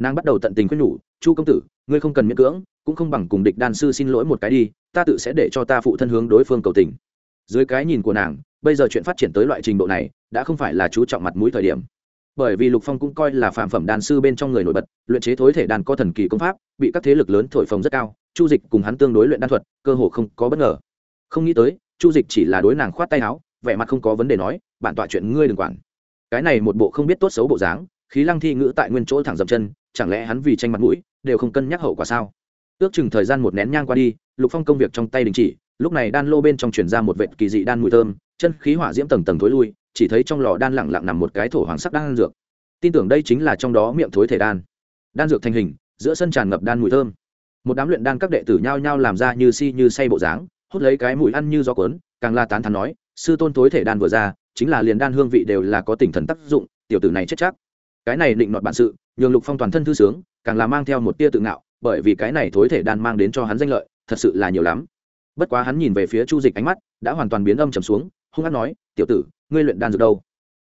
nàng bắt đầu tận tình khuyên nhủ, chu công tử, ngươi không cần miễn cưỡng, cũng không bằng cùng địch đan sư xin lỗi một cái đi, ta tự sẽ để cho ta phụ thân hướng đối phương cầu tình. Dưới cái nhìn của nàng, bây giờ chuyện phát triển tới loại trình độ này, đã không phải là chú trọng mặt mũi thời điểm. Bởi vì lục phong cũng coi là phạm phẩm đan sư bên trong người nổi bật, luyện chế thối thể đàn có thần kỳ công pháp, bị các thế lực lớn thổi phồng rất cao, chu dịch cùng hắn tương đối luyện đan thuật, cơ hồ không có bất ngờ. Không nghĩ tới, chu dịch chỉ là đối nàng khoát tay áo, vẻ mặt không có vấn đề nói, bản tọa chuyện ngươi đừng quản. Cái này một bộ không biết tốt xấu bộ dáng, khí lăng thi ngữ tại nguyên chỗ thẳng dậm chân chẳng lẽ hắn vì tranh mặt mũi, đều không cân nhắc hậu quả sao? Ước chừng thời gian một nén nhang qua đi, lục phong công việc trong tay đình chỉ, lúc này đan lô bên trong chuyển ra một vệt kỳ dị đan mùi thơm, chân khí hỏa diễm tầng tầng thối lui, chỉ thấy trong lò đan lẳng lặng nằm một cái thổ hoàng sắc đan dược. Tin tưởng đây chính là trong đó miệng thối thể đan. Đan dược thành hình, giữa sân tràn ngập đan mùi thơm. Một đám luyện đan các đệ tử nhao nhao làm ra như si như say bộ dáng, hút lấy cái mùi ăn như gió cuốn, càng la tán thắn nói, sư tôn thối thể đan vừa ra, chính là liền đan hương vị đều là có tỉnh thần tác dụng, tiểu tử này chết chắc. Cái này định nọt bản sự nhường lục phong toàn thân thư sướng, càng là mang theo một tia tự ngạo, bởi vì cái này thối thể đan mang đến cho hắn danh lợi, thật sự là nhiều lắm. Bất quá hắn nhìn về phía chu dịch ánh mắt đã hoàn toàn biến âm trầm xuống, hung hát nói, tiểu tử, ngươi luyện đan dược đâu?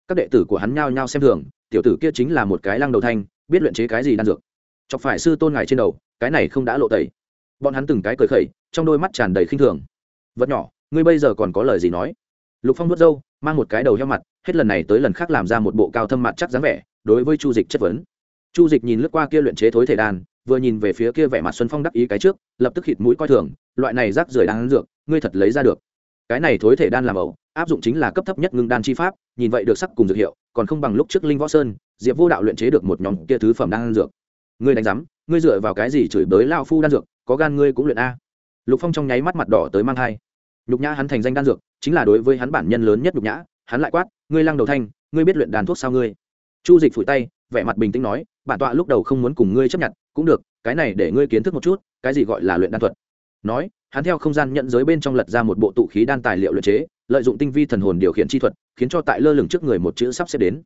Các đệ tử của hắn nhao nhao xem thường, tiểu tử kia chính là một cái lăng đầu thanh, biết luyện chế cái gì đan dược? Chọc phải sư tôn ngài trên đầu, cái này không đã lộ tẩy. Bọn hắn từng cái cười khẩy, trong đôi mắt tràn đầy khinh thường. Vật nhỏ, ngươi bây giờ còn có lời gì nói? Lục phong vớt râu, mang một cái đầu heo mặt, hết lần này tới lần khác làm ra một bộ cao thâm mặt chắc dáng vẻ, đối với chu dịch chất vấn chu dịch nhìn lướt qua kia luyện chế thối thể đan, vừa nhìn về phía kia vẻ mặt xuân phong đắc ý cái trước, lập tức hít mũi coi thường, loại này rác rưởi đan dược, ngươi thật lấy ra được. Cái này thối thể đan làm ẩu, áp dụng chính là cấp thấp nhất ngưng đan chi pháp, nhìn vậy được sắc cùng dược hiệu, còn không bằng lúc trước linh võ sơn, diệp vô đạo luyện chế được một nhóm kia thứ phẩm đan dược. Ngươi đánh giám, ngươi dựa vào cái gì chửi bới lao phu đan dược, có gan ngươi cũng luyện a. Lục phong trong nháy mắt mặt đỏ tới mang thai. Nhục nhã hắn thành danh đan dược, chính là đối với hắn bản nhân lớn nhất nhục nhã, hắn lại quát, ngươi lăng đầu thanh, ngươi biết luyện đàn thuốc sao ngươi? Chu dịch phủi tay, vẻ mặt bình tĩnh nói bản tọa lúc đầu không muốn cùng ngươi chấp nhận, cũng được, cái này để ngươi kiến thức một chút, cái gì gọi là luyện đan thuật. Nói, hắn theo không gian nhận giới bên trong lật ra một bộ tụ khí đan tài liệu luyện chế, lợi dụng tinh vi thần hồn điều khiển chi thuật, khiến cho tại lơ lửng trước người một chữ sắp xếp đến.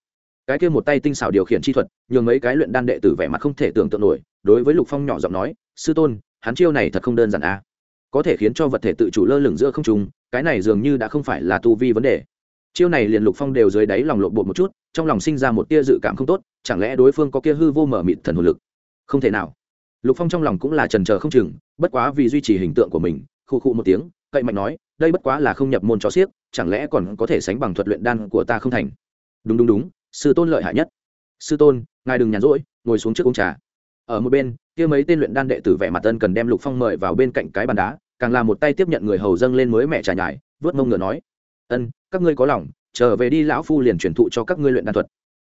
Cái kia một tay tinh xảo điều khiển chi thuật, nhường mấy cái luyện đan đệ tử vẻ mặt không thể tưởng tượng nổi, đối với lục phong nhỏ giọng nói, sư tôn, hắn chiêu này thật không đơn giản a à. có thể khiến cho vật thể tự chủ lơ lửng giữa không trung, cái này dường như đã không phải là tu vi vấn đề. Chiêu này liền lục phong đều dưới đáy lòng lộn bột một chút trong lòng sinh ra một tia dự cảm không tốt, chẳng lẽ đối phương có kia hư vô mở mịt thần hồn lực? Không thể nào. Lục phong trong lòng cũng là trần trờ không chừng, bất quá vì duy trì hình tượng của mình, khụ khụ một tiếng, cậy mạnh nói, đây bất quá là không nhập môn cho xiếc, chẳng lẽ còn có thể sánh bằng thuật luyện đan của ta không thành? Đúng đúng đúng, sư tôn lợi hại nhất. Sư tôn, ngài đừng nhàn rỗi, ngồi xuống trước uống trà. Ở một bên, kia mấy tên luyện đan đệ tử vẻ mặt ân cần đem lục phong mời vào bên cạnh cái bàn đá, càng làm một tay tiếp nhận người hầu dâng lên mới mẹ trà nhải vớt mông ngựa nói, ân, các ngươi có lòng trở về đi lão phu liền truyền thụ cho các ngươi luyện đan thuật.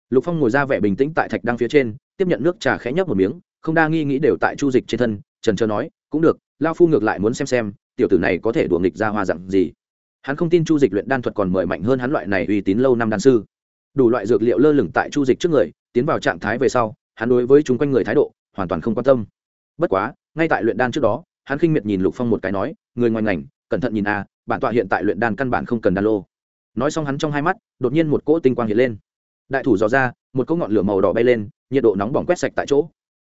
Lục phong ngồi ra vẻ bình tĩnh tại thạch đăng phía trên, tiếp nhận nước trà khẽ nhấp một miếng, không đa nghi nghĩ đều tại chu dịch trên thân, trần trơ nói, cũng được lao phu ngược lại muốn xem xem, tiểu tử này có thể đùa nghịch ra hoa dặn gì. Hắn không tin chu dịch luyện đan thuật còn mời mạnh hơn hắn loại này uy tín lâu năm đan sư. Đủ loại dược liệu lơ lửng tại chu dịch trước người, tiến vào trạng thái về sau, hắn đối với chúng quanh người thái độ hoàn toàn không quan tâm. Bất quá, ngay tại luyện đan trước đó, hắn khinh miệt nhìn lục phong một cái nói, người ngoài ngành, cẩn thận nhìn a, bản tọa hiện tại luyện đan căn bản không cần đan lô nói xong hắn trong hai mắt, đột nhiên một cỗ tinh quang hiện lên. Đại thủ dò ra, một cỗ ngọn lửa màu đỏ bay lên, nhiệt độ nóng bỏng quét sạch tại chỗ.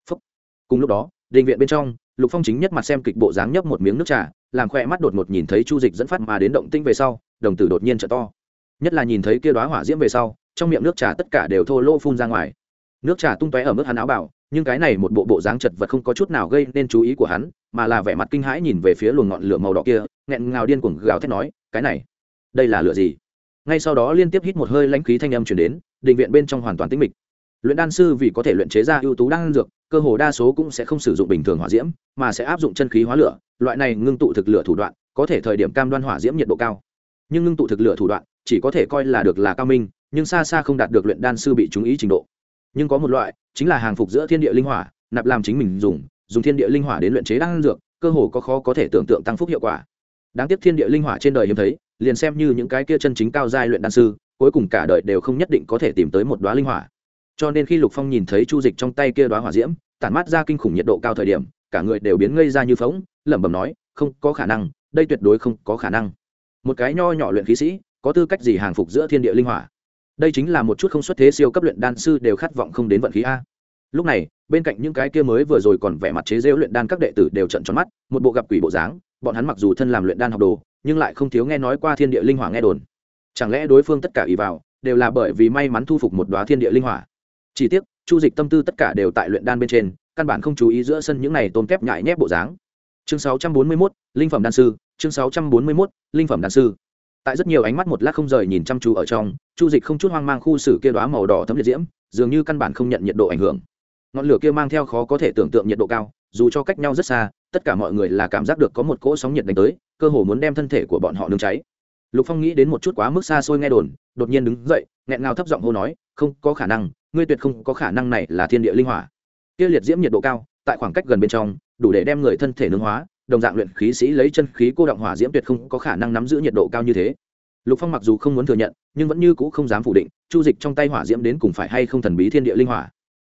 Phúc. cùng lúc đó, đình viện bên trong, lục phong chính nhất mặt xem kịch bộ dáng nhấp một miếng nước trà, làm khoe mắt đột ngột nhìn thấy chu dịch dẫn phát mà đến động tinh về sau, đồng tử đột nhiên trở to. Nhất là nhìn thấy kia đoá hỏa diễm về sau, trong miệng nước trà tất cả đều thô lô phun ra ngoài. Nước trà tung tóe ở mức hắn áo bảo nhưng cái này một bộ bộ dáng chật vật không có chút nào gây nên chú ý của hắn, mà là vẻ mặt kinh hãi nhìn về phía luồng ngọn lửa màu đỏ kia, nghẹn ngào điên cuồng gào thét nói, cái này, đây là lửa gì? Ngay sau đó liên tiếp hít một hơi lãnh khí thanh âm chuyển đến, định viện bên trong hoàn toàn tĩnh mịch. Luyện đan sư vì có thể luyện chế ra ưu tú đan dược, cơ hồ đa số cũng sẽ không sử dụng bình thường hỏa diễm, mà sẽ áp dụng chân khí hóa lửa, loại này ngưng tụ thực lửa thủ đoạn, có thể thời điểm cam đoan hỏa diễm nhiệt độ cao. Nhưng ngưng tụ thực lửa thủ đoạn, chỉ có thể coi là được là cao minh, nhưng xa xa không đạt được luyện đan sư bị trúng ý trình độ. Nhưng có một loại, chính là hàng phục giữa thiên địa linh hỏa, nạp làm chính mình dùng dùng thiên địa linh hỏa đến luyện chế đan dược, cơ hồ có khó có thể tưởng tượng tăng phúc hiệu quả. Đáng tiếc thiên địa linh hỏa trên đời hiếm thấy liền xem như những cái kia chân chính cao giai luyện đan sư, cuối cùng cả đời đều không nhất định có thể tìm tới một đoá linh hỏa. Cho nên khi lục phong nhìn thấy chu dịch trong tay kia đoá hỏa diễm, tản mát ra kinh khủng nhiệt độ cao thời điểm, cả người đều biến ngây ra như phóng lẩm bẩm nói, không có khả năng, đây tuyệt đối không có khả năng. Một cái nho nhỏ luyện khí sĩ, có tư cách gì hàng phục giữa thiên địa linh hỏa? Đây chính là một chút không xuất thế siêu cấp luyện đan sư đều khát vọng không đến vận khí a. Lúc này, bên cạnh những cái kia mới vừa rồi còn vẻ mặt chế rêu luyện đan các đệ tử đều trận tròn mắt, một bộ gặp quỷ bộ dáng, bọn hắn mặc dù thân làm luyện đan học đồ nhưng lại không thiếu nghe nói qua thiên địa linh hỏa nghe đồn. Chẳng lẽ đối phương tất cả ý vào đều là bởi vì may mắn thu phục một đoá thiên địa linh hỏa? Chỉ tiếc chu dịch tâm tư tất cả đều tại luyện đan bên trên căn bản không chú ý giữa sân những này tôm kép nhại nhép bộ dáng. Chương 641, linh phẩm đan sư chương 641, linh phẩm đan sư. Tại rất nhiều ánh mắt một lát không rời nhìn chăm chú ở trong chu dịch không chút hoang mang khu xử kia đoá màu đỏ thấm liệt diễm dường như căn bản không nhận nhiệt độ ảnh hưởng. Ngọn lửa kia mang theo khó có thể tưởng tượng nhiệt độ cao dù cho cách nhau rất xa tất cả mọi người là cảm giác được có một cỗ sóng nhiệt đánh tới, cơ hồ muốn đem thân thể của bọn họ nướng cháy. Lục phong nghĩ đến một chút quá mức xa xôi nghe đồn, đột nhiên đứng dậy, nghẹn ngào thấp giọng hô nói, không có khả năng, ngươi tuyệt không có khả năng này là thiên địa linh hỏa. Kia liệt diễm nhiệt độ cao, tại khoảng cách gần bên trong, đủ để đem người thân thể nướng hóa, đồng dạng luyện khí sĩ lấy chân khí cô động hỏa diễm tuyệt không có khả năng nắm giữ nhiệt độ cao như thế. Lục phong mặc dù không muốn thừa nhận, nhưng vẫn như cũ không dám phủ định, chu dịch trong tay hỏa diễm đến cùng phải hay không thần bí thiên địa linh hỏa.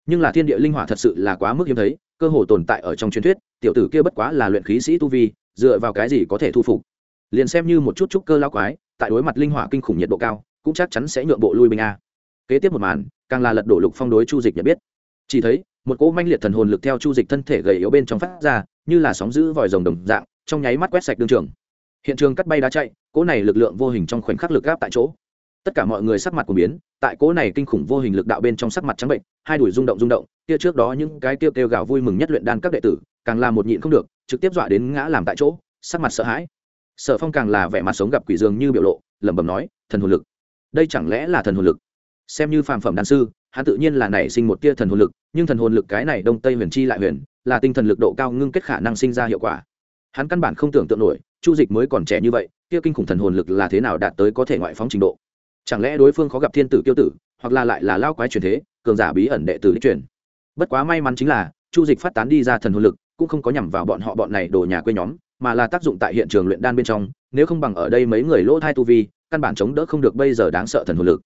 Nhưng là thiên địa linh hỏa thật sự là quá mức hiếm thấy cơ hồ tồn tại ở trong truyền thuyết, tiểu tử kia bất quá là luyện khí sĩ tu vi, dựa vào cái gì có thể thu phục. Liền xem như một chút trúc cơ lao quái, tại đối mặt linh hỏa kinh khủng nhiệt độ cao, cũng chắc chắn sẽ nhượng bộ lui binh a. Kế tiếp một màn, càng là lật đổ lục phong đối chu dịch nhận biết. Chỉ thấy, một cỗ manh liệt thần hồn lực theo chu dịch thân thể gầy yếu bên trong phát ra, như là sóng giữ vòi rồng đồng dạng, trong nháy mắt quét sạch đương trường. Hiện trường cắt bay đá chạy, cỗ này lực lượng vô hình trong khoảnh khắc lực gáp tại chỗ tất cả mọi người sắc mặt của biến, tại cỗ này kinh khủng vô hình lực đạo bên trong sắc mặt trắng bệnh, hai đuổi rung động rung động, kia trước đó những cái tiêu kêu gào vui mừng nhất luyện đan các đệ tử, càng là một nhịn không được, trực tiếp dọa đến ngã làm tại chỗ, sắc mặt sợ hãi. Sở phong càng là vẻ mặt sống gặp quỷ dương như biểu lộ, lẩm bẩm nói, thần hồn lực, đây chẳng lẽ là thần hồn lực? Xem như phàm phẩm đan sư, hắn tự nhiên là nảy sinh một tia thần hồn lực, nhưng thần hồn lực cái này đông tây huyền chi lại huyền, là tinh thần lực độ cao ngưng kết khả năng sinh ra hiệu quả. Hắn căn bản không tưởng tượng nổi, chu dịch mới còn trẻ như vậy tia kinh khủng thần hồn lực là thế nào đạt tới có thể ngoại phóng trình độ? Chẳng lẽ đối phương khó gặp thiên tử kiêu tử, hoặc là lại là lao quái truyền thế, cường giả bí ẩn đệ tử đích truyền? Bất quá may mắn chính là, chu dịch phát tán đi ra thần hồn lực, cũng không có nhằm vào bọn họ bọn này đồ nhà quê nhóm, mà là tác dụng tại hiện trường luyện đan bên trong, nếu không bằng ở đây mấy người lỗ thai tu vi, căn bản chống đỡ không được bây giờ đáng sợ thần hồn lực.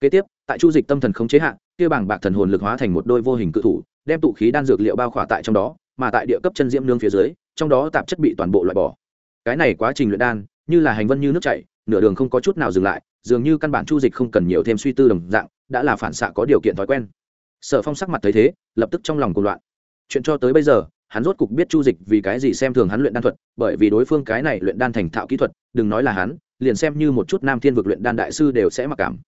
Kế tiếp, tại chu dịch tâm thần không chế hạn kia bảng bạc thần hồn lực hóa thành một đôi vô hình cự thủ, đem tụ khí đan dược liệu bao khỏa tại trong đó, mà tại địa cấp chân diễm nương phía dưới, trong đó tạp chất bị toàn bộ loại bỏ. Cái này quá trình luyện đan, như là hành vân như nước chảy nửa đường không có chút nào dừng lại, dường như căn bản chu dịch không cần nhiều thêm suy tư đồng dạng, đã là phản xạ có điều kiện thói quen. Sở phong sắc mặt thấy thế, lập tức trong lòng cuộc loạn. Chuyện cho tới bây giờ, hắn rốt cục biết chu dịch vì cái gì xem thường hắn luyện đan thuật, bởi vì đối phương cái này luyện đan thành thạo kỹ thuật, đừng nói là hắn, liền xem như một chút nam thiên vực luyện đan đại sư đều sẽ mặc cảm.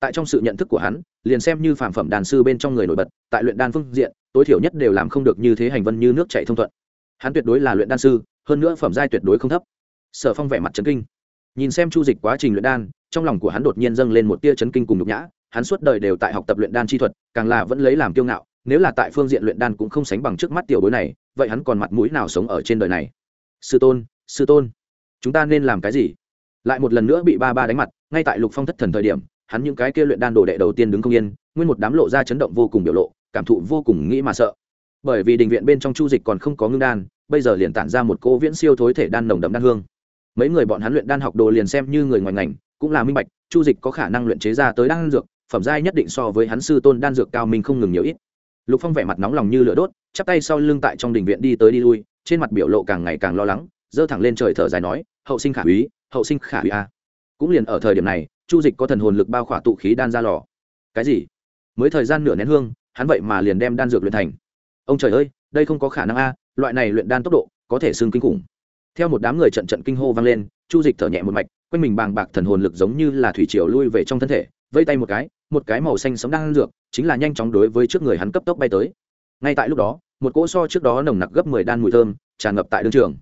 Tại trong sự nhận thức của hắn, liền xem như phản phẩm đàn sư bên trong người nổi bật, tại luyện đan phương diện, tối thiểu nhất đều làm không được như thế hành vân như nước chạy thông thuận. Hắn tuyệt đối là luyện đan sư, hơn nữa phẩm giai tuyệt đối không thấp. Sở phong vẻ mặt trấn kinh nhìn xem chu dịch quá trình luyện đan, trong lòng của hắn đột nhiên dâng lên một tia chấn kinh cùng nhục nhã, hắn suốt đời đều tại học tập luyện đan chi thuật, càng là vẫn lấy làm kiêu ngạo, nếu là tại phương diện luyện đan cũng không sánh bằng trước mắt tiểu bối này, vậy hắn còn mặt mũi nào sống ở trên đời này? Sư tôn sư tôn, chúng ta nên làm cái gì? Lại một lần nữa bị ba ba đánh mặt, ngay tại lục phong thất thần thời điểm, hắn những cái kia luyện đan đồ đệ đầu tiên đứng không yên, nguyên một đám lộ ra chấn động vô cùng biểu lộ, cảm thụ vô cùng nghĩ mà sợ. Bởi vì đình viện bên trong chu dịch còn không có ngưng đan, bây giờ liền tản ra một cô viễn siêu thối thể đan nồng đậm đan hương mấy người bọn hắn luyện đan học đồ liền xem như người ngoài ngành, cũng là minh bạch, chu dịch có khả năng luyện chế ra tới đan dược, phẩm giai nhất định so với hắn sư tôn đan dược cao minh không ngừng nhiều ít. Lục phong vẻ mặt nóng lòng như lửa đốt, chắp tay sau lưng tại trong đình viện đi tới đi lui, trên mặt biểu lộ càng ngày càng lo lắng, giơ thẳng lên trời thở dài nói, hậu sinh khả úy, hậu sinh khả úy a. Cũng liền ở thời điểm này, chu dịch có thần hồn lực bao khỏa tụ khí đan ra lò. Cái gì? Mới thời gian nửa nén hương, hắn vậy mà liền đem đan dược luyện thành. Ông trời ơi, đây không có khả năng a, loại này luyện đan tốc độ có thể xưng kinh khủng theo một đám người trận trận kinh hô vang lên, chu dịch thở nhẹ một mạch, quanh mình bàng bạc thần hồn lực giống như là thủy triều lui về trong thân thể, vây tay một cái một cái màu xanh sống đang ăn dược, chính là nhanh chóng đối với trước người hắn cấp tốc bay tới. Ngay tại lúc đó, một cỗ so trước đó nồng nặc gấp mười đan mùi thơm tràn ngập tại đương trường.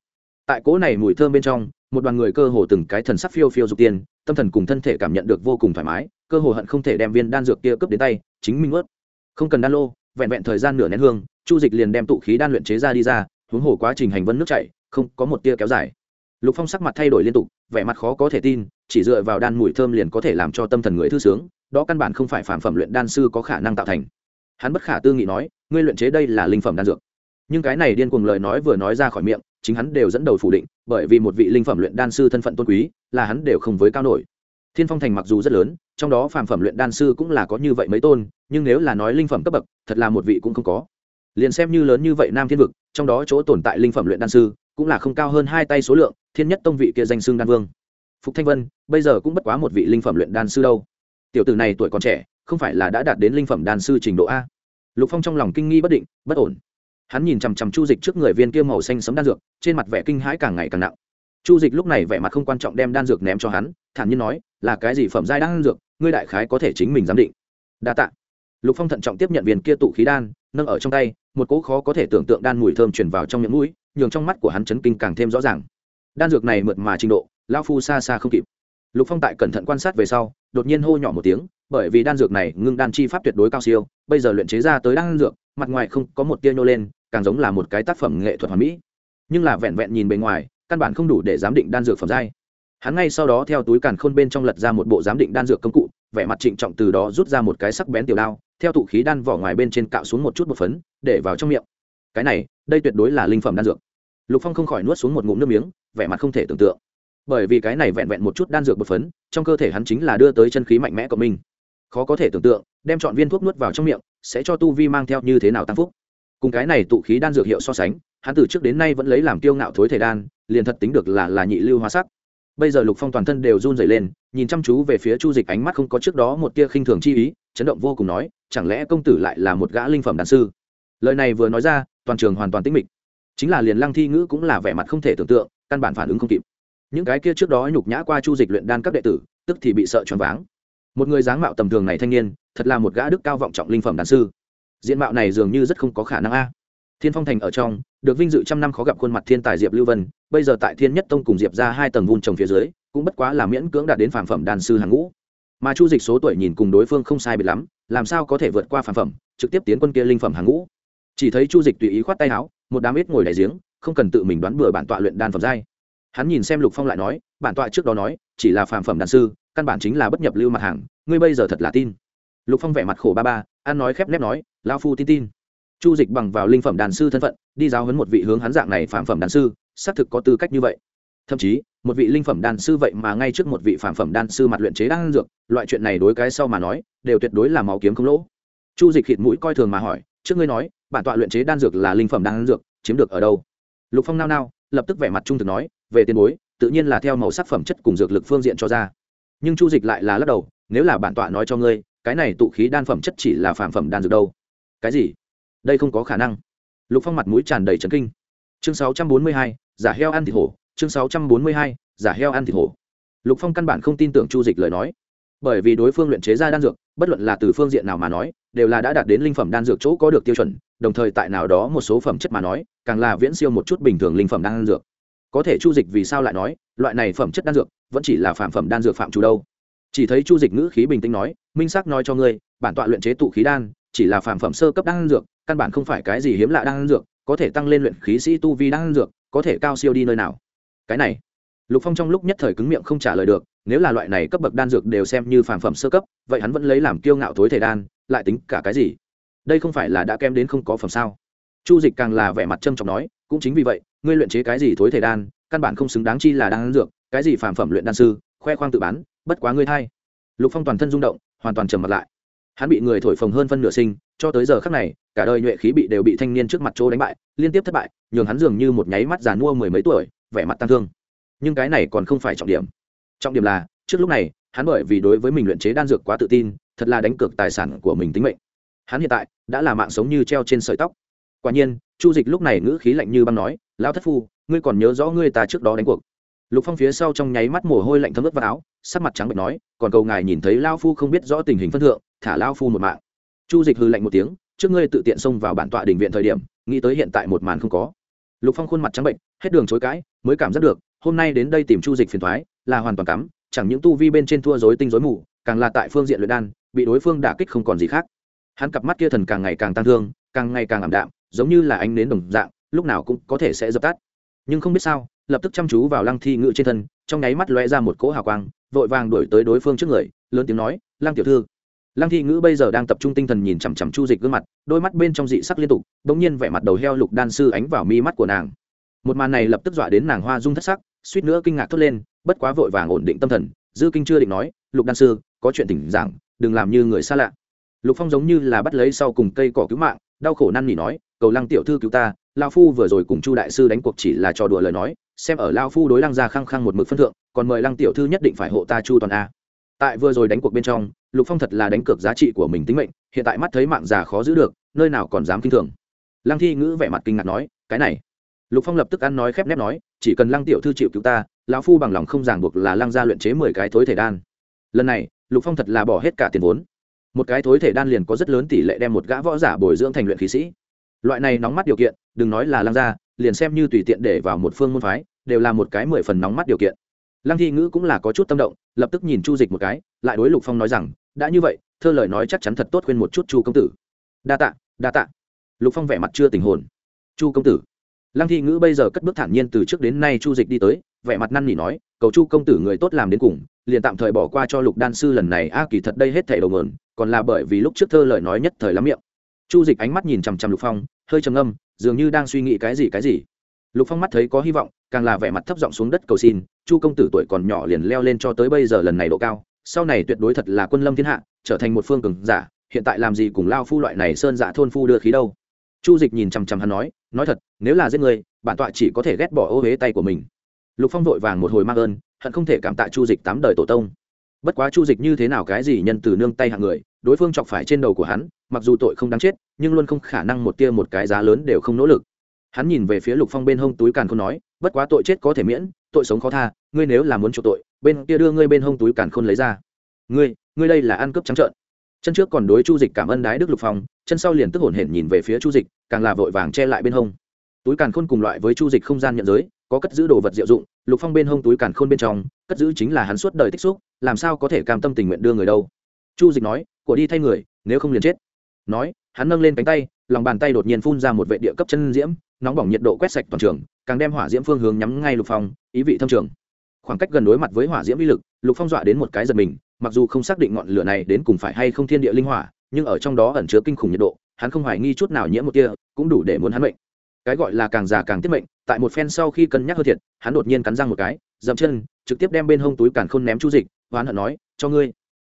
Tại cỗ này mùi thơm bên trong, một đoàn người cơ hồ từng cái thần sắc phiêu phiêu dục tiên, tâm thần cùng thân thể cảm nhận được vô cùng thoải mái, cơ hồ hận không thể đem viên đan dược kia cướp đến tay, chính mình ướt không cần đan lô, vẹn vẹn thời gian nửa nén hương, chu dịch liền đem tụ khí đan luyện chế ra đi ra, huống hồ quá trình hành vân nước chảy không có một tia kéo dài. Lục phong sắc mặt thay đổi liên tục, vẻ mặt khó có thể tin, chỉ dựa vào đan mùi thơm liền có thể làm cho tâm thần người thư sướng, đó căn bản không phải phản phẩm luyện đan sư có khả năng tạo thành. Hắn bất khả tư nghị nói, ngươi luyện chế đây là linh phẩm đan dược. Nhưng cái này điên cuồng lời nói vừa nói ra khỏi miệng, chính hắn đều dẫn đầu phủ định, bởi vì một vị linh phẩm luyện đan sư thân phận tôn quý, là hắn đều không với cao nổi. Thiên phong thành mặc dù rất lớn, trong đó phản phẩm luyện đan sư cũng là có như vậy mấy tôn, nhưng nếu là nói linh phẩm cấp bậc, thật là một vị cũng không có. Liền xem như lớn như vậy nam thiên vực, trong đó chỗ tồn tại linh phẩm luyện đan sư cũng là không cao hơn hai tay số lượng, thiên nhất tông vị kia danh xưng đan vương. Phục thanh vân, bây giờ cũng bất quá một vị linh phẩm luyện đan sư đâu. Tiểu tử này tuổi còn trẻ, không phải là đã đạt đến linh phẩm đan sư trình độ a. Lục phong trong lòng kinh nghi bất định, bất ổn. Hắn nhìn chằm chằm chu dịch trước người viên kia màu xanh sấm đan dược, trên mặt vẻ kinh hãi càng ngày càng nặng. Chu dịch lúc này vẻ mặt không quan trọng đem đan dược ném cho hắn, thản nhiên nói, là cái gì phẩm giai đan dược, ngươi đại khái có thể chính mình giám định. Đa tạ. Lục phong thận trọng tiếp nhận viên kia tụ khí đan, nâng ở trong tay, một cỗ khó có thể tưởng tượng đan mùi thơm truyền vào trong miệng mũi nhường trong mắt của hắn chấn kinh càng thêm rõ ràng. Đan dược này mượt mà trình độ lao phu xa xa không kịp. Lục phong tại cẩn thận quan sát về sau, đột nhiên hô nhỏ một tiếng, bởi vì đan dược này ngưng đan chi pháp tuyệt đối cao siêu, bây giờ luyện chế ra tới đan dược, mặt ngoài không có một tia nhô lên, càng giống là một cái tác phẩm nghệ thuật hoàn mỹ. Nhưng là vẹn vẹn nhìn bề ngoài, căn bản không đủ để giám định đan dược phẩm giai. Hắn ngay sau đó theo túi càn khôn bên trong lật ra một bộ giám định đan dược công cụ, vẻ mặt trịnh trọng từ đó rút ra một cái sắc bén tiểu đao, theo tụ khí đan vỏ ngoài bên trên cạo xuống một chút một phấn, để vào trong miệng. Cái này, đây tuyệt đối là linh phẩm đan dược lục phong không khỏi nuốt xuống một ngụm nước miếng, vẻ mặt không thể tưởng tượng. Bởi vì cái này vẹn vẹn một chút đan dược bột phấn, trong cơ thể hắn chính là đưa tới chân khí mạnh mẽ của mình. Khó có thể tưởng tượng, đem chọn viên thuốc nuốt vào trong miệng, sẽ cho tu vi mang theo như thế nào tăng phúc. Cùng cái này tụ khí đan dược hiệu so sánh, hắn từ trước đến nay vẫn lấy làm kiêu ngạo thối thể đan, liền thật tính được là là nhị lưu hóa sắc. Bây giờ lục phong toàn thân đều run rẩy lên, nhìn chăm chú về phía chu dịch ánh mắt không có trước đó một tia khinh thường chi ý, chấn động vô cùng nói, chẳng lẽ công tử lại là một gã linh phẩm đàn sư? Lời này vừa nói ra, toàn trường hoàn toàn tĩnh mịch chính là liền lăng thi ngữ cũng là vẻ mặt không thể tưởng tượng, căn bản phản ứng không kịp. Những cái kia trước đó nhục nhã qua chu dịch luyện đan các đệ tử, tức thì bị sợ choáng váng. Một người dáng mạo tầm thường này thanh niên, thật là một gã đức cao vọng trọng linh phẩm đàn sư. Diện mạo này dường như rất không có khả năng a. Thiên phong thành ở trong, được vinh dự trăm năm khó gặp khuôn mặt thiên tài diệp lưu vân, bây giờ tại thiên nhất tông cùng diệp ra hai tầng vun trồng phía dưới, cũng bất quá là miễn cưỡng đạt đến phản phẩm đàn sư hàng ngũ. Mà chu dịch số tuổi nhìn cùng đối phương không sai biệt lắm, làm sao có thể vượt qua phản phẩm, trực tiếp tiến quân kia linh phẩm hàng ngũ? Chỉ thấy chu dịch tùy ý khoát tay áo, một đám ít ngồi đại giếng, không cần tự mình đoán bừa bản tọa luyện đan phẩm giai. Hắn nhìn xem lục phong lại nói, bản tọa trước đó nói, chỉ là phàm phẩm đàn sư, căn bản chính là bất nhập lưu mặt hàng, ngươi bây giờ thật là tin. Lục phong vẻ mặt khổ ba ba an nói khép nép nói lao phu tin tin. Chu dịch bằng vào linh phẩm đàn sư thân phận, đi giáo huấn một vị hướng hắn dạng này phạm phẩm đàn sư, xác thực có tư cách như vậy. Thậm chí, một vị linh phẩm đàn sư vậy mà ngay trước một vị phạm phẩm đàn sư mặt luyện chế đan dược, loại chuyện này đối cái sau mà nói, đều tuyệt đối là máu kiếm không lỗ. Chu dịch khịt mũi coi thường mà hỏi, trước ngươi nói bản tọa luyện chế đan dược là linh phẩm đan dược chiếm được ở đâu? Lục phong nao nao lập tức vẻ mặt trung thực nói về tiền bối tự nhiên là theo màu sắc phẩm chất cùng dược lực phương diện cho ra. Nhưng chu dịch lại là lắc đầu nếu là bản tọa nói cho ngươi cái này tụ khí đan phẩm chất chỉ là phản phẩm đan dược đâu? Cái gì? Đây không có khả năng. Lục phong mặt mũi tràn đầy trấn kinh. Chương 642, giả heo ăn thịt hổ. Chương 642, giả heo ăn thịt hổ. Lục phong căn bản không tin tưởng chu dịch lời nói bởi vì đối phương luyện chế ra đan dược, bất luận là từ phương diện nào mà nói, đều là đã đạt đến linh phẩm đan dược chỗ có được tiêu chuẩn, đồng thời tại nào đó một số phẩm chất mà nói, càng là viễn siêu một chút bình thường linh phẩm đan dược. Có thể chu dịch vì sao lại nói, loại này phẩm chất đan dược, vẫn chỉ là phạm phẩm đan dược phạm chủ đâu. Chỉ thấy chu dịch ngữ khí bình tĩnh nói, minh sắc nói cho ngươi, bản tọa luyện chế tụ khí đan, chỉ là phạm phẩm sơ cấp đan dược, căn bản không phải cái gì hiếm lạ đan dược, có thể tăng lên luyện khí sĩ tu vi đan dược, có thể cao siêu đi nơi nào. Cái này lục phong trong lúc nhất thời cứng miệng không trả lời được, nếu là loại này cấp bậc đan dược đều xem như phản phẩm sơ cấp, vậy hắn vẫn lấy làm kiêu ngạo thối thể đan, lại tính cả cái gì? Đây không phải là đã kém đến không có phẩm sao? Chu dịch càng là vẻ mặt trâm trọng nói, cũng chính vì vậy, ngươi luyện chế cái gì thối thể đan, căn bản không xứng đáng chi là đan dược, cái gì phản phẩm luyện đan sư, khoe khoang tự bán, bất quá ngươi thay. Lục phong toàn thân rung động, hoàn toàn trầm mặt lại. Hắn bị người thổi phồng hơn phân nửa sinh, cho tới giờ khắc này, cả đời nhuệ khí bị đều bị thanh niên trước mặt chỗ đánh bại, liên tiếp thất bại, nhường hắn dường như một nháy mắt già mua mười mấy tuổi, vẻ mặt tăng thương nhưng cái này còn không phải trọng điểm. Trọng điểm là, trước lúc này, hắn bởi vì đối với mình luyện chế đan dược quá tự tin, thật là đánh cược tài sản của mình tính mệnh. Hắn hiện tại, đã là mạng sống như treo trên sợi tóc. Quả nhiên, chu dịch lúc này ngữ khí lạnh như băng nói, lão thất phu, ngươi còn nhớ rõ ngươi ta trước đó đánh cuộc? Lục phong phía sau trong nháy mắt mồ hôi lạnh thấm ướt vào áo, sắc mặt trắng bệnh nói, còn cầu ngài nhìn thấy lao phu không biết rõ tình hình phân thượng, thả lao phu một mạng. Chu dịch hư lạnh một tiếng, trước ngươi tự tiện xông vào bản tọa đình viện thời điểm, nghĩ tới hiện tại một màn không có. Lục phong khuôn mặt trắng bệnh, hết đường chối cãi, mới cảm giác được hôm nay đến đây tìm chu dịch phiền thoái, là hoàn toàn cắm, chẳng những tu vi bên trên thua dối tinh dối mù, càng là tại phương diện luyện đan, bị đối phương đả kích không còn gì khác. Hắn cặp mắt kia thần càng ngày càng tăng thương, càng ngày càng ảm đạm, giống như là ánh nến đồng dạng, lúc nào cũng có thể sẽ dập tắt. Nhưng không biết sao, lập tức chăm chú vào lăng thi ngự trên thân, trong nháy mắt lóe ra một cỗ hào quang, vội vàng đuổi tới đối phương trước người, lớn tiếng nói, lăng tiểu thư. Lăng thi ngữ bây giờ đang tập trung tinh thần nhìn chằm chằm chu dịch gương mặt, đôi mắt bên trong dị sắc liên tục đ ỗ n g nhiên vẻ mặt đầu heo lục đan sư ánh vào mi mắt của nàng. Một màn này lập tức dọa đến nàng hoa dung thất sắc suýt nữa kinh ngạc thốt lên, bất quá vội vàng ổn định tâm thần, dư kinh chưa định nói, lục đan sư, có chuyện tỉnh giảng, đừng làm như người xa lạ. Lục phong giống như là bắt lấy sau cùng cây cỏ cứu mạng, đau khổ năn nỉ nói, cầu lăng tiểu thư cứu ta, lao phu vừa rồi cùng chu đại sư đánh cuộc chỉ là trò đùa lời nói, xem ở lao phu đối lăng ra khăng khăng một mực phân thượng, còn mời lăng tiểu thư nhất định phải hộ ta chu toàn a. Tại vừa rồi đánh cuộc bên trong, lục phong thật là đánh cược giá trị của mình tính mệnh, hiện tại mắt thấy mạng già khó giữ được, nơi nào còn dám kinh thường. Lăng thi ngữ vẻ mặt kinh ngạc nói, cái này lục phong lập tức ăn nói khép nép nói, chỉ cần lăng tiểu thư chịu cứu ta, lão phu bằng lòng không ràng buộc là lăng gia luyện chế mười cái thối thể đan. Lần này, lục phong thật là bỏ hết cả tiền vốn. Một cái thối thể đan liền có rất lớn tỷ lệ đem một gã võ giả bồi dưỡng thành luyện khí sĩ. Loại này nóng mắt điều kiện, đừng nói là lăng gia, liền xem như tùy tiện để vào một phương môn phái, đều là một cái mười phần nóng mắt điều kiện. Lăng thi ngữ cũng là có chút tâm động, lập tức nhìn chu dịch một cái, lại đối lục phong nói rằng, đã như vậy, thơ lời nói chắc chắn thật tốt khuyên một chút chu công tử. Đa tạ đa tạ. Lục phong vẻ mặt chưa tình hồn. Chu công tử lăng thi ngữ bây giờ cất bước thản nhiên từ trước đến nay chu dịch đi tới, vẻ mặt năn nỉ nói, cầu chu công tử người tốt làm đến cùng, liền tạm thời bỏ qua cho lục đan sư lần này, a, kỳ thật đây hết thảy đầu mượn còn là bởi vì lúc trước thơ lời nói nhất thời lắm miệng. Chu dịch ánh mắt nhìn chằm chằm lục phong, hơi trầm ngâm, dường như đang suy nghĩ cái gì cái gì. Lục phong mắt thấy có hy vọng, càng là vẻ mặt thấp giọng xuống đất cầu xin, chu công tử tuổi còn nhỏ liền leo lên cho tới bây giờ lần này độ cao, sau này tuyệt đối thật là quân lâm thiên hạ, trở thành một phương cường giả, hiện tại làm gì cùng lao phu loại này sơn dạ thôn phu đưa khí đâu? Chu dịch nhìn chằm chằm hắn nói nói thật, nếu là giết người bản tọa chỉ có thể ghét bỏ ô huế tay của mình. Lục phong vội vàng một hồi mang ơn, hận không thể cảm tạ chu dịch tám đời tổ tông. Bất quá chu dịch như thế nào cái gì nhân từ nương tay hạng người, đối phương chọc phải trên đầu của hắn, mặc dù tội không đáng chết, nhưng luôn không khả năng một tia một cái giá lớn đều không nỗ lực. Hắn nhìn về phía lục phong bên hông túi càn khôn nói, bất quá tội chết có thể miễn, tội sống khó tha, ngươi nếu là muốn chỗ tội, bên kia đưa ngươi bên hông túi càn khôn lấy ra. Ngươi ngươi đây là ăn cướp trắng trợn chân trước còn đối chu dịch cảm ơn đái đức lục phong, chân sau liền tức hổn hển nhìn về phía chu dịch, càng là vội vàng che lại bên hông. Túi càn khôn cùng loại với chu dịch không gian nhận giới, có cất giữ đồ vật diệu dụng, lục phong bên hông túi càn khôn bên trong, cất giữ chính là hắn suốt đời tích xúc, làm sao có thể cam tâm tình nguyện đưa người đâu. Chu dịch nói, của đi thay người, nếu không liền chết. Nói, hắn nâng lên cánh tay, lòng bàn tay đột nhiên phun ra một vệ địa cấp chân diễm, nóng bỏng nhiệt độ quét sạch toàn trường, càng đem hỏa diễm phương hướng nhắm ngay lục phong, ý vị thâm trường. Khoảng cách gần đối mặt với hỏa diễm vi lực, lục phong dọa đến một cái giật mình mặc dù không xác định ngọn lửa này đến cùng phải hay không thiên địa linh hỏa, nhưng ở trong đó ẩn chứa kinh khủng nhiệt độ, hắn không hoài nghi chút nào nhiễm một tia, cũng đủ để muốn hắn mệnh. Cái gọi là càng già càng tiết mệnh, tại một phen sau khi cân nhắc hơn thiệt, hắn đột nhiên cắn răng một cái, dậm chân, trực tiếp đem bên hông túi càn khôn ném chu dịch hoán hận nói, cho ngươi.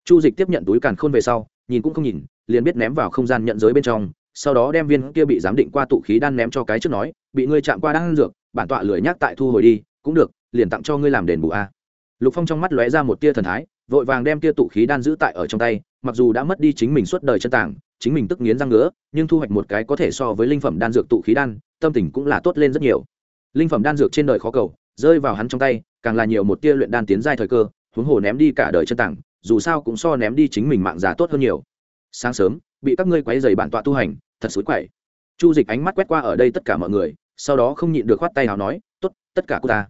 Chu dịch tiếp nhận túi càn khôn về sau, nhìn cũng không nhìn, liền biết ném vào không gian nhận giới bên trong, sau đó đem viên kia bị giám định qua tụ khí đan ném cho cái trước nói, bị ngươi chạm qua đan dược, bản tọa lười nhắc tại thu hồi đi, cũng được, liền tặng cho ngươi làm đền bù a. Lục phong trong mắt lóe ra một tia thần thái vội vàng đem kia tụ khí đan giữ tại ở trong tay, mặc dù đã mất đi chính mình suốt đời chân tảng, chính mình tức nghiến răng ngứa, nhưng thu hoạch một cái có thể so với linh phẩm đan dược tụ khí đan, tâm tình cũng là tốt lên rất nhiều. Linh phẩm đan dược trên đời khó cầu, rơi vào hắn trong tay, càng là nhiều một tia luyện đan tiến giai thời cơ, huống hồ ném đi cả đời chân tảng, dù sao cũng so ném đi chính mình mạng già tốt hơn nhiều. Sáng sớm, bị các ngươi quấy dày bản tọa tu hành, thật xối quậy. Chu dịch ánh mắt quét qua ở đây tất cả mọi người, sau đó không nhịn được khoát tay nào nói t ố t tất cả cô ta.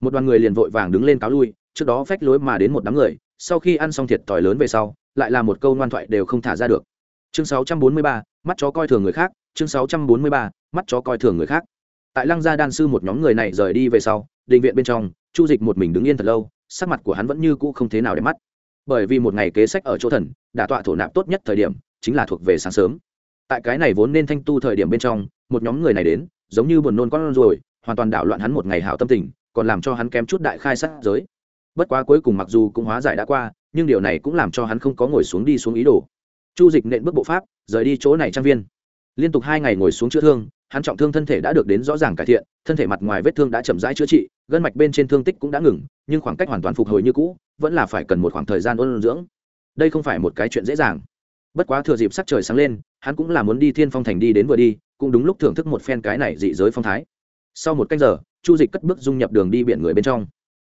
Một đoàn người liền vội vàng đứng lên cáo lui trước đó phách lối mà đến một đám người sau khi ăn xong thiệt thòi lớn về sau lại là một câu ngoan thoại đều không thả ra được. Chương 643, mắt chó coi thường người khác chương 643, mắt chó coi thường người khác. Tại lăng gia đan sư một nhóm người này rời đi về sau định viện bên trong chu dịch một mình đứng yên thật lâu sắc mặt của hắn vẫn như cũ không thế nào để mắt. Bởi vì một ngày kế sách ở chỗ thần đả tọa thổ nạp tốt nhất thời điểm chính là thuộc về sáng sớm. Tại cái này vốn nên thanh tu thời điểm bên trong một nhóm người này đến giống như buồn nôn con rồi hoàn toàn đảo loạn hắn một ngày hảo tâm tình còn làm cho hắn kém chút đại khai sát giới bất quá cuối cùng mặc dù cũng hóa giải đã qua, nhưng điều này cũng làm cho hắn không có ngồi xuống đi xuống ý đồ. Chu dịch nện bước bộ pháp, rời đi chỗ này trang viên. Liên tục hai ngày ngồi xuống chữa thương, hắn trọng thương thân thể đã được đến rõ ràng cải thiện, thân thể mặt ngoài vết thương đã chậm rãi chữa trị, gân mạch bên trên thương tích cũng đã ngừng, nhưng khoảng cách hoàn toàn phục hồi như cũ, vẫn là phải cần một khoảng thời gian ôn dưỡng. Đây không phải một cái chuyện dễ dàng. Bất quá thừa dịp sắc trời sáng lên, hắn cũng là muốn đi thiên phong thành đi đến vừa đi, cũng đúng lúc thưởng thức một phen cái này dị giới phong thái. Sau một canh giờ, chu dịch cất bước dung nhập đường đi biển người bên trong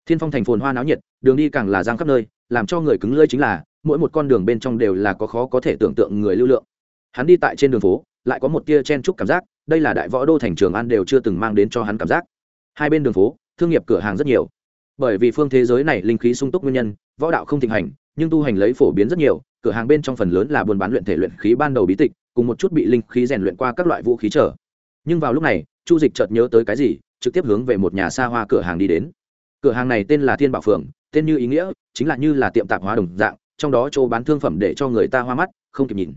thiên phong thành phồn hoa náo nhiệt, đường đi càng là giang khắp nơi, làm cho người cứng lơi chính là, mỗi một con đường bên trong đều là có khó có thể tưởng tượng người lưu lượng. Hắn đi tại trên đường phố, lại có một tia chen chúc cảm giác, đây là đại võ đô thành trường an đều chưa từng mang đến cho hắn cảm giác. Hai bên đường phố, thương nghiệp cửa hàng rất nhiều. Bởi vì phương thế giới này linh khí sung túc nguyên nhân, võ đạo không thịnh hành, nhưng tu hành lấy phổ biến rất nhiều, cửa hàng bên trong phần lớn là buôn bán luyện thể luyện khí ban đầu bí tịch, cùng một chút bị linh khí rèn luyện qua các loại vũ khí trở. Nhưng vào lúc này, chu dịch chợt nhớ tới cái gì, trực tiếp hướng về một nhà xa hoa cửa hàng đi đến cửa hàng này tên là thiên bảo phường tên như ý nghĩa, chính là như là tiệm tạp hóa đồng dạng, trong đó chỗ bán thương phẩm để cho người ta hoa mắt, không kịp nhìn.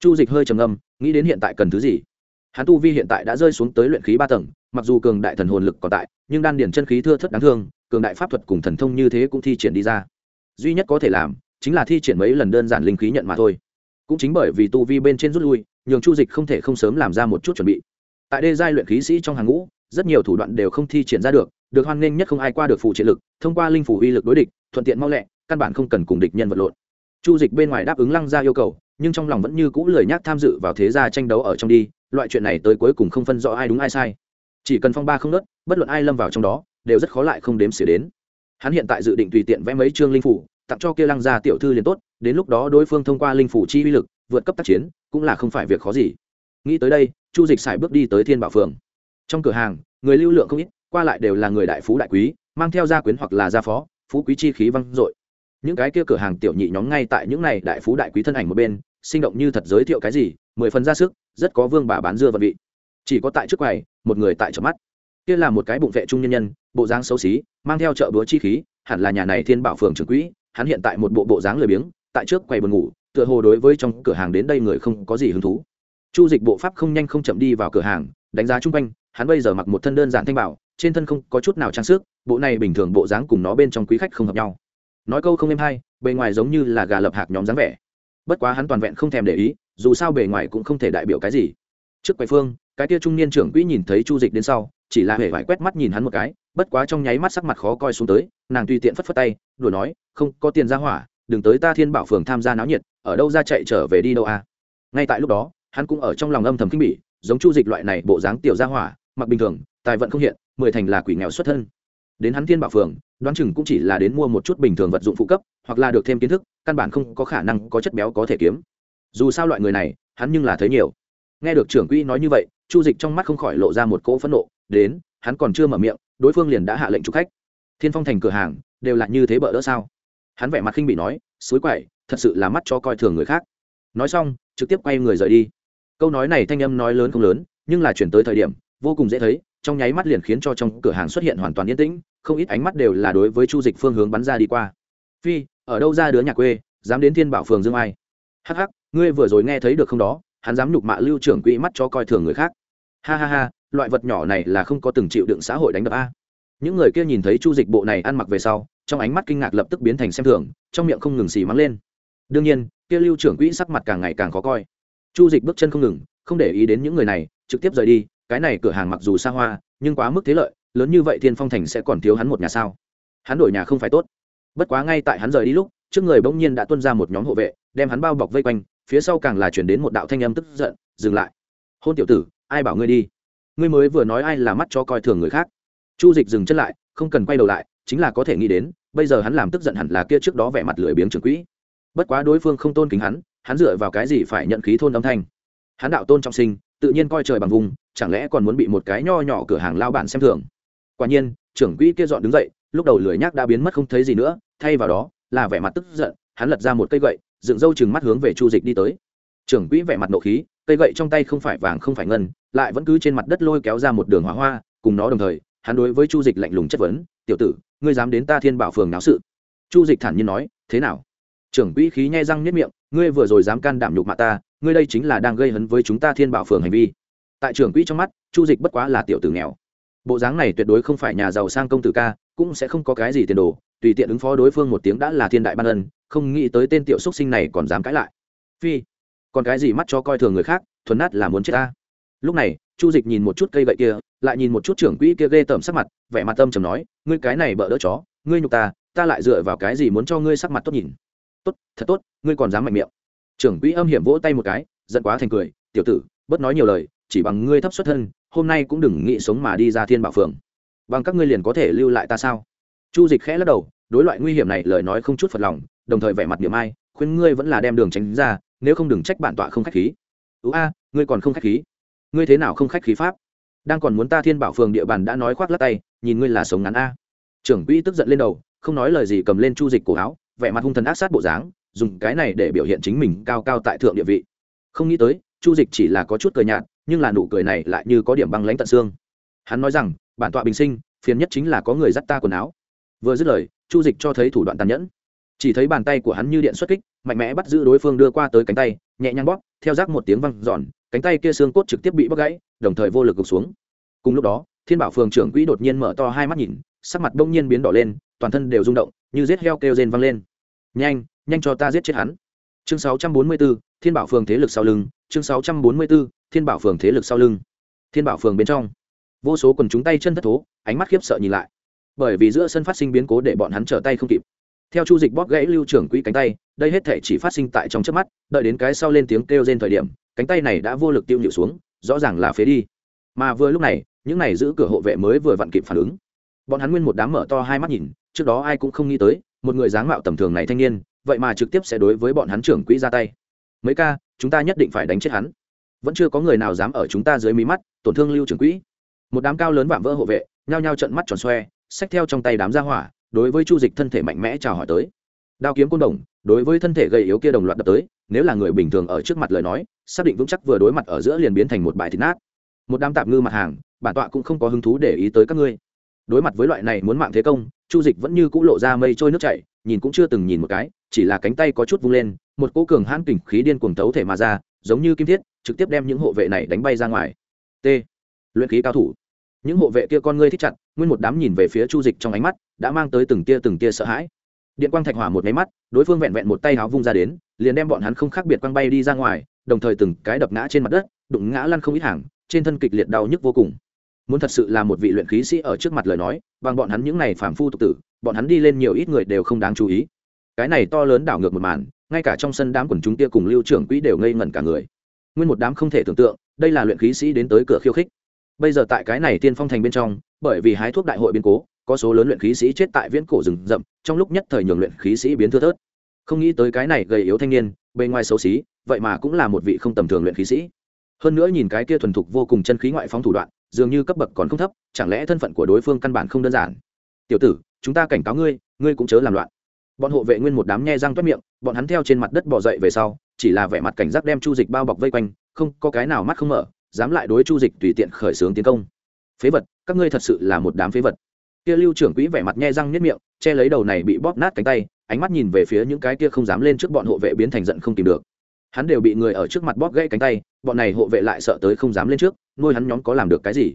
Chu dịch hơi trầm ngâm, nghĩ đến hiện tại cần thứ gì. Hắn tu vi hiện tại đã rơi xuống tới luyện khí ba tầng, mặc dù cường đại thần hồn lực còn tại, nhưng đan điển chân khí thưa thất đáng thương, cường đại pháp thuật cùng thần thông như thế cũng thi triển đi ra. Duy nhất có thể làm, chính là thi triển mấy lần đơn giản linh khí nhận mà thôi. Cũng chính bởi vì tu vi bên trên rút lui, nhường chu dịch không thể không sớm làm ra một chút chuẩn bị. Tại đây giai luyện khí sĩ trong hàng ngũ, rất nhiều thủ đoạn đều không thi triển ra được được hoan nghênh nhất không ai qua được phụ triện lực, thông qua linh phủ uy lực đối địch, thuận tiện mau lẹ, căn bản không cần cùng địch nhân vật lộn. Chu dịch bên ngoài đáp ứng lăng ra yêu cầu, nhưng trong lòng vẫn như cũ lười nhắc tham dự vào thế gia tranh đấu ở trong đi, loại chuyện này tới cuối cùng không phân rõ ai đúng ai sai. Chỉ cần phong ba không nớt, bất luận ai lâm vào trong đó, đều rất khó lại không đếm xỉa đến. Hắn hiện tại dự định tùy tiện vẽ mấy chương linh phủ, tặng cho kia lăng gia tiểu thư liền tốt, đến lúc đó đối phương thông qua linh phủ chi uy lực, vượt cấp tác chiến, cũng là không phải việc khó gì. Nghĩ tới đây, chu dịch xài bước đi tới thiên bảo phường trong cửa hàng, người lưu lượng không ít qua lại đều là người đại phú đại quý, mang theo gia quyến hoặc là gia phó, phú quý chi khí văng dội. Những cái kia cửa hàng tiểu nhị nhóm ngay tại những này đại phú đại quý thân ảnh một bên, sinh động như thật giới thiệu cái gì, mười phần ra sức, rất có vương bà bán dưa vật vị. Chỉ có tại trước quầy, một người tại chợ mắt. Kia là một cái bụng vệ trung nhân nhân, bộ dáng xấu xí, mang theo chợ búa chi khí, hẳn là nhà này thiên bảo phường trưởng quỹ, hắn hiện tại một bộ bộ dáng lười biếng, tại trước quầy buồn ngủ, tựa hồ đối với trong cửa hàng đến đây người không có gì hứng thú. Chu dịch bộ pháp không nhanh không chậm đi vào cửa hàng, đánh giá chung quanh, hắn bây giờ mặc một thân đơn giản thanh bảo trên thân không có chút nào trang sức, bộ này bình thường bộ dáng cùng nó bên trong quý khách không hợp nhau. Nói câu không êm hay, bề ngoài giống như là gà lập hạc nhóm dáng vẻ. Bất quá hắn toàn vẹn không thèm để ý, dù sao bề ngoài cũng không thể đại biểu cái gì. Trước quầy phương, cái tia trung niên trưởng quỹ nhìn thấy chu dịch đến sau, chỉ là hề vải quét mắt nhìn hắn một cái, bất quá trong nháy mắt sắc mặt khó coi xuống tới, nàng tùy tiện phất phất tay, đùa nói, không, có tiền ra hỏa, đừng tới ta thiên bảo phường tham gia náo nhiệt, ở đâu ra chạy trở về đi đâu à? Ngay tại lúc đó, hắn cũng ở trong lòng âm thầm kinh bỉ, giống chu dịch loại này bộ dáng tiểu gia hỏa, mặc bình thường, tài vận không hiện mười thành là quỷ nghèo xuất thân. Đến hắn thiên bảo phường, đoán chừng cũng chỉ là đến mua một chút bình thường vật dụng phụ cấp, hoặc là được thêm kiến thức, căn bản không có khả năng có chất béo có thể kiếm. Dù sao loại người này, hắn nhưng là thấy nhiều. Nghe được trưởng quỹ nói như vậy, chu dịch trong mắt không khỏi lộ ra một cỗ phẫn nộ, đến, hắn còn chưa mở miệng, đối phương liền đã hạ lệnh chụp khách. Thiên phong thành cửa hàng, đều là như thế bợ đỡ sao? Hắn vẻ mặt khinh bị nói, suối quậy, thật sự là mắt cho coi thường người khác. Nói xong, trực tiếp quay người rời đi. Câu nói này thanh âm nói lớn không lớn, nhưng là chuyển tới thời điểm, vô cùng dễ thấy trong nháy mắt liền khiến cho trong cửa hàng xuất hiện hoàn toàn yên tĩnh, không ít ánh mắt đều là đối với chu dịch phương hướng bắn ra đi qua. Phi, ở đâu ra đứa nhà quê, dám đến thiên bảo phường dương ai? Hắc hắc, ngươi vừa rồi nghe thấy được không đó, hắn dám nhục mạ lưu trưởng quỹ mắt cho coi thường người khác. Ha ha ha, loại vật nhỏ này là không có từng chịu đựng xã hội đánh đập a. Những người kia nhìn thấy chu dịch bộ này ăn mặc về sau, trong ánh mắt kinh ngạc lập tức biến thành xem thường, trong miệng không ngừng xì mắng lên. Đương nhiên, kia lưu trưởng quỹ sắc mặt càng ngày càng khó coi. Chu dịch bước chân không ngừng, không để ý đến những người này, trực tiếp rời đi cái này cửa hàng mặc dù xa hoa, nhưng quá mức thế lợi, lớn như vậy thiên phong thành sẽ còn thiếu hắn một nhà sao? Hắn đổi nhà không phải tốt. Bất quá ngay tại hắn rời đi lúc, trước người bỗng nhiên đã tuân ra một nhóm hộ vệ, đem hắn bao bọc vây quanh, phía sau càng là chuyển đến một đạo thanh âm tức giận, dừng lại. Hôn tiểu tử, ai bảo ngươi đi? Ngươi mới vừa nói ai là mắt cho coi thường người khác. Chu dịch dừng chân lại, không cần quay đầu lại, chính là có thể nghĩ đến, bây giờ hắn làm tức giận hẳn là kia trước đó vẻ mặt lười biếng trưởng quỹ. Bất quá đối phương không tôn kính hắn hắn dựa vào cái gì phải nhận khí thôn âm thanh? Hắn đạo tôn trọng sinh tự nhiên coi trời bằng vùng, chẳng lẽ còn muốn bị một cái nho nhỏ cửa hàng lao bản xem thường? Quả nhiên, trưởng quỹ kia dọn đứng dậy, lúc đầu lười nhác đã biến mất không thấy gì nữa, thay vào đó là vẻ mặt tức giận, hắn lật ra một cây gậy, dựng râu chừng mắt hướng về chu dịch đi tới. Trưởng quỹ vẻ mặt nộ khí, cây gậy trong tay không phải vàng không phải ngân, lại vẫn cứ trên mặt đất lôi kéo ra một đường hỏa hoa, cùng nó đồng thời, hắn đối với chu dịch lạnh lùng chất vấn, tiểu tử, ngươi dám đến ta thiên bảo phường náo sự? Chu dịch thản nhiên nói, thế nào? Trưởng quỹ khí nhai răng nhất miệng, ngươi vừa rồi dám can đảm nhục mạ ta, ngươi đây chính là đang gây hấn với chúng ta thiên bảo phường hành vi. Tại trưởng quỹ trong mắt, chu dịch bất quá là tiểu tử nghèo. Bộ dáng này tuyệt đối không phải nhà giàu sang công tử ca, cũng sẽ không có cái gì tiền đồ, tùy tiện ứng phó đối phương một tiếng đã là thiên đại ban ân, không nghĩ tới tên tiểu xúc sinh này còn dám cãi lại. Phi, còn cái gì mắt cho coi thường người khác, thuần nát là muốn chết ta. Lúc này, chu dịch nhìn một chút cây gậy kia, lại nhìn một chút trưởng quỹ kia ghê tởm sắc mặt, vẻ mặt tâm trầm nói, ngươi cái này bợ đỡ chó, ngươi nhục ta ta lại dựa vào cái gì muốn cho ngươi sắc mặt tốt nhìn? Tốt, thật tốt, ngươi còn dám mạnh miệng. Trưởng quỹ âm hiểm vỗ tay một cái, giận quá thành cười, tiểu tử, bớt nói nhiều lời, chỉ bằng ngươi thấp xuất thân, hôm nay cũng đừng nghĩ sống mà đi ra thiên bảo phường. Bằng các ngươi liền có thể lưu lại ta sao? Chu dịch khẽ lắc đầu, đối loại nguy hiểm này lời nói không chút phật lòng, đồng thời vẻ mặt niệm ai, khuyên ngươi vẫn là đem đường tránh ra, nếu không đừng trách bản tọa không khách khí. Ú a, ngươi còn không khách khí? Ngươi thế nào không khách khí pháp? Đang còn muốn ta thiên bảo phường địa bàn đã nói khoác lắc tay, nhìn ngươi là sống ngắn a. Trưởng quỹ tức giận lên đầu, không nói lời gì cầm lên chu dịch cổ áo vẻ mặt hung thần ác sát bộ dáng, dùng cái này để biểu hiện chính mình cao cao tại thượng địa vị. Không nghĩ tới, chu dịch chỉ là có chút cười nhạt, nhưng là nụ cười này lại như có điểm băng lãnh tận xương. Hắn nói rằng, bản tọa bình sinh, phiền nhất chính là có người dắt ta quần áo. Vừa dứt lời, chu dịch cho thấy thủ đoạn tàn nhẫn. Chỉ thấy bàn tay của hắn như điện xuất kích, mạnh mẽ bắt giữ đối phương đưa qua tới cánh tay, nhẹ nhàng bóp, theo rác một tiếng văng giòn cánh tay kia xương cốt trực tiếp bị bóc gãy, đồng thời vô lực gục xuống. Cùng lúc đó, thiên bảo phường trưởng quỹ đột nhiên mở to hai mắt nhìn, sắc mặt đông nhiên biến đỏ lên, toàn thân đều rung động, như giết heo kêu rên văng lên nhanh nhanh cho ta giết chết hắn. Chương 644, thiên bảo phường thế lực sau lưng. Chương 644, thiên bảo phường thế lực sau lưng. Thiên bảo phường bên trong. Vô số quần chúng tay chân thất thố ánh mắt khiếp sợ nhìn lại. Bởi vì giữa sân phát sinh biến cố để bọn hắn trở tay không kịp. Theo chu dịch bóp gãy lưu trưởng quỹ cánh tay đây hết thể chỉ phát sinh tại trong trước mắt đợi đến cái sau lên tiếng kêu trên thời điểm cánh tay này đã vô lực tiêu nhịu xuống rõ ràng là phế đi. Mà vừa lúc này những này giữ cửa hộ vệ mới vừa vặn kịp phản ứng. Bọn hắn nguyên một đám mở to hai mắt nhìn trước đó ai cũng không nghĩ tới một người dáng mạo tầm thường này thanh niên, vậy mà trực tiếp sẽ đối với bọn hắn trưởng quỹ ra tay. Mấy ca, chúng ta nhất định phải đánh chết hắn. Vẫn chưa có người nào dám ở chúng ta dưới mí mắt, tổn thương lưu trưởng quỹ. Một đám cao lớn vạm vỡ hộ vệ, nhao nhao trận mắt tròn xoe, xách theo trong tay đám gia hỏa, đối với chu dịch thân thể mạnh mẽ chào hỏi tới. Đao kiếm côn đồng, đối với thân thể gầy yếu kia đồng loạt đập tới, nếu là người bình thường ở trước mặt lời nói, xác định vững chắc vừa đối mặt ở giữa liền biến thành một bài thịt nát. Một đám tạp ngư mặt hàng, bản tọa cũng không có hứng thú để ý tới các ngươi. Đối mặt với loại này muốn mạng thế công chu dịch vẫn như c ũ lộ ra mây trôi nước chảy, nhìn cũng chưa từng nhìn một cái, chỉ là cánh tay có chút vung lên, một cỗ cường hãn kình khí điên cuồng tấu thể mà ra, giống như kim thiết, trực tiếp đem những hộ vệ này đánh bay ra ngoài. T. Luyện khí cao thủ. Những hộ vệ kia con ngươi thích chặt, nguyên một đám nhìn về phía chu dịch trong ánh mắt, đã mang tới từng tia từng tia sợ hãi. Điện quang thạch hỏa một máy mắt, đối phương vẹn vẹn một tay háo vung ra đến, liền đem bọn hắn không khác biệt quăng bay đi ra ngoài, đồng thời từng cái đập ngã trên mặt đất, đụng ngã lăn không ít hàng, trên thân kịch liệt đau nhức vô cùng muốn thật sự là một vị luyện khí sĩ ở trước mặt lời nói, bằng bọn hắn những này phản phu tục tử, bọn hắn đi lên nhiều ít người đều không đáng chú ý. Cái này to lớn đảo ngược một màn, ngay cả trong sân đám quần chúng kia cùng lưu trưởng quỹ đều ngây ngẩn cả người. Nguyên một đám không thể tưởng tượng, đây là luyện khí sĩ đến tới cửa khiêu khích. Bây giờ tại cái này tiên phong thành bên trong, bởi vì hái thuốc đại hội biến cố, có số lớn luyện khí sĩ chết tại viễn cổ rừng rậm, trong lúc nhất thời nhường luyện khí sĩ biến thưa thớt. Không nghĩ tới cái này gầy yếu thanh niên, bề ngoài xấu xí, vậy mà cũng là một vị không tầm thường luyện khí sĩ. Hơn nữa nhìn cái kia thuần thục vô cùng chân khí ngoại phóng thủ đoạn dường như cấp bậc còn không thấp, chẳng lẽ thân phận của đối phương căn bản không đơn giản? Tiểu tử, chúng ta cảnh cáo ngươi ngươi cũng chớ làm loạn. Bọn hộ vệ nguyên một đám nhe răng toét miệng, bọn hắn theo trên mặt đất bỏ dậy về sau, chỉ là vẻ mặt cảnh giác đem chu dịch bao bọc vây quanh, không có cái nào mắt không mở, dám lại đối chu dịch tùy tiện khởi xướng tiến công. Phế vật, các ngươi thật sự là một đám phế vật. Kia lưu trưởng quỹ vẻ mặt nhe răng nếp miệng, che lấy đầu này bị bóp nát cánh tay, ánh mắt nhìn về phía những cái kia không dám lên trước bọn hộ vệ biến thành giận không tìm được. Hắn đều bị người ở trước mặt bóp gãy cánh tay, bọn này hộ vệ lại sợ tới không dám lên trước nuôi hắn nhóm có làm được cái gì?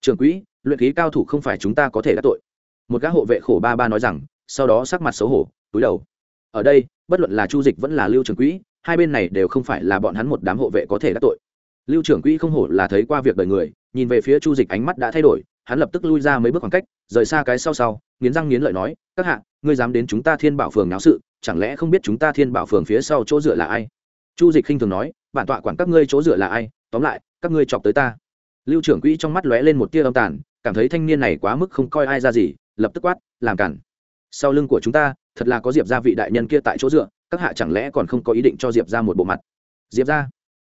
Trưởng quỹ, luyện khí cao thủ không phải chúng ta có thể đắc tội. Một gã hộ vệ khổ ba ba nói rằng, sau đó sắc mặt xấu hổ, túi đầu. Ở đây, bất luận là chu dịch vẫn là lưu trưởng quỹ, hai bên này đều không phải là bọn hắn một đám hộ vệ có thể đắc tội. Lưu trưởng quỹ không hổ là thấy qua việc đời người, nhìn về phía chu dịch ánh mắt đã thay đổi, hắn lập tức lui ra mấy bước khoảng cách, rời xa cái sau sau, nghiến răng nghiến lợi nói, các hạ, ngươi dám đến chúng ta thiên bảo phường náo sự, chẳng lẽ không biết chúng ta thiên bảo phường phía sau chỗ dựa là ai? Chu dịch khinh thường nói, bản tọa quản các ngươi chỗ dựa là ai? Tóm lại, các ngươi chọc tới ta lưu trưởng quỹ trong mắt lóe lên một tia âm tàn, cảm thấy thanh niên này quá mức không coi ai ra gì, lập tức quát, làm cản. Sau lưng của chúng ta, thật là có diệp gia vị đại nhân kia tại chỗ dựa, các hạ chẳng lẽ còn không có ý định cho diệp ra một bộ mặt? Diệp ra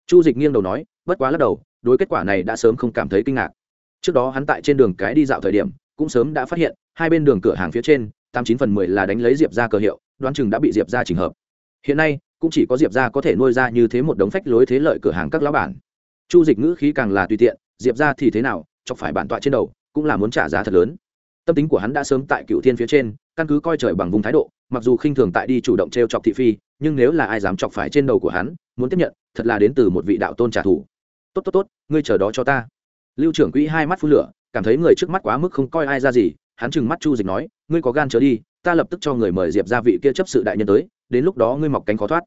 chu dịch nghiêng đầu nói, bất quá lắc đầu, đối kết quả này đã sớm không cảm thấy kinh ngạc. Trước đó hắn tại trên đường cái đi dạo thời điểm, cũng sớm đã phát hiện, hai bên đường cửa hàng phía trên, tám chín phần mười là đánh lấy diệp ra cờ hiệu, đoán chừng đã bị diệp ra trình hợp. Hiện nay, cũng chỉ có diệp ra có thể nuôi ra như thế một đống phách lối thế lợi cửa hàng các lão bản. Chu dịch ngữ khí càng là tùy tiện diệp ra thì thế nào, chọc phải bản tọa trên đầu, cũng là muốn trả giá thật lớn. Tâm tính của hắn đã sớm tại cựu thiên phía trên, căn cứ coi trời bằng vùng thái độ, mặc dù khinh thường tại đi chủ động t r e o chọc thị phi, nhưng nếu là ai dám chọc phải trên đầu của hắn, muốn tiếp nhận, thật là đến từ một vị đạo tôn trả thù. Tốt tốt tốt, ngươi chờ đó cho ta. Lưu trưởng quỹ hai mắt phun lửa, cảm thấy người trước mắt quá mức không coi ai ra gì, hắn chừng mắt chu dịch nói, ngươi có gan trở đi, ta lập tức cho người mời diệp ra vị kia chấp sự đại nhân tới, đến lúc đó ngươi mọc cánh khó thoát.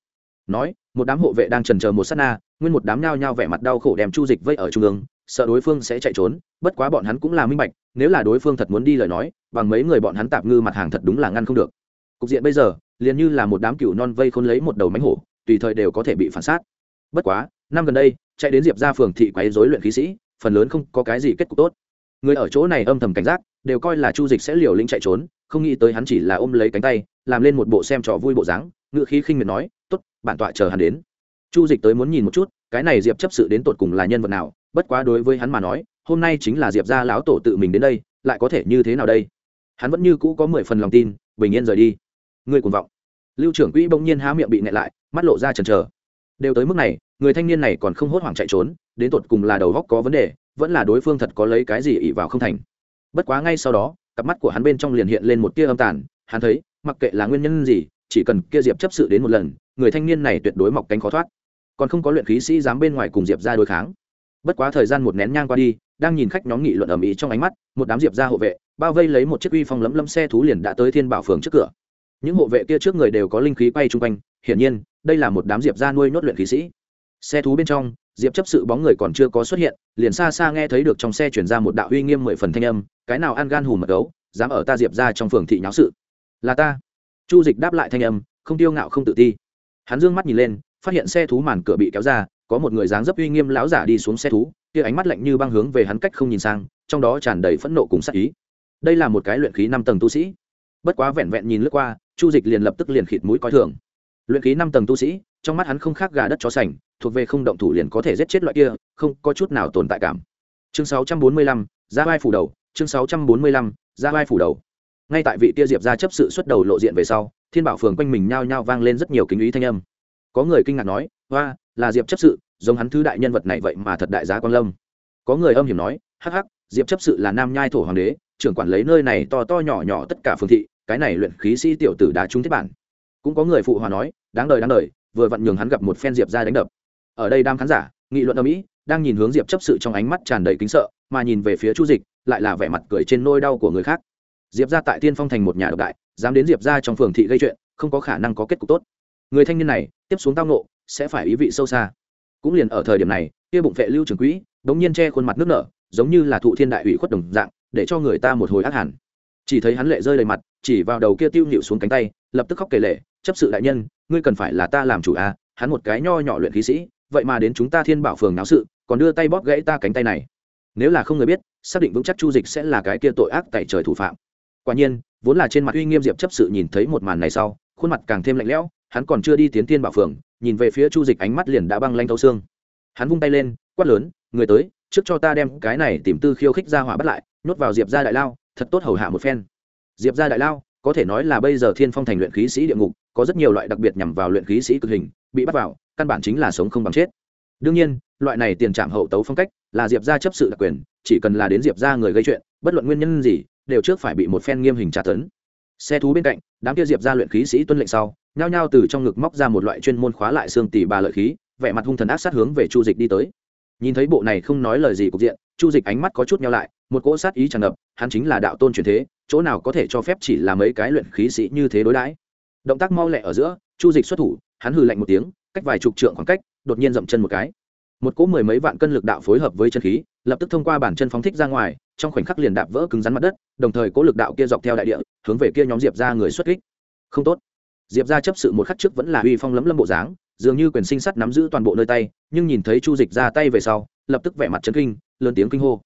Nói, một đám hộ vệ đang trần chờ một s á t na, nguyên một đám nhao nhao vẻ mặt đau khổ đem chu dịch vây ở trung ương sợ đối phương sẽ chạy trốn, bất quá bọn hắn cũng là minh bạch, nếu là đối phương thật muốn đi lời nói, bằng mấy người bọn hắn tạp ngư mặt hàng thật đúng là ngăn không được. Cục diện bây giờ, liền như là một đám cựu non vây khôn lấy một đầu mánh hổ, tùy thời đều có thể bị phản sát. Bất quá, năm gần đây, chạy đến diệp ra phường thị quấy dối luyện khí sĩ, phần lớn không có cái gì kết cục tốt. Người ở chỗ này âm thầm cảnh giác, đều coi là chu dịch sẽ liều lĩnh chạy trốn, không nghĩ tới hắn chỉ là ôm lấy cánh tay, làm lên một bộ xem trò vui bộ dáng, ngựa khí khinh miệt nói t ố t bản tọa chờ hắn đến. Chu dịch tới muốn nhìn một chút cái này diệp chấp sự đến tột cùng là nhân vật nào bất quá đối với hắn mà nói hôm nay chính là diệp gia lão tổ tự mình đến đây lại có thể như thế nào đây hắn vẫn như cũ có mười phần lòng tin bình yên rời đi ngươi cuồng vọng lưu trưởng quỹ bỗng nhiên há miệng bị nẹ lại mắt lộ ra chần chờ đều tới mức này người thanh niên này còn không hốt hoảng chạy trốn đến tột cùng là đầu góc có vấn đề vẫn là đối phương thật có lấy cái gì ỉ vào không thành bất quá ngay sau đó cặp mắt của hắn bên trong liền hiện lên một tia âm tàn hắn thấy mặc kệ là nguyên nhân gì chỉ cần kia diệp chấp sự đến một lần người thanh niên này tuyệt đối mọc cánh khó thoát còn không có luyện khí sĩ dám bên ngoài cùng diệp ra đối kháng. Bất quá thời gian một nén nhang qua đi, đang nhìn khách nhóm nghị luận ầm ĩ trong ánh mắt, một đám diệp ra hộ vệ, bao vây lấy một chiếc uy phong lấm lấm xe thú liền đã tới thiên bảo phường trước cửa. Những hộ vệ kia trước người đều có linh khí quay chung quanh, hiển nhiên, đây là một đám diệp ra nuôi nhốt luyện khí sĩ. Xe thú bên trong, diệp chấp sự bóng người còn chưa có xuất hiện, liền xa xa nghe thấy được trong xe chuyển ra một đạo uy nghiêm mười phần thanh âm, cái nào ăn gan hùm mật gấu, dám ở ta diệp ra trong phường thị nháo sự? Là ta. Chu dịch đáp lại thanh âm, không tiêu ngạo không tự ti. Hắn dương mắt nhìn lên phát hiện xe thú màn cửa bị kéo ra có một người dáng dấp uy nghiêm lão giả đi xuống xe thú kia ánh mắt lạnh như băng hướng về hắn cách không nhìn sang trong đó tràn đầy phẫn nộ cùng sắc ý. Đây là một cái luyện khí năm tầng tu sĩ. Bất quá vẹn vẹn nhìn lướt qua chu dịch liền lập tức liền khịt mũi coi thường. Luyện khí năm tầng tu sĩ trong mắt hắn không khác gà đất chó sành thuộc về không động thủ liền có thể giết chết loại kia không có chút nào tồn tại cảm. Chương 645, ra vai phủ đầu chương 645, ra vai phủ đầu. Ngay tại vị tia diệp ra chấp sự xuất đầu lộ diện về sau thiên bảo phường quanh mình nhao nhao vang lên rất nhiều kính ý thanh âm có người kinh ngạc nói hoa là diệp chấp sự, giống hắn thứ đại nhân vật này vậy mà thật đại giá quan lâm. Có người âm hiểm nói, hắc hắc, diệp chấp sự là nam nhai thổ hoàng đế, trưởng quản lấy nơi này to to nhỏ nhỏ tất cả phương thị, cái này luyện khí sĩ tiểu tử đá trúng thiết bản. Cũng có người phụ hòa nói, đáng đời đáng đời, vừa vặn nhường hắn gặp một phen diệp ra đánh đập. Ở đây đam khán giả, nghị luận ở mỹ, đang nhìn hướng diệp chấp sự trong ánh mắt tràn đầy kính sợ, mà nhìn về phía chu dịch, lại là vẻ mặt cười trên nôi đau của người khác. Diệp ra tại tiên phong thành một nhà độc đại, dám đến diệp ra trong phường thị gây chuyện, không có khả năng có kết cục tốt. Người thanh niên này tiếp xuống tao nộ sẽ phải ý vị sâu xa. Cũng liền ở thời điểm này, kia bụng vệ lưu trường quỹ đống nhiên che khuôn mặt nước nở, giống như là thụ thiên đại ủy khuất đồng dạng, để cho người ta một hồi ác hẳn. Chỉ thấy hắn lệ rơi đầy mặt, chỉ vào đầu kia tiêu nhịu xuống cánh tay, lập tức khóc kể lệ chấp sự đại nhân, ngươi cần phải là ta làm chủ à hắn một cái nho nhỏ luyện khí sĩ, vậy mà đến chúng ta thiên bảo phường náo sự, còn đưa tay bóp gãy ta cánh tay này. Nếu là không người biết, xác định vững chắc chu dịch sẽ là cái kia tội ác tại trời thủ phạm. Quả nhiên, vốn là trên mặt uy nghiêm diệp chấp sự nhìn thấy một màn này sau, khuôn mặt càng thêm lạnh lẽo hắn còn chưa đi tiến thiên bảo phường, nhìn về phía chu dịch ánh mắt liền đã băng lanh thấu xương. Hắn vung tay lên, quát lớn, người tới, trước cho ta đem cái này tìm tư khiêu khích ra hỏa bắt lại, nhốt vào diệp ra đại lao, thật tốt hầu hạ một phen. Diệp ra đại lao, có thể nói là bây giờ thiên phong thành luyện khí sĩ địa ngục, có rất nhiều loại đặc biệt nhằm vào luyện khí sĩ cực hình, bị bắt vào, căn bản chính là sống không bằng chết. Đương nhiên, loại này tiền trạm hậu tấu phong cách là diệp ra chấp sự đặc quyền, chỉ cần là đến diệp ra người gây chuyện, bất luận nguyên nhân gì, đều trước phải bị một phen nghiêm hình tra tấn. Xe thú bên cạnh, đám kia diệp ra luyện khí sĩ tuân lệnh sau nhao nhao từ trong ngực móc ra một loại chuyên môn khóa lại xương tỷ bà lợi khí, vẻ mặt hung thần ác sát hướng về chu dịch đi tới. Nhìn thấy bộ này không nói lời gì cục diện, chu dịch ánh mắt có chút nhau lại, một cỗ sát ý tràn ngập, hắn chính là đạo tôn truyền thế, chỗ nào có thể cho phép chỉ là mấy cái luyện khí sĩ như thế đối đãi. Động tác mau lẹ ở giữa, chu dịch xuất thủ, hắn hừ lạnh một tiếng, cách vài chục trượng khoảng cách, đột nhiên dậm chân một cái. Một cỗ mười mấy vạn cân lực đạo phối hợp với chân khí, lập tức thông qua bản chân phóng thích ra ngoài, trong khoảnh khắc liền đạp vỡ cứng rắn mặt đất, đồng thời cỗ lực đạo kia dọc theo đại địa, hướng về kia nhóm diệp ra người xuất kích. Không tốt diệp ra chấp sự một khắc trước vẫn là uy phong lấm lâm bộ dáng, dường như quyền sinh sắt nắm giữ toàn bộ nơi tay, nhưng nhìn thấy chu dịch ra tay về sau, lập tức vẻ mặt chấn kinh, lớn tiếng kinh hô.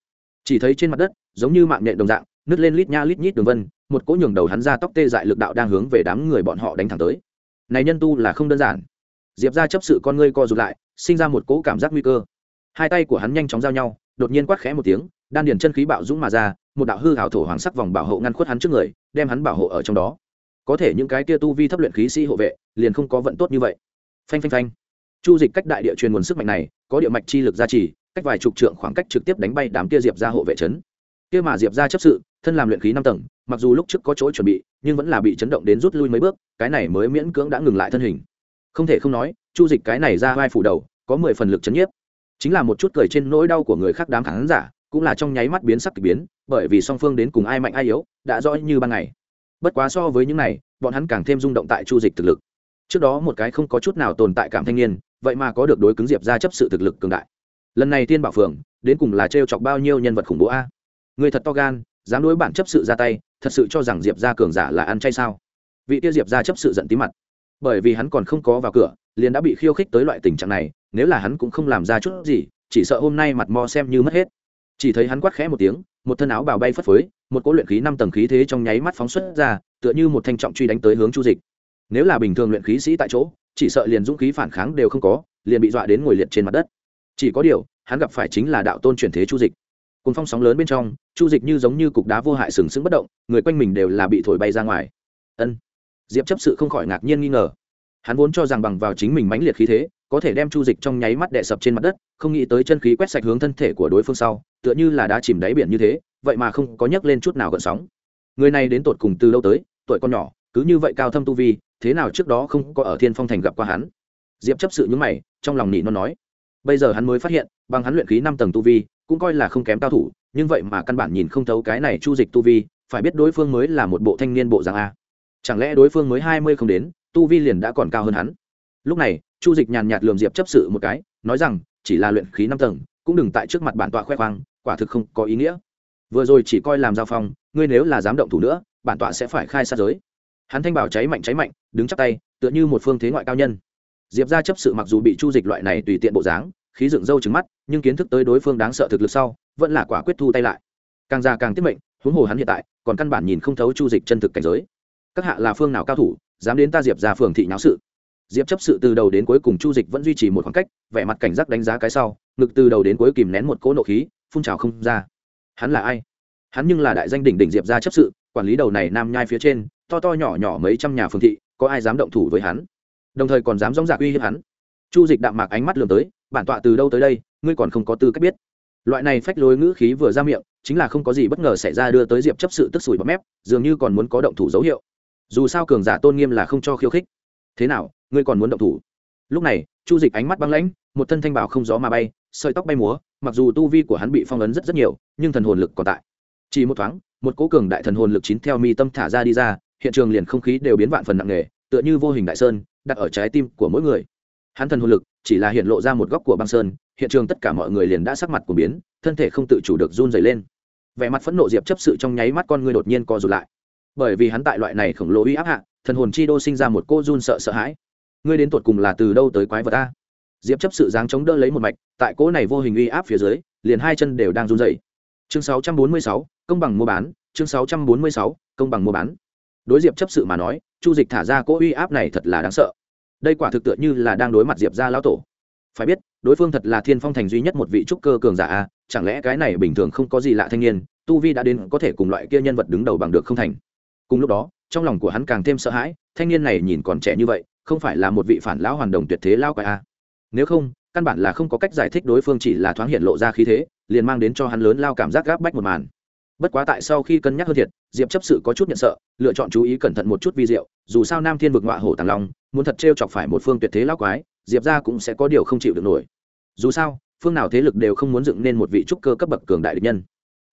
Chỉ thấy trên mặt đất, giống như mạng nhện đồng dạng, nứt lên lít nha lít nhít đường vân, một cỗ nhường đầu hắn ra tóc tê dại lực đạo đang hướng về đám người bọn họ đánh thẳng tới. Này nhân tu là không đơn giản. Diệp ra chấp sự con ngươi co rụt lại, sinh ra một cỗ cảm giác nguy cơ. Hai tay của hắn nhanh chóng giao nhau, đột nhiên quát khẽ một tiếng, đan điền chân khí bạo dũng mà ra, một đạo hư hảo thổ hoàng sắc vòng bảo hộ ngăn khuất hắn trước người, đem hắn bảo hộ ở trong đó có thể những cái kia tu vi thấp luyện khí sĩ hộ vệ, liền không có vận tốt như vậy. Phanh phanh phanh. Chu dịch cách đại địa truyền nguồn sức mạnh này, có địa mạch chi lực gia trì, cách vài chục trượng khoảng cách trực tiếp đánh bay đám kia diệp ra hộ vệ trấn. Kia mà diệp ra chấp sự, thân làm luyện khí năm tầng, mặc dù lúc trước có chỗ chuẩn bị, nhưng vẫn là bị chấn động đến rút lui mấy bước, cái này mới miễn cưỡng đã ngừng lại thân hình. Không thể không nói, chu dịch cái này ra vai phủ đầu, có mười phần lực chấn nhiếp. Chính là một chút cười trên nỗi đau của người khác đám khán giả, cũng là trong nháy mắt biến sắc k ỳ biến, bởi vì song phương đến cùng ai mạnh ai yếu, đã rõ như ban ngày bất quá so với những này, bọn hắn càng thêm rung động tại chu dịch thực lực. Trước đó một cái không có chút nào tồn tại cảm thanh niên, vậy mà có được đối cứng diệp ra chấp sự thực lực cường đại. Lần này tiên bảo phường đến cùng là t chọc bao nhiêu nhân vật khủng bố a? Người thật to gan, dám đối bản chấp sự ra tay, thật sự cho rằng diệp ra cường giả là ăn chay sao? Vị tiêu diệp ra chấp sự giận tí mặt. Bởi vì hắn còn không có vào cửa, liền đã bị khiêu khích tới loại tình trạng này, nếu là hắn cũng không làm ra chút gì, chỉ sợ hôm nay mặt mò xem như mất hết. Chỉ thấy hắn quát khẽ một tiếng, một thân áo bào bay phất phới một cỗ luyện khí năm tầng khí thế trong nháy mắt phóng xuất ra, tựa như một thanh trọng truy đánh tới hướng chu dịch. Nếu là bình thường luyện khí sĩ tại chỗ, chỉ sợ liền dũng khí phản kháng đều không có, liền bị dọa đến ngồi liệt trên mặt đất. Chỉ có điều, hắn gặp phải chính là đạo tôn chuyển thế chu dịch. Cùng phong sóng lớn bên trong, chu dịch như giống như cục đá vô hại sừng sững bất động, người quanh mình đều là bị thổi bay ra ngoài. Ân. Diệp chấp sự không khỏi ngạc nhiên nghi ngờ. Hắn vốn cho rằng bằng vào chính mình mãnh liệt khí thế, có thể đem chu dịch trong nháy mắt đè sập trên mặt đất, không nghĩ tới chân khí quét sạch hướng thân thể của đối phương sau, tựa như là đã chìm đáy biển như thế vậy mà không có nhấc lên chút nào gợn sóng. Người này đến tột cùng từ lâu tới, tuổi con nhỏ, cứ như vậy cao thâm tu vi, thế nào trước đó không có ở thiên phong thành gặp qua hắn? Diệp chấp sự nhúng mày, trong lòng nị nó nói. Bây giờ hắn mới phát hiện, bằng hắn luyện khí năm tầng tu vi, cũng coi là không kém cao thủ, nhưng vậy mà căn bản nhìn không thấu cái này chu dịch tu vi, phải biết đối phương mới là một bộ thanh niên bộ dạng a. Chẳng lẽ đối phương mới hai mươi không đến, tu vi liền đã còn cao hơn hắn? Lúc này, chu dịch nhàn nhạt lườm diệp chấp sự một cái, nói rằng, chỉ là luyện khí năm tầng, cũng đừng tại trước mặt bản tọa khoe khoang, quả thực không có ý nghĩa vừa rồi chỉ coi làm giao phong, ngươi nếu là dám động thủ nữa, bản tọa sẽ phải khai sát giới. Hắn thanh bảo cháy mạnh cháy mạnh, đứng chắc tay, tựa như một phương thế ngoại cao nhân. Diệp ra chấp sự mặc dù bị chu dịch loại này tùy tiện bộ dáng, khí dựng râu trứng mắt, nhưng kiến thức tới đối phương đáng sợ thực lực sau, vẫn là quả quyết thu tay lại. Càng già càng tiết mệnh, huống hồ hắn hiện tại, còn căn bản nhìn không thấu chu dịch chân thực cảnh giới. Các hạ là phương nào cao thủ, dám đến ta diệp ra phường thị nháo sự? Diệp chấp sự từ đầu đến cuối cùng chu dịch vẫn duy trì một khoảng cách, vẻ mặt cảnh giác đánh giá cái sau, ngực từ đầu đến cuối kìm nén một cỗ nộ khí, phun trào không ra hắn là ai? Hắn nhưng là đại danh đỉnh đỉnh diệp ra chấp sự, quản lý đầu này nam nhai phía trên, to to nhỏ nhỏ mấy trăm nhà phương thị, có ai dám động thủ với hắn? Đồng thời còn dám dóng dạc uy hiếp hắn. Chu dịch đạm mạc ánh mắt lường tới, bản tọa từ đâu tới đây? Ngươi còn không có tư cách biết. Loại này phách lối ngữ khí vừa ra miệng, chính là không có gì bất ngờ xảy ra đưa tới diệp chấp sự tức sủi bọt mép, dường như còn muốn có động thủ dấu hiệu. Dù sao cường giả tôn nghiêm là không cho khiêu khích. Thế nào? Ngươi còn muốn động thủ? Lúc này, chu dịch ánh mắt băng lãnh, một thân thanh bảo không gió mà bay, sợi tóc bay múa, mặc dù tu vi của hắn bị phong ấn rất rất nhiều, nhưng thần hồn lực còn tại. Chỉ một thoáng, một cố cường đại thần hồn lực chín theo mi tâm thả ra đi ra, hiện trường liền không khí đều biến vạn phần nặng nề, tựa như vô hình đại sơn, đặt ở trái tim của mỗi người. Hắn thần hồn lực chỉ là hiện lộ ra một góc của băng sơn, hiện trường tất cả mọi người liền đã sắc mặt của biến, thân thể không tự chủ được run dày lên. Vẻ mặt phẫn nộ diệp chấp sự trong nháy mắt con người đột nhiên co rụt lại. Bởi vì hắn tại loại này khổng lồ uy áp hạ, thần hồn chi đô sinh ra một cô run sợ sợ hãi ngươi đến tột cùng là từ đâu tới quái vật ta? Diệp chấp sự dáng chống đỡ lấy một mạch tại cỗ này vô hình uy áp phía dưới liền hai chân đều đang run dày chương 646, công bằng mua bán chương 646, công bằng mua bán. Đối diệp chấp sự mà nói chu dịch thả ra cỗ uy áp này thật là đáng sợ. Đây quả thực tựa như là đang đối mặt diệp ra lão tổ. Phải biết đối phương thật là thiên phong thành duy nhất một vị trúc cơ cường giả a chẳng lẽ cái này bình thường không có gì lạ thanh niên tu vi đã đến có thể cùng loại kia nhân vật đứng đầu bằng được không thành? Cùng lúc đó trong lòng của hắn càng thêm sợ hãi thanh niên này nhìn còn trẻ như vậy không phải là một vị phản lão hoàn đồng tuyệt thế lao quái a. Nếu không, căn bản là không có cách giải thích đối phương chỉ là thoáng hiện lộ ra khí thế, liền mang đến cho hắn lớn lao cảm giác gáp bách một màn. Bất quá tại sau khi cân nhắc hơn thiệt, diệp chấp sự có chút nhận sợ, lựa chọn chú ý cẩn thận một chút vi diệu, dù sao nam thiên vực ngọa hổ tàng long, muốn thật t chọc phải một phương tuyệt thế lao quái, diệp ra cũng sẽ có điều không chịu được nổi. Dù sao, phương nào thế lực đều không muốn dựng nên một vị trúc cơ cấp bậc cường đại địch nhân.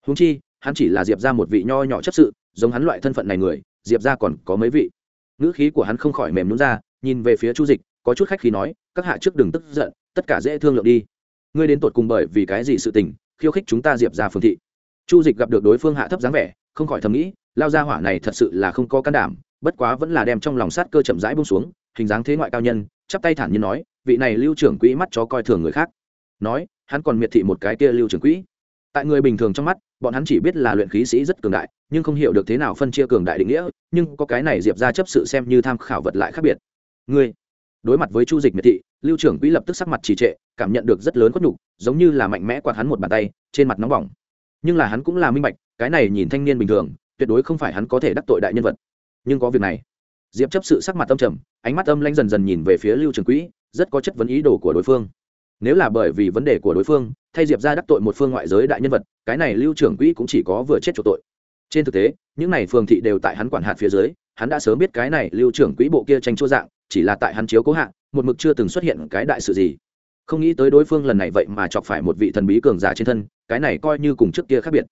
Húng chi, hắn chỉ là diệp ra một vị nho nhỏ chấp sự, giống hắn loại thân phận này người, diệp ra còn có mấy vị. Ngữ khí của hắn không khỏi mềm nhún ra nhìn về phía chu dịch, có chút khách khí nói, các hạ trước đừng tức giận, tất cả dễ thương lượng đi. Ngươi đến tột cùng bởi vì cái gì sự tình, khiêu khích chúng ta diệp ra phương thị? Chu dịch gặp được đối phương hạ thấp dáng vẻ, không khỏi thầm nghĩ, lao ra hỏa này thật sự là không có can đảm, bất quá vẫn là đem trong lòng sát cơ chậm rãi bông xuống, hình dáng thế ngoại cao nhân, chắp tay thản nhiên nói, vị này lưu trưởng quỹ mắt chó coi thường người khác. Nói, hắn còn miệt thị một cái kia lưu trưởng quỹ. Tại người bình thường trong mắt, bọn hắn chỉ biết là luyện khí sĩ rất cường đại, nhưng không hiểu được thế nào phân chia cường đại định nghĩa, nhưng có cái này diệp ra chấp sự xem như tham khảo vật lại khác biệt ngươi, đối mặt với chu dịch miệt thị, lưu trưởng quỹ lập tức sắc mặt trì trệ, cảm nhận được rất lớn khuất nhục, giống như là mạnh mẽ quạt hắn một bàn tay, trên mặt nóng bỏng. Nhưng là hắn cũng là minh bạch, cái này nhìn thanh niên bình thường, tuyệt đối không phải hắn có thể đắc tội đại nhân vật. Nhưng có việc này. Diệp chấp sự sắc mặt tâm trầm, ánh mắt âm lanh dần dần nhìn về phía lưu trưởng quỹ, rất có chất vấn ý đồ của đối phương. Nếu là bởi vì vấn đề của đối phương, thay diệp ra đắc tội một phương ngoại giới đại nhân vật, cái này lưu trưởng quỹ cũng chỉ có vừa chết chỗ tội. Trên thực tế, những này phường thị đều tại hắn quản hạt phía dưới, hắn đã sớm biết cái này lưu trưởng quỹ bộ kia tranh chua dạng chỉ là tại hắn chiếu cố hạ, một mực chưa từng xuất hiện cái đại sự gì. Không nghĩ tới đối phương lần này vậy mà chọc phải một vị thần bí cường giả trên thân, cái này coi như cùng trước kia khác biệt.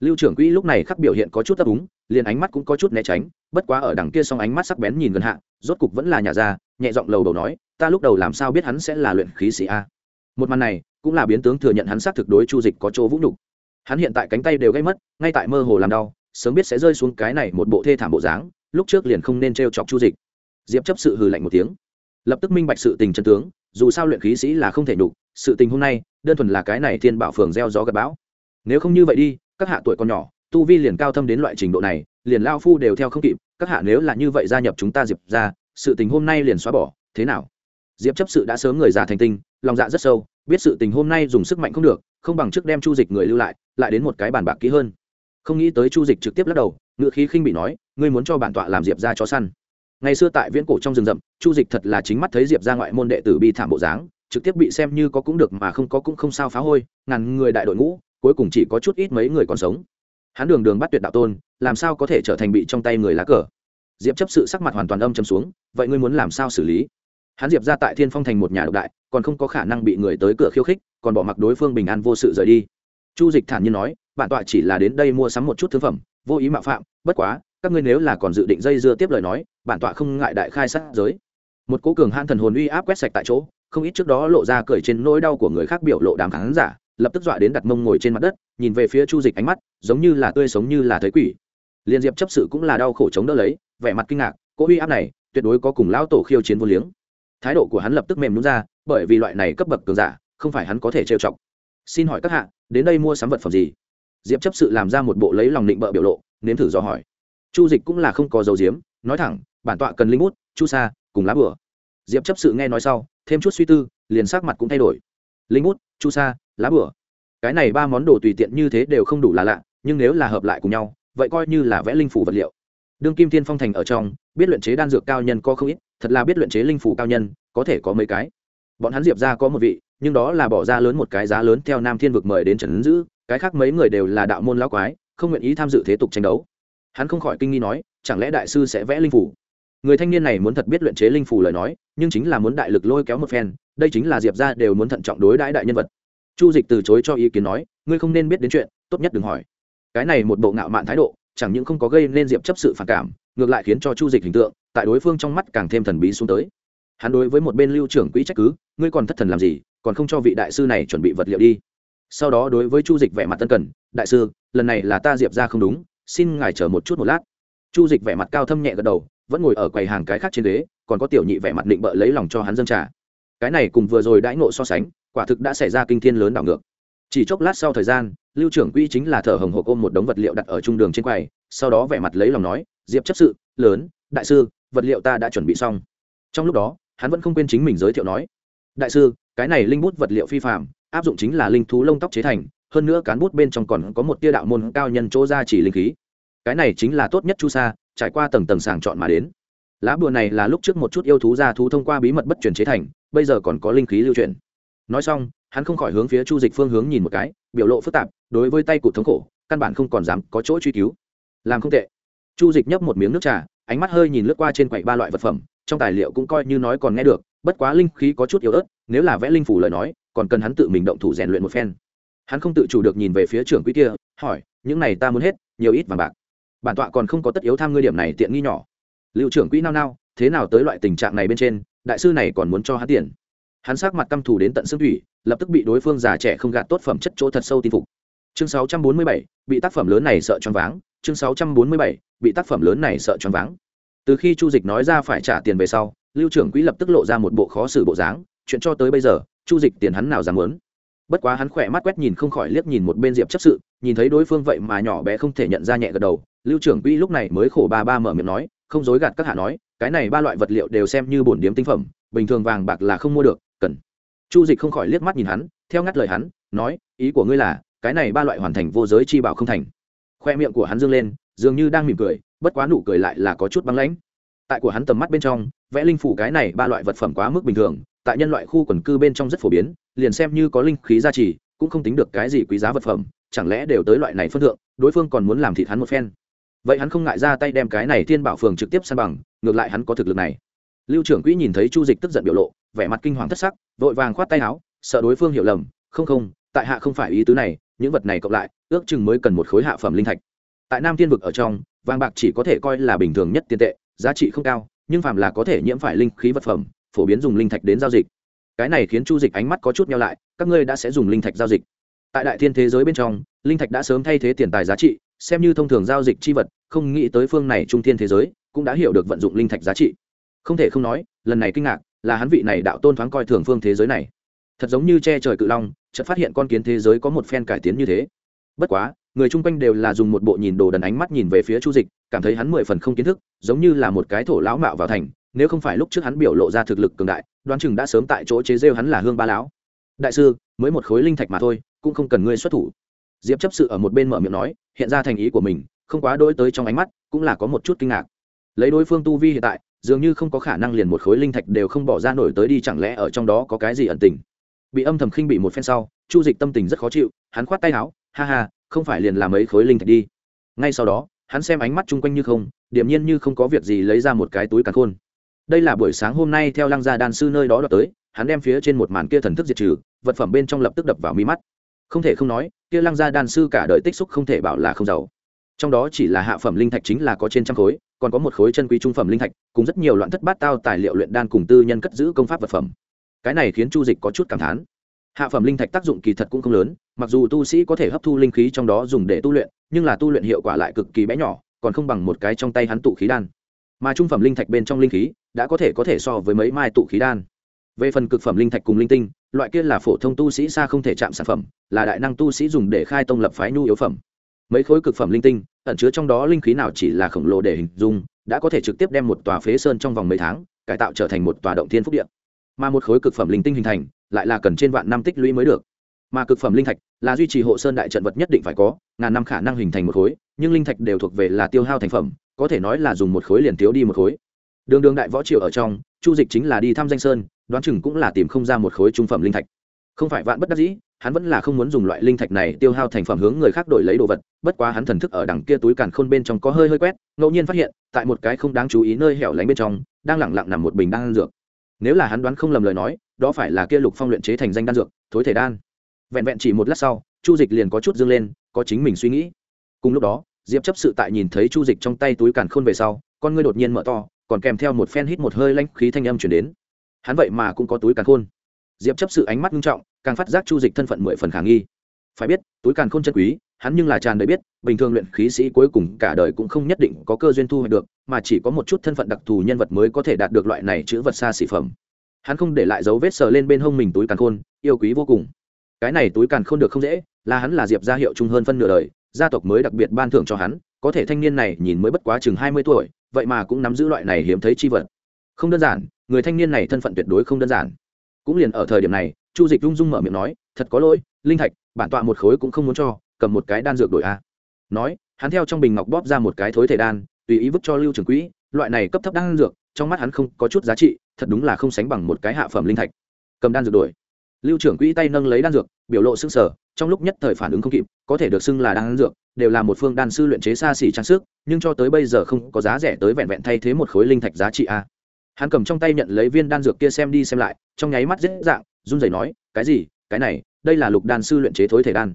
Lưu trưởng quỹ lúc này khắc biểu hiện có chút ấp úng, liền ánh mắt cũng có chút né tránh, bất quá ở đằng kia xong ánh mắt sắc bén nhìn gần hạ, rốt cục vẫn là nhà ra, nhẹ giọng lầu đầu nói, ta lúc đầu làm sao biết hắn sẽ là luyện khí sĩ a? Một màn này, cũng là biến tướng thừa nhận hắn xác thực đối chu dịch có chỗ vũ nhục. Hắn hiện tại cánh tay đều gây mất, ngay tại mơ hồ làm đau, sớm biết sẽ rơi xuống cái này một bộ thê thảm bộ dáng, lúc trước liền không nên t chọc chu dịch diệp chấp sự hừ lạnh một tiếng. Lập tức minh bạch sự tình chân tướng, dù sao luyện khí sĩ là không thể nhục, sự tình hôm nay, đơn thuần là cái này thiên bảo phường gieo gió gặp bão. Nếu không như vậy đi, các hạ tuổi còn nhỏ, tu vi liền cao thâm đến loại trình độ này, liền lao phu đều theo không kịp, các hạ nếu là như vậy gia nhập chúng ta diệp ra, sự tình hôm nay liền xóa bỏ, thế nào? Diệp chấp sự đã sớm người già thành tinh, lòng dạ rất sâu, biết sự tình hôm nay dùng sức mạnh không được, không bằng trước đem chu dịch người lưu lại lại đến một cái bàn bạc kỹ hơn. Không nghĩ tới chu dịch trực tiếp lắc đầu, ngựa khí khinh bị nói, ngươi muốn cho bản tọa làm diệp ra cho săn ngày xưa tại viễn cổ trong rừng rậm, chu dịch thật là chính mắt thấy diệp ra ngoại môn đệ tử bi thảm bộ dáng, trực tiếp bị xem như có cũng được mà không có cũng không sao phá hôi, ngàn người đại đội ngũ, cuối cùng chỉ có chút ít mấy người còn sống. Hắn đường đường bắt tuyệt đạo tôn, làm sao có thể trở thành bị trong tay người lá cờ? Diệp chấp sự sắc mặt hoàn toàn âm châm xuống, vậy ngươi muốn làm sao xử lý? Hắn diệp ra tại thiên phong thành một nhà độc đại, còn không có khả năng bị người tới cửa khiêu khích, còn bỏ mặc đối phương bình an vô sự rời đi. Chu dịch thản nhiên nói, bản tọa chỉ là đến đây mua sắm một chút thương phẩm, vô ý mạo phạm, bất quá các ngươi nếu là còn dự định dây dưa tiếp lời nói, bản tọa không ngại đại khai sát giới. Một cố cường han thần hồn uy áp quét sạch tại chỗ, không ít trước đó lộ ra cười trên nỗi đau của người khác biểu lộ đám khán giả, lập tức dọa đến đặt mông ngồi trên mặt đất, nhìn về phía chu dịch ánh mắt, giống như là tươi sống như là thấy quỷ. Liên diệp chấp sự cũng là đau khổ chống đỡ lấy, vẻ mặt kinh ngạc, cố uy áp này, tuyệt đối có cùng lão tổ khiêu chiến vô liếng. Thái độ của hắn lập tức mềm nhún ra, bởi vì loại này cấp bậc cường giả, không phải hắn có thể trêu chọc. Xin hỏi các hạ, đến đây mua sắm vật phẩm gì? Diệp chấp sự làm ra một bộ lấy lòng định bợ biểu lộ, nếm thử do hỏi chu dịch cũng là không có dấu diếm nói thẳng, bản tọa cần linh bút, chu sa, cùng lá bửa diệp chấp sự nghe nói sau, thêm chút suy tư, liền sắc mặt cũng thay đổi. Linh bút, chu sa, lá bửa cái này ba món đồ tùy tiện như thế đều không đủ là lạ, nhưng nếu là hợp lại cùng nhau, vậy coi như là vẽ linh phủ vật liệu. Đương kim thiên phong thành ở trong, biết luyện chế đan dược cao nhân có không ít, thật là biết luyện chế linh phủ cao nhân, có thể có mấy cái. Bọn hắn diệp ra có một vị, nhưng đó là bỏ ra lớn một cái giá lớn theo nam thiên vực mời đến trần ứng giữ, cái khác mấy người đều là đạo môn lão quái, không nguyện ý tham dự thế tục tranh đấu hắn không khỏi kinh nghi nói, chẳng lẽ đại sư sẽ vẽ linh phủ người thanh niên này muốn thật biết luyện chế linh phủ lời nói, nhưng chính là muốn đại lực lôi kéo một phen, đây chính là diệp ra đều muốn thận trọng đối đãi đại nhân vật. Chu dịch từ chối cho ý kiến nói, ngươi không nên biết đến chuyện, tốt nhất đừng hỏi. Cái này một bộ ngạo mạn thái độ, chẳng những không có gây nên diệp chấp sự phản cảm, ngược lại khiến cho chu dịch hình tượng, tại đối phương trong mắt càng thêm thần bí xuống tới. Hắn đối với một bên lưu trưởng quỹ trách cứ, ngươi còn thất thần làm gì, còn không cho vị đại sư này chuẩn bị vật liệu đi. Sau đó đối với chu dịch vẻ mặt tân cần, đại sư, lần này là ta diệp ra không đúng xin ngài chờ một chút một lát. Chu dịch vẻ mặt cao thâm nhẹ gật đầu, vẫn ngồi ở quầy hàng cái khác trên ghế, còn có tiểu nhị vẻ mặt định bợ lấy lòng cho hắn dâng trà. Cái này cùng vừa rồi đãi ngộ so sánh, quả thực đã xảy ra kinh thiên lớn đảo ngược. Chỉ chốc lát sau thời gian, lưu trưởng quỹ chính là thở hồng hộc ôm một đống vật liệu đặt ở trung đường trên quầy, sau đó vẻ mặt lấy lòng nói, diệp chấp sự, lớn, đại sư, vật liệu ta đã chuẩn bị xong. Trong lúc đó, hắn vẫn không quên chính mình giới thiệu nói, đại sư, cái này linh bút vật liệu phi phạm áp dụng chính là linh thú lông tóc chế thành hơn nữa cán bút bên trong còn có một tia đạo môn cao nhân chỗ ra chỉ linh khí. Cái này chính là tốt nhất chu sa, trải qua tầng tầng sàng chọn mà đến. Lá bùa này là lúc trước một chút yêu thú ra thú thông qua bí mật bất truyền chế thành, bây giờ còn có linh khí lưu truyền. Nói xong, hắn không khỏi hướng phía chu dịch phương hướng nhìn một cái, biểu lộ phức tạp, đối với tay cụt thống khổ, căn bản không còn dám có chỗ truy cứu. Làm không tệ. Chu dịch nhấp một miếng nước trà, ánh mắt hơi nhìn lướt qua trên quầy ba loại vật phẩm, trong tài liệu cũng coi như nói còn nghe được, bất quá linh khí có chút yếu ớt, nếu là vẽ linh phủ lời nói, còn cần hắn tự mình động thủ rèn luyện một phen hắn không tự chủ được nhìn về phía trưởng quỹ kia hỏi những này ta muốn hết nhiều ít vàng bạc. Bản tọa còn không có tất yếu tham ngươi điểm này tiện nghi nhỏ. Liệu trưởng quỹ nao nao thế nào tới loại tình trạng này bên trên đại sư này còn muốn cho hắn tiền? Hắn sắc mặt căm thù đến tận xương thủy lập tức bị đối phương già trẻ không gạt tốt phẩm chất chỗ thật sâu tin phục. Chương 647, bị tác phẩm lớn này sợ choáng váng. Chương 647, bị tác phẩm lớn này sợ choáng váng. Từ khi chu dịch nói ra phải trả tiền về sau lưu trưởng quỹ lập tức lộ ra một bộ khó xử bộ dáng. Chuyện cho tới bây giờ chu dịch tiền hắn nào dám muốn? Bất quá hắn khỏe mắt quét nhìn không khỏi liếc nhìn một bên diệp chấp sự, nhìn thấy đối phương vậy mà nhỏ bé không thể nhận ra nhẹ gật đầu. Lưu trưởng quỹ lúc này mới khổ ba ba mở miệng nói, không dối gạt các hạ nói, cái này ba loại vật liệu đều xem như bổn điếm tinh phẩm, bình thường vàng bạc là không mua được, cần. Chu dịch không khỏi liếc mắt nhìn hắn, theo ngắt lời hắn, nói, ý của ngươi là, cái này ba loại hoàn thành vô giới chi bảo không thành. Khoe miệng của hắn dương lên, dường như đang mỉm cười, bất quá nụ cười lại là có chút băng lãnh. Tại của hắn tầm mắt bên trong, vẽ linh phủ cái này ba loại vật phẩm quá mức bình thường tại nhân loại khu quần cư bên trong rất phổ biến, liền xem như có linh khí gia trì, cũng không tính được cái gì quý giá vật phẩm, chẳng lẽ đều tới loại này phân thượng, đối phương còn muốn làm thịt hắn một phen. Vậy hắn không ngại ra tay đem cái này thiên bảo phường trực tiếp san bằng, ngược lại hắn có thực lực này. Lưu trưởng quỹ nhìn thấy chu dịch tức giận biểu lộ, vẻ mặt kinh hoàng thất sắc, vội vàng khoát tay áo, sợ đối phương hiểu lầm, không không, tại hạ không phải ý tứ này, những vật này cộng lại, ước chừng mới cần một khối hạ phẩm linh thạch. Tại nam thiên vực ở trong, vàng bạc chỉ có thể coi là bình thường nhất tiền tệ, giá trị không cao, nhưng phàm là có thể nhiễm phải linh khí vật phẩm phổ biến dùng linh thạch đến giao dịch. Cái này khiến chu dịch ánh mắt có chút nhau lại, các ngươi đã sẽ dùng linh thạch giao dịch. Tại đại thiên thế giới bên trong, linh thạch đã sớm thay thế tiền tài giá trị, xem như thông thường giao dịch chi vật, không nghĩ tới phương này trung thiên thế giới cũng đã hiểu được vận dụng linh thạch giá trị. Không thể không nói, lần này kinh ngạc là hắn vị này đạo tôn thoáng coi thường phương thế giới này. Thật giống như che trời cự long, chợt phát hiện con kiến thế giới có một phen cải tiến như thế. Bất quá, người chung quanh đều là dùng một bộ nhìn đồ đần ánh mắt nhìn về phía chu dịch, cảm thấy hắn mười phần không kiến thức, giống như là một cái thổ lão mạo vào thành nếu không phải lúc trước hắn biểu lộ ra thực lực cường đại, đoán chừng đã sớm tại chỗ chế rêu hắn là hương ba lão. Đại sư, mới một khối linh thạch mà thôi, cũng không cần ngươi xuất thủ. Diệp chấp sự ở một bên mở miệng nói, hiện ra thành ý của mình, không quá đôi tới trong ánh mắt, cũng là có một chút kinh ngạc. Lấy đối phương tu vi hiện tại, dường như không có khả năng liền một khối linh thạch đều không bỏ ra nổi tới đi, chẳng lẽ ở trong đó có cái gì ẩn tình? Bị âm thầm khinh bị một phen sau, chu dịch tâm tình rất khó chịu, hắn khoát tay áo, ha ha, không phải liền làm mấy khối linh thạch đi. Ngay sau đó, hắn xem ánh mắt chung quanh như không, điềm nhiên như không có việc gì lấy ra một cái túi càn khôn đây là buổi sáng hôm nay theo lăng gia đan sư nơi đó đọc tới, hắn đem phía trên một màn kia thần thức diệt trừ, vật phẩm bên trong lập tức đập vào mi mắt. Không thể không nói, kia lăng gia đan sư cả đời tích xúc không thể bảo là không giàu. Trong đó chỉ là hạ phẩm linh thạch chính là có trên trăm khối, còn có một khối chân quý trung phẩm linh thạch, cùng rất nhiều loạn thất bát tao tài liệu luyện đan cùng tư nhân cất giữ công pháp vật phẩm. Cái này khiến chu dịch có chút cảm thán. Hạ phẩm linh thạch tác dụng kỳ thật cũng không lớn, mặc dù tu sĩ có thể hấp thu linh khí trong đó dùng để tu luyện, nhưng là tu luyện hiệu quả lại cực kỳ bé nhỏ, còn không bằng một cái trong tay hắn tụ khí đan mà trung phẩm linh thạch bên trong linh khí đã có thể có thể so với mấy mai tụ khí đan. Về phần cực phẩm linh thạch cùng linh tinh, loại kia là phổ thông tu sĩ xa không thể chạm sản phẩm, là đại năng tu sĩ dùng để khai tông lập phái nhu yếu phẩm. Mấy khối cực phẩm linh tinh, ẩn chứa trong đó linh khí nào chỉ là khổng lồ để hình dung, đã có thể trực tiếp đem một tòa phế sơn trong vòng mấy tháng, cải tạo trở thành một tòa động thiên phúc điện mà một khối cực phẩm linh tinh hình thành, lại là cần trên vạn năm tích lũy mới được. Mà cực phẩm linh thạch là duy trì hộ sơn đại trận vật nhất định phải có, ngàn năm khả năng hình thành một khối, nhưng linh thạch đều thuộc về là tiêu hao thành phẩm có thể nói là dùng một khối liền thiếu đi một khối. Đường đường đại võ triều ở trong, chu dịch chính là đi thăm danh sơn, đoán chừng cũng là tìm không ra một khối trung phẩm linh thạch. Không phải vạn bất đắc dĩ, hắn vẫn là không muốn dùng loại linh thạch này tiêu hao thành phẩm hướng người khác đổi lấy đồ vật, bất quá hắn thần thức ở đằng kia túi càn khôn bên trong có hơi hơi quét, ngẫu nhiên phát hiện, tại một cái không đáng chú ý nơi hẻo lánh bên trong, đang lẳng lặng nằm một bình đan dược. Nếu là hắn đoán không lầm lời nói, đó phải là kia lục phong luyện chế thành danh đan dược, thối thể đan. Vẹn vẹn chỉ một lát sau, chu dịch liền có chút dâng lên, có chính mình suy nghĩ. Cùng lúc đó diệp chấp sự tại nhìn thấy chu dịch trong tay túi càn khôn về sau, con ngươi đột nhiên mở to, còn kèm theo một phen hít một hơi lanh khí thanh âm chuyển đến. Hắn vậy mà cũng có túi càn khôn. Diệp chấp sự ánh mắt nghiêm trọng, càng phát giác chu dịch thân phận mười phần khả nghi. Phải biết, túi càn khôn chân quý, hắn nhưng là tràn đời biết, bình thường luyện khí sĩ cuối cùng cả đời cũng không nhất định có cơ duyên thu hoạch được, mà chỉ có một chút thân phận đặc thù nhân vật mới có thể đạt được loại này chữ vật xa xỉ phẩm. Hắn không để lại dấu vết sờ lên bên hông mình túi càn khôn, yêu quý vô cùng. Cái này túi càn khôn được không dễ, là hắn là diệp gia hiệu chung hơn phân nửa đời gia tộc mới đặc biệt ban thưởng cho hắn, có thể thanh niên này nhìn mới bất quá chừng hai mươi tuổi, vậy mà cũng nắm giữ loại này hiếm thấy chi vật. Không đơn giản, người thanh niên này thân phận tuyệt đối không đơn giản. Cũng liền ở thời điểm này, chu dịch rung rung mở miệng nói, thật có lỗi, linh thạch, bản tọa một khối cũng không muốn cho, cầm một cái đan dược đổi a. Nói, hắn theo trong bình ngọc bóp ra một cái thối thể đan, tùy ý vứt cho lưu trưởng quỹ, loại này cấp thấp đan dược, trong mắt hắn không có chút giá trị, thật đúng là không sánh bằng một cái hạ phẩm linh thạch. Cầm đan dược đổi. Lưu trưởng quỹ tay nâng lấy đan dược biểu lộ sức sở, trong lúc nhất thời phản ứng không kịp, có thể được xưng là đan dược, đều là một phương đan sư luyện chế xa xỉ trang sức, nhưng cho tới bây giờ không có giá rẻ tới vẹn vẹn thay thế một khối linh thạch giá trị a. Hắn cầm trong tay nhận lấy viên đan dược kia xem đi xem lại, trong nháy mắt dễ dạng run rẩy nói, cái gì? Cái này, đây là lục đan sư luyện chế thối thể đan.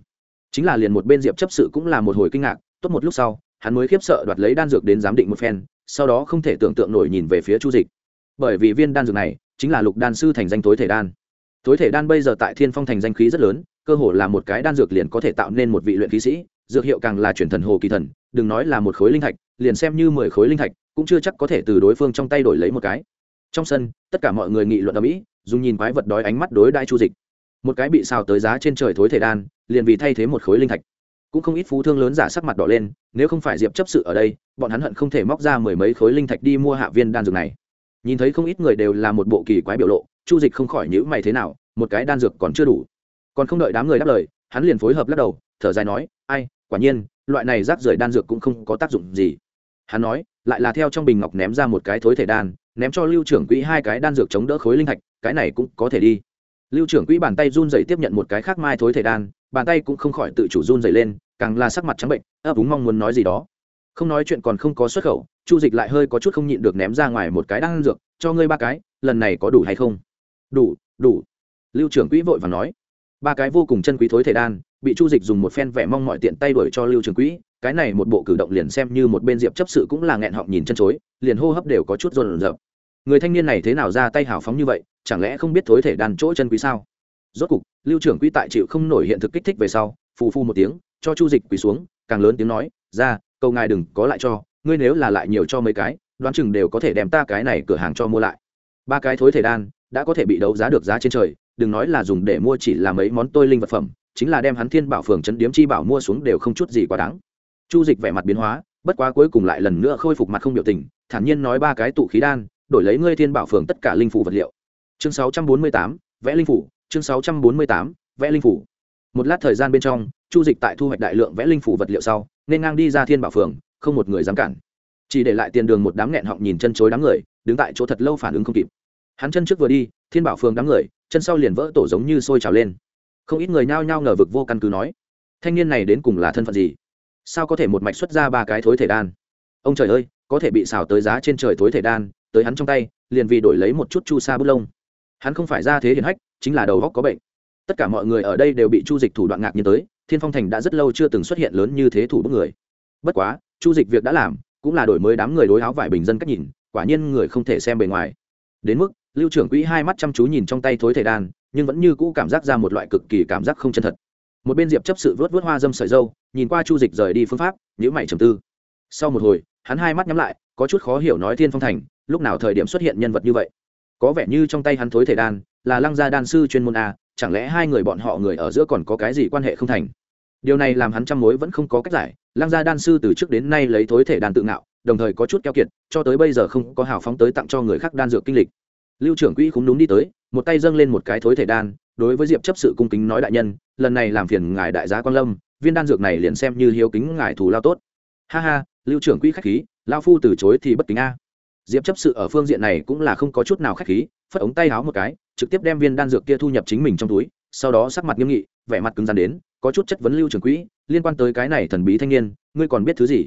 Chính là liền một bên diệp chấp sự cũng là một hồi kinh ngạc, tốt một lúc sau, hắn mới khiếp sợ đoạt lấy đan dược đến giám định một phen, sau đó không thể tưởng tượng nổi nhìn về phía chu dịch. Bởi vì viên đan dược này chính là lục đan sư thành danh thối thể đan thối thể đan bây giờ tại thiên phong thành danh khí rất lớn, cơ hồ là một cái đan dược liền có thể tạo nên một vị luyện khí sĩ, dược hiệu càng là chuyển thần hồ kỳ thần, đừng nói là một khối linh thạch, liền xem như mười khối linh thạch, cũng chưa chắc có thể từ đối phương trong tay đổi lấy một cái. Trong sân, tất cả mọi người nghị luận ở mỹ, dùng nhìn quái vật đói ánh mắt đối đãi chu dịch. Một cái bị xào tới giá trên trời thối thể đan, liền vì thay thế một khối linh thạch. Cũng không ít phú thương lớn giả sắc mặt đỏ lên, nếu không phải diệp chấp sự ở đây, bọn hắn hận không thể móc ra mười mấy khối linh thạch đi mua hạ viên đan dược này. Nhìn thấy không ít người đều là một bộ kỳ quái biểu lộ chu dịch không khỏi nhữ mày thế nào, một cái đan dược còn chưa đủ. Còn không đợi đám người đáp lời, hắn liền phối hợp lắc đầu, thở dài nói, ai, quả nhiên, loại này rác rưởi đan dược cũng không có tác dụng gì. Hắn nói, lại là theo trong bình ngọc ném ra một cái thối thể đan, ném cho lưu trưởng quỹ hai cái đan dược chống đỡ khối linh thạch, cái này cũng có thể đi. Lưu trưởng quỹ bàn tay run rẩy tiếp nhận một cái khác mai thối thể đan, bàn tay cũng không khỏi tự chủ run rẩy lên, càng là sắc mặt trắng bệnh, ấp úng mong muốn nói gì đó. Không nói chuyện còn không có xuất khẩu, chu dịch lại hơi có chút không nhịn được ném ra ngoài một cái đan dược, cho ngươi ba cái, lần này có đủ hay không? Đủ đủ. Lưu trưởng quỹ vội và nói. Ba cái vô cùng chân quý thối thể đan, bị chu dịch dùng một phen vẻ mong mọi tiện tay đuổi cho lưu trưởng quỹ, cái này một bộ cử động liền xem như một bên diệp chấp sự cũng là nghẹn họng nhìn chân chối, liền hô hấp đều có chút rộn rợp người thanh niên này thế nào ra tay hào phóng như vậy, chẳng lẽ không biết thối thể đàn chỗ chân quý sao? Rốt cục, lưu trưởng quỹ tại chịu không nổi hiện thực kích thích về sau, phù phu một tiếng, cho chu dịch quỳ xuống, càng lớn tiếng nói, ra câu ngài đừng có lại cho, ngươi nếu là lại nhiều cho mấy cái, đoán chừng đều có thể đem ta cái này cửa hàng cho mua lại. Ba cái thối thể đan đã có thể bị đấu giá được giá trên trời đừng nói là dùng để mua chỉ là mấy món tôi linh vật phẩm chính là đem hắn thiên bảo phường chấn điếm chi bảo mua xuống đều không chút gì quá đáng. Chu dịch vẻ mặt biến hóa bất quá cuối cùng lại lần nữa khôi phục mặt không biểu tình thản nhiên nói ba cái tụ khí đan đổi lấy ngươi thiên bảo phường tất cả linh phủ vật liệu. Chương 648, vẽ linh phủ chương 648, vẽ linh phủ. Một lát thời gian bên trong chu dịch tại thu hoạch đại lượng vẽ linh phủ vật liệu sau nên ngang đi ra thiên bảo phường không một người dám cản. Chỉ để lại tiền đường một đám nghẹn họng nhìn chân chối đám người đứng tại chỗ thật lâu phản ứng không kịp hắn chân trước vừa đi, thiên bảo phường đám người, chân sau liền vỡ tổ giống như sôi trào lên. Không ít người nhao nhao ngờ vực vô căn cứ nói, thanh niên này đến cùng là thân phận gì? Sao có thể một mạch xuất ra ba cái thối thể đan? Ông trời ơi, có thể bị xào tới giá trên trời thối thể đan, tới hắn trong tay, liền vì đổi lấy một chút chu sa bút lông. Hắn không phải ra thế hiển hách, chính là đầu góc có bệnh. Tất cả mọi người ở đây đều bị chu dịch thủ đoạn ngạc nhiên tới, thiên phong thành đã rất lâu chưa từng xuất hiện lớn như thế thủ bức người. Bất quá, chu dịch việc đã làm, cũng là đổi mới đám người đối áo vải bình dân cách nhìn, quả nhiên người không thể xem bề ngoài. Đến mức lưu trưởng quỹ hai mắt chăm chú nhìn trong tay thối thể đan, nhưng vẫn như cũ cảm giác ra một loại cực kỳ cảm giác không chân thật. Một bên diệp chấp sự vớt vớt hoa dâm sợi dâu, nhìn qua chu dịch rời đi phương pháp nhữ mày trầm tư. Sau một hồi, hắn hai mắt nhắm lại, có chút khó hiểu nói thiên phong thành, lúc nào thời điểm xuất hiện nhân vật như vậy? Có vẻ như trong tay hắn thối thể đan, là lăng gia đan sư chuyên môn a chẳng lẽ hai người bọn họ người ở giữa còn có cái gì quan hệ không thành? Điều này làm hắn trăm mối vẫn không có cách giải, lăng gia đan sư từ trước đến nay lấy thối thể đan tự ngạo, đồng thời có chút keo kiệt, cho tới bây giờ không có hào phóng tới tặng cho người khác đan dược kinh lịch lưu trưởng quỹ cũng đúng đi tới, một tay dâng lên một cái thối thể đan, đối với diệp chấp sự cung kính nói đại nhân, lần này làm phiền ngài đại giá quan lâm, viên đan dược này liền xem như hiếu kính ngài thù lao tốt. Ha ha, lưu trưởng quỹ khách khí, lao phu từ chối thì bất kính a. Diệp chấp sự ở phương diện này cũng là không có chút nào khách khí, phất ống tay háo một cái, trực tiếp đem viên đan dược kia thu nhập chính mình trong túi, sau đó sắc mặt nghiêm nghị, vẻ mặt cứng rắn đến, có chút chất vấn lưu trưởng quỹ, liên quan tới cái này thần bí thanh niên, ngươi còn biết thứ gì?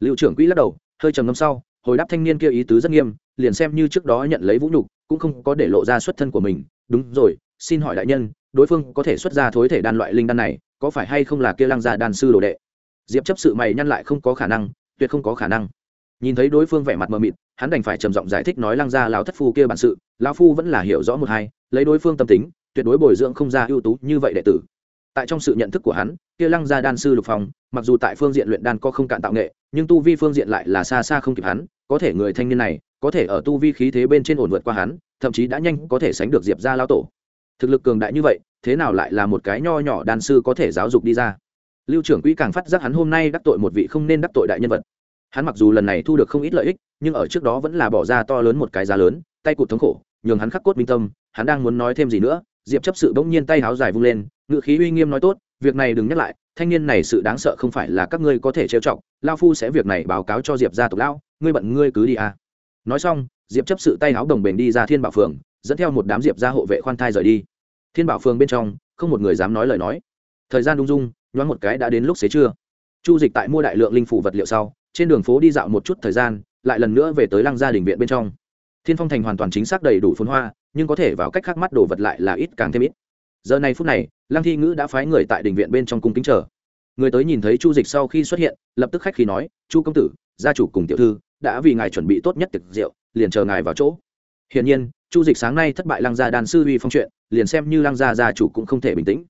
Lưu trưởng quỹ lắc đầu, hơi trầm ngâm sau, hồi đáp thanh niên kia ý tứ rất nghiêm, liền xem như trước đó nhận lấy vũ nhục cũng không có để lộ ra xuất thân của mình. Đúng rồi, xin hỏi đại nhân, đối phương có thể xuất ra thối thể đan loại linh đan này, có phải hay không là kia lăng gia đan sư đồ đệ? Diệp chấp sự mày nhăn lại không có khả năng, tuyệt không có khả năng. Nhìn thấy đối phương vẻ mặt mờ mịt, hắn đành phải trầm giọng giải thích nói lăng gia lão thất phu kia bản sự, lão phu vẫn là hiểu rõ một hai, lấy đối phương tâm tính, tuyệt đối bồi dưỡng không ra ưu tú như vậy đệ tử. Tại trong sự nhận thức của hắn, kia lăng gia đan sư lục phong, mặc dù tại phương diện luyện đan có không cạn tạo nghệ, nhưng tu vi phương diện lại là xa xa không kịp hắn, có thể người thanh niên này có thể ở tu vi khí thế bên trên ổn vượt qua hắn, thậm chí đã nhanh có thể sánh được diệp gia lao tổ. Thực lực cường đại như vậy, thế nào lại là một cái nho nhỏ đan sư có thể giáo dục đi ra? Lưu trưởng quỹ càng phát giác hắn hôm nay đắc tội một vị không nên đắc tội đại nhân vật. Hắn mặc dù lần này thu được không ít lợi ích, nhưng ở trước đó vẫn là bỏ ra to lớn một cái giá lớn, tay cụt thống khổ, nhường hắn khắc cốt minh tâm, hắn đang muốn nói thêm gì nữa, diệp chấp sự bỗng nhiên tay háo dài vung lên ngự khí uy nghiêm nói tốt, việc này đừng nhắc lại, thanh niên này sự đáng sợ không phải là các ngươi có thể trêu chọc lao phu sẽ việc này báo cáo cho diệp gia tộc lão, ngươi bận ngươi cứ đi à nói xong, diệp chấp sự tay áo đồng bền đi ra thiên bảo phường, dẫn theo một đám diệp ra hộ vệ khoan thai rời đi. Thiên bảo phường bên trong, không một người dám nói lời nói. Thời gian đung dung, nhoáng một cái đã đến lúc xế trưa. Chu dịch tại mua đại lượng linh phủ vật liệu sau, trên đường phố đi dạo một chút thời gian, lại lần nữa về tới lăng gia đình viện bên trong. Thiên phong thành hoàn toàn chính xác đầy đủ phun hoa, nhưng có thể vào cách khác mắt đồ vật lại là ít càng thêm ít. Giờ này phút này, lăng thi ngữ đã phái người tại đình viện bên trong cung kính chờ. Người tới nhìn thấy chu dịch sau khi xuất hiện, lập tức khách khí nói, chu công tử, gia chủ cùng tiểu thư đã vì ngài chuẩn bị tốt nhất tiệc rượu, liền chờ ngài vào chỗ. Hiển nhiên, chu dịch sáng nay thất bại lăng gia đàn sư uy phong chuyện, liền xem như lăng gia gia chủ cũng không thể bình tĩnh.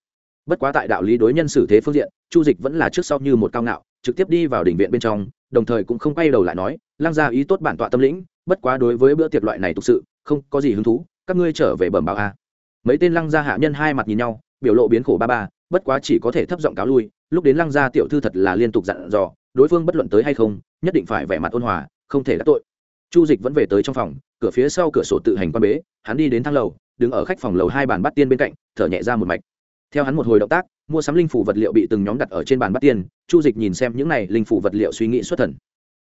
Bất quá tại đạo lý đối nhân xử thế phương diện, chu dịch vẫn là trước sau như một cao ngạo, trực tiếp đi vào đỉnh viện bên trong, đồng thời cũng không quay đầu lại nói, lăng gia ý tốt bản tọa tâm lĩnh, bất quá đối với bữa tiệc loại này thực sự, không có gì hứng thú, các ngươi trở về bẩm báo a. Mấy tên lăng gia hạ nhân hai mặt nhìn nhau, biểu lộ biến khổ ba ba, bất quá chỉ có thể thấp giọng cáo lui, lúc đến lăng gia tiểu thư thật là liên tục dặn dò, đối phương bất luận tới hay không, nhất định phải vẻ mặt ôn hòa không thể đắc tội. Chu dịch vẫn về tới trong phòng, cửa phía sau cửa sổ tự hành quan bế, hắn đi đến thang lầu, đứng ở khách phòng lầu hai bàn bắt tiên bên cạnh, thở nhẹ ra một mạch. Theo hắn một hồi động tác, mua sắm linh phủ vật liệu bị từng nhóm đặt ở trên bàn bắt tiên, chu dịch nhìn xem những này linh phủ vật liệu suy nghĩ xuất thần.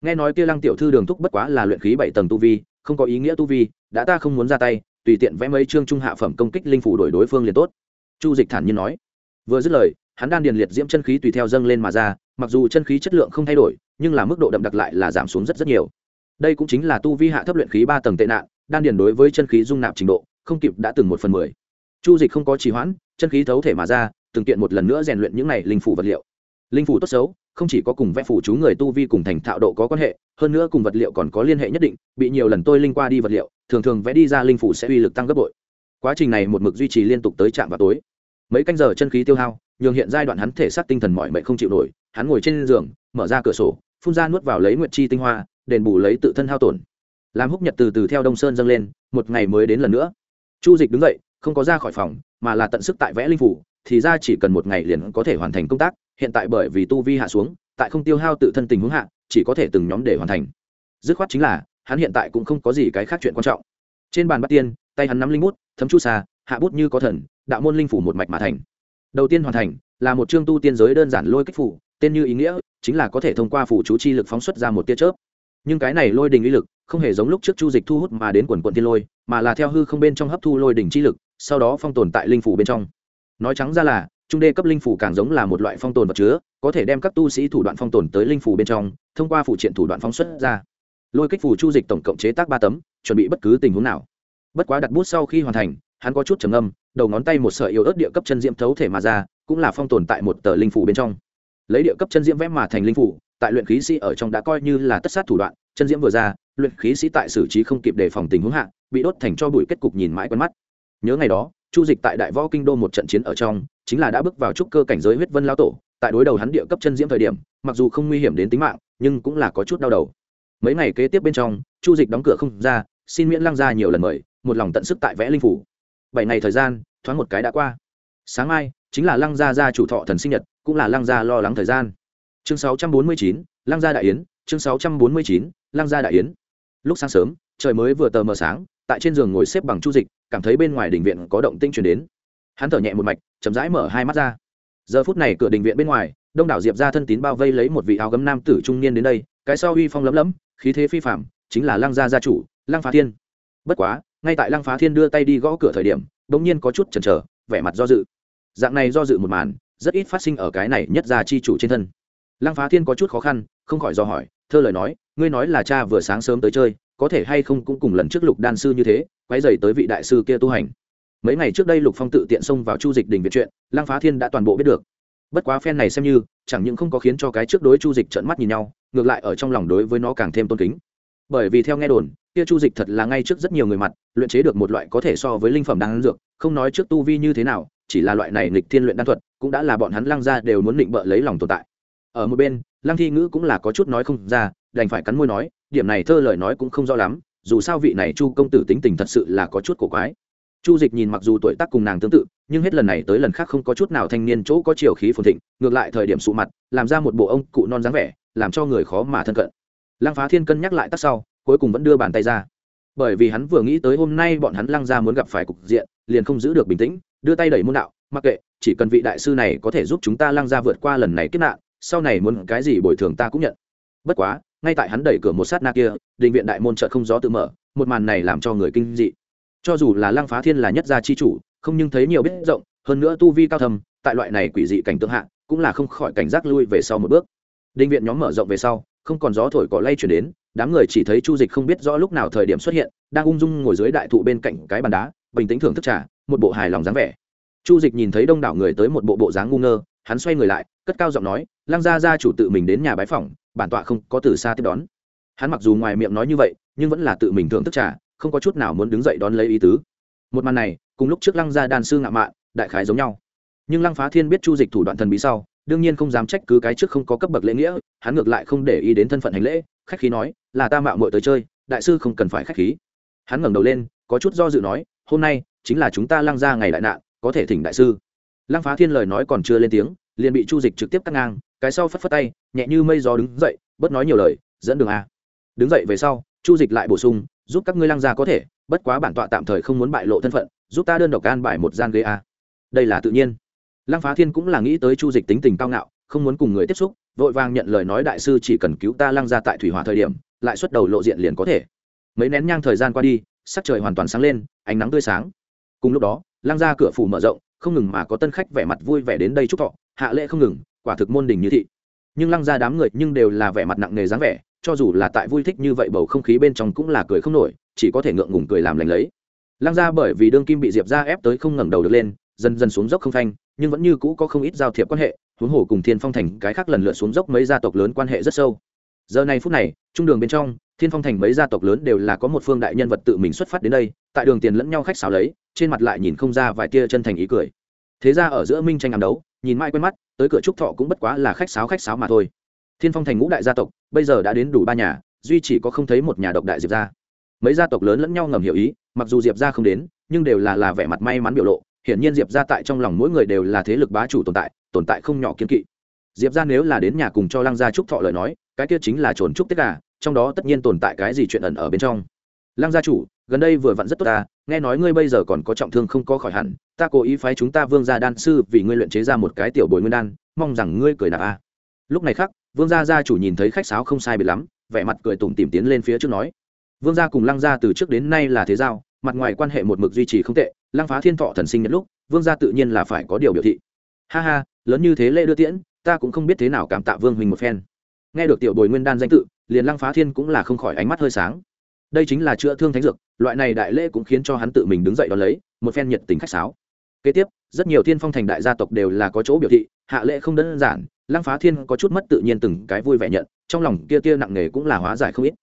Nghe nói kia lăng tiểu thư đường thúc bất quá là luyện khí bảy tầng tu vi, không có ý nghĩa tu vi, đã ta không muốn ra tay, tùy tiện vẽ mấy chương trung hạ phẩm công kích linh phủ đổi đối phương liền tốt. Chu dịch thản nhiên nói. Vừa dứt lời, hắn đan điền liệt diễm chân khí tùy theo dâng lên mà ra, mặc dù chân khí chất lượng không thay đổi nhưng là mức độ đậm đặc lại là giảm xuống rất rất nhiều. Đây cũng chính là tu vi hạ thấp luyện khí ba tầng tệ nạn, đan điền đối với chân khí dung nạp trình độ, không kịp đã từng một phần mười. Chu dịch không có trì hoãn, chân khí thấu thể mà ra, từng kiện một lần nữa rèn luyện những này linh phủ vật liệu. Linh phủ tốt xấu, không chỉ có cùng vẽ phủ chú người tu vi cùng thành thạo độ có quan hệ, hơn nữa cùng vật liệu còn có liên hệ nhất định, bị nhiều lần tôi linh qua đi vật liệu, thường thường vẽ đi ra linh phủ sẽ uy lực tăng gấp bội. Quá trình này một mực duy trì liên tục tới trạm vào tối. Mấy canh giờ chân khí tiêu hao, nhường hiện giai đoạn hắn thể xác tinh thần mọi mệnh không chịu nổi, hắn ngồi trên giường, mở ra cửa sổ phun ra nuốt vào lấy nguyệt chi tinh hoa, đền bù lấy tự thân hao tổn. Làm húc nhật từ từ theo đông sơn dâng lên, một ngày mới đến lần nữa. Chu dịch đứng dậy, không có ra khỏi phòng, mà là tận sức tại vẽ linh phủ, thì ra chỉ cần một ngày liền có thể hoàn thành công tác, hiện tại bởi vì tu vi hạ xuống, tại không tiêu hao tự thân tình huống hạ, chỉ có thể từng nhóm để hoàn thành. Dứt khoát chính là, hắn hiện tại cũng không có gì cái khác chuyện quan trọng. Trên bàn bắt tiên, tay hắn nắm linh bút, thấm chu xa hạ bút như có thần, đạo môn linh phủ một mạch mà thành. Đầu tiên hoàn thành, là một chương tu tiên giới đơn giản lôi kích phủ tên như ý nghĩa chính là có thể thông qua phủ chú chi lực phóng xuất ra một tia chớp. Nhưng cái này lôi đình uy lực không hề giống lúc trước chu dịch thu hút mà đến quần quận thiên lôi, mà là theo hư không bên trong hấp thu lôi đình chi lực, sau đó phong tồn tại linh phủ bên trong. Nói trắng ra là, trung đê cấp linh phủ càng giống là một loại phong tồn vật chứa, có thể đem các tu sĩ thủ đoạn phong tồn tới linh phủ bên trong, thông qua phụ triện thủ đoạn phóng xuất ra. Lôi kích phủ chu dịch tổng cộng chế tác ba tấm, chuẩn bị bất cứ tình huống nào. Bất quá đặt bút sau khi hoàn thành, hắn có chút trầm âm đầu ngón tay một sợi yếu ớt địa cấp chân diễm thấu thể mà ra, cũng là phong tồn tại một tờ linh phủ bên trong lấy địa cấp chân diễm vẽ mà thành linh phủ, tại luyện khí sĩ ở trong đã coi như là tất sát thủ đoạn, chân diễm vừa ra, luyện khí sĩ tại xử trí không kịp đề phòng tình huống hạ, bị đốt thành cho bụi kết cục nhìn mãi quen mắt. Nhớ ngày đó, chu dịch tại đại võ kinh đô một trận chiến ở trong, chính là đã bước vào trúc cơ cảnh giới huyết vân lao tổ, tại đối đầu hắn địa cấp chân diễm thời điểm, mặc dù không nguy hiểm đến tính mạng, nhưng cũng là có chút đau đầu. Mấy ngày kế tiếp bên trong, chu dịch đóng cửa không ra, xin miễn lăng ra nhiều lần mời, một lòng tận sức tại vẽ linh phủ. Bảy ngày thời gian, thoáng một cái đã qua. Sáng mai, chính là lăng gia gia chủ thọ thần sinh nhật cũng là lăng gia lo lắng thời gian. Chương 649, lăng gia đại yến chương 649, lăng gia đại yến. Lúc sáng sớm trời mới vừa tờ mờ sáng tại trên giường ngồi xếp bằng chu dịch cảm thấy bên ngoài đình viện có động tinh truyền đến. Hắn thở nhẹ một mạch chậm rãi mở hai mắt ra. Giờ phút này cửa đình viện bên ngoài đông đảo diệp ra thân tín bao vây lấy một vị áo gấm nam tử trung niên đến đây cái sau uy phong lấm lấm khí thế phi phạm chính là lăng gia gia chủ lăng phá thiên. Bất quá ngay tại lăng phá thiên đưa tay đi gõ cửa thời điểm đ ỗ n g nhiên có chút chần chờ vẻ mặt do dự. Dạng này do dự một màn rất ít phát sinh ở cái này nhất gia chi chủ trên thân. Lăng phá thiên có chút khó khăn, không khỏi do hỏi, thơ lời nói, ngươi nói là cha vừa sáng sớm tới chơi, có thể hay không cũng cùng lần trước lục đan sư như thế quay dày tới vị đại sư kia tu hành. Mấy ngày trước đây lục phong tự tiện xông vào chu dịch đình viện chuyện, lăng phá thiên đã toàn bộ biết được. Bất quá phen này xem như, chẳng những không có khiến cho cái trước đối chu dịch trợn mắt nhìn nhau, ngược lại ở trong lòng đối với nó càng thêm tôn kính. Bởi vì theo nghe đồn, kia chu dịch thật là ngay trước rất nhiều người mặt, luyện chế được một loại có thể so với linh phẩm đan dược, không nói trước tu vi như thế nào, chỉ là loại này nghịch thiên luyện đan thuật cũng đã là bọn hắn lăng ra đều muốn định bợ lấy lòng tồn tại. Ở một bên, lăng thi ngữ cũng là có chút nói không ra, đành phải cắn môi nói, điểm này thơ lời nói cũng không rõ lắm, dù sao vị này chu công tử tính tình thật sự là có chút cổ quái. Chu dịch nhìn mặc dù tuổi tác cùng nàng tương tự, nhưng hết lần này tới lần khác không có chút nào thanh niên chỗ có chiều khí phồn thịnh, ngược lại thời điểm sụ mặt, làm ra một bộ ông cụ non dáng vẻ, làm cho người khó mà thân cận. Lăng phá thiên cân nhắc lại tắt sau, cuối cùng vẫn đưa bàn tay ra. Bởi vì hắn vừa nghĩ tới hôm nay bọn hắn lăng ra muốn gặp phải cục diện, liền không giữ được bình tĩnh, đưa tay đẩy môn đạo mặc kệ, chỉ cần vị đại sư này có thể giúp chúng ta lăng ra vượt qua lần này kết nạn, sau này muốn cái gì bồi thường ta cũng nhận. Bất quá, ngay tại hắn đẩy cửa một sát na kia định viện đại môn chợt không gió tự mở, một màn này làm cho người kinh dị. Cho dù là lăng phá thiên là nhất gia chi chủ, không nhưng thấy nhiều biết rộng, hơn nữa tu vi cao thầm tại loại này quỷ dị cảnh tượng hạ, cũng là không khỏi cảnh giác lui về sau một bước. Định viện nhóm mở rộng về sau, không còn gió thổi cỏ lay chuyển đến, đám người chỉ thấy chu dịch không biết rõ lúc nào thời điểm xuất hiện, đang ung dung ngồi dưới đại thụ bên cạnh cái bàn đá, bình tĩnh thưởng thức trà, một bộ hài lòng dáng vẻ chu dịch nhìn thấy đông đảo người tới một bộ bộ dáng ngu ngơ, hắn xoay người lại, cất cao giọng nói, lăng gia gia chủ tự mình đến nhà bái phòng bản tọa không có từ xa tiếp đón. Hắn mặc dù ngoài miệng nói như vậy, nhưng vẫn là tự mình thưởng thức trà, không có chút nào muốn đứng dậy đón lấy ý tứ. Một màn này, cùng lúc trước lăng gia đàn sư ngạo mạn, đại khái giống nhau. Nhưng lăng phá thiên biết chu dịch thủ đoạn thần bí sau, đương nhiên không dám trách cứ cái trước không có cấp bậc lễ nghĩa, hắn ngược lại không để ý đến thân phận hành lễ, khách khí nói, là ta mạo muội tới chơi, đại sư không cần phải khách khí. Hắn ngẩng đầu lên, có chút do dự nói, hôm nay chính là chúng ta lăng ra ngày đại nạn có thể thỉnh đại sư. Lăng phá thiên lời nói còn chưa lên tiếng, liền bị chu dịch trực tiếp cắt ngang, cái sau phất phất tay, nhẹ như mây gió đứng dậy, bớt nói nhiều lời, dẫn đường a. Đứng dậy về sau, chu dịch lại bổ sung, giúp các ngươi lăng gia có thể, bất quá bản tọa tạm thời không muốn bại lộ thân phận, giúp ta đơn độc an bài một gian ghế a. Đây là tự nhiên. Lăng phá thiên cũng là nghĩ tới chu dịch tính tình cao ngạo, không muốn cùng người tiếp xúc, vội vàng nhận lời nói đại sư chỉ cần cứu ta lăng ra tại thủy hỏa thời điểm, lại xuất đầu lộ diện liền có thể. Mấy nén nhang thời gian qua đi, sắc trời hoàn toàn sáng lên, ánh nắng tươi sáng. Cùng lúc đó lăng ra cửa phủ mở rộng không ngừng mà có tân khách vẻ mặt vui vẻ đến đây chúc thọ hạ lễ không ngừng quả thực môn đình như thị. Nhưng lăng ra đám người nhưng đều là vẻ mặt nặng nề dáng vẻ cho dù là tại vui thích như vậy bầu không khí bên trong cũng là cười không nổi chỉ có thể ngượng ngùng cười làm lành lấy. Lăng ra bởi vì đương kim bị diệp ra ép tới không ngẩng đầu được lên dần dần xuống dốc không thanh, nhưng vẫn như cũ có không ít giao thiệp quan hệ huống hồ cùng thiên phong thành cái khác lần lượt xuống dốc mấy gia tộc lớn quan hệ rất sâu. Giờ này phút này trung đường bên trong thiên phong thành mấy gia tộc lớn đều là có một phương đại nhân vật tự mình xuất phát đến đây tại đường tiền lẫn nhau khách xáo lấy trên mặt lại nhìn không ra vài tia chân thành ý cười. Thế ra ở giữa minh tranh ám đấu, nhìn mãi quen mắt, tới cửa trúc thọ cũng bất quá là khách sáo khách sáo mà thôi. Thiên phong thành ngũ đại gia tộc, bây giờ đã đến đủ ba nhà, duy chỉ có không thấy một nhà độc đại diệp ra mấy gia tộc lớn lẫn nhau ngầm hiểu ý, mặc dù diệp ra không đến, nhưng đều là là vẻ mặt may mắn biểu lộ. Hiển nhiên diệp ra tại trong lòng mỗi người đều là thế lực bá chủ tồn tại tồn tại không nhỏ kiên kỵ. Diệp ra nếu là đến nhà cùng cho lăng gia trúc thọ lời nói, cái kia chính là trồn trúc tất cả trong đó tất nhiên tồn tại cái gì chuyện ẩn ở bên trong lăng gia chủ, gần đây vừa vặn rất tốt ta, nghe nói ngươi bây giờ còn có trọng thương không có khỏi hẳn, ta cố ý phái chúng ta vương gia đan sư vì ngươi luyện chế ra một cái tiểu bồi nguyên đan, mong rằng ngươi cười nạp a. Lúc này khác vương gia gia chủ nhìn thấy khách sáo không sai biệt lắm, vẻ mặt cười tủm tìm tiến lên phía trước nói. Vương gia cùng lăng gia từ trước đến nay là thế giao, mặt ngoài quan hệ một mực duy trì không tệ, lăng phá thiên thọ thần sinh nhất lúc, vương gia tự nhiên là phải có điều biểu thị. Ha ha, lớn như thế lễ đưa tiễn, ta cũng không biết thế nào cảm tạ vương huỳnh một phen. Nghe được tiểu bồi nguyên đan danh tự, liền lăng phá thiên cũng là không khỏi ánh mắt hơi sáng đây chính là chữa thương thánh dược, loại này đại lễ cũng khiến cho hắn tự mình đứng dậy đón lấy, một phen nhiệt tình khách sáo. Kế tiếp, rất nhiều thiên phong thành đại gia tộc đều là có chỗ biểu thị, hạ lễ không đơn giản, lăng phá thiên có chút mất tự nhiên từng cái vui vẻ nhận, trong lòng kia tia nặng nề cũng là hóa giải không ít.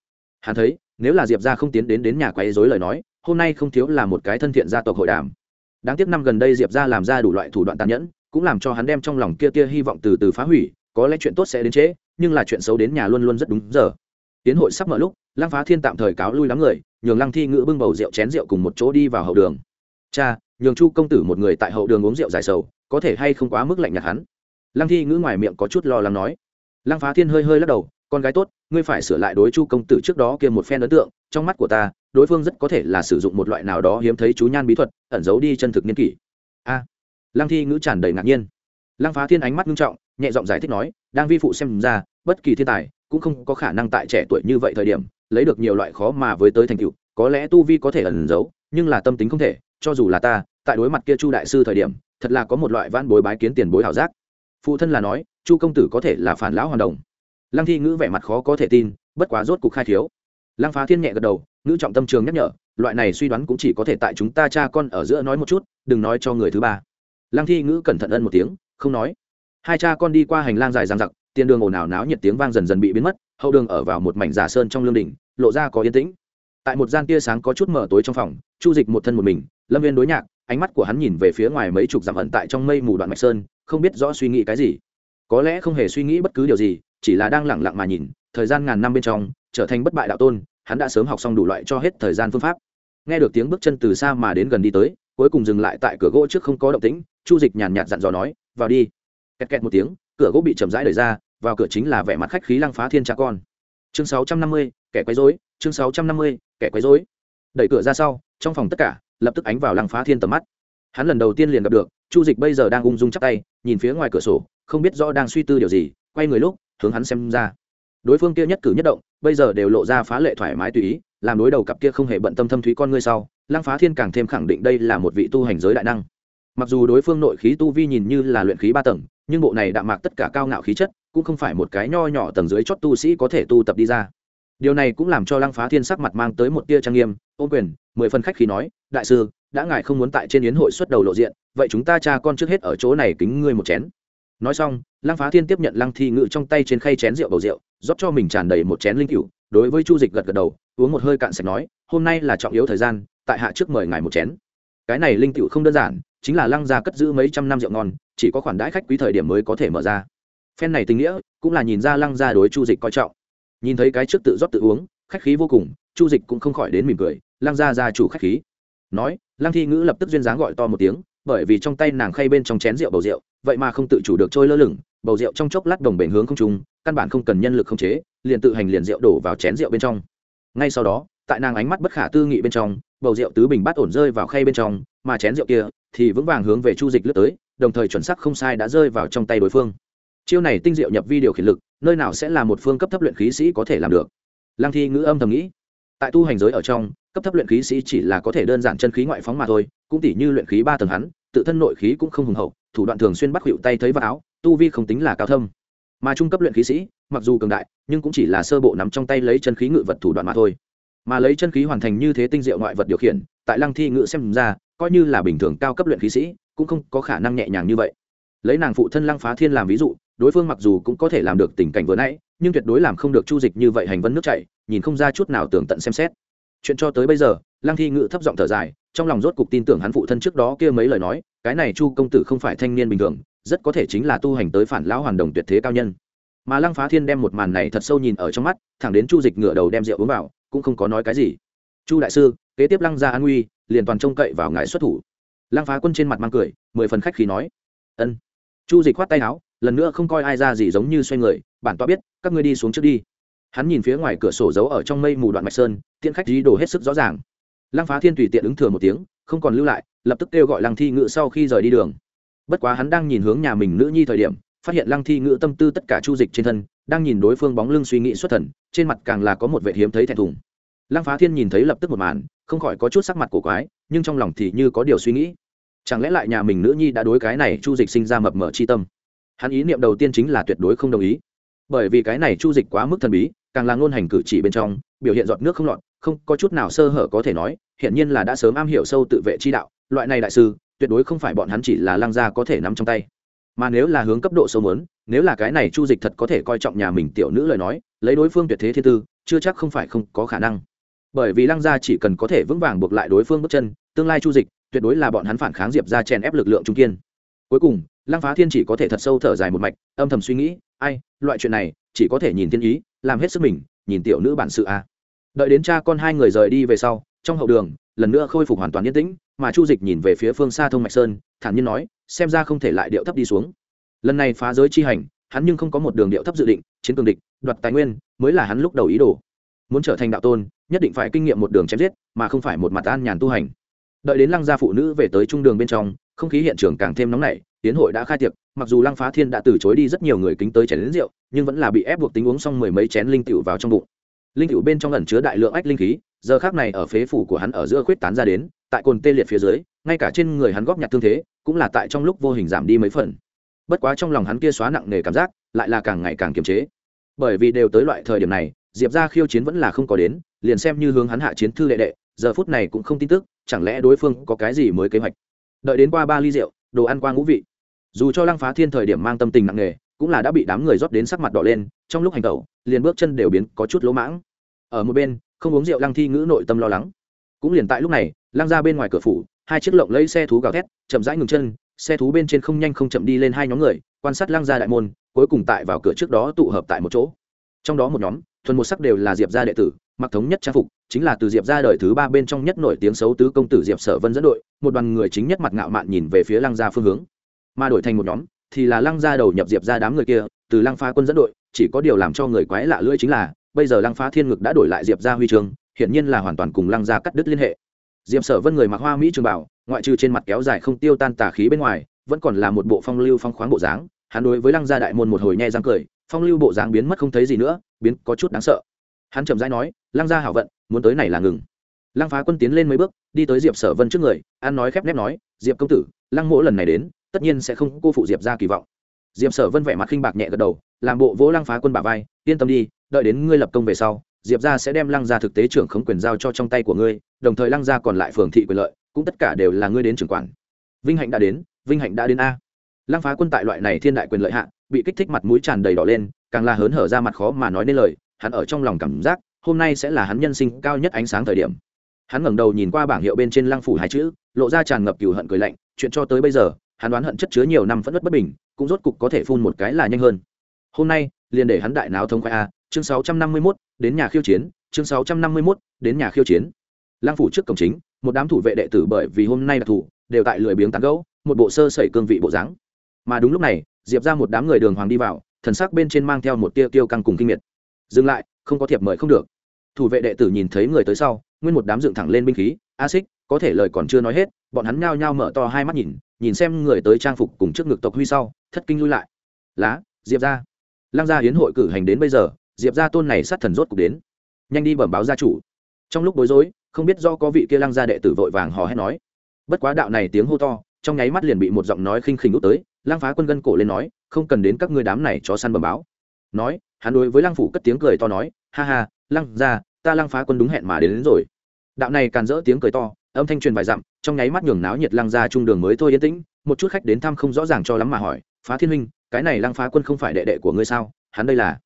Hắn thấy, nếu là diệp ra không tiến đến đến nhà quấy dối lời nói, hôm nay không thiếu là một cái thân thiện gia tộc hội đàm. Đáng tiếc năm gần đây diệp ra làm ra đủ loại thủ đoạn tàn nhẫn, cũng làm cho hắn đem trong lòng kia tia hy vọng từ từ phá hủy, có lẽ chuyện tốt sẽ đến trễ, nhưng là chuyện xấu đến nhà luôn luôn rất đúng giờ. Tiến hội sắp mở lúc lăng phá thiên tạm thời cáo lui đám người, nhường lăng thi ngữ bưng bầu rượu chén rượu cùng một chỗ đi vào hậu đường. Cha, nhường chu công tử một người tại hậu đường uống rượu dài sầu, có thể hay không quá mức lạnh nhạt hắn? Lăng thi ngữ ngoài miệng có chút lo lắng nói. Lăng phá thiên hơi hơi lắc đầu, con gái tốt, ngươi phải sửa lại đối chu công tử trước đó kia một phen ấn tượng, trong mắt của ta, đối phương rất có thể là sử dụng một loại nào đó hiếm thấy chú nhan bí thuật, ẩn giấu đi chân thực niên kỷ. A. Lăng thi ngữ tràn đầy ngạc nhiên. Lăng phá thiên ánh mắt nghiêm trọng, nhẹ giọng giải thích nói, đang vi phụ xem ra, bất kỳ thiên tài cũng không có khả năng tại trẻ tuổi như vậy thời điểm lấy được nhiều loại khó mà với tới thành tựu, có lẽ tu vi có thể ẩn giấu, nhưng là tâm tính không thể, cho dù là ta, tại đối mặt kia chu đại sư thời điểm, thật là có một loại van bối bái kiến tiền bối hảo giác. Phụ thân là nói, chu công tử có thể là phản lão hoàn đồng. Lăng thi ngữ vẻ mặt khó có thể tin, bất quá rốt cục khai thiếu. Lăng phá thiên nhẹ gật đầu, ngữ trọng tâm trường nhắc nhở, loại này suy đoán cũng chỉ có thể tại chúng ta cha con ở giữa nói một chút, đừng nói cho người thứ ba. Lăng thi ngữ cẩn thận ân một tiếng, không nói. Hai cha con đi qua hành lang dài dang dặc, tiền đường ồn ào náo nhiệt tiếng vang dần dần bị biến mất, hậu đường ở vào một mảnh giả sơn trong lương đỉnh lộ ra có yên tĩnh. Tại một gian tia sáng có chút mở tối trong phòng, chu dịch một thân một mình, lâm viên đối nhạc, ánh mắt của hắn nhìn về phía ngoài mấy chục dặm ẩn tại trong mây mù đoạn mạch sơn, không biết rõ suy nghĩ cái gì. Có lẽ không hề suy nghĩ bất cứ điều gì, chỉ là đang lẳng lặng mà nhìn, thời gian ngàn năm bên trong, trở thành bất bại đạo tôn, hắn đã sớm học xong đủ loại cho hết thời gian phương pháp. Nghe được tiếng bước chân từ xa mà đến gần đi tới, cuối cùng dừng lại tại cửa gỗ trước không có động tĩnh, chu dịch nhàn nhạt dặn dò nói, vào đi. Kẹt kẹt một tiếng, cửa gỗ bị chậm rãi đẩy ra, vào cửa chính là vẻ mặt khách khí lăng phá thiên cha con chương sáu trăm năm mươi, kẻ quấy rối, chương sáu trăm năm mươi, kẻ quấy rối. Đẩy cửa ra sau, trong phòng tất cả, lập tức ánh vào lăng phá thiên tầm mắt. Hắn lần đầu tiên liền gặp được, chu dịch bây giờ đang ung dung chắp tay, nhìn phía ngoài cửa sổ, không biết rõ đang suy tư điều gì, quay người lúc, hướng hắn xem ra. Đối phương kia nhất cử nhất động, bây giờ đều lộ ra phá lệ thoải mái tùy ý, làm đối đầu cặp kia không hề bận tâm thâm thúy con ngươi sau, lăng phá thiên càng thêm khẳng định đây là một vị tu hành giới đại năng. Mặc dù đối phương nội khí tu vi nhìn như là luyện khí ba tầng, nhưng bộ này đạm mạc tất cả cao ngạo khí chất cũng không phải một cái nho nhỏ tầng dưới chót tu sĩ có thể tu tập đi ra. Điều này cũng làm cho lăng phá thiên sắc mặt mang tới một tia trang nghiêm, ôn quyền, mười phân khách khí nói, đại sư, đã ngài không muốn tại trên yến hội xuất đầu lộ diện, vậy chúng ta cha con trước hết ở chỗ này kính ngươi một chén. Nói xong, lăng phá thiên tiếp nhận lăng thi ngự trong tay trên khay chén rượu bầu rượu, rót cho mình tràn đầy một chén linh cựu đối với chu dịch gật gật đầu, uống một hơi cạn sạch nói, hôm nay là trọng yếu thời gian, tại hạ trước mời ngài một chén. Cái này linh cựu không đơn giản, chính là lăng gia cất giữ mấy trăm năm rượu ngon, chỉ có khoản đãi khách quý thời điểm mới có thể mở ra phen này tình nghĩa cũng là nhìn ra lăng gia đối chu dịch coi trọng. Nhìn thấy cái trước tự rót tự uống, khách khí vô cùng, chu dịch cũng không khỏi đến mỉm cười, lăng gia ra chủ khách khí. Nói, lăng thi ngữ lập tức duyên dáng gọi to một tiếng, bởi vì trong tay nàng khay bên trong chén rượu bầu rượu, vậy mà không tự chủ được trôi lơ lửng, bầu rượu trong chốc lát đồng bền hướng không trung, căn bản không cần nhân lực không chế, liền tự hành liền rượu đổ vào chén rượu bên trong. Ngay sau đó, tại nàng ánh mắt bất khả tư nghị bên trong, bầu rượu tứ bình bát ổn rơi vào khay bên trong, mà chén rượu kia thì vững vàng hướng về chu dịch lướt tới, đồng thời chuẩn sắc không sai đã rơi vào trong tay đối phương chiêu này tinh diệu nhập vi điều khiển lực, nơi nào sẽ là một phương cấp thấp luyện khí sĩ có thể làm được? Lăng thi ngữ âm thầm nghĩ. Tại tu hành giới ở trong, cấp thấp luyện khí sĩ chỉ là có thể đơn giản chân khí ngoại phóng mà thôi, cũng tỷ như luyện khí ba tầng hắn, tự thân nội khí cũng không hùng hậu, thủ đoạn thường xuyên bắt hiệu tay thấy vào áo, tu vi không tính là cao thâm. Mà trung cấp luyện khí sĩ, mặc dù cường đại, nhưng cũng chỉ là sơ bộ nắm trong tay lấy chân khí ngự vật thủ đoạn mà thôi. Mà lấy chân khí hoàn thành như thế tinh diệu ngoại vật điều khiển, tại lăng thi ngự xem ra, coi như là bình thường cao cấp luyện khí sĩ, cũng không có khả năng nhẹ nhàng như vậy. Lấy nàng phụ thân lăng phá thiên làm ví dụ đối phương mặc dù cũng có thể làm được tình cảnh vừa nãy, nhưng tuyệt đối làm không được chu dịch như vậy hành vân nước chảy, nhìn không ra chút nào tường tận xem xét. Chuyện cho tới bây giờ, lăng thi ngự thấp giọng thở dài, trong lòng rốt cục tin tưởng hắn phụ thân trước đó kia mấy lời nói, cái này chu công tử không phải thanh niên bình thường, rất có thể chính là tu hành tới phản lão hoàn đồng tuyệt thế cao nhân. Mà lăng phá thiên đem một màn này thật sâu nhìn ở trong mắt, thẳng đến chu dịch ngửa đầu đem rượu uống vào, cũng không có nói cái gì. Chu đại sư, kế tiếp lăng ra an nguy, liền toàn trông cậy vào ngài xuất thủ. Lăng phá quân trên mặt mang cười, mười phần khách khí nói. Ân. Chu dịch khoát tay áo lần nữa không coi ai ra gì giống như xoay người, bản tọa biết, các ngươi đi xuống trước đi. Hắn nhìn phía ngoài cửa sổ giấu ở trong mây mù đoạn mạch sơn tiện khách dí đồ hết sức rõ ràng. Lăng phá thiên tùy tiện ứng thừa một tiếng, không còn lưu lại, lập tức kêu gọi lăng thi ngự sau khi rời đi đường. Bất quá hắn đang nhìn hướng nhà mình nữ nhi thời điểm, phát hiện lăng thi ngự tâm tư tất cả chu dịch trên thân, đang nhìn đối phương bóng lưng suy nghĩ xuất thần, trên mặt càng là có một vệ hiếm thấy thẹn thùng. Lăng phá thiên nhìn thấy lập tức một màn, không khỏi có chút sắc mặt cổ quái, nhưng trong lòng thì như có điều suy nghĩ. Chẳng lẽ lại nhà mình nữ nhi đã đối cái này chu dịch sinh ra mập mờ chi tâm? Hắn ý niệm đầu tiên chính là tuyệt đối không đồng ý. Bởi vì cái này chu dịch quá mức thần bí, càng là ngôn hành cử chỉ bên trong, biểu hiện giọt nước không lọt, không, có chút nào sơ hở có thể nói hiện nhiên là đã sớm am hiểu sâu tự vệ chi đạo. Loại này đại sư, tuyệt đối không phải bọn hắn chỉ là lăng gia có thể nắm trong tay. Mà nếu là hướng cấp độ sâu muốn, nếu là cái này chu dịch thật có thể coi trọng nhà mình tiểu nữ lời nói, lấy đối phương tuyệt thế thiên tư, chưa chắc không phải không có khả năng. Bởi vì lăng gia chỉ cần có thể vững vàng buộc lại đối phương bước chân, tương lai chu dịch tuyệt đối là bọn hắn phản kháng diệp ra chèn ép lực lượng trung kiên. Cuối cùng lăng phá thiên chỉ có thể thật sâu thở dài một mạch, âm thầm suy nghĩ, ai, loại chuyện này, chỉ có thể nhìn thiên ý, làm hết sức mình, nhìn tiểu nữ bản sự a đợi đến cha con hai người rời đi về sau, trong hậu đường, lần nữa khôi phục hoàn toàn yên tĩnh, mà chu dịch nhìn về phía phương xa thông mạch sơn, thản nhiên nói, xem ra không thể lại điệu thấp đi xuống. Lần này phá giới chi hành, hắn nhưng không có một đường điệu thấp dự định, chiến cường địch, đoạt tài nguyên, mới là hắn lúc đầu ý đồ. Muốn trở thành đạo tôn, nhất định phải kinh nghiệm một đường chém giết, mà không phải một mặt an nhàn tu hành. Đợi đến lăng gia phụ nữ về tới trung đường bên trong, không khí hiện trường càng thêm nóng nảy tiến hội đã khai tiệc, mặc dù lăng phá thiên đã từ chối đi rất nhiều người kính tới chén lính rượu, nhưng vẫn là bị ép buộc tính uống xong mười mấy chén linh tiểu vào trong bụng. Linh tiểu bên trong ẩn chứa đại lượng ách linh khí, giờ khác này ở phế phủ của hắn ở giữa khuyết tán ra đến, tại cồn tê liệt phía dưới, ngay cả trên người hắn góp nhặt thương thế, cũng là tại trong lúc vô hình giảm đi mấy phần. Bất quá trong lòng hắn kia xóa nặng nề cảm giác, lại là càng ngày càng kiềm chế. Bởi vì đều tới loại thời điểm này, diệp ra khiêu chiến vẫn là không có đến, liền xem như hướng hắn hạ chiến thư đệ đệ, giờ phút này cũng không tin tức, chẳng lẽ đối phương có cái gì mới kế hoạch. Đợi đến qua ba ly rượu, đồ ăn qua ngũ vị dù cho lăng phá thiên thời điểm mang tâm tình nặng nề, cũng là đã bị đám người rót đến sắc mặt đỏ lên, trong lúc hành tẩu, liền bước chân đều biến có chút lỗ mãng. Ở một bên, không uống rượu lăng thi ngữ nội tâm lo lắng. Cũng liền tại lúc này, lăng ra bên ngoài cửa phủ, hai chiếc lộng lấy xe thú gào thét, chậm rãi ngừng chân, xe thú bên trên không nhanh không chậm đi lên hai nhóm người, quan sát lăng ra đại môn, cuối cùng tại vào cửa trước đó tụ hợp tại một chỗ. Trong đó một nhóm, thuần một sắc đều là diệp gia đệ tử, mặc thống nhất trang phục, chính là từ diệp gia đời thứ ba bên trong nhất nổi tiếng xấu tứ công tử diệp sở vân dẫn đội, một đoàn người chính nhất mặt ngạo mạn nhìn về phía lăng gia phương hướng mà đổi thành một nhóm, thì là lăng gia đầu nhập diệp gia đám người kia, từ lăng phá quân dẫn đội, chỉ có điều làm cho người quái lạ lưỡi chính là, bây giờ lăng phá thiên ngực đã đổi lại diệp gia huy trường hiển nhiên là hoàn toàn cùng lăng gia cắt đứt liên hệ. Diệp sở vân người mặc hoa mỹ trường bảo ngoại trừ trên mặt kéo dài không tiêu tan tà khí bên ngoài, vẫn còn là một bộ phong lưu phong khoáng bộ dáng, hắn đối với lăng gia đại môn một hồi nhe răng cười, phong lưu bộ dáng biến mất không thấy gì nữa, biến có chút đáng sợ. Hắn chậm rãi nói, lăng gia hảo vận, muốn tới này là ngừng. Lăng phá quân tiến lên mấy bước, đi tới diệp sở vân trước người, an nói khép nép nói, diệp công tử, lăng mỗ lần này đến tất nhiên sẽ không cô phụ diệp ra kỳ vọng. Diệp sở vân vẻ mặt khinh bạc nhẹ gật đầu, làm bộ vỗ lăng phá quân bà vai, yên tâm đi, đợi đến ngươi lập công về sau, diệp ra sẽ đem lăng gia thực tế trưởng khống quyền giao cho trong tay của ngươi, đồng thời lăng gia còn lại phường thị quyền lợi, cũng tất cả đều là ngươi đến trưởng quản. Vinh hạnh đã đến, vinh hạnh đã đến a. Lăng phá quân tại loại này thiên đại quyền lợi hạ, bị kích thích mặt mũi tràn đầy đỏ lên, càng là hớn hở ra mặt khó mà nói nên lời, hắn ở trong lòng cảm giác, hôm nay sẽ là hắn nhân sinh cao nhất ánh sáng thời điểm. Hắn ngẩng đầu nhìn qua bảng hiệu bên trên lăng phủ hai chữ, lộ ra tràn ngập cừu hận cười lạnh, chuyện cho tới bây giờ hắn đoán hận chất chứa nhiều năm phẫn nứt bất bình cũng rốt cục có thể phun một cái là nhanh hơn. Hôm nay liền để hắn đại náo thống khoai a chương 651, đến nhà khiêu chiến chương 651, đến nhà khiêu chiến. Lăng phủ trước cổng chính một đám thủ vệ đệ tử bởi vì hôm nay là thủ đều tại lười biếng tán gẫu một bộ sơ sẩy cương vị bộ dáng. Mà đúng lúc này diệp ra một đám người đường hoàng đi vào thần sắc bên trên mang theo một tia tiêu căng cùng kinh miệt. Dừng lại không có thiệp mời không được. Thủ vệ đệ tử nhìn thấy người tới sau nguyên một đám dựng thẳng lên binh khí a xích có thể lời còn chưa nói hết. Bọn hắn nhao nhao mở to hai mắt nhìn nhìn xem người tới trang phục cùng trước ngực tộc huy sau thất kinh lui lại. Lá diệp ra lăng gia hiến hội cử hành đến bây giờ diệp ra tôn này sát thần rốt cục đến. Nhanh đi bẩm báo gia chủ. Trong lúc bối rối không biết do có vị kia lăng gia đệ tử vội vàng hò hét nói. Bất quá đạo này tiếng hô to trong nháy mắt liền bị một giọng nói khinh khỉnh út tới lăng phá quân gân cổ lên nói không cần đến các ngươi đám này cho săn bẩm báo. Nói hắn đối với lăng phủ cất tiếng cười to nói ha ha lăng ra ta lăng phá quân đúng hẹn mà đến, đến rồi. Đạo này càn rỡ tiếng cười to âm thanh truyền vài dặm, trong nháy mắt nhường náo nhiệt lăng ra trung đường mới thôi yên tĩnh, một chút khách đến thăm không rõ ràng cho lắm mà hỏi, phá thiên huynh cái này lăng phá quân không phải đệ đệ của ngươi sao? Hắn đây là?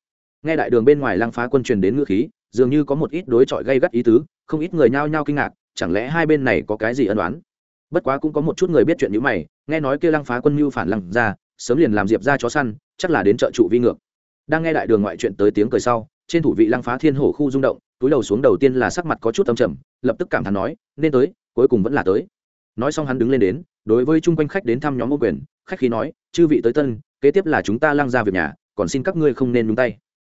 Nghe đại đường bên ngoài lăng phá quân truyền đến ngữ khí, dường như có một ít đối chọi gây gắt ý tứ, không ít người nhao nhao kinh ngạc, chẳng lẽ hai bên này có cái gì ân đoán bất quá cũng có một chút người biết chuyện như mày, nghe nói kia lăng phá quân mưu phản lăng ra, sớm liền làm diệp ra chó săn, chắc là đến trợ trụ vi ngược. Đang nghe đại đường ngoại chuyện tới tiếng cười sau, trên thủ vị lăng phá thiên hổ khu rung động túi đầu xuống đầu tiên là sắc mặt có chút âm trầm, lập tức cảm thán nói, nên tới, cuối cùng vẫn là tới. Nói xong hắn đứng lên đến, đối với chung quanh khách đến thăm nhóm ô quyền, khách khí nói, chư vị tới tân, kế tiếp là chúng ta lăng ra việc nhà, còn xin các ngươi không nên nhúng tay.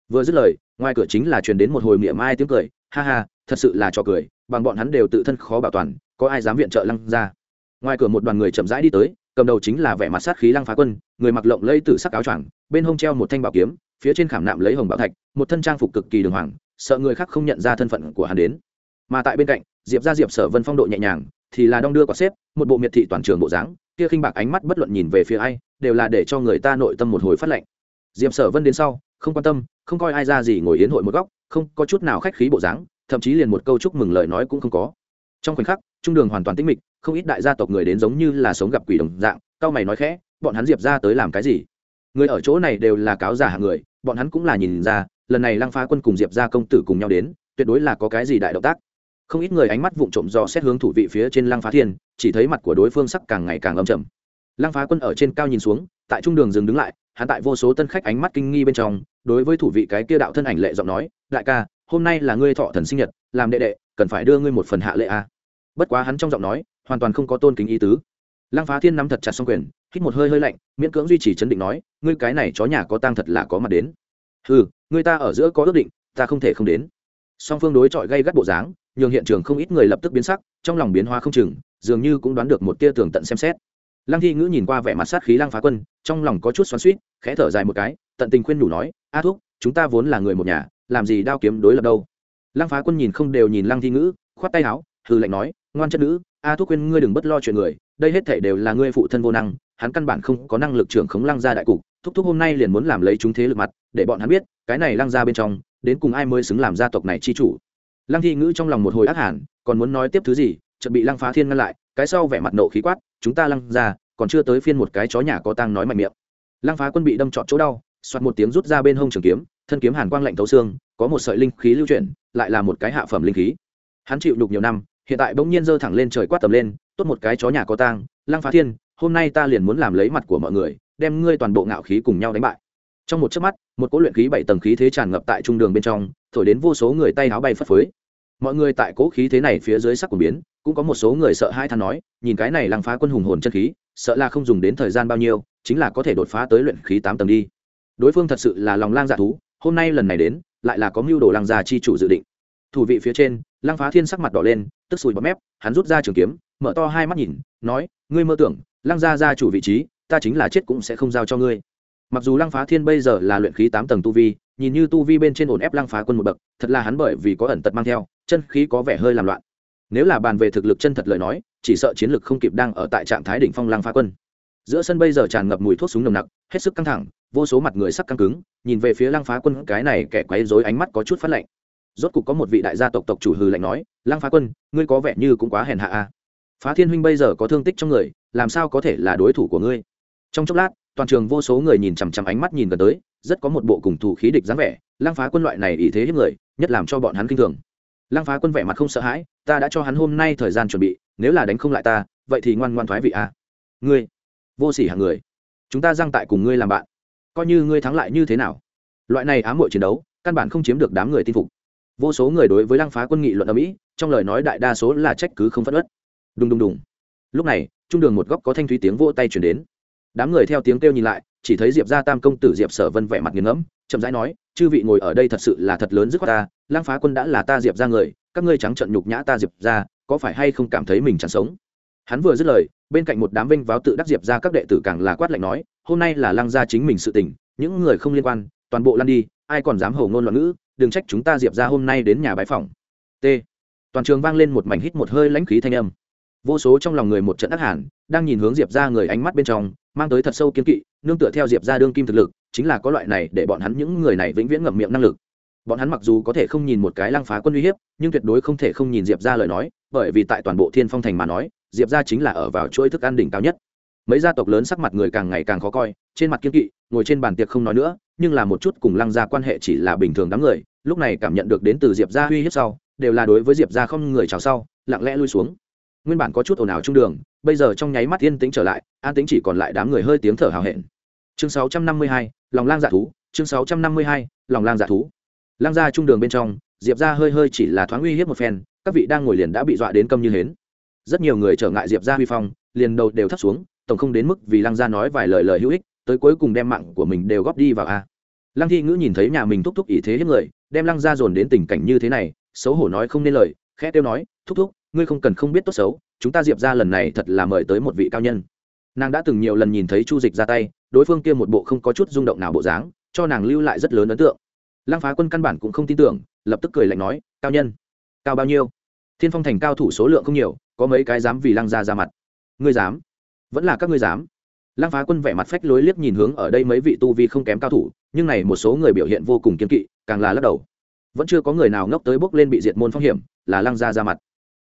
Vừa dứt lời, ngoài cửa chính là truyền đến một hồi miệng mai tiếng cười, ha ha, thật sự là trò cười, bằng bọn hắn đều tự thân khó bảo toàn, có ai dám viện trợ lăng ra ngoài cửa một đoàn người chậm rãi đi tới, cầm đầu chính là vẻ mặt sát khí lăng phá quân, người mặc lộng lây tử sắc áo choàng, bên hông treo một thanh bảo kiếm, phía trên khảm nạm lấy hồng bảo thạch, một thân trang phục cực kỳ đường hoàng sợ người khác không nhận ra thân phận của hắn đến. Mà tại bên cạnh, diệp ra diệp sở vân phong độ nhẹ nhàng, thì là đong đưa quả xếp, một bộ miệt thị toàn trường bộ dáng, kia khinh bạc ánh mắt bất luận nhìn về phía ai, đều là để cho người ta nội tâm một hồi phát lệnh diệp sở vân đến sau, không quan tâm, không coi ai ra gì ngồi yến hội một góc, không có chút nào khách khí bộ dáng, thậm chí liền một câu chúc mừng lời nói cũng không có. Trong khoảnh khắc, trung đường hoàn toàn tĩnh mịch, không ít đại gia tộc người đến giống như là sống gặp quỷ đồng dạng cao mày nói khẽ, bọn hắn diệp ra tới làm cái gì? Người ở chỗ này đều là cáo giả hạng người, bọn hắn cũng là nhìn ra lần này lăng phá quân cùng diệp ra công tử cùng nhau đến, tuyệt đối là có cái gì đại động tác. Không ít người ánh mắt vụng trộm do xét hướng thủ vị phía trên lăng phá thiên, chỉ thấy mặt của đối phương sắc càng ngày càng âm trầm. Lăng phá quân ở trên cao nhìn xuống, tại trung đường dừng đứng lại, hắn tại vô số tân khách ánh mắt kinh nghi bên trong, đối với thủ vị cái kia đạo thân ảnh lệ giọng nói, đại ca, hôm nay là ngươi thọ thần sinh nhật, làm đệ đệ, cần phải đưa ngươi một phần hạ lệ a. Bất quá hắn trong giọng nói, hoàn toàn không có tôn kính ý tứ. Lăng phá thiên nắm thật chặt xong quyền, hít một hơi hơi lạnh, miễn cưỡng duy trì chấn định nói, ngươi cái này chó nhà có tang thật là có mặt đến ừ người ta ở giữa có ước định, ta không thể không đến. Song phương đối chọi gây gắt bộ dáng, nhường hiện trường không ít người lập tức biến sắc, trong lòng biến hóa không chừng, dường như cũng đoán được một tia tường tận xem xét. Lăng thi ngữ nhìn qua vẻ mặt sát khí lăng phá quân, trong lòng có chút xoắn suýt khẽ thở dài một cái, tận tình khuyên nhủ nói, a thúc, chúng ta vốn là người một nhà, làm gì đao kiếm đối lập đâu? Lăng phá quân nhìn không đều nhìn lăng thi ngữ, khoát tay áo hư lệnh nói, ngoan chất nữ, a thúc khuyên ngươi đừng bất lo chuyện người, đây hết thể đều là ngươi phụ thân vô năng, hắn căn bản không có năng lực trưởng khống lăng ra đại cục, thúc thúc hôm nay liền muốn làm lấy chúng thế lực mặt để bọn hắn biết, cái này lăng ra bên trong, đến cùng ai mới xứng làm gia tộc này chi chủ. Lăng thi ngữ trong lòng một hồi ác hẳn còn muốn nói tiếp thứ gì, chợt bị lăng phá thiên ngăn lại, cái sau vẻ mặt nộ khí quát, chúng ta lăng ra còn chưa tới phiên một cái chó nhà có tang nói mạnh miệng. Lăng phá quân bị đâm trọn chỗ đau xoát một tiếng rút ra bên hông trường kiếm, thân kiếm hàn quang lạnh thấu xương, có một sợi linh khí lưu chuyển, lại là một cái hạ phẩm linh khí. Hắn chịu đục nhiều năm, hiện tại bỗng nhiên giơ thẳng lên trời quát tầm lên, tốt một cái chó nhà có tang, lăng phá thiên, hôm nay ta liền muốn làm lấy mặt của mọi người, đem ngươi toàn bộ ngạo khí cùng nhau đánh bại trong một chớp mắt, một cỗ luyện khí bảy tầng khí thế tràn ngập tại trung đường bên trong, thổi đến vô số người tay áo bay phất phới. Mọi người tại cỗ khí thế này phía dưới sắc của biến, cũng có một số người sợ hai than nói, nhìn cái này lăng phá quân hùng hồn chân khí, sợ là không dùng đến thời gian bao nhiêu, chính là có thể đột phá tới luyện khí tám tầng đi. Đối phương thật sự là lòng lang dạ thú, hôm nay lần này đến, lại là có mưu đồ lăng gia chi chủ dự định. Thủ vị phía trên, lăng phá thiên sắc mặt đỏ lên, tức sùi bọt mép, hắn rút ra trường kiếm, mở to hai mắt nhìn, nói, ngươi mơ tưởng, lăng gia gia chủ vị trí, ta chính là chết cũng sẽ không giao cho ngươi mặc dù lăng phá thiên bây giờ là luyện khí tám tầng tu vi, nhìn như tu vi bên trên ổn ép lăng phá quân một bậc, thật là hắn bởi vì có ẩn tật mang theo, chân khí có vẻ hơi làm loạn. Nếu là bàn về thực lực chân thật lời nói, chỉ sợ chiến lực không kịp đang ở tại trạng thái đỉnh phong lăng phá quân. Giữa sân bây giờ tràn ngập mùi thuốc súng nồng nặc, hết sức căng thẳng, vô số mặt người sắc căng cứng, nhìn về phía lăng phá quân, cái này kẻ quấy dối ánh mắt có chút phát lạnh. Rốt cục có một vị đại gia tộc tộc chủ hừ lạnh nói, lăng phá quân, ngươi có vẻ như cũng quá hèn hạ a phá thiên huynh bây giờ có thương tích trong người, làm sao có thể là đối thủ của ngươi? Trong chốc lát toàn trường vô số người nhìn chằm chằm ánh mắt nhìn gần tới, rất có một bộ cùng thủ khí địch dáng vẻ, lăng phá quân loại này ý thế hiếp người, nhất làm cho bọn hắn kinh thường. Lăng phá quân vẻ mặt không sợ hãi, ta đã cho hắn hôm nay thời gian chuẩn bị, nếu là đánh không lại ta, vậy thì ngoan ngoan thoái vị a. Ngươi, vô sỉ hàng người, chúng ta giang tại cùng ngươi làm bạn, coi như ngươi thắng lại như thế nào. Loại này ám hội chiến đấu, căn bản không chiếm được đám người tin phục. Vô số người đối với lăng phá quân nghị luận ở mỹ, trong lời nói đại đa số là trách cứ không phất ất đùng đùng đùng. Lúc này, trung đường một góc có thanh thúy tiếng vỗ tay chuyển đến đám người theo tiếng kêu nhìn lại, chỉ thấy diệp gia tam công tử diệp sở vân vẻ mặt nghiền ngẫm, chậm rãi nói, chư vị ngồi ở đây thật sự là thật lớn dứt khoát ta lang phá quân đã là ta diệp ra người, các ngươi trắng trận nhục nhã ta diệp ra có phải hay không cảm thấy mình chẳng sống? Hắn vừa dứt lời, bên cạnh một đám vinh váo tự đắc diệp ra các đệ tử càng là quát lạnh nói, hôm nay là Lang gia chính mình sự tình, những người không liên quan, toàn bộ lăn đi, ai còn dám hầu ngôn loạn ngữ, đừng trách chúng ta diệp ra hôm nay đến nhà bái phòng t. Toàn trường vang lên một mảnh hít một hơi lãnh khí thanh âm vô số trong lòng người một trận ác hẳn đang nhìn hướng diệp ra người ánh mắt bên trong, mang tới thật sâu kiên kỵ, nương tựa theo diệp ra đương kim thực lực, chính là có loại này để bọn hắn những người này vĩnh viễn ngậm miệng năng lực. Bọn hắn mặc dù có thể không nhìn một cái lăng phá quân uy hiếp, nhưng tuyệt đối không thể không nhìn diệp ra lời nói, bởi vì tại toàn bộ thiên phong thành mà nói, diệp ra chính là ở vào chuỗi thức ăn đỉnh cao nhất. Mấy gia tộc lớn sắc mặt người càng ngày càng khó coi, trên mặt kiên kỵ, ngồi trên bàn tiệc không nói nữa, nhưng là một chút cùng lăng ra quan hệ chỉ là bình thường đám người, lúc này cảm nhận được đến từ diệp ra uy hiếp sau, đều là đối với diệp ra không người chào sau, lặng lẽ lui xuống nguyên bản có chút ồn ào trung đường bây giờ trong nháy mắt yên tĩnh trở lại an tĩnh chỉ còn lại đám người hơi tiếng thở hào hẹn. Chương 652, lòng lang dạ thú chương 652, lòng lang dạ thú. Lang ra trung đường bên trong diệp ra hơi hơi chỉ là thoáng uy hiếp một phen các vị đang ngồi liền đã bị dọa đến câm như hến. Rất nhiều người trở ngại diệp ra huy phong liền đầu đều thắt xuống tổng không đến mức vì lang gia nói vài lời lời hữu ích tới cuối cùng đem mạng của mình đều góp đi vào a. Lăng thi ngữ nhìn thấy nhà mình thúc thúc ý thế hết người đem lăng ra dồn đến tình cảnh như thế này xấu hổ nói không nên lời khẽ tiêu nói thúc thúc ngươi không cần không biết tốt xấu, chúng ta diệp ra lần này thật là mời tới một vị cao nhân. Nàng đã từng nhiều lần nhìn thấy chu dịch ra tay, đối phương kia một bộ không có chút rung động nào bộ dáng, cho nàng lưu lại rất lớn ấn tượng. Lăng phá quân căn bản cũng không tin tưởng, lập tức cười lạnh nói, cao nhân, cao bao nhiêu? Thiên phong thành cao thủ số lượng không nhiều, có mấy cái dám vì lăng ra ra mặt. Ngươi dám? Vẫn là các ngươi dám? Lăng phá quân vẻ mặt phách lối liếc nhìn hướng ở đây mấy vị tu vi không kém cao thủ, nhưng này một số người biểu hiện vô cùng kiên kỵ, càng là lắc đầu. Vẫn chưa có người nào ngốc tới bước lên bị diệt môn phong hiểm, là lăng ra ra mặt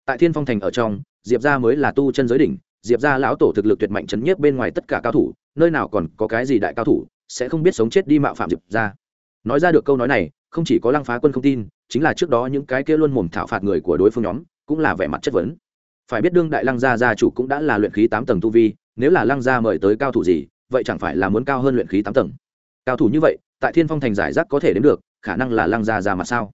tại thiên phong thành ở trong, diệp gia mới là tu chân giới đỉnh, diệp gia lão tổ thực lực tuyệt mạnh chấn nhiếp bên ngoài tất cả cao thủ, nơi nào còn có cái gì đại cao thủ, sẽ không biết sống chết đi mạo phạm diệp gia. nói ra được câu nói này, không chỉ có lăng phá quân không tin, chính là trước đó những cái kia luôn mồm thảo phạt người của đối phương nhóm, cũng là vẻ mặt chất vấn. Phải biết đương đại lăng gia gia chủ cũng đã là luyện khí tám tầng tu vi, nếu là lăng gia mời tới cao thủ gì, vậy chẳng phải là muốn cao hơn luyện khí tám tầng. Cao thủ như vậy, tại thiên phong thành giải rác có thể đến được, khả năng là lăng gia ra mà sao?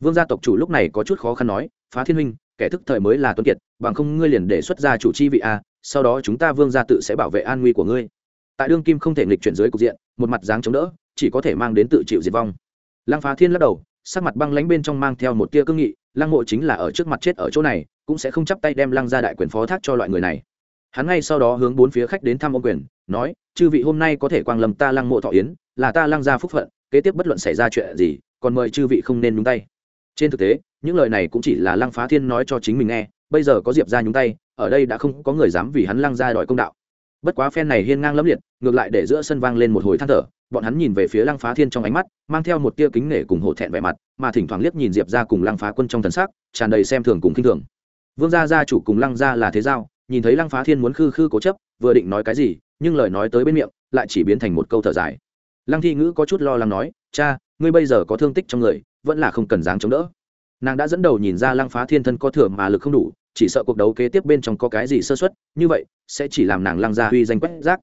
Vương gia tộc chủ lúc này có chút khó khăn nói, phá thiên huynh kẻ thức thời mới là tuấn kiệt, bằng không ngươi liền để xuất ra chủ chi vị a, sau đó chúng ta vương gia tự sẽ bảo vệ an nguy của ngươi. Tại đương kim không thể nghịch chuyển dưới cục diện, một mặt dáng chống đỡ, chỉ có thể mang đến tự chịu diệt vong. Lăng phá thiên lắc đầu, sắc mặt băng lánh bên trong mang theo một tia cương nghị, lăng mộ chính là ở trước mặt chết ở chỗ này, cũng sẽ không chấp tay đem lăng ra đại quyền phó thác cho loại người này. Hắn ngay sau đó hướng bốn phía khách đến thăm ông quyền, nói, chư vị hôm nay có thể quang lầm ta lăng mộ thọ yến, là ta lăng ra phúc phận, kế tiếp bất luận xảy ra chuyện gì, còn mời chư vị không nên nhúng tay trên thực tế, những lời này cũng chỉ là lăng phá thiên nói cho chính mình nghe, bây giờ có diệp ra nhúng tay, ở đây đã không có người dám vì hắn lăng ra đòi công đạo. Bất quá phen này hiên ngang lẫm liệt, ngược lại để giữa sân vang lên một hồi than thở, bọn hắn nhìn về phía lăng phá thiên trong ánh mắt, mang theo một tia kính nể cùng hổ thẹn vẻ mặt, mà thỉnh thoảng liếc nhìn diệp ra cùng lăng phá quân trong thần sắc, tràn đầy xem thường cùng khinh thường. Vương gia gia chủ cùng lăng gia là thế giao, nhìn thấy lăng phá thiên muốn khư khư cố chấp, vừa định nói cái gì, nhưng lời nói tới bên miệng, lại chỉ biến thành một câu thở dài. Lăng thi ngữ có chút lo lắng nói, cha, ngươi bây giờ có thương tích trong người vẫn là không cần dáng chống đỡ. Nàng đã dẫn đầu nhìn ra lăng phá thiên thân có thừa mà lực không đủ, chỉ sợ cuộc đấu kế tiếp bên trong có cái gì sơ xuất như vậy sẽ chỉ làm nàng lăng gia huy danh quét rác.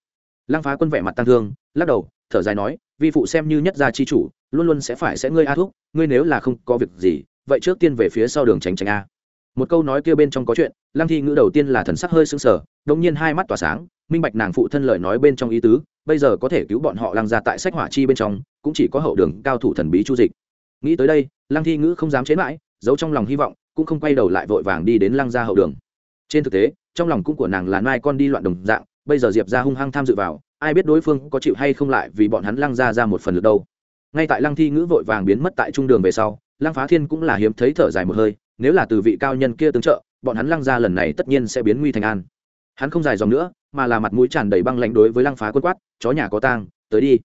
Lăng phá quân vẻ mặt tăng thương, lắc đầu, thở dài nói, vi phụ xem như nhất gia chi chủ, luôn luôn sẽ phải sẽ ngươi a thúc, ngươi nếu là không có việc gì, vậy trước tiên về phía sau đường tránh tránh a. Một câu nói kia bên trong có chuyện, lăng thi ngữ đầu tiên là thần sắc hơi sưng sờ đông nhiên hai mắt tỏa sáng, minh bạch nàng phụ thân lời nói bên trong ý tứ, bây giờ có thể cứu bọn họ lăng ra tại sách hỏa chi bên trong, cũng chỉ có hậu đường cao thủ thần bí chu dịch nghĩ tới đây, lăng thi ngữ không dám chế mãi, giấu trong lòng hy vọng, cũng không quay đầu lại vội vàng đi đến lăng ra hậu đường. Trên thực tế, trong lòng cũng của nàng là mai con đi loạn đồng dạng, bây giờ diệp ra hung hăng tham dự vào, ai biết đối phương có chịu hay không lại vì bọn hắn lăng ra ra một phần lượt đâu. Ngay tại lăng thi ngữ vội vàng biến mất tại trung đường về sau, lăng phá thiên cũng là hiếm thấy thở dài một hơi, nếu là từ vị cao nhân kia tướng trợ, bọn hắn lăng ra lần này tất nhiên sẽ biến nguy thành an. Hắn không dài dòng nữa, mà là mặt mũi tràn đầy băng lãnh đối với lăng phá quân quát, chó nhà có tang, tới đi.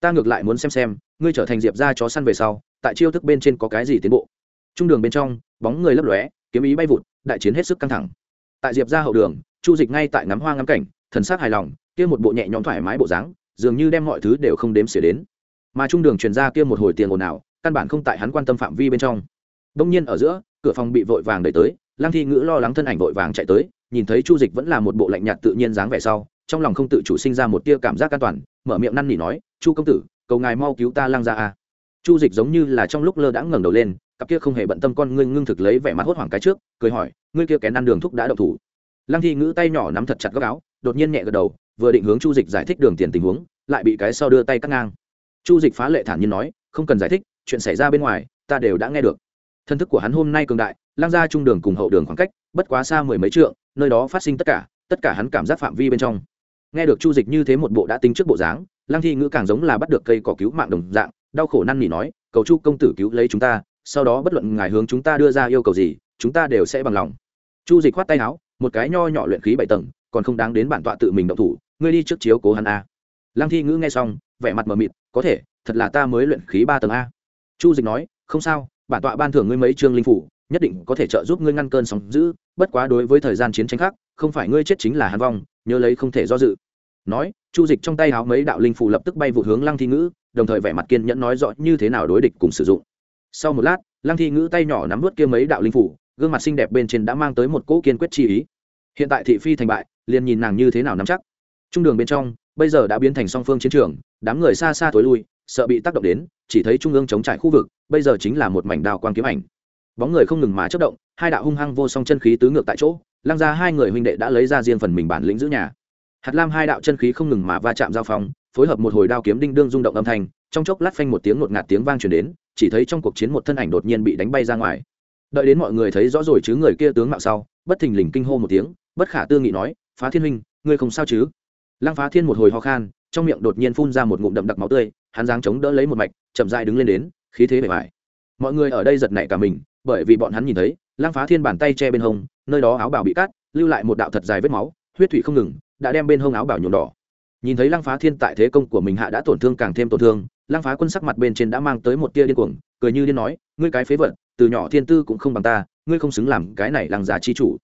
Ta ngược lại muốn xem xem ngươi trở thành diệp ra chó săn về sau, tại chiêu thức bên trên có cái gì tiến bộ? Trung đường bên trong, bóng người lấp lóe, kiếm ý bay vụt, đại chiến hết sức căng thẳng. Tại diệp ra hậu đường, chu dịch ngay tại ngắm hoa ngắm cảnh, thần sắc hài lòng, kia một bộ nhẹ nhõm thoải mái bộ dáng, dường như đem mọi thứ đều không đếm xỉa đến. Mà trung đường truyền ra kia một hồi tiền ồn ào, căn bản không tại hắn quan tâm phạm vi bên trong. Đông nhiên ở giữa, cửa phòng bị vội vàng đẩy tới, lăng thi ngữ lo lắng thân ảnh vội vàng chạy tới, nhìn thấy chu dịch vẫn là một bộ lạnh nhạt tự nhiên dáng vẻ sau, trong lòng không tự chủ sinh ra một tia cảm giác an toàn, mở miệng năn nỉ nói, chu công tử cầu ngài mau cứu ta lang ra a chu dịch giống như là trong lúc lơ đãng ngẩng đầu lên, cặp kia không hề bận tâm con ngươi ngưng thực lấy vẻ mặt hốt hoảng cái trước, cười hỏi, ngươi kia kén ăn đường thúc đã đậu thủ. Lăng thi ngữ tay nhỏ nắm thật chặt góc áo, đột nhiên nhẹ gật đầu, vừa định hướng chu dịch giải thích đường tiền tình huống, lại bị cái sau đưa tay cắt ngang. Chu dịch phá lệ thản nhiên nói, không cần giải thích, chuyện xảy ra bên ngoài, ta đều đã nghe được. Thân thức của hắn hôm nay cường đại lang ra trung đường cùng hậu đường khoảng cách, bất quá xa mười mấy trượng, nơi đó phát sinh tất cả tất cả hắn cảm giác phạm vi bên trong. Nghe được chu dịch như thế một bộ đã tính trước bộ dáng lang thi ngữ càng giống là bắt được cây cỏ cứu mạng đồng dạng, đau khổ năn nỉ nói, cầu chu công tử cứu lấy chúng ta, sau đó bất luận ngài hướng chúng ta đưa ra yêu cầu gì, chúng ta đều sẽ bằng lòng. Chu dịch khoát tay áo, một cái nho nhỏ luyện khí bảy tầng, còn không đáng đến bản tọa tự mình động thủ, ngươi đi trước chiếu cố hắn a. Lăng thi ngữ nghe xong, vẻ mặt mờ mịt, có thể, thật là ta mới luyện khí ba tầng a. Chu dịch nói, không sao, bản tọa ban thưởng ngươi mấy chương linh phủ, nhất định có thể trợ giúp ngươi ngăn cơn sóng giữ bất quá đối với thời gian chiến tranh khác, không phải ngươi chết chính là hắn vong, nhớ lấy không thể do dự. Nói chu dịch trong tay háo mấy đạo linh phủ lập tức bay vụ hướng lăng thi ngữ, đồng thời vẻ mặt kiên nhẫn nói rõ như thế nào đối địch cùng sử dụng. Sau một lát, lăng thi ngữ tay nhỏ nắm vớt kia mấy đạo linh phủ gương mặt xinh đẹp bên trên đã mang tới một cỗ kiên quyết chi ý. Hiện tại thị phi thành bại, liền nhìn nàng như thế nào nắm chắc. Trung đường bên trong, bây giờ đã biến thành song phương chiến trường, đám người xa xa tối lui, sợ bị tác động đến, chỉ thấy trung ương chống trải khu vực, bây giờ chính là một mảnh đào quang kiếm ảnh. Bóng người không ngừng mà chất động, hai đạo hung hăng vô song chân khí tứ ngược tại chỗ, lăng ra hai người huynh đệ đã lấy ra riêng phần mình bản lĩnh giữ nhà hạt lam hai đạo chân khí không ngừng mà va chạm giao phong, phối hợp một hồi đao kiếm đinh đương rung động âm thanh, trong chốc lát phanh một tiếng ngột ngạt tiếng vang truyền đến, chỉ thấy trong cuộc chiến một thân ảnh đột nhiên bị đánh bay ra ngoài. Đợi đến mọi người thấy rõ rồi chứ người kia tướng mạo sau, bất thình lình kinh hô một tiếng, bất khả tư nghị nói, phá thiên huynh, ngươi không sao chứ? Lăng phá thiên một hồi ho khan, trong miệng đột nhiên phun ra một ngụm đậm đặc máu tươi, hắn giáng chống đỡ lấy một mạch, chậm dại đứng lên đến, khí thế bề bài mọi người ở đây giật nảy cả mình, bởi vì bọn hắn nhìn thấy, lăng phá thiên bàn tay che bên hông, nơi đó áo bảo bị cắt, lưu lại một đạo thật dài vết máu, huyết thủy không ngừng đã đem bên hông áo bảo nhuộm đỏ. Nhìn thấy lăng phá thiên tại thế công của mình hạ đã tổn thương càng thêm tổn thương lăng phá quân sắc mặt bên trên đã mang tới một tia điên cuồng cười như điên nói ngươi cái phế vật từ nhỏ thiên tư cũng không bằng ta ngươi không xứng làm cái này lăng giả chi chủ.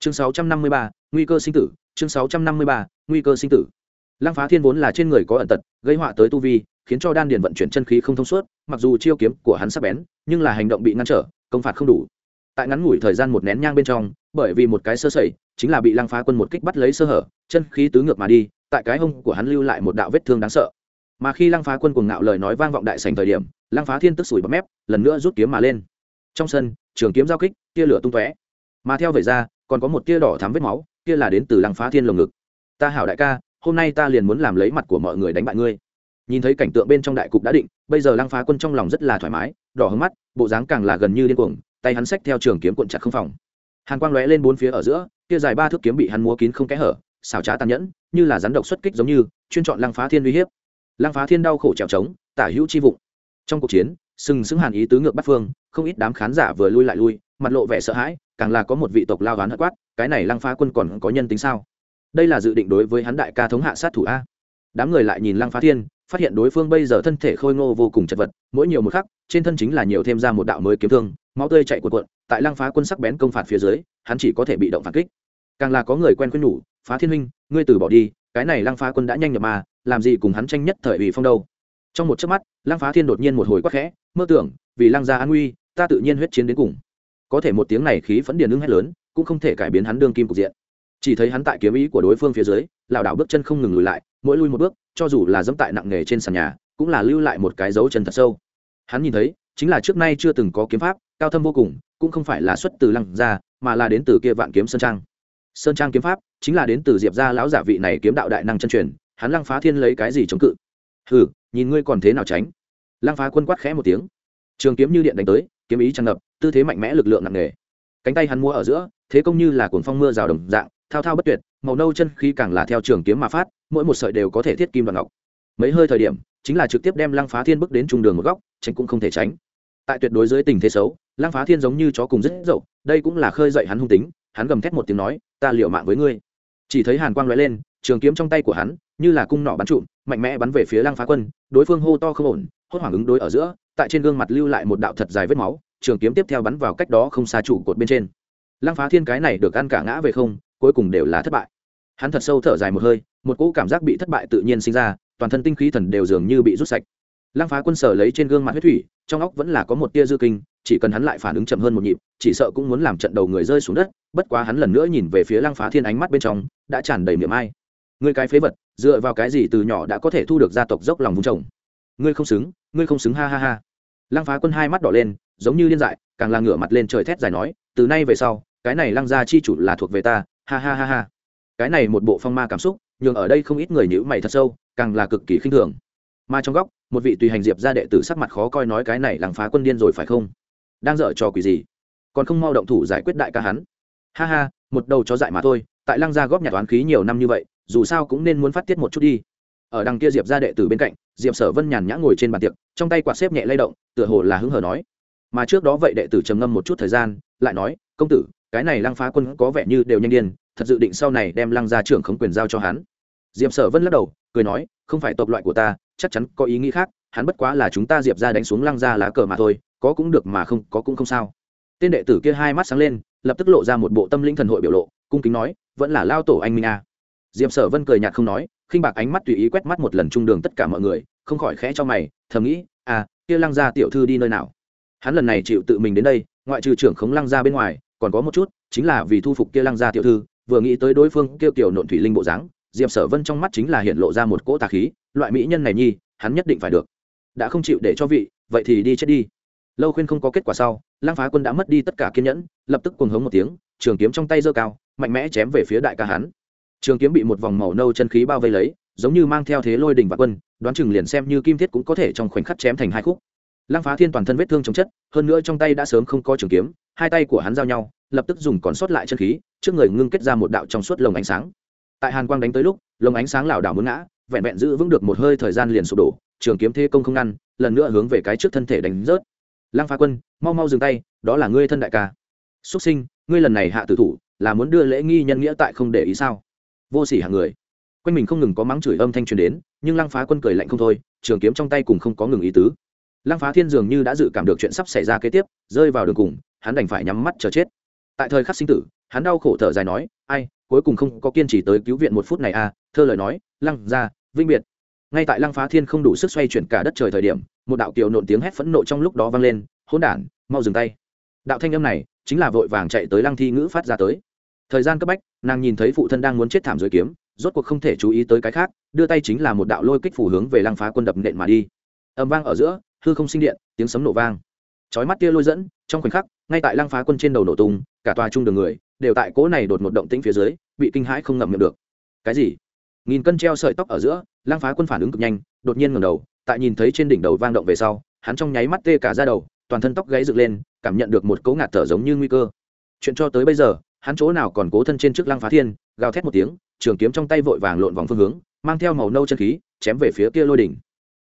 Chương 653, nguy cơ sinh tử chương 653, nguy cơ sinh tử. Lăng phá thiên vốn là trên người có ẩn tật gây họa tới tu vi khiến cho đan điền vận chuyển chân khí không thông suốt mặc dù chiêu kiếm của hắn sắc bén nhưng là hành động bị ngăn trở công phạt không đủ. Tại ngắn ngủi thời gian một nén nhang bên trong bởi vì một cái sơ sẩy chính là bị lăng phá quân một kích bắt lấy sơ hở, chân khí tứ ngược mà đi, tại cái hông của hắn lưu lại một đạo vết thương đáng sợ. Mà khi lăng phá quân cuồng ngạo lời nói vang vọng đại sành thời điểm, lăng phá thiên tức sủi bấm mép, lần nữa rút kiếm mà lên. Trong sân, trường kiếm giao kích, tia lửa tung tóe. Mà theo vậy ra, còn có một tia đỏ thắm vết máu, kia là đến từ lăng phá thiên lồng ngực. Ta hảo đại ca, hôm nay ta liền muốn làm lấy mặt của mọi người đánh bại ngươi. Nhìn thấy cảnh tượng bên trong đại cục đã định, bây giờ lăng phá quân trong lòng rất là thoải mái, đỏ hứng mắt, bộ dáng càng là gần như điên cuồng, tay hắn xách theo trường kiếm cuộn chặt không phòng. Hàn quang lóe lên bốn phía ở giữa kia dài ba thước kiếm bị hắn múa kín không kẽ hở, xảo trá tàn nhẫn, như là rắn độc xuất kích giống như, chuyên chọn lăng phá thiên uy hiếp. Lăng phá thiên đau khổ trèo trống, tả hữu chi vụng. Trong cuộc chiến, sừng sững hàn ý tứ ngược bắt phương, không ít đám khán giả vừa lui lại lui, mặt lộ vẻ sợ hãi, càng là có một vị tộc lao oán hất quát, cái này lăng phá quân còn có nhân tính sao? Đây là dự định đối với hắn đại ca thống hạ sát thủ a. Đám người lại nhìn lăng phá thiên, phát hiện đối phương bây giờ thân thể khôi ngô vô cùng chật vật, mỗi nhiều một khắc, trên thân chính là nhiều thêm ra một đạo mới kiếm thương máu tươi chạy cuộn cuộn, tại lăng phá quân sắc bén công phạt phía dưới, hắn chỉ có thể bị động phản kích. Càng là có người quen khuyên nhủ, phá thiên huynh, ngươi từ bỏ đi, cái này lăng phá quân đã nhanh nhập mà làm gì cùng hắn tranh nhất thời ủy phong đâu? Trong một chớp mắt, lăng phá thiên đột nhiên một hồi quắc khẽ, mơ tưởng, vì lăng gia an nguy, ta tự nhiên huyết chiến đến cùng. Có thể một tiếng này khí phẫn điền ưng hét lớn, cũng không thể cải biến hắn đương kim cục diện. Chỉ thấy hắn tại kiếm ý của đối phương phía dưới, lảo đảo bước chân không ngừng lùi lại, mỗi lui một bước, cho dù là dẫm tại nặng nghề trên sàn nhà, cũng là lưu lại một cái dấu chân thật sâu. Hắn nhìn thấy chính là trước nay chưa từng có kiếm pháp, cao thâm vô cùng, cũng không phải là xuất từ lăng gia, mà là đến từ kia vạn kiếm sơn trang. Sơn trang kiếm pháp chính là đến từ diệp gia lão giả vị này kiếm đạo đại năng chân truyền, hắn lăng phá thiên lấy cái gì chống cự? Hừ, nhìn ngươi còn thế nào tránh? Lăng phá quân quát khẽ một tiếng. Trường kiếm như điện đánh tới, kiếm ý tràn ngập, tư thế mạnh mẽ, lực lượng nặng nề. Cánh tay hắn mua ở giữa, thế công như là cuồng phong mưa rào đồng dạng, thao thao bất tuyệt, màu nâu chân khí càng là theo trường kiếm mà phát, mỗi một sợi đều có thể thiết kim đoạn ngọc. Mấy hơi thời điểm, chính là trực tiếp đem lăng phá thiên bước đến trung đường một góc, tránh cũng không thể tránh tại tuyệt đối dưới tình thế xấu, lăng phá thiên giống như chó cùng rất dậu, đây cũng là khơi dậy hắn hung tính, hắn gầm thét một tiếng nói, ta liệu mạng với ngươi. Chỉ thấy hàn quang lóe lên, trường kiếm trong tay của hắn, như là cung nỏ bắn trụm, mạnh mẽ bắn về phía lăng phá quân, đối phương hô to không ổn, hốt hoảng ứng đối ở giữa, tại trên gương mặt lưu lại một đạo thật dài vết máu, trường kiếm tiếp theo bắn vào cách đó không xa trụ cột bên trên. Lăng phá thiên cái này được ăn cả ngã về không, cuối cùng đều là thất bại. Hắn thật sâu thở dài một hơi, một cỗ cảm giác bị thất bại tự nhiên sinh ra, toàn thân tinh khí thần đều dường như bị rút sạch lăng phá quân sở lấy trên gương mặt huyết thủy, trong óc vẫn là có một tia dư kinh, chỉ cần hắn lại phản ứng chậm hơn một nhịp, chỉ sợ cũng muốn làm trận đầu người rơi xuống đất, bất quá hắn lần nữa nhìn về phía lăng phá thiên ánh mắt bên trong, đã tràn đầy miệng ai. Ngươi cái phế vật, dựa vào cái gì từ nhỏ đã có thể thu được gia tộc dốc lòng vùng chồng ngươi không xứng, ngươi không xứng, ha ha ha. Lăng phá quân hai mắt đỏ lên, giống như liên dại, càng là ngửa mặt lên trời thét dài nói, từ nay về sau, cái này lăng gia chi chủ là thuộc về ta, ha ha ha ha. Cái này một bộ phong ma cảm xúc, nhường ở đây không ít người nhữ mày thật sâu, càng là cực kỳ khinh thường. Mà trong góc một vị tùy hành diệp ra đệ tử sắc mặt khó coi nói cái này lăng phá quân điên rồi phải không? Đang dở trò quỷ gì? Còn không mau động thủ giải quyết đại ca hắn. Ha ha, một đầu chó dại mà thôi, tại lăng gia góp nhặt toán khí nhiều năm như vậy, dù sao cũng nên muốn phát tiết một chút đi. Ở đằng kia diệp ra đệ tử bên cạnh, diệp sở vân nhàn nhã ngồi trên bàn tiệc, trong tay quạt xếp nhẹ lay động, tựa hồ là hứng hờ nói. Mà trước đó vậy đệ tử trầm ngâm một chút thời gian, lại nói, công tử, cái này lăng phá quân có vẻ như đều nhanh điên, thật dự định sau này đem lăng ra trưởng khống quyền giao cho hắn. Diệp sở vân lắc đầu, cười nói, không phải tộc loại của ta chắc chắn có ý nghĩ khác, hắn bất quá là chúng ta diệp ra đánh xuống lăng ra lá cờ mà thôi, có cũng được mà không, có cũng không sao. Tên đệ tử kia hai mắt sáng lên, lập tức lộ ra một bộ tâm linh thần hội biểu lộ, cung kính nói, vẫn là lao tổ anh minh a. Diệp sở vân cười nhạt không nói, khinh bạc ánh mắt tùy ý quét mắt một lần trung đường tất cả mọi người, không khỏi khẽ cho mày, thầm nghĩ à kia lăng gia tiểu thư đi nơi nào? Hắn lần này chịu tự mình đến đây, ngoại trừ trưởng khống lăng gia bên ngoài, còn có một chút, chính là vì thu phục kia lăng gia tiểu thư, vừa nghĩ tới đối phương kêu kiểu nộn thủy linh bộ dáng, diệp sở vân trong mắt chính là hiện lộ ra một cỗ tà khí loại mỹ nhân này nhi, hắn nhất định phải được. Đã không chịu để cho vị, vậy thì đi chết đi. Lâu khuyên không có kết quả sau Lang phá quân đã mất đi tất cả kiên nhẫn, lập tức cuồng hống một tiếng, trường kiếm trong tay giơ cao, mạnh mẽ chém về phía đại ca hắn. Trường kiếm bị một vòng màu nâu chân khí bao vây lấy, giống như mang theo thế lôi đình và quân, đoán chừng liền xem như kim thiết cũng có thể trong khoảnh khắc chém thành hai khúc. Lăng phá thiên toàn thân vết thương chống chất, hơn nữa trong tay đã sớm không có trường kiếm, hai tay của hắn giao nhau, lập tức dùng còn sót lại chân khí, trước người ngưng kết ra một đạo trong suốt lồng ánh sáng. Tại hàn quang đánh tới lúc, lồng ánh sáng lảo đảo muốn ngã vẹn vẹn giữ vững được một hơi thời gian liền sụp đổ, trường kiếm thế công không ngăn, lần nữa hướng về cái trước thân thể đánh rớt. Lăng phá quân, mau mau dừng tay, đó là ngươi thân đại ca. Xuất sinh, ngươi lần này hạ tử thủ, là muốn đưa lễ nghi nhân nghĩa tại không để ý sao? Vô sỉ hàng người. Quanh mình không ngừng có mắng chửi âm thanh truyền đến, nhưng lăng phá quân cười lạnh không thôi, trường kiếm trong tay cùng không có ngừng ý tứ. Lăng phá thiên dường như đã dự cảm được chuyện sắp xảy ra kế tiếp, rơi vào đường cùng, hắn đành phải nhắm mắt chờ chết. Tại thời khắc sinh tử, hắn đau khổ thở dài nói, ai, cuối cùng không có kiên trì tới cứu viện một phút này à? Thơ lời nói, lăng ra vinh biệt. Ngay tại lăng phá thiên không đủ sức xoay chuyển cả đất trời thời điểm, một đạo kiều nộn tiếng hét phẫn nộ trong lúc đó vang lên, hỗn đản, mau dừng tay. Đạo thanh âm này chính là vội vàng chạy tới lăng thi ngữ phát ra tới. Thời gian cấp bách, nàng nhìn thấy phụ thân đang muốn chết thảm dưới kiếm, rốt cuộc không thể chú ý tới cái khác, đưa tay chính là một đạo lôi kích phủ hướng về lăng phá quân đập nện mà đi. Âm vang ở giữa, hư không sinh điện, tiếng sấm nổ vang. Chói mắt tia lôi dẫn, trong khoảnh khắc, ngay tại lăng phá quân trên đầu nổ tung, cả tòa trung đường người đều tại cỗ này đột một động tĩnh phía dưới, bị kinh hãi không ngậm miệng được. Cái gì? Nghìn cân treo sợi tóc ở giữa lang phá quân phản ứng cực nhanh đột nhiên ngẩng đầu tại nhìn thấy trên đỉnh đầu vang động về sau hắn trong nháy mắt tê cả ra đầu toàn thân tóc gáy dựng lên cảm nhận được một cấu ngạt thở giống như nguy cơ. Chuyện cho tới bây giờ hắn chỗ nào còn cố thân trên trước lăng phá thiên gào thét một tiếng trường kiếm trong tay vội vàng lộn vòng phương hướng mang theo màu nâu chân khí chém về phía kia lôi đỉnh.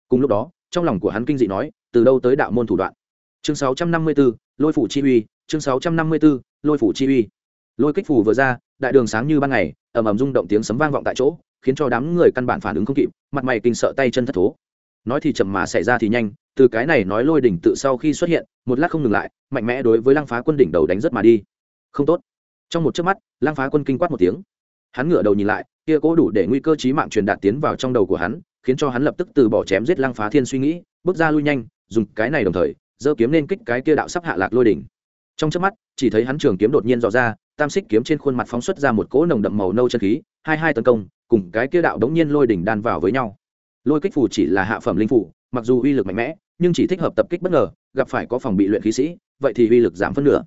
Cùng lúc đó trong lòng của hắn kinh dị nói từ đâu tới đạo môn thủ đoạn? Chương 654, lôi phủ chi uy chương 654, lôi phủ chi uy. Lôi kích phủ vừa ra đại đường sáng như ban ngày ầm ầm rung động tiếng sấm vang vọng tại chỗ khiến cho đám người căn bản phản ứng không kịp, mặt mày kinh sợ tay chân thất thố. Nói thì chậm mà xảy ra thì nhanh, từ cái này nói lôi đỉnh tự sau khi xuất hiện, một lát không ngừng lại, mạnh mẽ đối với lăng phá quân đỉnh đầu đánh rất mà đi. Không tốt. Trong một chớp mắt, lăng phá quân kinh quát một tiếng. Hắn ngửa đầu nhìn lại, kia cố đủ để nguy cơ chí mạng truyền đạt tiến vào trong đầu của hắn, khiến cho hắn lập tức từ bỏ chém giết lăng phá thiên suy nghĩ, bước ra lui nhanh, dùng cái này đồng thời, giơ kiếm nên kích cái kia đạo sắp hạ lạc lôi đỉnh. Trong chớp mắt, chỉ thấy hắn trường kiếm đột nhiên dò ra, tam xích kiếm trên khuôn mặt phóng xuất ra một cỗ nồng đậm màu nâu chân khí, hai hai tấn công cùng cái kia đạo đống nhiên lôi đỉnh đan vào với nhau. Lôi kích phù chỉ là hạ phẩm linh phù, mặc dù uy lực mạnh mẽ, nhưng chỉ thích hợp tập kích bất ngờ, gặp phải có phòng bị luyện khí sĩ, vậy thì uy lực giảm phân nửa.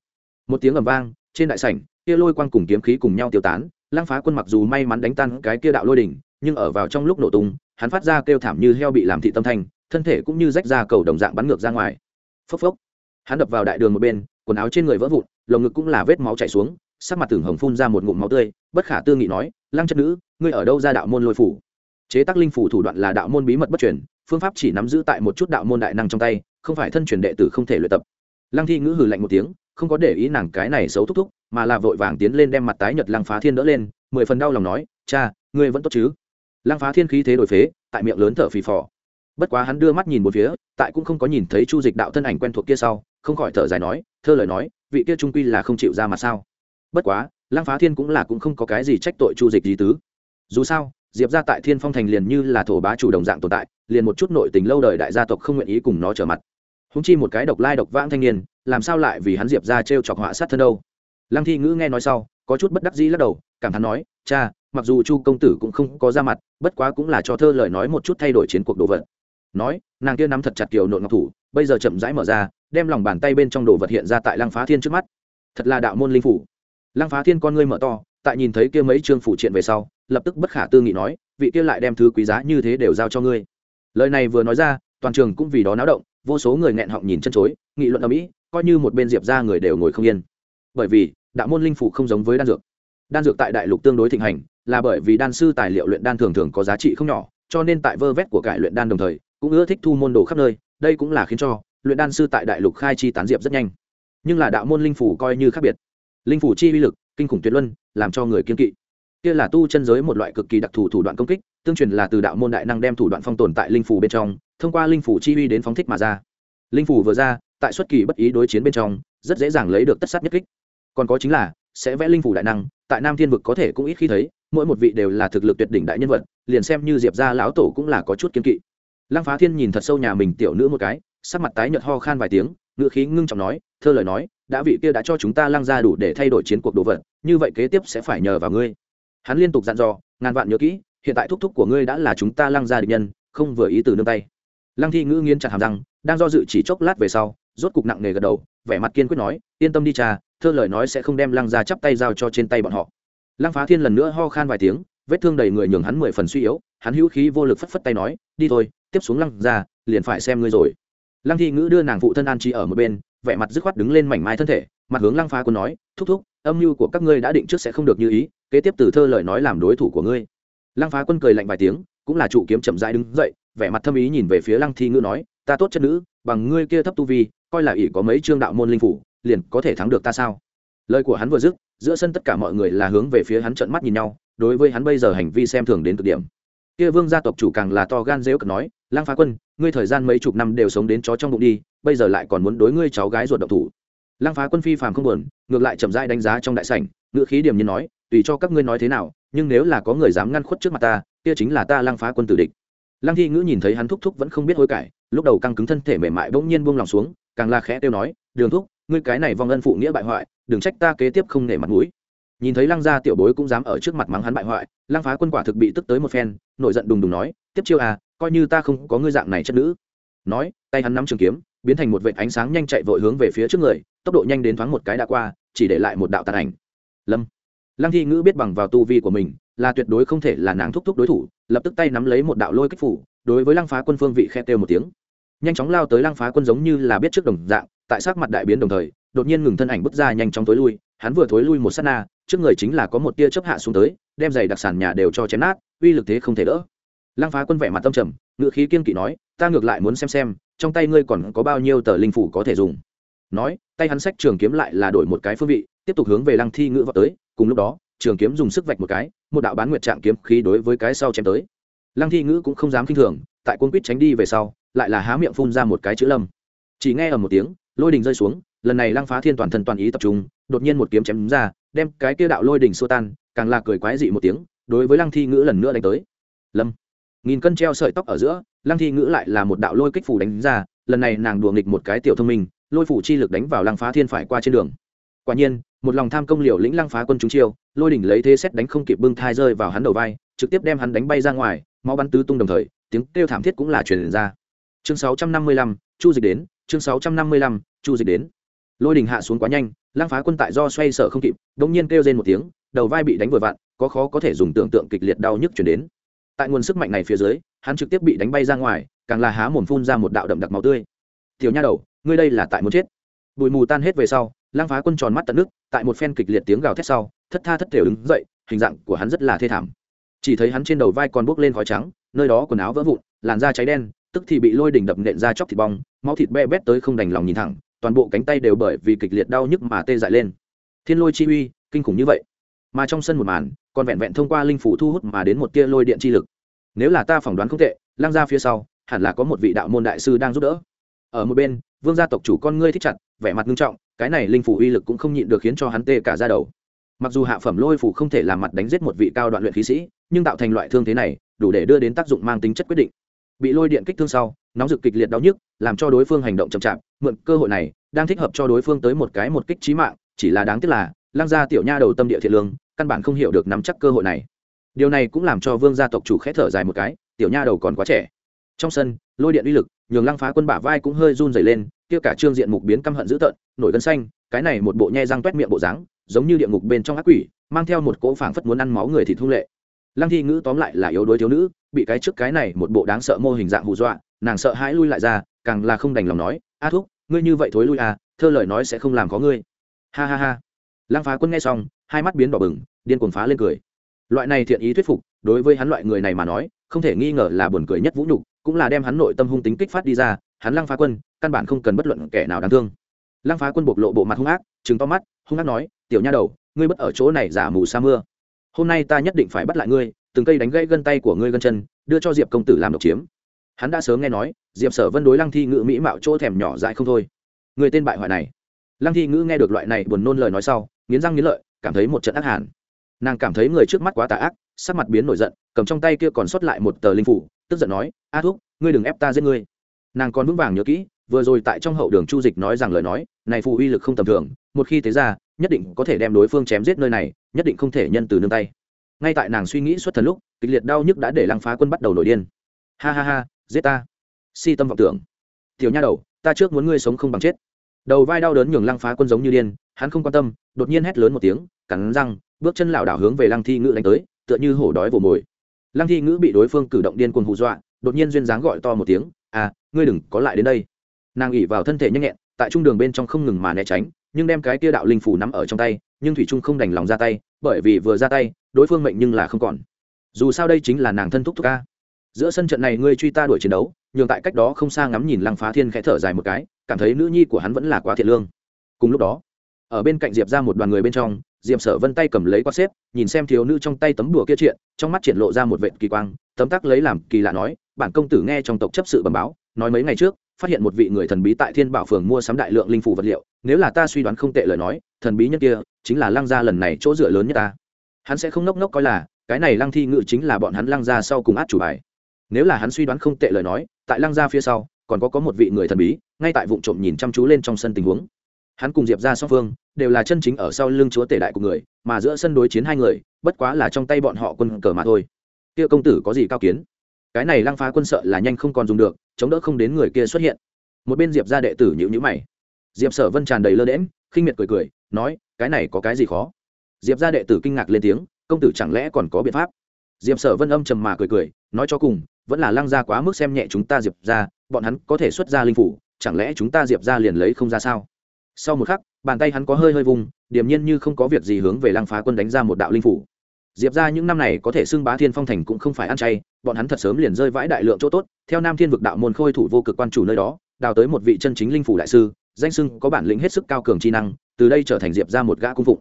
Một tiếng ầm vang, trên đại sảnh, kia lôi quang cùng kiếm khí cùng nhau tiêu tán, lăng phá quân mặc dù may mắn đánh tan cái kia đạo lôi đỉnh, nhưng ở vào trong lúc nổ tung, hắn phát ra kêu thảm như heo bị làm thị tâm thanh, thân thể cũng như rách ra cầu đồng dạng bắn ngược ra ngoài. Phốc phốc. Hắn đập vào đại đường một bên, quần áo trên người vỡ vụn, lồng ngực cũng là vết máu chảy xuống sắc mặt tưởng hồng phun ra một ngụm máu tươi, bất khả tư nghị nói, lăng chất nữ, ngươi ở đâu ra đạo môn lôi phủ? Chế tác linh phủ thủ đoạn là đạo môn bí mật bất truyền, phương pháp chỉ nắm giữ tại một chút đạo môn đại năng trong tay, không phải thân truyền đệ tử không thể luyện tập. Lăng thi ngữ hừ lạnh một tiếng, không có để ý nàng cái này xấu thúc thúc, mà là vội vàng tiến lên đem mặt tái nhật lăng phá thiên đỡ lên, mười phần đau lòng nói, cha, ngươi vẫn tốt chứ? Lăng phá thiên khí thế đổi phế, tại miệng lớn thở phì phò. Bất quá hắn đưa mắt nhìn một phía, tại cũng không có nhìn thấy chu dịch đạo thân ảnh quen thuộc kia sau, không khỏi thở dài nói, thơ lời nói, vị kia trung quy là không chịu ra mà sao? Bất quá, lăng phá thiên cũng là cũng không có cái gì trách tội chu dịch gì tứ. Dù sao, diệp ra tại thiên phong thành liền như là thổ bá chủ đồng dạng tồn tại, liền một chút nội tình lâu đời đại gia tộc không nguyện ý cùng nó trở mặt. Húng chi một cái độc lai độc vãng thanh niên, làm sao lại vì hắn diệp ra t r e o chọc họa sát thân đâu? Lăng thi ngữ nghe nói sau, có chút bất đắc dĩ lắc đầu, cảm thán nói, cha, mặc dù chu công tử cũng không có ra mặt, bất quá cũng là cho thơ lời nói một chút thay đổi chiến cuộc đồ vật. Nói, nàng kia nắm thật chặt kiều nội ngọc thủ, bây giờ chậm rãi mở ra, đem lòng bàn tay bên trong đồ vật hiện ra tại lăng phá thiên trước mắt. Thật là đạo môn linh phủ lăng phá thiên con ngươi mở to, tại nhìn thấy kia mấy chương phụ triện về sau, lập tức bất khả tư nghị nói, vị kia lại đem thứ quý giá như thế đều giao cho ngươi. Lời này vừa nói ra, toàn trường cũng vì đó náo động, vô số người nghẹn họng nhìn chân chối, nghị luận ở mỹ coi như một bên diệp ra người đều ngồi không yên. Bởi vì, đạo môn linh phủ không giống với đan dược. Đan dược tại đại lục tương đối thịnh hành, là bởi vì đan sư tài liệu luyện đan thường thường có giá trị không nhỏ, cho nên tại vơ vét của cải luyện đan đồng thời, cũng ưa thích thu môn đồ khắp nơi, đây cũng là khiến cho luyện đan sư tại đại lục khai chi tán diệp rất nhanh. Nhưng là đạo môn linh phủ coi như khác biệt linh phủ chi uy lực, kinh khủng tuyệt luân, làm cho người kiên kỵ. Kia là tu chân giới một loại cực kỳ đặc thù thủ đoạn công kích, tương truyền là từ đạo môn đại năng đem thủ đoạn phong tồn tại linh phủ bên trong, thông qua linh phủ chi uy đến phóng thích mà ra. Linh phủ vừa ra, tại xuất kỳ bất ý đối chiến bên trong, rất dễ dàng lấy được tất sát nhất kích. Còn có chính là, sẽ vẽ linh phủ đại năng, tại nam thiên vực có thể cũng ít khi thấy, mỗi một vị đều là thực lực tuyệt đỉnh đại nhân vật, liền xem như diệp gia lão tổ cũng là có chút kiên kỵ. Lăng phá thiên nhìn thật sâu nhà mình tiểu nữ một cái, sắc mặt tái nhợt ho khan vài tiếng ngựa khí ngưng trọng nói, thơ lời nói đã vị kia đã cho chúng ta lăng ra đủ để thay đổi chiến cuộc đồ vật, như vậy kế tiếp sẽ phải nhờ vào ngươi. Hắn liên tục dặn dò, ngàn vạn nhớ kỹ, hiện tại thúc thúc của ngươi đã là chúng ta lăng ra địch nhân, không vừa ý từ nương tay. Lăng thi ngữ nghiến chặt hàm răng, đang do dự chỉ chốc lát về sau, rốt cục nặng nề gật đầu, vẻ mặt kiên quyết nói, yên tâm đi cha, thơ lời nói sẽ không đem lăng ra chắp tay giao cho trên tay bọn họ. Lăng phá thiên lần nữa ho khan vài tiếng, vết thương đầy người nhường hắn mười phần suy yếu, hắn hữu khí vô lực phất phất tay nói, đi thôi, tiếp xuống lăng ra liền phải xem ngươi rồi. Lăng thi ngữ đưa nàng phụ thân an trí ở một bên vẻ mặt dứt khoát đứng lên mảnh mai thân thể, mặt hướng lăng phá quân nói, thúc thúc, âm mưu của các ngươi đã định trước sẽ không được như ý, kế tiếp từ thơ lời nói làm đối thủ của ngươi. Lăng phá quân cười lạnh vài tiếng, cũng là trụ kiếm chậm rãi đứng dậy, vẻ mặt thâm ý nhìn về phía lăng thi ngữ nói, ta tốt chất nữ, bằng ngươi kia thấp tu vi, coi là ỷ có mấy trương đạo môn linh phủ, liền có thể thắng được ta sao? Lời của hắn vừa dứt, giữa sân tất cả mọi người là hướng về phía hắn trợn mắt nhìn nhau, đối với hắn bây giờ hành vi xem thường đến cực điểm kia vương gia tộc chủ càng là to gan dễu cực nói, lang phá quân, ngươi thời gian mấy chục năm đều sống đến chó trong bụng đi, bây giờ lại còn muốn đối ngươi cháu gái ruột độc thủ. Lang phá quân phi phàm không buồn, ngược lại chậm rãi đánh giá trong đại sảnh ngựa khí điểm như nói, tùy cho các ngươi nói thế nào, nhưng nếu là có người dám ngăn khuất trước mặt ta, kia chính là ta lang phá quân tử địch. Lang thi ngữ nhìn thấy hắn thúc thúc vẫn không biết hối cải, lúc đầu căng cứng thân thể mềm mại bỗng nhiên buông lòng xuống, càng là khẽ tiêu nói, đường thúc, ngươi cái này vong ân phụ nghĩa bại hoại, đừng trách ta kế tiếp không nể mặt mũi nhìn thấy lăng gia tiểu bối cũng dám ở trước mặt mắng hắn bại hoại, lăng phá quân quả thực bị tức tới một phen, nổi giận đùng đùng nói, tiếp chiêu à coi như ta không có ngươi dạng này chất nữ. Nói, tay hắn nắm trường kiếm, biến thành một vệt ánh sáng nhanh chạy vội hướng về phía trước người, tốc độ nhanh đến thoáng một cái đã qua, chỉ để lại một đạo tàn ảnh. Lâm. Lăng thi ngữ biết bằng vào tu vi của mình, là tuyệt đối không thể là nàng thúc thúc đối thủ, lập tức tay nắm lấy một đạo lôi kích phủ, đối với lăng phá quân phương vị khe têu một tiếng. Nhanh chóng lao tới lăng phá quân giống như là biết trước đồng dạng, tại sát mặt đại biến đồng thời, đột nhiên ngừng thân ảnh bước ra nhanh chóng tối lui, hắn vừa thối lui một sát na trước người chính là có một tia chớp hạ xuống tới, đem giày đặc sản nhà đều cho chém nát, uy lực thế không thể đỡ. Lăng phá quân vẻ mặt tâm trầm ngự khí kiên kỵ nói, ta ngược lại muốn xem xem, trong tay ngươi còn có bao nhiêu tờ linh phủ có thể dùng. Nói, tay hắn sách trường kiếm lại là đổi một cái phương vị, tiếp tục hướng về lăng thi ngữ vào tới, cùng lúc đó, trường kiếm dùng sức vạch một cái, một đạo bán nguyệt trạng kiếm khí đối với cái sau chém tới. Lăng thi ngữ cũng không dám k i n h thường, tại quân quýt tránh đi về sau, lại là há miệng phun ra một cái chữ lâm. Chỉ nghe ở một tiếng lôi đình rơi xuống lần này lăng phá thiên toàn thân toàn ý tập trung đột nhiên một kiếm chém ra đem cái kia đạo lôi đình xua tan càng là cười quái dị một tiếng đối với lăng thi ngữ lần nữa đánh tới. Lâm. Nghìn cân treo sợi tóc ở giữa lăng thi ngữ lại là một đạo lôi kích phủ đánh ra lần này nàng đùa nghịch một cái tiểu thông minh lôi phủ chi lực đánh vào lăng phá thiên phải qua trên đường. Quả nhiên một lòng tham công liều lĩnh lăng phá quân chúng chiêu lôi đỉnh lấy thế xét đánh không kịp bưng thai rơi vào hắn đầu vai trực tiếp đem hắn đánh bay ra ngoài máu bắn tứ tung đồng thời tiếng kêu thảm thiết cũng là truyền ra. Chương 655, chu dịch đến chương 655, chu dịch đến. Lôi đỉnh hạ xuống quá nhanh lăng phá quân tại do xoay sở không kịp đống nhiên kêu lên một tiếng đầu vai bị đánh vừa vặn có khó có thể dùng tưởng tượng kịch liệt đau nhức chuyển đến. Tại nguồn sức mạnh này phía dưới hắn trực tiếp bị đánh bay ra ngoài càng là há mồm phun ra một đạo đậm đặc máu tươi. Tiểu nha đầu ngươi đây là tại muốn chết. Bụi mù tan hết về sau lang phá quân tròn mắt tận nước tại một phen kịch liệt tiếng gào thét sau thất tha thất thể đứng dậy hình dạng của hắn rất là thê thảm. Chỉ thấy hắn trên đầu vai còn bốc lên khói trắng nơi đó quần áo vỡ vụn làn da cháy đen tức thì bị lôi đỉnh đập nện ra chóc thịt bong, máu thịt be bét tới không đành lòng nhìn thẳng, toàn bộ cánh tay đều bởi vì kịch liệt đau nhức mà tê dại lên. Thiên lôi chi uy, kinh khủng như vậy. Mà trong sân một màn, còn vẹn vẹn thông qua linh phủ thu hút mà đến một tia lôi điện chi lực. Nếu là ta phỏng đoán không tệ lang ra phía sau, hẳn là có một vị đạo môn đại sư đang giúp đỡ. Ở một bên, vương gia tộc chủ con ngươi thích chặt, vẻ mặt nghiêm trọng, cái này linh phủ uy lực cũng không nhịn được khiến cho hắn tê cả ra đầu. Mặc dù hạ phẩm lôi phủ không thể làm mặt đánh giết một vị cao đoạn luyện khí sĩ, nhưng tạo thành loại thương thế này, đủ để đưa đến tác dụng mang tính chất quyết định bị lôi điện kích thương sau, nóng rực kịch liệt đau nhức, làm cho đối phương hành động chậm chạp. Mượn cơ hội này, đang thích hợp cho đối phương tới một cái một kích trí mạng, chỉ là đáng tiếc là lang gia tiểu nha đầu tâm địa thiện lương, căn bản không hiểu được nắm chắc cơ hội này. Điều này cũng làm cho vương gia tộc chủ khẽ thở dài một cái, tiểu nha đầu còn quá trẻ. Trong sân, lôi điện uy lực, nhường lăng phá quân bả vai cũng hơi run dày lên, kia cả trương diện mục biến căm hận dữ tợn, nổi gân xanh, cái này một bộ nhe răng toét miệng bộ dáng, giống như địa ngục bên trong ác quỷ, mang theo một cỗ phảng phất muốn ăn máu người thì thu lệ. Lăng thi ngữ tóm lại là yếu đuối thiếu nữ bị cái trước cái này một bộ đáng sợ mô hình dạng hù dọa, nàng sợ hãi lui lại ra, càng là không đành lòng nói, a thúc, ngươi như vậy thối lui à thơ lời nói sẽ không làm có ngươi. Ha ha ha. Lăng phá quân nghe xong, hai mắt biến đỏ bừng, điên cuồng phá lên cười. Loại này thiện ý thuyết phục, đối với hắn loại người này mà nói, không thể nghi ngờ là buồn cười nhất vũ nhục, cũng là đem hắn nội tâm hung tính kích phát đi ra, hắn lăng phá quân, căn bản không cần bất luận kẻ nào đáng thương. Lăng phá quân bộc lộ bộ mặt hung ác chứng to mắt, hung ác nói, tiểu nha đầu, ngươi bất ở chỗ này giả mù sa mưa. Hôm nay ta nhất định phải bắt lại ngươi từng cây đánh gãy gân tay của ngươi gân chân, đưa cho diệp công tử làm độc chiếm. Hắn đã sớm nghe nói, diệp sở vân đối lăng thi ngữ mỹ mạo chỗ thèm nhỏ dại không thôi. Người tên bại hoại này. Lăng thi ngữ nghe được loại này buồn nôn lời nói sau, nghiến răng nghiến lợi, cảm thấy một trận ác hàn. Nàng cảm thấy người trước mắt quá tà ác, sắc mặt biến nổi giận, cầm trong tay kia còn sót lại một tờ linh phủ, tức giận nói, a thúc, ngươi đừng ép ta giết ngươi. Nàng còn vững vàng nhớ kỹ, vừa rồi tại trong hậu đường chu dịch nói rằng lời nói, này phù uy lực không tầm thường, một khi thế ra, nhất định có thể đem đối phương chém giết nơi này, nhất định không thể nhân từ nương tay ngay tại nàng suy nghĩ suốt thần lúc, kịch liệt đau nhức đã để lăng phá quân bắt đầu nổi điên. Ha ha ha, giết ta. Si tâm vọng tưởng. Tiểu nha đầu, ta trước muốn ngươi sống không bằng chết. Đầu vai đau đớn nhường lăng phá quân giống như điên, hắn không quan tâm, đột nhiên hét lớn một tiếng, cắn răng, bước chân lảo đảo hướng về lăng thi Ngữ đánh tới, tựa như hổ đói vồ mồi. Lăng thi ngữ bị đối phương cử động điên cuồng hù dọa, đột nhiên duyên dáng gọi to một tiếng à ngươi đừng có lại đến đây. Nàng ỉ vào thân thể nhanh nhẹn, tại trung đường bên trong không ngừng mà né tránh, nhưng đem cái kia đạo linh phủ nắm ở trong tay, nhưng thủy trung không đành lòng ra tay, bởi vì vừa ra tay đối phương mệnh nhưng là không còn. Dù sao đây chính là nàng thân thúc thúc ca. Giữa sân trận này ngươi truy ta đuổi chiến đấu, nhường tại cách đó không xa ngắm nhìn lăng phá thiên khẽ thở dài một cái, cảm thấy nữ nhi của hắn vẫn là quá thiệt lương. Cùng lúc đó, ở bên cạnh diệp ra một đoàn người bên trong, diệp sở vân tay cầm lấy quát xếp, nhìn xem thiếu nữ trong tay tấm đùa kia triện trong mắt triển lộ ra một vệ kỳ quang, tấm tắc lấy làm kỳ lạ nói, bản công tử nghe trong tộc chấp sự bẩm báo, nói mấy ngày trước, phát hiện một vị người thần bí tại thiên bảo phường mua sắm đại lượng linh phủ vật liệu, nếu là ta suy đoán không tệ lời nói, thần bí nhất kia, chính là lăng gia lần này chỗ dựa lớn nhất ta hắn sẽ không nốc nốc coi là, cái này lăng thi ngự chính là bọn hắn lăng gia sau cùng át chủ bài. Nếu là hắn suy đoán không tệ lời nói, tại lăng gia phía sau, còn có có một vị người thần bí, ngay tại vụ trộm nhìn chăm chú lên trong sân tình huống. Hắn cùng diệp ra song phương, đều là chân chính ở sau lưng chúa tể đại của người, mà giữa sân đối chiến hai người, bất quá là trong tay bọn họ quân cờ mà thôi. Kia công tử có gì cao kiến? Cái này lăng phá quân sợ là nhanh không còn dùng được, chống đỡ không đến người kia xuất hiện. Một bên diệp ra đệ tử nhữ nhữ mày. Diệp sở vân tràn đầy lơ đễm khinh miệt cười cười, nói, cái này có cái gì khó? Diệp ra đệ tử kinh ngạc lên tiếng, công tử chẳng lẽ còn có biện pháp? Diệp sở vân âm trầm mà cười cười, nói cho cùng, vẫn là lăng ra quá mức xem nhẹ chúng ta diệp ra bọn hắn có thể xuất ra linh phủ, chẳng lẽ chúng ta diệp ra liền lấy không ra sao? Sau một khắc, bàn tay hắn có hơi hơi vùng, điềm nhiên như không có việc gì hướng về lăng phá quân đánh ra một đạo linh phủ. Diệp ra những năm này có thể xưng bá thiên phong thành cũng không phải ăn chay, bọn hắn thật sớm liền rơi vãi đại lượng chỗ tốt, theo nam thiên vực đạo môn khôi thủ vô cực quan chủ nơi đó, đào tới một vị chân chính linh phủ đại sư, danh sưng có bản lĩnh hết sức cao cường chi năng, từ đây trở thành diệp ra một gã cung phụng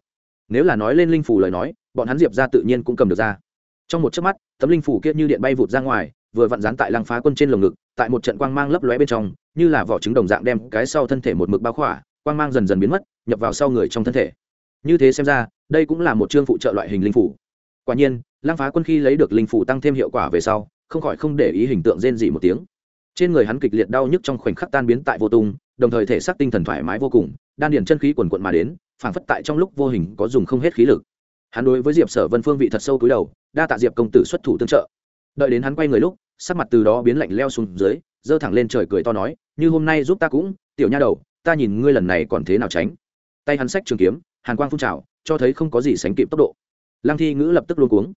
nếu là nói lên linh phủ lời nói, bọn hắn diệp ra tự nhiên cũng cầm được ra. Trong một chớp mắt, tấm linh phủ kia như điện bay vụt ra ngoài, vừa vặn dán tại lăng phá quân trên lồng ngực, tại một trận quang mang lấp lóe bên trong, như là vỏ trứng đồng dạng đem cái sau thân thể một mực bao khỏa, quang mang dần dần biến mất, nhập vào sau người trong thân thể. Như thế xem ra, đây cũng là một chương phụ trợ loại hình linh phủ. Quả nhiên, lăng phá quân khi lấy được linh phủ tăng thêm hiệu quả về sau, không khỏi không để ý hình tượng rên dị một tiếng. Trên người hắn kịch liệt đau nhức trong khoảnh khắc tan biến tại vô tung, đồng thời thể xác tinh thần thoải mái vô cùng, đan điền chân khí quần quận mà đến phảng phất tại trong lúc vô hình có dùng không hết khí lực. Hắn đối với diệp sở vân phương vị thật sâu cúi đầu, đa tạ diệp công tử xuất thủ tương trợ. Đợi đến hắn quay người lúc, sắc mặt từ đó biến lạnh leo xuống dưới, giơ thẳng lên trời cười to nói, như hôm nay giúp ta cũng, tiểu nha đầu, ta nhìn ngươi lần này còn thế nào tránh. Tay hắn sách trường kiếm, hàn quang phun trào, cho thấy không có gì sánh kịp tốc độ. Lăng thi ngữ lập tức luôn cuống.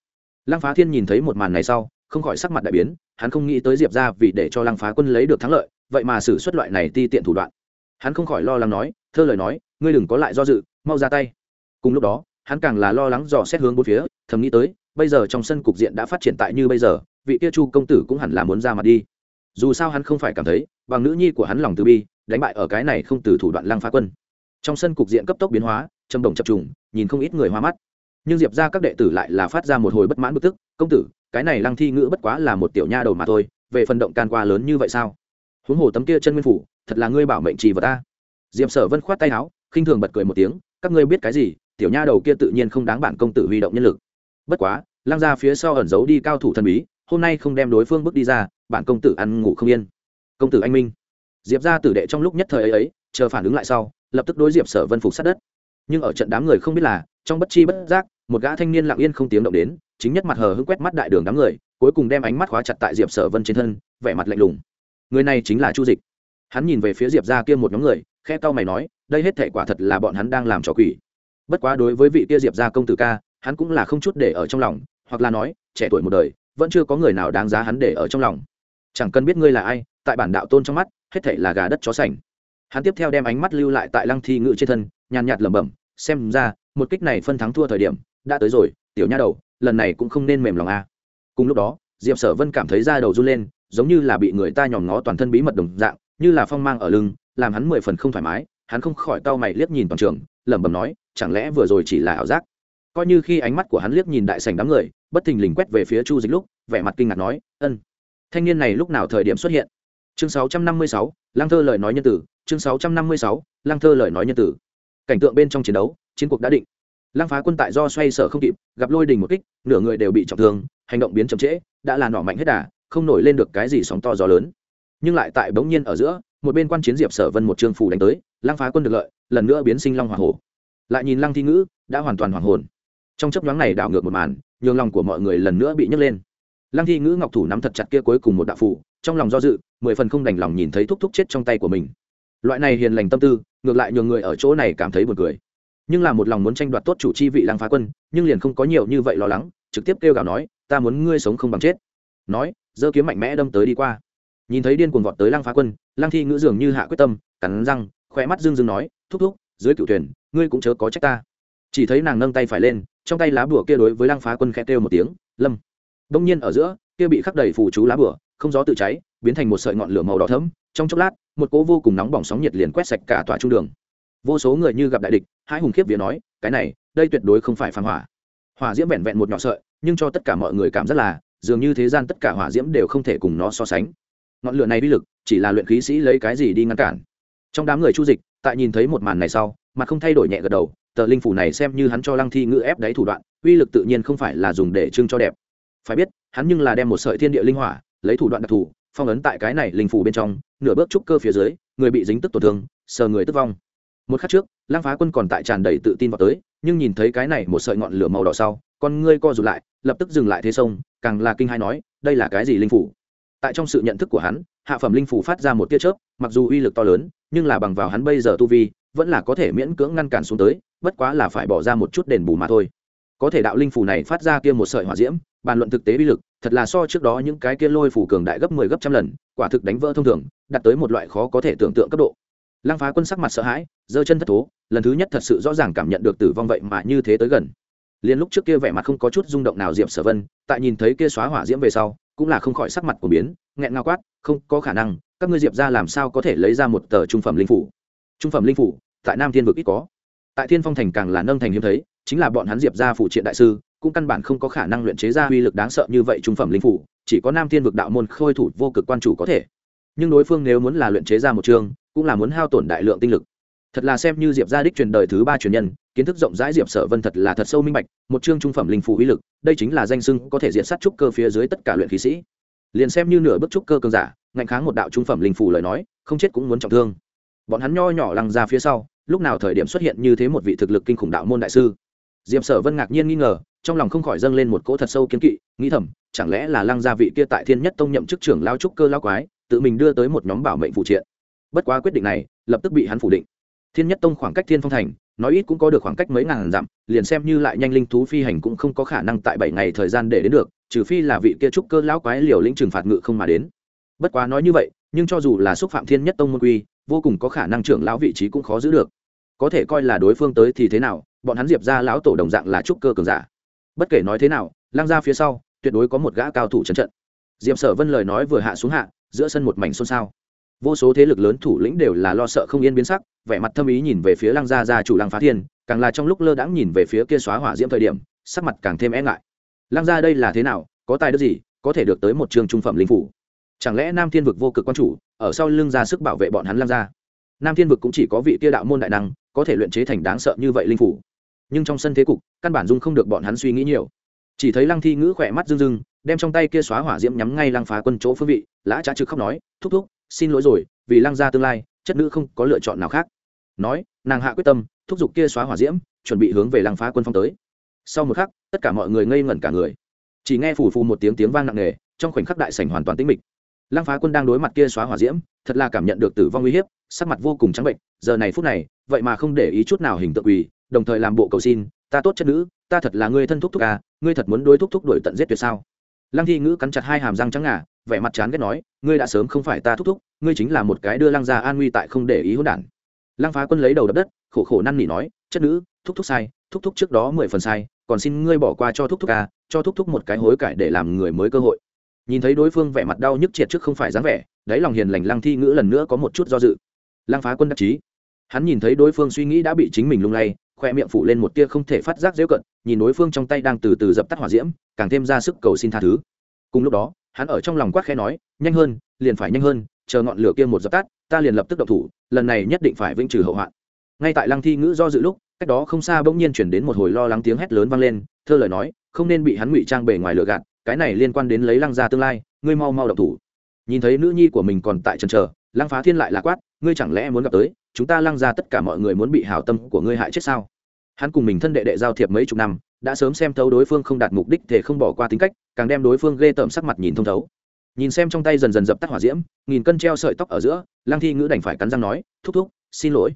Lăng phá thiên nhìn thấy một màn này sau, không khỏi sắc mặt đại biến, hắn không nghĩ tới diệp ra vì để cho lăng phá quân lấy được thắng lợi, vậy mà xử xuất loại này ti tiện thủ đoạn. Hắn không khỏi lo lắng nói, thơ lời nói, ngươi đừng có lại do dự mau ra tay. Cùng lúc đó, hắn càng là lo lắng dò xét hướng bốn phía, thầm nghĩ tới, bây giờ trong sân cục diện đã phát triển tại như bây giờ, vị kia chu công tử cũng hẳn là muốn ra mặt đi. Dù sao hắn không phải cảm thấy, bằng nữ nhi của hắn lòng từ bi, đánh bại ở cái này không từ thủ đoạn lăng phá quân. Trong sân cục diện cấp tốc biến hóa châm đồng chập trùng, nhìn không ít người hoa mắt. Nhưng diệp ra các đệ tử lại là phát ra một hồi bất mãn bực tức, công tử, cái này lăng thi ngữ bất quá là một tiểu nha đầu mà thôi, về phần động can qua lớn như vậy sao? Huống hồ tấm kia chân nguyên phủ, thật là ngươi bảo mệnh trì vật ta. Diệp sở vân khoát tay áo, khinh thường bật cười một tiếng các ngươi biết cái gì, tiểu nha đầu kia tự nhiên không đáng bản công tử huy động nhân lực. Bất quá, lăng ra phía sau ẩn giấu đi cao thủ thần bí, hôm nay không đem đối phương bước đi ra, bản công tử ăn ngủ không yên. Công tử anh minh. Diệp ra tử đệ trong lúc nhất thời ấy ấy, chờ phản ứng lại sau, lập tức đối diệp sở vân phục sát đất. Nhưng ở trận đám người không biết là, trong bất chi bất giác, một gã thanh niên lặng yên không tiếng động đến, chính nhất mặt hờ hững quét mắt đại đường đám người, cuối cùng đem ánh mắt khóa chặt tại diệp sở vân trên thân, vẻ mặt lạnh lùng. Người này chính là chu dịch. Hắn nhìn về phía diệp ra kia một nhóm người khe tao mày nói, đây hết thể quả thật là bọn hắn đang làm trò quỷ. Bất quá đối với vị kia diệp gia công tử ca, hắn cũng là không chút để ở trong lòng, hoặc là nói, trẻ tuổi một đời, vẫn chưa có người nào đáng giá hắn để ở trong lòng. Chẳng cần biết ngươi là ai, tại bản đạo tôn trong mắt, hết thể là gà đất chó sành. Hắn tiếp theo đem ánh mắt lưu lại tại lăng thi ngự trên thân, nhàn nhạt lẩm bẩm, xem ra, một kích này phân thắng thua thời điểm, đã tới rồi, tiểu nha đầu, lần này cũng không nên mềm lòng a. Cùng lúc đó, diệp sở vân cảm thấy da đầu run lên, giống như là bị người ta nhòm ngó toàn thân bí mật đồng dạng, như là phong mang ở lưng làm hắn mười phần không thoải mái hắn không khỏi tao mày liếc nhìn toàn trường lẩm bẩm nói chẳng lẽ vừa rồi chỉ là ảo giác? Coi như khi ánh mắt của hắn liếc nhìn đại sảnh đám người bất thình lình quét về phía chu dịch lúc vẻ mặt kinh ngạc nói ân thanh niên này lúc nào thời điểm xuất hiện? Chương 656, lang thơ lời nói nhân tử chương 656, lang thơ lời nói nhân tử. Cảnh tượng bên trong chiến đấu chiến cuộc đã định. Lang phá quân tại do xoay sở không kịp gặp lôi đình một kích nửa người đều bị trọng thương hành động biến chậm trễ đã là nỏ mạnh hết đà không nổi lên được cái gì sóng to gió lớn. Nhưng lại tại bỗng nhiên ở giữa một bên quan chiến diệp sở vân một trương phủ đánh tới lang phá quân được lợi, lần nữa biến sinh long hỏa hổ. Lại nhìn lăng thi ngữ, đã hoàn toàn hoàng hồn. Trong chấp nhoáng này đảo ngược một màn, nhường lòng của mọi người lần nữa bị nhấc lên. Lăng thi ngữ ngọc thủ nắm thật chặt kia cuối cùng một đạo phủ, trong lòng do dự, mười phần không đành lòng nhìn thấy thúc thúc chết trong tay của mình. Loại này hiền lành tâm tư, ngược lại nhường người ở chỗ này cảm thấy buồn cười. Nhưng là một lòng muốn tranh đoạt tốt chủ chi vị lăng phá quân, nhưng liền không có nhiều như vậy lo lắng, trực tiếp kêu gào nói, ta muốn ngươi sống không bằng chết. Nói, giơ kiếm mạnh mẽ đâm tới đi qua nhìn thấy điên cuồng vọt tới lăng phá quân, lăng thi ngữ dường như hạ quyết tâm, cắn răng khỏe mắt dương dương nói, thúc thúc, dưới cựu thuyền, ngươi cũng chớ có trách ta. Chỉ thấy nàng nâng tay phải lên, trong tay lá bùa kia đối với lăng phá quân khẽ kêu một tiếng, lâm. Đông nhiên ở giữa, kia bị khắc đầy phủ chú lá bùa, không gió tự cháy, biến thành một sợi ngọn lửa màu đỏ thẫm, trong chốc lát, một cỗ vô cùng nóng bỏng sóng nhiệt liền quét sạch cả tòa trung đường. Vô số người như gặp đại địch, hai hùng khiếp vía nói, cái này, đây tuyệt đối không phải phản hỏa. Hỏa diễm vẹn vẹn một nhỏ sợi, nhưng cho tất cả mọi người cảm rất là, dường như thế gian tất cả hỏa diễm đều không thể cùng nó so sánh ngọn lửa này uy lực chỉ là luyện khí sĩ lấy cái gì đi ngăn cản. Trong đám người chu dịch, tại nhìn thấy một màn này sau, mặt không thay đổi nhẹ gật đầu, tờ linh phủ này xem như hắn cho lăng thi ngữ ép đáy thủ đoạn, uy lực tự nhiên không phải là dùng để trưng cho đẹp. Phải biết, hắn nhưng là đem một sợi thiên địa linh hỏa, lấy thủ đoạn đặc thù, phong ấn tại cái này linh phủ bên trong, nửa bước trúc cơ phía dưới, người bị dính tức tổn thương, sờ người tức vong. Một khắc trước, lăng phá quân còn tại tràn đầy tự tin vào tới, nhưng nhìn thấy cái này một sợi ngọn lửa màu đỏ sau, con ngươi co rụt lại, lập tức dừng lại thế sông, càng là kinh hai nói, đây là cái gì linh phủ? Tại trong sự nhận thức của hắn, hạ phẩm linh phủ phát ra một tia chớp, mặc dù uy lực to lớn, nhưng là bằng vào hắn bây giờ tu vi, vẫn là có thể miễn cưỡng ngăn cản xuống tới, bất quá là phải bỏ ra một chút đền bù mà thôi. Có thể đạo linh phủ này phát ra kia một sợi hỏa diễm, bàn luận thực tế uy lực, thật là so trước đó những cái kia lôi phủ cường đại gấp 10 gấp trăm lần, quả thực đánh vỡ thông thường, đạt tới một loại khó có thể tưởng tượng cấp độ. Lăng phá quân sắc mặt sợ hãi, giơ chân thất thố, lần thứ nhất thật sự rõ ràng cảm nhận được tử vong vậy mà như thế tới gần. Liền lúc trước kia vẻ mặt không có chút rung động nào diệp sở vân, tại nhìn thấy kia xóa hỏa diễm về sau cũng là không khỏi sắc mặt của biến, nghẹn ngào quát, không có khả năng, các ngươi diệp ra làm sao có thể lấy ra một tờ trung phẩm linh phủ? Trung phẩm linh phủ, tại nam thiên vực ít có. Tại thiên phong thành càng là nâng thành hiếm thấy, chính là bọn hắn diệp ra phụ triện đại sư, cũng căn bản không có khả năng luyện chế ra uy lực đáng sợ như vậy trung phẩm linh phủ, chỉ có nam thiên vực đạo môn khôi thủ vô cực quan chủ có thể. Nhưng đối phương nếu muốn là luyện chế ra một chương cũng là muốn hao tổn đại lượng tinh lực thật là xem như diệp gia đích truyền đời thứ ba truyền nhân, kiến thức rộng rãi diệp sở vân thật là thật sâu minh bạch, một chương trung phẩm linh phủ uy lực, đây chính là danh sưng có thể diện sát trúc cơ phía dưới tất cả luyện khí sĩ. Liền xem như nửa bước trúc cơ cường giả, ngạnh kháng một đạo trung phẩm linh phủ lời nói, không chết cũng muốn trọng thương. Bọn hắn nho nhỏ lăng ra phía sau, lúc nào thời điểm xuất hiện như thế một vị thực lực kinh khủng đạo môn đại sư? Diệp sở vân ngạc nhiên nghi ngờ, trong lòng không khỏi dâng lên một cỗ thật sâu kiến kỵ, nghĩ thầm, chẳng lẽ là lăng gia vị kia tại thiên nhất tông nhậm chức trưởng lao trúc cơ lao quái, tự mình đưa tới một nhóm bảo mệnh phụ triện. Bất quá quyết định này, lập tức bị hắn phủ định thiên nhất tông khoảng cách thiên phong thành, nói ít cũng có được khoảng cách mấy ngàn dặm, liền xem như lại nhanh linh thú phi hành cũng không có khả năng tại bảy ngày thời gian để đến được, trừ phi là vị kia trúc cơ lão quái liều lĩnh trừng phạt ngự không mà đến. Bất quá nói như vậy, nhưng cho dù là xúc phạm thiên nhất tông môn quy, vô cùng có khả năng trưởng lão vị trí cũng khó giữ được. Có thể coi là đối phương tới thì thế nào, bọn hắn diệp ra lão tổ đồng dạng là trúc cơ cường giả. Bất kể nói thế nào lang ra phía sau, tuyệt đối có một gã cao thủ trấn trận. Diệp sở vân lời nói vừa hạ xuống hạ, giữa sân một mảnh xôn xao vô số thế lực lớn thủ lĩnh đều là lo sợ không yên biến sắc, vẻ mặt thâm ý nhìn về phía lăng gia gia chủ lăng phá thiên, càng là trong lúc lơ đãng nhìn về phía kia xóa hỏa diễm thời điểm, sắc mặt càng thêm e ngại. Lăng gia đây là thế nào, có tài đức gì, có thể được tới một trường trung phẩm linh phủ? Chẳng lẽ nam thiên vực vô cực quan chủ, ở sau lưng ra sức bảo vệ bọn hắn lăng gia? Nam thiên vực cũng chỉ có vị kia đạo môn đại năng, có thể luyện chế thành đáng sợ như vậy linh phủ. Nhưng trong sân thế cục, căn bản dung không được bọn hắn suy nghĩ nhiều. Chỉ thấy lăng thi ngữ khỏe mắt rưng rưng, đem trong tay kia xóa hỏa diễm nhắm ngay lăng phá quân chỗ phương vị, lã trá trực khóc nói, thúc thúc xin lỗi rồi, vì lăng gia tương lai, chất nữ không có lựa chọn nào khác. Nói, nàng hạ quyết tâm, thúc giục kia xóa hỏa diễm, chuẩn bị hướng về lăng phá quân phong tới. Sau một khắc, tất cả mọi người ngây ngẩn cả người. Chỉ nghe phù phù một tiếng tiếng vang nặng nề, trong khoảnh khắc đại sảnh hoàn toàn tĩnh mịch. Lăng phá quân đang đối mặt kia xóa hỏa diễm, thật là cảm nhận được tử vong uy hiếp, sắc mặt vô cùng trắng bệnh, giờ này phút này, vậy mà không để ý chút nào hình tượng quỳ, đồng thời làm bộ cầu xin, ta tốt chất nữ, ta thật là ngươi thân thúc thúc à ngươi thật muốn đối thúc thúc đổi tận giết tuyệt sao? Lăng thi ngữ cắn chặt hai hàm răng trắng ngà, vẻ mặt chán ghét nói, ngươi đã sớm không phải ta thúc thúc, ngươi chính là một cái đưa lăng ra an nguy tại không để ý hỗn đản. Lăng phá quân lấy đầu đập đất, khổ khổ năn nỉ nói, chất nữ, thúc thúc sai, thúc thúc trước đó mười phần sai, còn xin ngươi bỏ qua cho thúc thúc à cho thúc thúc một cái hối cải để làm người mới cơ hội. Nhìn thấy đối phương vẻ mặt đau nhức triệt trước không phải dáng vẻ, đáy lòng hiền lành lăng thi ngữ lần nữa có một chút do dự. Lăng phá quân đắc chí. Hắn nhìn thấy đối phương suy nghĩ đã bị chính mình lung lay khoe miệng phủ lên một tia không thể phát giác dễ cận, nhìn đối phương trong tay đang từ từ dập tắt hỏa diễm, càng thêm ra sức cầu xin tha thứ. Cùng lúc đó, hắn ở trong lòng quát khẽ nói, nhanh hơn, liền phải nhanh hơn, chờ ngọn lửa kia một dập tắt, ta liền lập tức động thủ, lần này nhất định phải vĩnh trừ hậu hoạn. Ngay tại lăng thi ngữ do dự lúc, cách đó không xa bỗng nhiên chuyển đến một hồi lo lắng tiếng hét lớn vang lên, thơ lời nói, không nên bị hắn ngụy trang bề ngoài lửa gạt, cái này liên quan đến lấy lăng ra tương lai, ngươi mau mau động thủ. Nhìn thấy nữ nhi của mình còn tại trần trờ lăng phá thiên lại là quát, ngươi chẳng lẽ muốn gặp tới? Chúng ta lăng ra tất cả mọi người muốn bị hảo tâm của ngươi hại chết sao? Hắn cùng mình thân đệ đệ giao thiệp mấy chục năm, đã sớm xem thấu đối phương không đạt mục đích thể không bỏ qua tính cách, càng đem đối phương ghê tởm sắc mặt nhìn thông thấu. Nhìn xem trong tay dần dần dập tắt hỏa diễm, nghìn cân treo sợi tóc ở giữa lang thi ngữ đành phải cắn răng nói, thúc thúc, xin lỗi.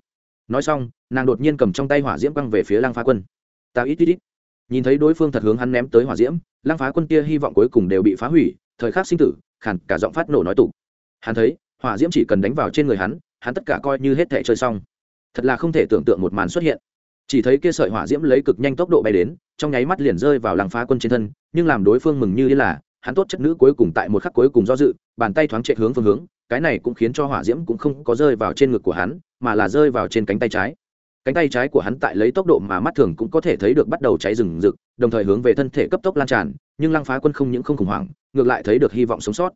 Nói xong, nàng đột nhiên cầm trong tay hỏa diễm quăng về phía lang phá quân. Ta ít ít ít. Nhìn thấy đối phương thật hướng hắn ném tới hỏa diễm, lăng phá quân kia hy vọng cuối cùng đều bị phá hủy, thời khắc sinh tử khản cả giọng phát nổ nói tục hắn thấy, hỏa diễm chỉ cần đánh vào trên người hắn hắn tất cả coi như hết thể chơi xong. Thật là không thể tưởng tượng một màn xuất hiện. Chỉ thấy kia sợi hỏa diễm lấy cực nhanh tốc độ bay đến, trong nháy mắt liền rơi vào lăng phá quân trên thân, nhưng làm đối phương mừng như điên là, hắn tốt chất nữ cuối cùng tại một khắc cuối cùng do dự, bàn tay thoáng chạy hướng phương hướng, cái này cũng khiến cho hỏa diễm cũng không có rơi vào trên ngực của hắn, mà là rơi vào trên cánh tay trái. Cánh tay trái của hắn tại lấy tốc độ mà mắt thường cũng có thể thấy được bắt đầu cháy rừng rực, đồng thời hướng về thân thể cấp tốc lan tràn, nhưng lăng phá quân không những không khủng hoảng, ngược lại thấy được hy vọng sống sót.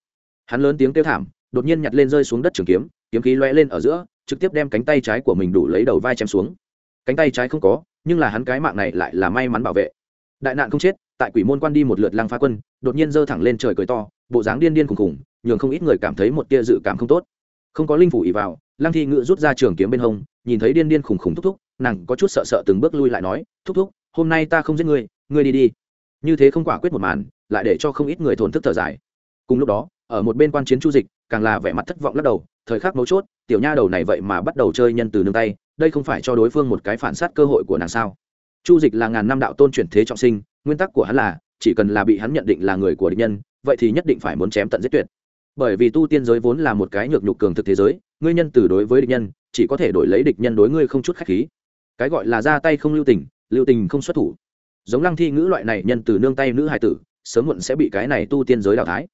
Hắn lớn tiếng kêu thảm đột nhiên nhặt lên rơi xuống đất trường kiếm kiếm khí lóe lên ở giữa, trực tiếp đem cánh tay trái của mình đủ lấy đầu vai chém xuống. Cánh tay trái không có, nhưng là hắn cái mạng này lại là may mắn bảo vệ. Đại nạn không chết, tại quỷ môn quan đi một lượt lăng phá quân, đột nhiên giơ thẳng lên trời cười to, bộ dáng điên điên khùng khùng nhường không ít người cảm thấy một tia dự cảm không tốt. Không có linh phủ ỉ vào, lăng thi ngự rút ra trường kiếm bên hông, nhìn thấy điên điên khùng khùng thúc thúc, nàng có chút sợ sợ từng bước lui lại nói, thúc thúc, hôm nay ta không giết ngươi ngươi đi đi. Như thế không quả quyết một màn, lại để cho không ít người thổn thức thở dài. Cùng lúc đó ở một bên quan chiến chu dịch, càng là vẻ mặt thất vọng lắc đầu, thời khắc mấu chốt, tiểu nha đầu này vậy mà bắt đầu chơi nhân từ nương tay, đây không phải cho đối phương một cái phản sát cơ hội của nàng sao? Chu dịch là ngàn năm đạo tôn chuyển thế trọng sinh, nguyên tắc của hắn là, chỉ cần là bị hắn nhận định là người của địch nhân, vậy thì nhất định phải muốn chém tận giết tuyệt. Bởi vì tu tiên giới vốn là một cái nhược nhục cường thực thế giới, ngươi nhân từ đối với địch nhân, chỉ có thể đổi lấy địch nhân đối ngươi không chút khách khí. Cái gọi là ra tay không lưu tình lưu tình không xuất thủ. Giống lăng thi ngữ loại này nhân từ nương tay nữ hài tử, sớm muộn sẽ bị cái này tu tiên giới đào thái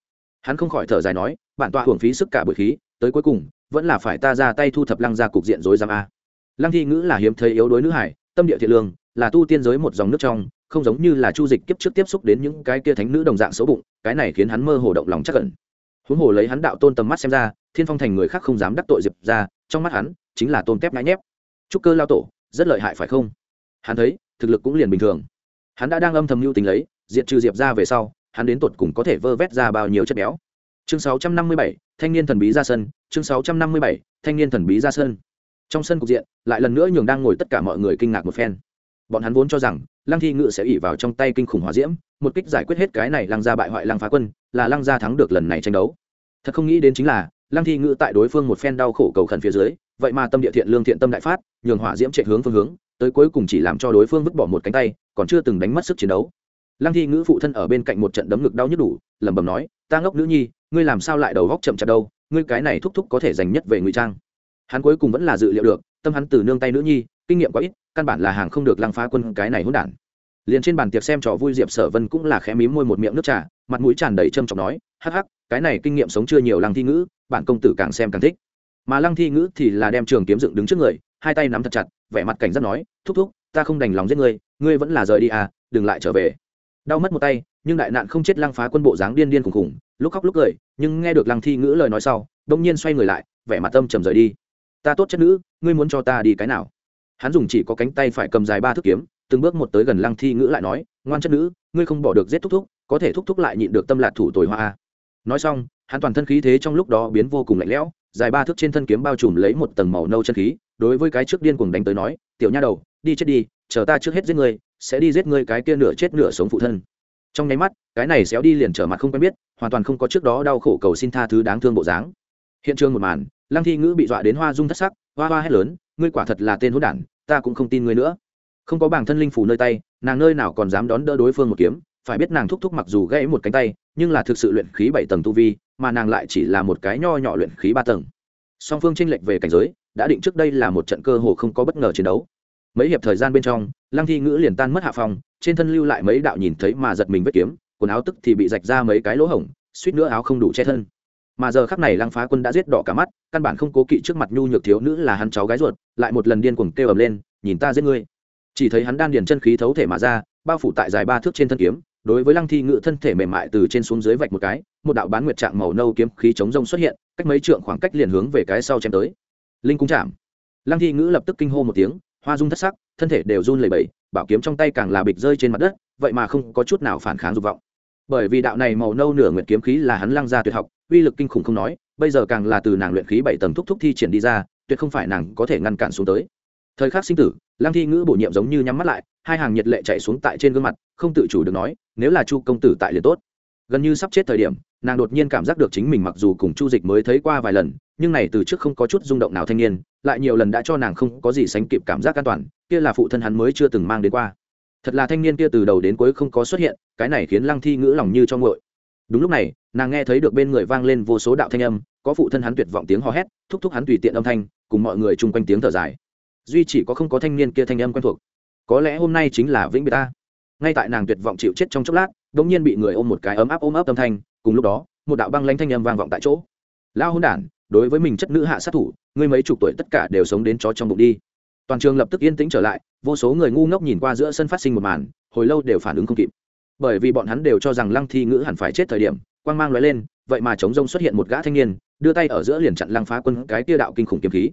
hắn không khỏi thở dài nói, bản tọa hưởng phí sức cả bội khí, tới cuối cùng, vẫn là phải ta ra tay thu thập lăng ra cục diện rối giam a. Lăng thi ngữ là hiếm thấy yếu đối nữ hải, tâm địa thiện lương, là tu tiên giới một dòng nước trong, không giống như là chu dịch kiếp trước tiếp xúc đến những cái kia thánh nữ đồng dạng xấu bụng, cái này khiến hắn mơ hồ động lòng chắc cẩn huống hồ lấy hắn đạo tôn tầm mắt xem ra, thiên phong thành người khác không dám đắc tội diệp ra trong mắt hắn chính là tôn kép ngãi nhép. Trúc cơ lao tổ, rất lợi hại phải không? Hắn thấy, thực lực cũng liền bình thường. Hắn đã đang âm thầm mưu tính lấy, diệt trừ diệp ra về sau hắn đến tột cùng có thể vơ vét ra bao nhiêu chất béo. Chương 657, thanh niên thần bí ra sân. Chương 657, thanh niên thần bí ra sân. Trong sân cục diện lại lần nữa nhường đang ngồi tất cả mọi người kinh ngạc một phen. Bọn hắn vốn cho rằng lăng thi ngự sẽ ỉ vào trong tay kinh khủng hỏa diễm một kích giải quyết hết cái này lăng gia bại hoại lăng phá quân là lăng gia thắng được lần này tranh đấu. Thật không nghĩ đến chính là lăng thi ngự tại đối phương một phen đau khổ cầu khẩn phía dưới vậy mà tâm địa thiện lương thiện tâm đại phát nhường hỏa diễm chạy hướng phương hướng tới cuối cùng chỉ làm cho đối phương vứt bỏ một cánh tay còn chưa từng đánh mất sức chiến đấu lăng thi ngữ phụ thân ở bên cạnh một trận đấm ngực đau nhức đủ, lẩm bẩm nói, ta ngốc nữ nhi, ngươi làm sao lại đầu góc chậm chạp đâu, ngươi cái này thúc thúc có thể dành nhất về ngụy trang. Hắn cuối cùng vẫn là dự liệu được, tâm hắn từ nương tay nữ nhi, kinh nghiệm quá ít, căn bản là hàng không được lăng phá quân cái này hỗn đản. Liền trên bàn tiệc xem trò vui diệp sở vân cũng là khẽ mím môi một miệng nước trà, mặt mũi tràn đầy trâm trọng nói, hắc hắc, cái này kinh nghiệm sống chưa nhiều lăng thi ngữ, bản công tử càng xem càng thích. Mà lăng thi ngữ thì là đem trường kiếm dựng đứng trước người, hai tay nắm thật chặt, vẻ mặt cảnh giác nói, thúc thúc, ta không đành lòng giết ngươi ngươi vẫn là rời đi à đừng lại trở về đau mất một tay, nhưng đại nạn không chết lăng phá quân bộ dáng điên điên khùng khùng lúc khóc lúc cười, nhưng nghe được lăng thi ngữ lời nói sau đông nhiên xoay người lại, vẻ mặt tâm trầm rời đi. Ta tốt chất nữ, ngươi muốn cho ta đi cái nào? Hắn dùng chỉ có cánh tay phải cầm dài ba thước kiếm, từng bước một tới gần lăng thi ngữ lại nói, ngoan chất nữ, ngươi không bỏ được giết thúc thúc, có thể thúc thúc lại nhịn được tâm lạc thủ tồi hoa nói xong, hắn toàn thân khí thế trong lúc đó biến vô cùng lạnh lẽo, dài ba thước trên thân kiếm bao trùm lấy một tầng màu nâu chân khí, đối với cái trước điên cuồng đánh tới nói, tiểu nha đầu, đi chết đi, chờ ta trước hết giết ngươi sẽ đi giết ngươi cái kia nửa chết nửa sống phụ thân. Trong nháy mắt, cái này xéo đi liền trở mặt không quen biết, hoàn toàn không có trước đó đau khổ cầu xin tha thứ đáng thương bộ dáng. Hiện trường một màn, lăng thi ngữ bị dọa đến hoa dung thất sắc, hoa hoa hét lớn, ngươi quả thật là tên hỗn đản, ta cũng không tin ngươi nữa. Không có bảng thân linh phủ nơi tay, nàng nơi nào còn dám đón đỡ đối phương một kiếm, phải biết nàng thúc thúc mặc dù gãy một cánh tay, nhưng là thực sự luyện khí bảy tầng tu vi, mà nàng lại chỉ là một cái nho nhỏ luyện khí ba tầng. Song phương tranh lệch về cảnh giới, đã định trước đây là một trận cơ hồ không có bất ngờ chiến đấu mấy hiệp thời gian bên trong, lăng thi ngữ liền tan mất hạ phòng, trên thân lưu lại mấy đạo nhìn thấy mà giật mình vết kiếm, quần áo tức thì bị rạch ra mấy cái lỗ hổng, suýt nữa áo không đủ che thân. Mà giờ khắc này lăng phá quân đã giết đỏ cả mắt, căn bản không cố kỵ trước mặt nhu nhược thiếu nữ là hắn cháu gái ruột, lại một lần điên cuồng kêu ầm lên, nhìn ta giết ngươi. Chỉ thấy hắn đan điền chân khí thấu thể mà ra, bao phủ tại dài ba thước trên thân kiếm, đối với lăng thi ngự thân thể mềm mại từ trên xuống dưới vạch một cái, một đạo bán nguyệt trạng màu nâu kiếm khí chống rông xuất hiện, cách mấy trượng khoảng cách liền hướng về cái sau chém tới. Linh cung chạm. Lăng thi ngữ lập tức kinh hô một tiếng hoa dung thất sắc, thân thể đều run lẩy bẩy, bảo kiếm trong tay càng là bịch rơi trên mặt đất, vậy mà không có chút nào phản kháng dục vọng. Bởi vì đạo này màu nâu nửa nguyệt kiếm khí là hắn lăng ra tuyệt học, uy lực kinh khủng không nói, bây giờ càng là từ nàng luyện khí bảy tầng thúc thúc thi triển đi ra, tuyệt không phải nàng có thể ngăn cản xuống tới. Thời khắc sinh tử, lăng thi ngữ bổ nhiệm giống như nhắm mắt lại, hai hàng nhiệt lệ chạy xuống tại trên gương mặt, không tự chủ được nói, nếu là chu công tử tại liền tốt gần như sắp chết thời điểm, nàng đột nhiên cảm giác được chính mình mặc dù cùng chu dịch mới thấy qua vài lần, nhưng này từ trước không có chút rung động nào thanh niên, lại nhiều lần đã cho nàng không có gì sánh kịp cảm giác an toàn, kia là phụ thân hắn mới chưa từng mang đến qua. Thật là thanh niên kia từ đầu đến cuối không có xuất hiện, cái này khiến lăng thi ngữ lòng như cho ngội đúng lúc này, nàng nghe thấy được bên người vang lên vô số đạo thanh âm, có phụ thân hắn tuyệt vọng tiếng hò hét, thúc thúc hắn tùy tiện âm thanh, cùng mọi người chung quanh tiếng thở dài. Duy chỉ có không có thanh niên kia thanh âm quen thuộc. Có lẽ hôm nay chính là vĩnh biệt ta ngay tại nàng tuyệt vọng chịu chết trong chốc lát đ ỗ n g nhiên bị người ôm một cái ấm áp ôm ấp âm thanh, cùng lúc đó, một đạo băng lanh thanh âm vang vọng tại chỗ. Lao hôn đản, đối với mình chất nữ hạ sát thủ, ngươi mấy chục tuổi tất cả đều sống đến chó trong bụng đi. Toàn trường lập tức yên tĩnh trở lại, vô số người ngu ngốc nhìn qua giữa sân phát sinh một màn, hồi lâu đều phản ứng không kịp. Bởi vì bọn hắn đều cho rằng lăng thi ngữ hẳn phải chết thời điểm, quang mang l lên, vậy mà chống rông xuất hiện một gã thanh niên, đưa tay ở giữa liền chặn lăng phá quân cái kia đạo kinh khủng kiếm khí.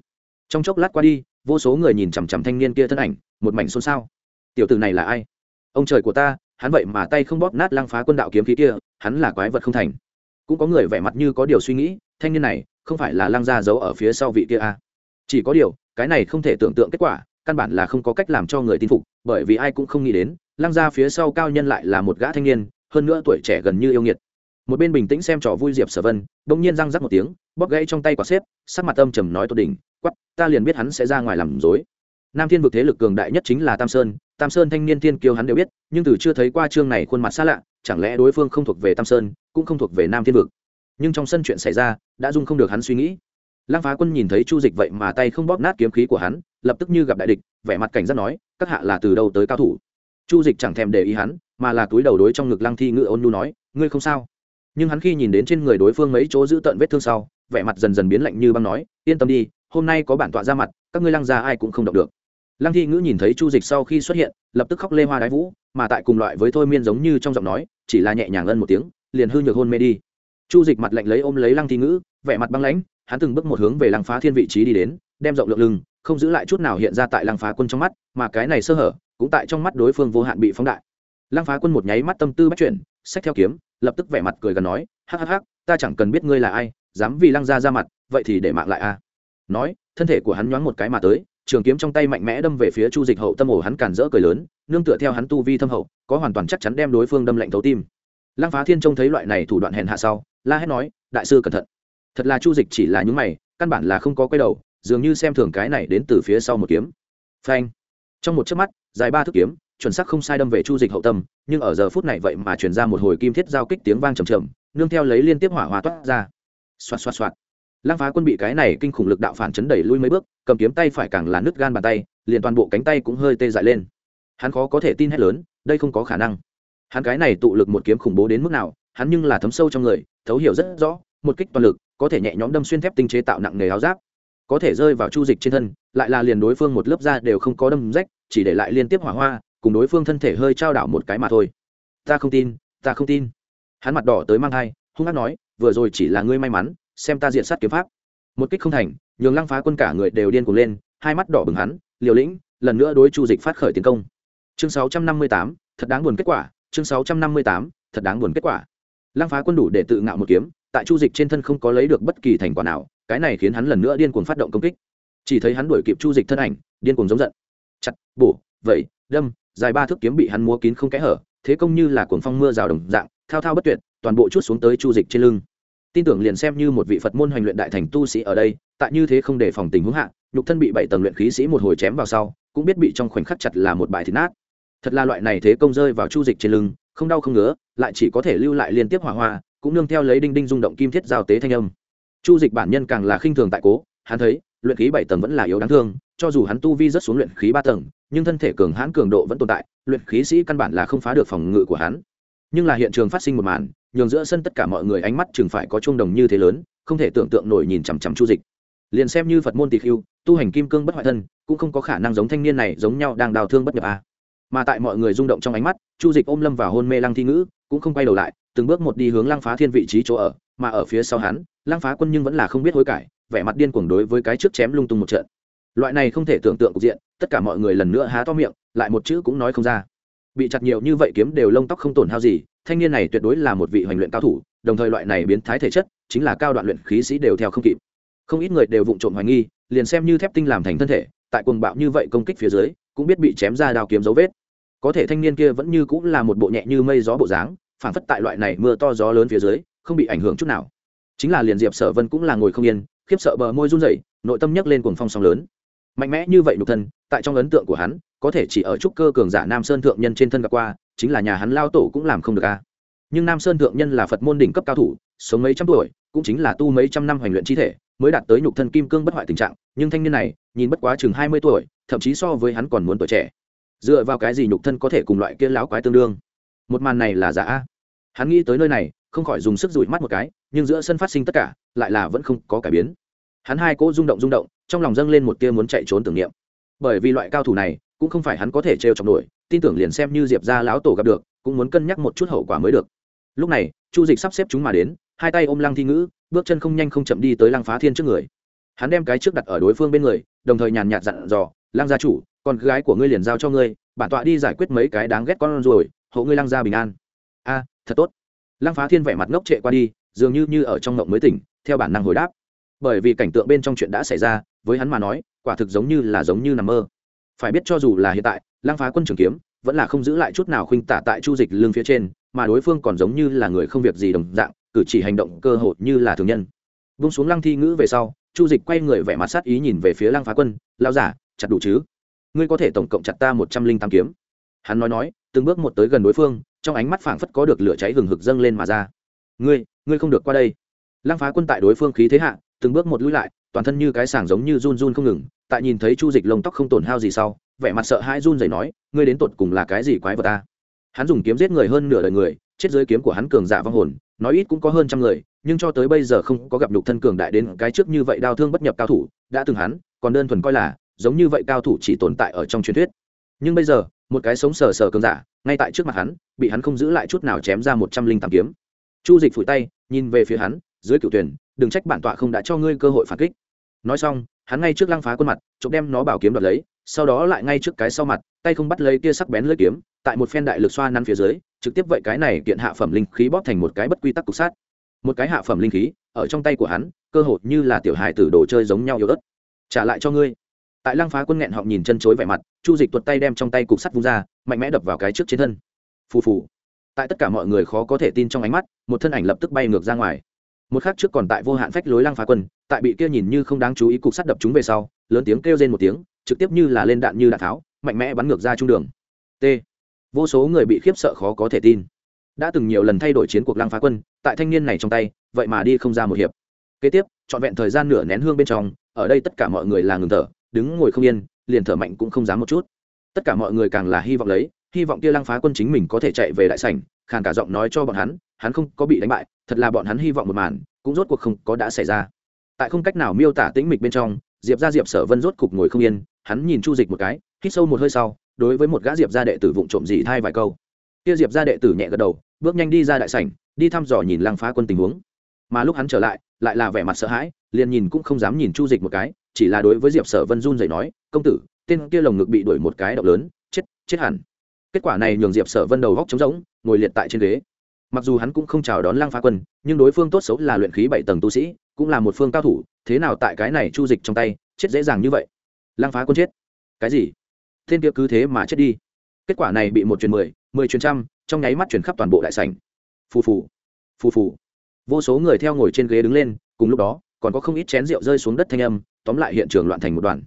Trong chốc lát qua đi, vô số người nhìn chằm chằm thanh niên kia thân ảnh, một mảnh xôn xao. Tiểu tử này là ai? Ông trời của ta, hắn vậy mà tay không bóp nát lăng phá quân đạo kiếm khí kia, hắn là quái vật không thành. Cũng có người vẻ mặt như có điều suy nghĩ, thanh niên này, không phải là lăng gia giấu ở phía sau vị kia à. chỉ có điều, cái này không thể tưởng tượng kết quả, căn bản là không có cách làm cho người tin phục, bởi vì ai cũng không nghĩ đến, lăng gia phía sau cao nhân lại là một gã thanh niên, hơn nữa tuổi trẻ gần như yêu nghiệt. Một bên bình tĩnh xem trò vui diệp sở vân, bỗng nhiên răng rắc một tiếng, bóp gãy trong tay quả xếp, sắc mặt âm trầm nói tô đình quắp ta liền biết hắn sẽ ra ngoài làm dối nam thiên vực thế lực cường đại nhất chính là tam sơn tam sơn thanh niên tiên kiêu hắn đều biết, nhưng từ chưa thấy qua chương này khuôn mặt xa lạ, chẳng lẽ đối phương không thuộc về tam sơn, cũng không thuộc về nam thiên vực? Nhưng trong sân chuyện xảy ra, đã dung không được hắn suy nghĩ. Lăng phá quân nhìn thấy chu dịch vậy mà tay không bóp nát kiếm khí của hắn, lập tức như gặp đại địch, vẻ mặt cảnh giác nói, các hạ là từ đâu tới cao thủ? Chu dịch chẳng thèm để ý hắn, mà là túi đầu đối trong ngực lăng thi ngự ôn nhu nói, ngươi không sao. Nhưng hắn khi nhìn đến trên người đối phương mấy chỗ giữ tận vết thương sau, vẻ mặt dần dần biến lạnh như băng nói, yên tâm đi, hôm nay có bản tọa ra mặt, các ngươi lăng ra ai cũng không động được lăng thi ngữ nhìn thấy chu dịch sau khi xuất hiện, lập tức khóc lê hoa đái vũ, mà tại cùng loại với thôi miên giống như trong giọng nói, chỉ là nhẹ nhàng ân một tiếng, liền hư nhược hôn mê đi. Chu dịch mặt lạnh lấy ôm lấy lăng thi ngữ, vẻ mặt băng lãnh, hắn từng bước một hướng về lăng phá thiên vị trí đi đến, đem rộng lượng lưng, không giữ lại chút nào hiện ra tại lăng phá quân trong mắt, mà cái này sơ hở, cũng tại trong mắt đối phương vô hạn bị phóng đại. Lăng phá quân một nháy mắt tâm tư bắt chuyển sách theo kiếm, lập tức vẻ mặt cười gần nói, hắc hắc hắc, ta chẳng cần biết ngươi là ai, dám vì lăng ra ra mặt, vậy thì để mạng lại a. Nói, thân thể của hắn nhoáng một cái mà tới trường kiếm trong tay mạnh mẽ đâm về phía chu dịch hậu, tâm ổ hắn cản rỡ cười lớn, nương tựa theo hắn tu vi thâm hậu, có hoàn toàn chắc chắn đem đối phương đâm lạnh thấu tim. Lăng phá thiên trông thấy loại này thủ đoạn hèn hạ sau, la hét nói, đại sư cẩn thận. Thật là chu dịch chỉ là những mày, căn bản là không có quay đầu, dường như xem thường cái này đến từ phía sau một kiếm. Phanh. Trong một chớp mắt, dài ba thước kiếm, chuẩn xác không sai đâm về chu dịch hậu tâm, nhưng ở giờ phút này vậy mà truyền ra một hồi kim thiết giao kích tiếng vang trầm trầm, nương theo lấy liên tiếp hỏa hoa toát ra. Xoạt xoạt xoạt lăng phá quân bị cái này kinh khủng lực đạo phản chấn đẩy lui mấy bước, cầm kiếm tay phải càng là nứt gan bàn tay, liền toàn bộ cánh tay cũng hơi tê dại lên. Hắn khó có thể tin hết lớn, đây không có khả năng. Hắn cái này tụ lực một kiếm khủng bố đến mức nào, hắn nhưng là thấm sâu trong người, thấu hiểu rất rõ, một kích toàn lực, có thể nhẹ nhõm đâm xuyên thép tinh chế tạo nặng nghề áo giáp. Có thể rơi vào chu dịch trên thân, lại là liền đối phương một lớp da đều không có đâm rách, chỉ để lại liên tiếp hỏa hoa, cùng đối phương thân thể hơi trao đảo một cái mà thôi. Ta không tin, ta không tin. Hắn mặt đỏ tới mang thai, hung hát nói, vừa rồi chỉ là ngươi may mắn xem ta diện sát kiếm pháp. Một kích không thành nhường lăng phá quân cả người đều điên cuồng lên hai mắt đỏ bừng hắn liều lĩnh lần nữa đối chu dịch phát khởi tiến công. Chương 658, thật đáng buồn kết quả. Chương 658, thật đáng buồn kết quả. Lăng phá quân đủ để tự ngạo một kiếm tại chu dịch trên thân không có lấy được bất kỳ thành quả nào cái này khiến hắn lần nữa điên cuồng phát động công kích. Chỉ thấy hắn đuổi kịp chu dịch thân ảnh điên cuồng giống giận. Chặt bổ vẩy đâm dài ba thước kiếm bị hắn múa kín không kẽ hở thế công như là cuồng phong mưa rào đồng dạng thao thao bất tuyệt toàn bộ chút xuống tới chu dịch trên lưng tin tưởng liền xem như một vị phật môn hoành luyện đại thành tu sĩ ở đây, tại như thế không để phòng tình huống hạ, nhục thân bị bảy tầng luyện khí sĩ một hồi chém vào sau, cũng biết bị trong khoảnh khắc chặt là một bài thịt nát. Thật là loại này thế công rơi vào chu dịch trên lưng, không đau không ngứa, lại chỉ có thể lưu lại liên tiếp hỏa hoa, cũng nương theo lấy đinh đinh rung động kim thiết giao tế thanh âm. Chu dịch bản nhân càng là khinh thường tại cố, hắn thấy, luyện khí bảy tầng vẫn là yếu đáng thương, cho dù hắn tu vi rất xuống luyện khí ba tầng, nhưng thân thể cường hãn cường độ vẫn tồn tại, luyện khí sĩ căn bản là không phá được phòng ngự của hắn. Nhưng là hiện trường phát sinh một màn nhường giữa sân tất cả mọi người ánh mắt chừng phải có chuông đồng như thế lớn, không thể tưởng tượng nổi nhìn chằm chằm chu dịch. Liền xem như phật môn tỳ khưu, tu hành kim cương bất hoại thân, cũng không có khả năng giống thanh niên này giống nhau đang đào thương bất nhập a. À. mà tại mọi người rung động trong ánh mắt, chu dịch ôm lâm vào hôn mê lăng thi ngữ, cũng không quay đầu lại, từng bước một đi hướng lăng phá thiên vị trí chỗ ở, mà ở phía sau hắn, lăng phá quân nhưng vẫn là không biết hối cải, vẻ mặt điên cuồng đối với cái trước chém lung tung một trận. Loại này không thể tưởng tượng cục diện, tất cả mọi người lần nữa há to miệng, lại một chữ cũng nói không ra bị chặt nhiều như vậy kiếm đều lông tóc không tổn hao gì, thanh niên này tuyệt đối là một vị hoành luyện cao thủ, đồng thời loại này biến thái thể chất chính là cao đoạn luyện khí sĩ đều theo không kịp. Không ít người đều vụng trộm hoài nghi, liền xem như thép tinh làm thành thân thể, tại cuồng bạo như vậy công kích phía dưới, cũng biết bị chém ra đao kiếm dấu vết. Có thể thanh niên kia vẫn như cũng là một bộ nhẹ như mây gió bộ dáng, phản phất tại loại này mưa to gió lớn phía dưới, không bị ảnh hưởng chút nào. Chính là liền diệp sở vân cũng là ngồi không yên, khiếp sợ bờ môi run rẩy, nội tâm nhấc lên cuồng phong sóng lớn. Mạnh mẽ như vậy nhục thân, tại trong ấn tượng của hắn có thể chỉ ở trúc cơ cường giả nam sơn thượng nhân trên thân gặp qua, chính là nhà hắn lao tổ cũng làm không được a. Nhưng nam sơn thượng nhân là phật môn đỉnh cấp cao thủ, sống mấy trăm tuổi, cũng chính là tu mấy trăm năm hoành luyện chi thể, mới đạt tới nhục thân kim cương bất hoại tình trạng. Nhưng thanh niên này, nhìn bất quá chừng hai mươi tuổi, thậm chí so với hắn còn muốn tuổi trẻ. Dựa vào cái gì nhục thân có thể cùng loại kia láo quái tương đương? Một màn này là giả hắn nghĩ tới nơi này, không khỏi dùng sức rủi mắt một cái, nhưng giữa sân phát sinh tất cả, lại là vẫn không có cải biến. Hắn hai cỗ rung động rung động, trong lòng dâng lên một tia muốn chạy trốn tưởng niệm. Bởi vì loại cao thủ này cũng không phải hắn có thể trêu chọc nổi, tin tưởng liền xem như diệp ra lão tổ gặp được, cũng muốn cân nhắc một chút hậu quả mới được. Lúc này, chu dịch sắp xếp chúng mà đến, hai tay ôm lăng thi ngữ, bước chân không nhanh không chậm đi tới lăng phá thiên trước người. Hắn đem cái trước đặt ở đối phương bên người, đồng thời nhàn nhạt dặn dò, lăng gia chủ, con gái của ngươi liền giao cho ngươi, bản tọa đi giải quyết mấy cái đáng ghét con rồi, hộ ngươi lăng gia bình an. A, thật tốt. Lăng phá thiên vẻ mặt ngốc trệ qua đi, dường như như ở trong ngộng mới tỉnh, theo bản năng hồi đáp. Bởi vì cảnh tượng bên trong chuyện đã xảy ra, với hắn mà nói, quả thực giống như là giống như nằm mơ phải biết cho dù là hiện tại, lăng phá quân trường kiếm vẫn là không giữ lại chút nào khuynh tả tại chu dịch lương phía trên, mà đối phương còn giống như là người không việc gì đồng dạng, cử chỉ hành động cơ hội như là thường nhân. Vung xuống lăng thi ngữ về sau, chu dịch quay người vẻ mặt sát ý nhìn về phía lăng phá quân lao giả, chặt đủ chứ? Ngươi có thể tổng cộng chặt ta một trăm linh tám kiếm. Hắn nói nói, từng bước một tới gần đối phương, trong ánh mắt phảng phất có được lửa cháy hừng hực dâng lên mà ra. Ngươi ngươi không được qua đây. Lăng phá quân tại đối phương khí thế hạ, từng bước một lui lại, toàn thân như cái sàng giống như run run không ngừng tại nhìn thấy chu dịch lông tóc không tổn hao gì sau, vẻ mặt sợ hãi run rẩy nói, ngươi đến tột cùng là cái gì quái vật ta? Hắn dùng kiếm giết người hơn nửa đời người, chết dưới kiếm của hắn cường giả vong hồn, nói ít cũng có hơn trăm người, nhưng cho tới bây giờ không có gặp nhục thân cường đại đến cái trước như vậy đau thương bất nhập cao thủ, đã từng hắn, còn đơn thuần coi là, giống như vậy cao thủ chỉ tồn tại ở trong truyền thuyết. Nhưng bây giờ, một cái sống sờ sờ cường giả, ngay tại trước mặt hắn, bị hắn không giữ lại chút nào chém ra một trăm linh tám kiếm. Chu dịch phủi tay, nhìn về phía hắn, dưới cựu tuyển, đừng trách bản tọa không đã cho ngươi cơ hội phản kích nói xong, hắn ngay trước lăng phá quân mặt, chụp đem nó bảo kiếm đoạt lấy, sau đó lại ngay trước cái sau mặt, tay không bắt lấy kia sắc bén lưỡi kiếm, tại một phen đại lực xoa nắn phía dưới, trực tiếp vậy cái này kiện hạ phẩm linh khí bóp thành một cái bất quy tắc cục sát. Một cái hạ phẩm linh khí, ở trong tay của hắn, cơ hội như là tiểu hài tử đồ chơi giống nhau yếu ớt. Trả lại cho ngươi. Tại lăng phá quân nghẹn họng nhìn chân chối vẻ mặt, chu dịch tuột tay đem trong tay cục sắt vung ra, mạnh mẽ đập vào cái trước trên thân. Phù phù. Tại tất cả mọi người khó có thể tin trong ánh mắt, một thân ảnh lập tức bay ngược ra ngoài. Một khắc trước còn tại vô hạn phách lối lăng phá quân tại bị kia nhìn như không đáng chú ý cục sắt đập chúng về sau, lớn tiếng kêu lên một tiếng, trực tiếp như là lên đạn như đạn tháo, mạnh mẽ bắn ngược ra trung đường. T. Vô số người bị khiếp sợ khó có thể tin. Đã từng nhiều lần thay đổi chiến cuộc lăng phá quân, tại thanh niên này trong tay, vậy mà đi không ra một hiệp. Kế tiếp, trọn vẹn thời gian nửa nén hương bên trong, ở đây tất cả mọi người là ngừng thở, đứng ngồi không yên, liền thở mạnh cũng không dám một chút. Tất cả mọi người càng là hy vọng lấy, hy vọng kia lăng phá quân chính mình có thể chạy về đại sảnh, khàn cả giọng nói cho bọn hắn hắn không có bị đánh bại, thật là bọn hắn hy vọng một màn, cũng rốt cuộc không có đã xảy ra tại không cách nào miêu tả tĩnh mịch bên trong, diệp ra diệp sở vân rốt cục ngồi không yên, hắn nhìn chu dịch một cái, hít sâu một hơi sau, đối với một gã diệp gia đệ tử vụng trộm dị thai vài câu. Kia diệp gia đệ tử nhẹ gật đầu, bước nhanh đi ra đại sảnh, đi thăm dò nhìn lăng phá quân tình huống. Mà lúc hắn trở lại lại là vẻ mặt sợ hãi, liền nhìn cũng không dám nhìn chu dịch một cái, chỉ là đối với diệp sở vân run dậy nói, công tử, tên kia lồng ngực bị đuổi một cái động lớn, chết chết hẳn. Kết quả này nhường diệp sở vân đầu góc trống rỗng, ngồi liệt tại trên ghế. Mặc dù hắn cũng không chào đón lăng phá quân, nhưng đối phương tốt xấu là luyện khí bảy tầng tu sĩ cũng là một phương cao thủ, thế nào tại cái này chu dịch trong tay, chết dễ dàng như vậy. Lăng phá quân chết. Cái gì? Thiên kia cứ thế mà chết đi. Kết quả này bị một truyền mười mười truyền trăm, trong nháy mắt truyền khắp toàn bộ đại sảnh. Phù phù phù phù. Vô số người theo ngồi trên ghế đứng lên, cùng lúc đó, còn có không ít chén rượu rơi xuống đất thanh âm, tóm lại hiện trường loạn thành một đoàn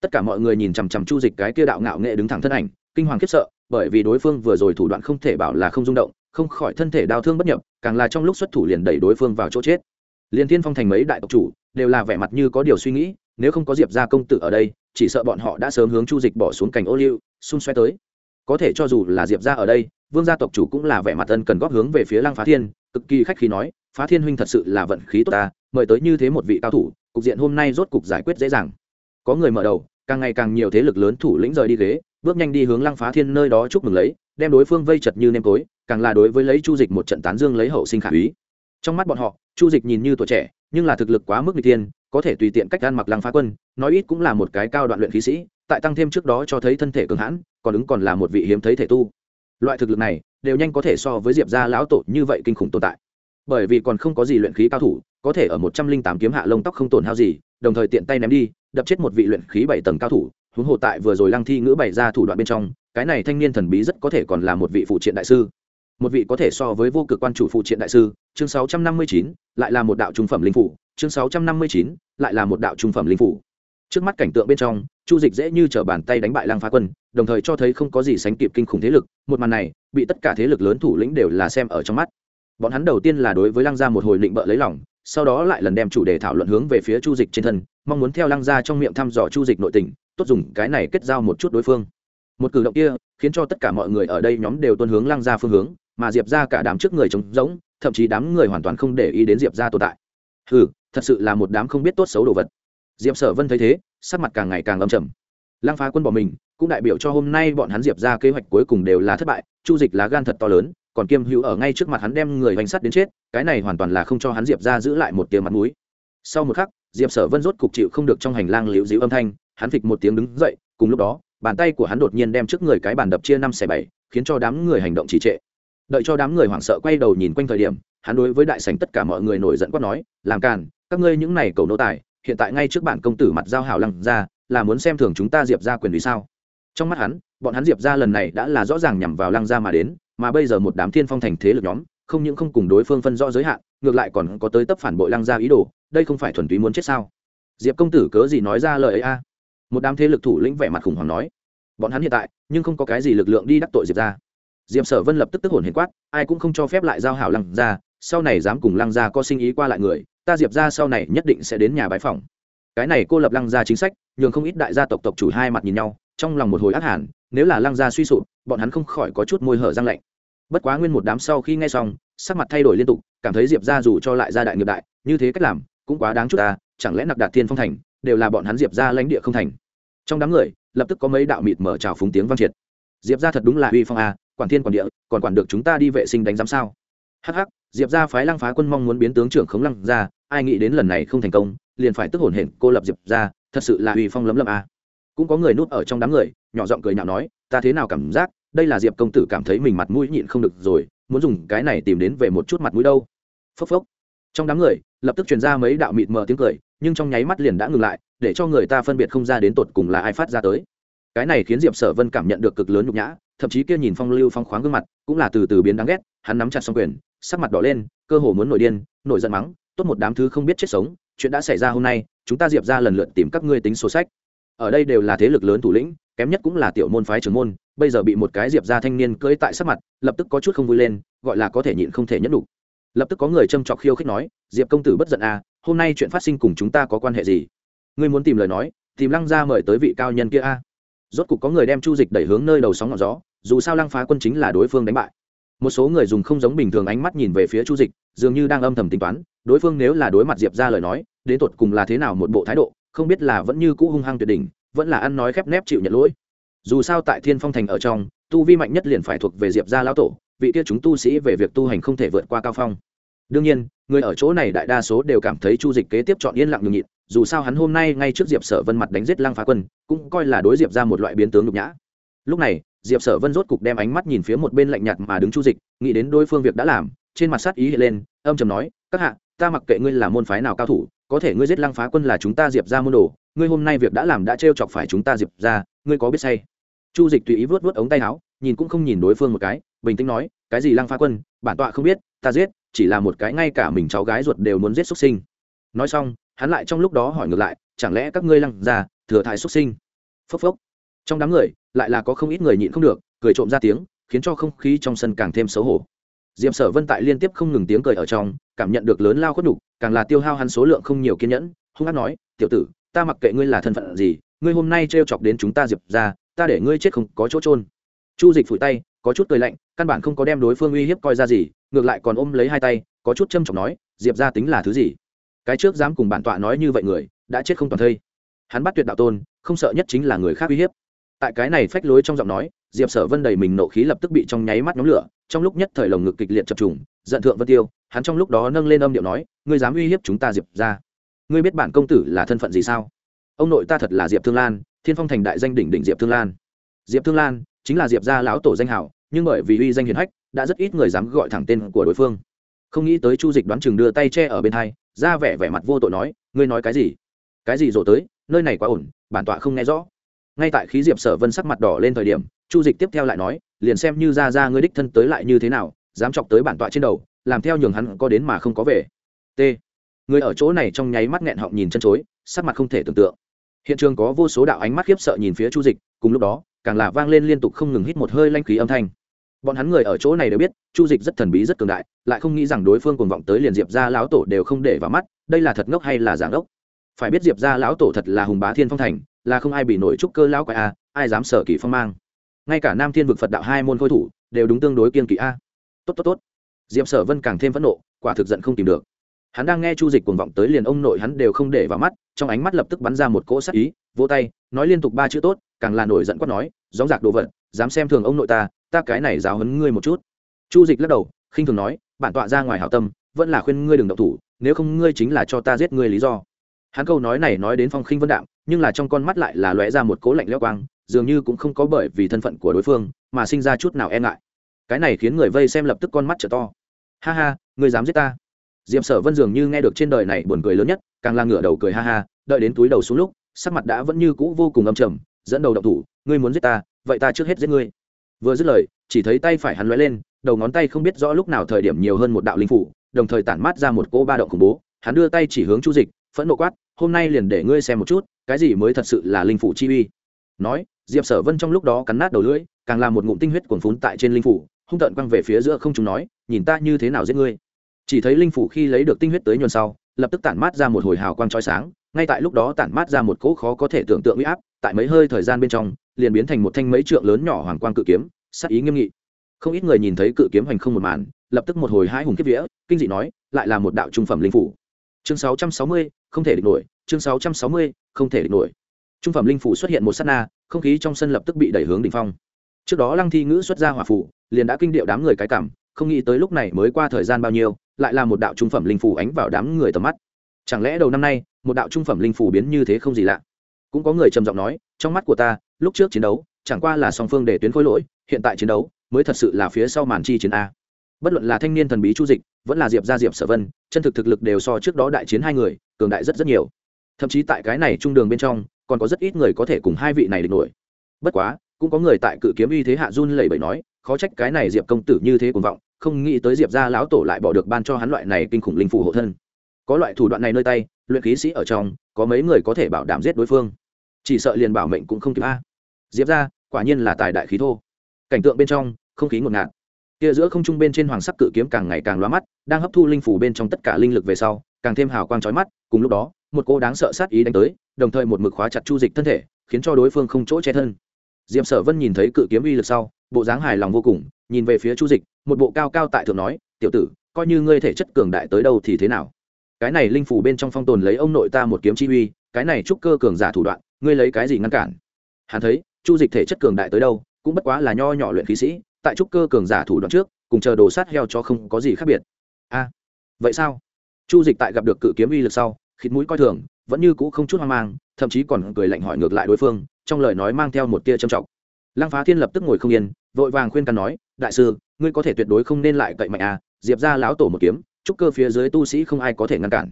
tất cả mọi người nhìn chằm chằm chu dịch cái kia đạo ngạo nghệ đứng thẳng thân ảnh, kinh hoàng khiếp sợ, bởi vì đối phương vừa rồi thủ đoạn không thể bảo là không rung động, không khỏi thân thể đau thương bất nhập, càng là trong lúc xuất thủ liền đẩy đối phương vào chỗ chết liên thiên phong thành mấy đại tộc chủ đều là vẻ mặt như có điều suy nghĩ, nếu không có diệp gia công tử ở đây, chỉ sợ bọn họ đã sớm hướng chu dịch bỏ xuống cành ô liu, xung xoe tới. Có thể cho dù là diệp gia ở đây, vương gia tộc chủ cũng là vẻ mặt ân cần góp hướng về phía lăng phá thiên, cực kỳ khách khí nói, phá thiên huynh thật sự là vận khí tốt ta, mời tới như thế một vị cao thủ, cục diện hôm nay rốt cục giải quyết dễ dàng. Có người mở đầu, càng ngày càng nhiều thế lực lớn thủ lĩnh rời đi ghế, bước nhanh đi hướng lăng phá thiên nơi đó chúc mừng lấy, đem đối phương vây chật như nêm tối, càng là đối với lấy chu dịch một trận tán dương lấy hậu sinh khả úy trong mắt bọn họ, chu dịch nhìn như tuổi trẻ, nhưng là thực lực quá mức n g tiên có thể tùy tiện cách gan mặc lăng phá quân, nói ít cũng là một cái cao đoạn luyện khí sĩ, tại tăng thêm trước đó cho thấy thân thể cường hãn, còn ứng còn là một vị hiếm thấy thể tu. Loại thực lực này, đều nhanh có thể so với diệp gia lão tổ như vậy kinh khủng tồn tại. Bởi vì còn không có gì luyện khí cao thủ, có thể ở một trăm linh tám kiếm hạ lông tóc không tổn hao gì, đồng thời tiện tay ném đi, đập chết một vị luyện khí bảy tầng cao thủ, huống hồ tại vừa rồi lăng thi ngữ bày ra thủ đoạn bên trong, cái này thanh niên thần bí rất có thể còn là một vị phụ triện đại sư một vị có thể so với vô cực quan chủ phụ triện đại sư, chương sáu trăm năm mươi chín, lại là một đạo trung phẩm linh phủ, chương sáu trăm năm mươi chín, lại là một đạo trung phẩm linh phủ. Trước mắt cảnh tượng bên trong, chu dịch dễ như t r ở bàn tay đánh bại lăng phá quân, đồng thời cho thấy không có gì sánh kịp kinh khủng thế lực, một màn này, bị tất cả thế lực lớn thủ lĩnh đều là xem ở trong mắt. Bọn hắn đầu tiên là đối với lăng gia một hồi định bợ lấy lòng, sau đó lại lần đem chủ đề thảo luận hướng về phía chu dịch trên thân, mong muốn theo lăng gia trong miệng thăm dò chu dịch nội tình, tốt dùng cái này kết giao một chút đối phương. Một cử động kia, khiến cho tất cả mọi người ở đây nhóm đều tuân hướng lăng gia phương hướng mà diệp ra cả đám trước người trống rỗng, thậm chí đám người hoàn toàn không để ý đến diệp ra tồn tại. Ừ thật sự là một đám không biết tốt xấu đồ vật. Diệp sở vân thấy thế, sắc mặt càng ngày càng âm trầm. Lăng phá quân bỏ mình, cũng đại biểu cho hôm nay bọn hắn diệp ra kế hoạch cuối cùng đều là thất bại, chu dịch lá gan thật to lớn, còn kiêm hữu ở ngay trước mặt hắn đem người hành sắt đến chết, cái này hoàn toàn là không cho hắn diệp ra giữ lại một tiếng mặt mũi. Sau một khắc, diệp sở vân rốt cục chịu không được trong hành lang liễu dịu âm thanh, hắn phịch một tiếng đứng dậy, cùng lúc đó, bàn tay của hắn đột nhiên đem trước người cái bàn đập chia năm xẻ bảy, khiến cho đám người hành động trì trệ đợi cho đám người hoảng sợ quay đầu nhìn quanh thời điểm, hắn đối với đại sảnh tất cả mọi người nổi giận quát nói, làm càn, các ngươi những này cầu nô tài, hiện tại ngay trước bản công tử mặt giao hảo lăng ra, là muốn xem thường chúng ta diệp ra quyền vì sao? Trong mắt hắn, bọn hắn diệp ra lần này đã là rõ ràng nhằm vào lăng ra mà đến, mà bây giờ một đám thiên phong thành thế lực nhóm, không những không cùng đối phương phân rõ giới hạn, ngược lại còn có tới tấp phản bội lăng ra ý đồ, đây không phải thuần túy muốn chết sao? Diệp công tử cớ gì nói ra lời ấy a? Một đám thế lực thủ lĩnh vẻ mặt khủng hoảng nói, bọn hắn hiện tại, nhưng không có cái gì lực lượng đi đắc tội diệp ra diệp sở vân lập tức tức hồn hiền quát, ai cũng không cho phép lại giao hảo lăng ra sau này dám cùng lăng ra có sinh ý qua lại người, ta diệp ra sau này nhất định sẽ đến nhà bái phòng cái này cô lập lăng ra chính sách, nhường không ít đại gia tộc tộc chủ hai mặt nhìn nhau, trong lòng một hồi ác hẳn nếu là lăng gia suy sụp, bọn hắn không khỏi có chút môi hở răng lạnh. Bất quá nguyên một đám sau khi nghe xong, sắc mặt thay đổi liên tục, cảm thấy diệp ra dù cho lại gia đại nghiệp đại, như thế cách làm, cũng quá đáng chút ta, chẳng lẽ nặc đạt thiên phong thành, đều là bọn hắn diệp ra lãnh địa không thành. Trong đám người, lập tức có mấy đạo mịt mở trào phúng tiếng vang triệt diệp ra thật đúng là uy phong à, quản thiên quản địa còn quản được chúng ta đi vệ sinh đánh giám sao? Hắc hắc diệp ra phái lăng phá quân mong muốn biến tướng trưởng khống lăng ra ai nghĩ đến lần này không thành công liền phải tức hồn hển cô lập diệp ra thật sự là uy phong lấm lấm à? cũng có người núp ở trong đám người nhỏ giọng cười nhạo nói ta thế nào cảm giác đây là diệp công tử cảm thấy mình mặt mũi nhịn không được rồi muốn dùng cái này tìm đến về một chút mặt mũi đâu. Phốc phốc. Trong đám người lập tức truyền ra mấy đạo mịt mờ tiếng cười nhưng trong nháy mắt liền đã ngừng lại để cho người ta phân biệt không ra đến tột cùng là ai phát ra tới cái này khiến diệp sở vân cảm nhận được cực lớn nhục nhã, thậm chí kia nhìn phong lưu phong khoáng gương mặt, cũng là từ từ biến đáng ghét, hắn nắm chặt xong quyền, sắc mặt đỏ lên, cơ hồ muốn nổi điên, nổi giận mắng, tốt một đám thứ không biết chết sống, chuyện đã xảy ra hôm nay, chúng ta diệp ra lần lượt tìm các ngươi tính sổ sách. Ở đây đều là thế lực lớn thủ lĩnh, kém nhất cũng là tiểu môn phái trưởng môn, bây giờ bị một cái diệp ra thanh niên cưỡi tại sắc mặt, lập tức có chút không vui lên, gọi là có thể nhịn không thể nhẫn đủ. Lập tức có người châm chọc khiêu khích nói, diệp công tử bất giận à hôm nay chuyện phát sinh cùng chúng ta có quan hệ gì? Ngươi muốn tìm lời nói, tìm lăng ra mời tới vị cao nhân kia a rốt cục có người đem chu dịch đẩy hướng nơi đầu sóng ngọn gió, dù sao lăng phá quân chính là đối phương đánh bại. Một số người dùng không giống bình thường ánh mắt nhìn về phía chu dịch, dường như đang âm thầm tính toán, đối phương nếu là đối mặt diệp ra lời nói, đến tột cùng là thế nào một bộ thái độ, không biết là vẫn như cũ hung hăng tuyệt đỉnh, vẫn là ăn nói khép nép chịu nhận lỗi. Dù sao tại thiên phong thành ở trong, tu vi mạnh nhất liền phải thuộc về diệp gia lão tổ, vị kia chúng tu sĩ về việc tu hành không thể vượt qua cao phong. Đương nhiên, người ở chỗ này đại đa số đều cảm thấy chu dịch kế tiếp chọn yên lặng nhường nhịn dù sao hắn hôm nay ngay trước diệp sở vân mặt đánh giết lăng phá quân, cũng coi là đối diệp ra một loại biến tướng nhục nhã. Lúc này, diệp sở vân rốt cục đem ánh mắt nhìn phía một bên lạnh nhạt mà đứng chu dịch, nghĩ đến đối phương việc đã làm, trên mặt sát ý hiện lên, âm trầm nói, các hạ, ta mặc kệ ngươi là môn phái nào cao thủ, có thể ngươi giết lăng phá quân là chúng ta diệp ra môn đồ, ngươi hôm nay việc đã làm đã trêu chọc phải chúng ta diệp ra, ngươi có biết say? Chu dịch tùy ý vớt vớt ống tay áo, nhìn cũng không nhìn đối phương một cái, bình tĩnh nói, cái gì lăng phá quân, bản tọa không biết, ta giết, chỉ là một cái ngay cả mình cháu gái ruột đều muốn giết xuất sinh. Nói xong hắn lại trong lúc đó hỏi ngược lại, chẳng lẽ các ngươi lăng ra, thừa thải xuất sinh? Phốc phốc. Trong đám người, lại là có không ít người nhịn không được, cười trộm ra tiếng, khiến cho không khí trong sân càng thêm xấu hổ. Diệm sở vân tại liên tiếp không ngừng tiếng cười ở trong, cảm nhận được lớn lao khuất nhục, càng là tiêu hao hắn số lượng không nhiều kiên nhẫn, hung hát nói, tiểu tử, ta mặc kệ ngươi là thân phận gì, ngươi hôm nay t chọc đến chúng ta diệp ra, ta để ngươi chết không có chỗ trôn chu dịch phủi tay, có chút cười lạnh, căn bản không có đem đối phương uy hiếp coi ra gì, ngược lại còn ôm lấy hai tay, có chút châm trọng nói, diệp ra tính là thứ gì? Cái trước dám cùng bản tọa nói như vậy người, đã chết không toàn thây. Hắn bắt tuyệt đạo tôn, không sợ nhất chính là người khác uy hiếp. Tại cái này phách lối trong giọng nói, diệp sở vân đầy mình nộ khí lập tức bị trong nháy mắt nhóm lửa, trong lúc nhất thời lồng ngực kịch liệt chập trùng, giận thượng vân tiêu, hắn trong lúc đó nâng lên âm điệu nói, ngươi dám uy hiếp chúng ta, diệp ra ngươi biết bản công tử là thân phận gì sao? Ông nội ta thật là diệp thương lan, thiên phong thành đại danh đỉnh đỉnh diệp thương lan. Diệp thương lan chính là diệp gia lão tổ danh hảo, nhưng bởi vì uy danh hiền hách, đã rất ít người dám gọi thẳng tên của đối phương. Không nghĩ tới chu dịch đoán chừng đưa tay che ở bên hai ra vẻ vẻ mặt vô tội nói, ngươi nói cái gì? Cái gì rồi tới? Nơi này quá ổn, bản tọa không nghe rõ. Ngay tại khí diệp sở vân sắc mặt đỏ lên thời điểm, chu dịch tiếp theo lại nói, liền xem như ra ra ngươi đích thân tới lại như thế nào, dám chọc tới bản tọa trên đầu, làm theo nhường hắn có đến mà không có về. T. Người ở chỗ này trong nháy mắt nghẹn họng nhìn chân chối, sắc mặt không thể tưởng tượng. Hiện trường có vô số đạo ánh mắt khiếp sợ nhìn phía chu dịch, cùng lúc đó, càng là vang lên liên tục không ngừng hít một hơi lanh khí âm thanh bọn hắn người ở chỗ này đều biết, chu dịch rất thần bí rất cường đại, lại không nghĩ rằng đối phương cùng vọng tới liền diệp ra lão tổ đều không để vào mắt, đây là thật ngốc hay là giả ngốc? Phải biết diệp ra lão tổ thật là hùng bá thiên phong thành, là không ai bị nổi trúc cơ lão quái a, ai dám sở kỳ phong mang. Ngay cả nam thiên vực phật đạo hai môn khôi thủ, đều đúng tương đối kiên kỵ a. Tốt tốt tốt. Diệp sở vân càng thêm phẫn nộ, quả thực giận không tìm được. Hắn đang nghe chu dịch cuồng vọng tới liền ông nội hắn đều không để vào mắt, trong ánh mắt lập tức bắn ra một cỗ sắc ý, vỗ tay, nói liên tục ba chữ tốt, càng là nổi giận quát nói dóng giặc đồ vật, dám xem thường ông nội ta ta cái này giáo hấn ngươi một chút. Chu dịch lắc đầu, khinh thường nói, bản tọa ra ngoài hảo tâm, vẫn là khuyên ngươi đừng động thủ, nếu không ngươi chính là cho ta giết ngươi lý do. Hắn câu nói này nói đến phong khinh vân đạm, nhưng là trong con mắt lại là lóe ra một cố lạnh leo quang, dường như cũng không có bởi vì thân phận của đối phương mà sinh ra chút nào e ngại. Cái này khiến người vây xem lập tức con mắt trở to. Ha ha, ngươi dám giết ta. Diệm sở vân dường như nghe được trên đời này buồn cười lớn nhất, càng la ngửa đầu cười ha ha, đợi đến túi đầu xuống lúc, sắc mặt đã vẫn như cũ vô cùng âm trầm, dẫn đầu động thủ, ngươi muốn giết ta, vậy ta trước hết giết ngươi vừa dứt lời, chỉ thấy tay phải hắn lóe lên, đầu ngón tay không biết rõ lúc nào thời điểm nhiều hơn một đạo linh phủ, đồng thời tản mát ra một cỗ ba động khủng bố. Hắn đưa tay chỉ hướng chu dịch, phẫn nộ quát, hôm nay liền để ngươi xem một chút, cái gì mới thật sự là linh phủ chi uy? Nói, diệp sở vân trong lúc đó cắn nát đầu lưỡi, càng làm một ngụm tinh huyết cuồn phún tại trên linh phủ, hung tợn quăng về phía giữa không chúng nói, nhìn ta như thế nào giết ngươi? Chỉ thấy linh phủ khi lấy được tinh huyết tới nhuần sau, lập tức tản mát ra một hồi hào quang trói sáng, ngay tại lúc đó tản mát ra một cỗ khó có thể tưởng tượng uy áp, tại mấy hơi thời gian bên trong liền biến thành một thanh mấy trượng lớn nhỏ hoàng quang cự kiếm sắc ý nghiêm nghị. Không ít người nhìn thấy cự kiếm hành không một màn lập tức một hồi hai hùng kiếp vía kinh dị nói lại là một đạo trung phẩm linh phủ. Chương 660, không thể địch nổi chương 660, không thể địch nổi. Trung phẩm linh phủ xuất hiện một sát na không khí trong sân lập tức bị đẩy hướng đỉnh phong. Trước đó lăng thi ngữ xuất ra hỏa phủ liền đã kinh điệu đám người cái cảm không nghĩ tới lúc này mới qua thời gian bao nhiêu lại là một đạo trung phẩm linh phủ ánh vào đám người tầm mắt. Chẳng lẽ đầu năm nay một đạo trung phẩm linh phủ biến như thế không gì lạ? Cũng có người trầm giọng nói trong mắt của ta lúc trước chiến đấu, chẳng qua là song phương để tuyến khối lỗi, hiện tại chiến đấu mới thật sự là phía sau màn chi chiến a. Bất luận là thanh niên thần bí chu dịch, vẫn là diệp gia diệp sở vân, chân thực thực lực đều so trước đó đại chiến hai người, cường đại rất rất nhiều. Thậm chí tại cái này trung đường bên trong, còn có rất ít người có thể cùng hai vị này địch nổi. Bất quá, cũng có người tại cự kiếm uy thế hạ run lẩy bẩy nói, khó trách cái này diệp công tử như thế cuồng vọng, không nghĩ tới diệp gia lão tổ lại bỏ được ban cho hắn loại này kinh khủng linh phủ hộ thân. Có loại thủ đoạn này nơi tay, luyện khí sĩ ở trong, có mấy người có thể bảo đảm giết đối phương. Chỉ sợ liền bảo mệnh cũng không kịp a diệp gia quả nhiên là tài đại khí thô. Cảnh tượng bên trong, không khí ngột ngạt. Kia giữa không trung bên trên hoàng sắc cự kiếm càng ngày càng loa mắt, đang hấp thu linh phủ bên trong tất cả linh lực về sau, càng thêm hào quang trói mắt, cùng lúc đó, một cô đáng sợ sát ý đánh tới, đồng thời một mực khóa chặt chu dịch thân thể, khiến cho đối phương không chỗ che thân. Diệp sở vân nhìn thấy cự kiếm uy lực sau, bộ dáng hài lòng vô cùng, nhìn về phía chu dịch, một bộ cao cao tại thượng nói, tiểu tử, coi như ngươi thể chất cường đại tới đâu thì thế nào? Cái này linh phủ bên trong phong tồn lấy ông nội ta một kiếm chi uy, cái này trúc cơ cường giả thủ đoạn, ngươi lấy cái gì ngăn cản? Hắn thấy chu dịch thể chất cường đại tới đâu, cũng bất quá là nho nhỏ luyện khí sĩ, tại trúc cơ cường giả thủ đoạn trước, cùng chờ đồ sát heo cho không có gì khác biệt. A, vậy sao? Chu dịch tại gặp được cự kiếm uy lực sau, khịt mũi coi thường, vẫn như cũ không chút hoang mang, thậm chí còn cười lạnh hỏi ngược lại đối phương, trong lời nói mang theo một tia trầm trọng. Lăng phá thiên lập tức ngồi không yên, vội vàng khuyên can nói, đại sư, ngươi có thể tuyệt đối không nên lại cậy mạnh à diệp ra lão tổ một kiếm, trúc cơ phía dưới tu sĩ không ai có thể ngăn cản.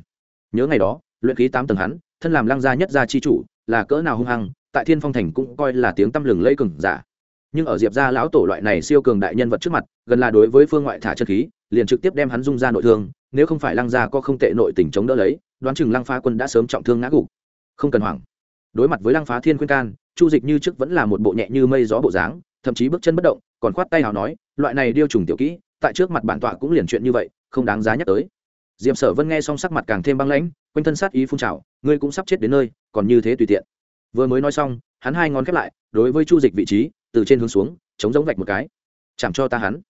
Nhớ ngày đó, luyện khí tám tầng hắn, thân làm lăng gia nhất gia chi chủ, là cỡ nào hung hăng tại thiên phong thành cũng coi là tiếng tăm lừng lây cường giả. Nhưng ở diệp gia lão tổ loại này siêu cường đại nhân vật trước mặt, gần là đối với phương ngoại thả chân khí, liền trực tiếp đem hắn dung ra nội thương, nếu không phải lăng gia có không tệ nội tình chống đỡ lấy, đoán chừng lăng phá quân đã sớm trọng thương ngã gục. Không cần hoảng. Đối mặt với lăng phá thiên khuyên can, chu dịch như trước vẫn là một bộ nhẹ như mây gió bộ dáng, thậm chí bước chân bất động, còn khoát tay hào nói, loại này điêu trùng tiểu kỹ, tại trước mặt bản tọa cũng liền chuyện như vậy, không đáng giá nhắc tới. Diệp sở vân nghe xong sắc mặt càng thêm băng lãnh, quanh thân sát ý phun trào, ngươi cũng sắp chết đến nơi, còn như thế tùy tiện vừa mới nói xong, hắn hai ngón khép lại, đối với chu dịch vị trí, từ trên hướng xuống, chống giống vạch một cái. Chẳng cho ta hắn.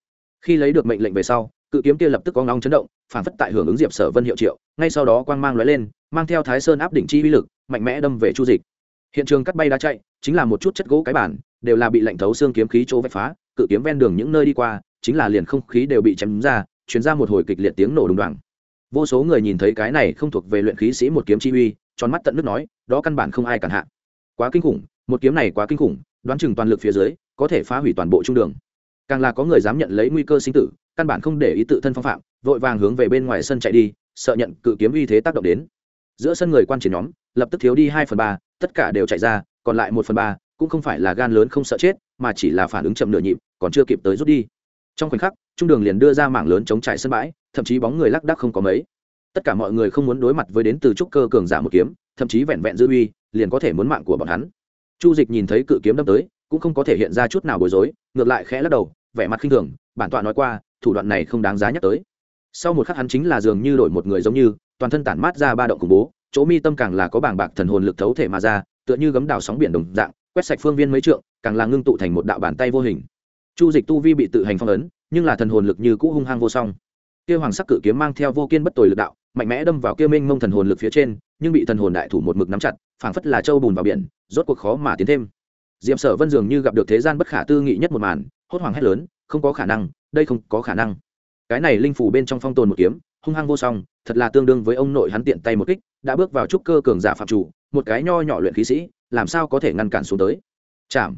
Khi lấy được mệnh lệnh về sau, cự kiếm kia lập tức có ngóng chấn động, phản phất tại hưởng ứng diệp sở vân hiệu triệu, ngay sau đó quang mang lóe lên, mang theo thái sơn áp đỉnh chi uy lực, mạnh mẽ đâm về chu dịch. Hiện trường cắt bay đá chạy, chính là một chút chất gỗ cái bản, đều là bị lạnh thấu xương kiếm khí chỗ vạch phá, cự kiếm ven đường những nơi đi qua, chính là liền không khí đều bị chém ra chuyển ra một hồi kịch liệt tiếng nổ đùng đoàng. Vô số người nhìn thấy cái này không thuộc về luyện khí sĩ một kiếm chi uy, tròn mắt tận nước nói, đó căn bản không ai cản hạ quá kinh khủng, một kiếm này quá kinh khủng, đoán chừng toàn lực phía dưới, có thể phá hủy toàn bộ trung đường. Càng là có người dám nhận lấy nguy cơ sinh tử, căn bản không để ý tự thân phong phạm, vội vàng hướng về bên ngoài sân chạy đi, sợ nhận cự kiếm uy thế tác động đến. Giữa sân người quan chiến nhóm, lập tức thiếu đi hai phần ba, tất cả đều chạy ra, còn lại một phần ba cũng không phải là gan lớn không sợ chết, mà chỉ là phản ứng chậm nửa nhịp, còn chưa kịp tới rút đi. Trong khoảnh khắc, trung đường liền đưa ra mảng lớn chống trải sân bãi, thậm chí bóng người lác đác không có mấy. Tất cả mọi người không muốn đối mặt với đến từ trúc cơ cường giả một kiếm thậm chí vẹn vẹn dư uy, liền có thể muốn mạng của bọn hắn. Chu dịch nhìn thấy cự kiếm đâm tới, cũng không có thể hiện ra chút nào bối rối, ngược lại khẽ lắc đầu, vẻ mặt khinh thường, bản tọa nói qua, thủ đoạn này không đáng giá nhắc tới. Sau một khắc hắn chính là dường như đổi một người giống như, toàn thân tản mát ra ba động khủng bố, chỗ mi tâm càng là có bảng bạc thần hồn lực thấu thể mà ra, tựa như gấm đào sóng biển đồng dạng, quét sạch phương viên mấy trượng, càng là ngưng tụ thành một đạo bàn tay vô hình. Chu dịch tu vi bị tự hành phong ấn, nhưng là thần hồn lực như cũ hung hăng vô song. Kia hoàng sắc cự kiếm mang theo vô kiên bất tồi lực đạo mạnh mẽ đâm vào kia minh mông thần hồn lực phía trên, nhưng bị thần hồn đại thủ một mực nắm chặt, phảng phất là châu bùn vào biển, rốt cuộc khó mà tiến thêm. Diệp sở vân dường như gặp được thế gian bất khả tư nghị nhất một màn, hốt hoảng hét lớn, không có khả năng, đây không có khả năng. Cái này linh phủ bên trong phong tồn một kiếm, hung hăng vô song, thật là tương đương với ông nội hắn tiện tay một kích, đã bước vào trúc cơ cường giả phạm chủ, một cái nho nhỏ luyện khí sĩ, làm sao có thể ngăn cản xuống tới? Chạm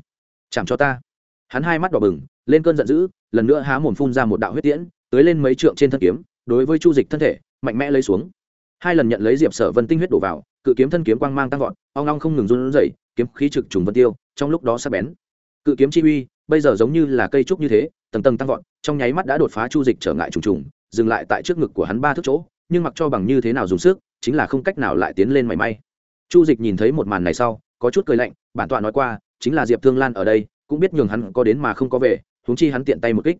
chạm cho ta. Hắn hai mắt đỏ bừng, lên cơn giận dữ, lần nữa há mồm phun ra một đạo huyết tiễn tới lên mấy trượng trên thân kiếm, đối với chu dịch thân thể mạnh mẽ lấy xuống. Hai lần nhận lấy diệp sở vân tinh huyết đổ vào, cự kiếm thân kiếm quang mang tăng vọt, ong long không ngừng run rẩy, kiếm khí trực trùng vân tiêu, trong lúc đó sắp bén. Cự kiếm chi uy, bây giờ giống như là cây trúc như thế, tầng tầng tăng vọt, trong nháy mắt đã đột phá chu dịch trở ngại trùng trùng, dừng lại tại trước ngực của hắn ba thước chỗ, nhưng mặc cho bằng như thế nào dùng sức, chính là không cách nào lại tiến lên mảy may. Chu dịch nhìn thấy một màn này sau, có chút cười lạnh, bản tọa nói qua, chính là diệp thương lan ở đây, cũng biết nhường hắn có đến mà không có về, huống chi hắn tiện tay một kích.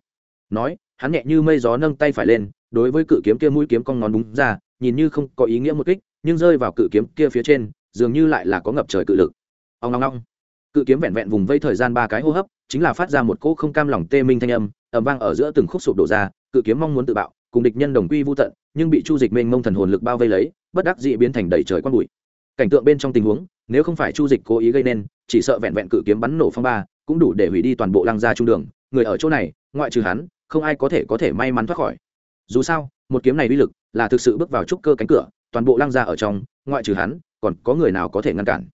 Nói, hắn nhẹ như mây gió nâng tay phải lên đối với cự kiếm kia mũi kiếm cong ngón đúng ra, nhìn như không có ý nghĩa một kích, nhưng rơi vào cự kiếm kia phía trên, dường như lại là có ngập trời cự lực. Ông long long cự kiếm vẹn vẹn vùng vây thời gian ba cái hô hấp, chính là phát ra một cỗ không cam lòng tê minh thanh âm ẩm vang ở giữa từng khúc sụp đổ ra, cự kiếm mong muốn tự bạo, cùng địch nhân đồng quy vô tận, nhưng bị chu dịch mênh mông thần hồn lực bao vây lấy, bất đắc dị biến thành đầy trời quang bụi. Cảnh tượng bên trong tình huống, nếu không phải chu dịch cố ý gây nên, chỉ sợ vẹn vẹn cự kiếm bắn nổ phong ba, cũng đủ để hủy đi toàn bộ lăng gia trung đường, người ở chỗ này, ngoại trừ hắn, không ai có thể có thể may mắn thoát khỏi dù sao, một kiếm này uy lực là thực sự bước vào trúc cơ cánh cửa, toàn bộ lăng ra ở trong, ngoại trừ hắn, còn có người nào có thể ngăn cản?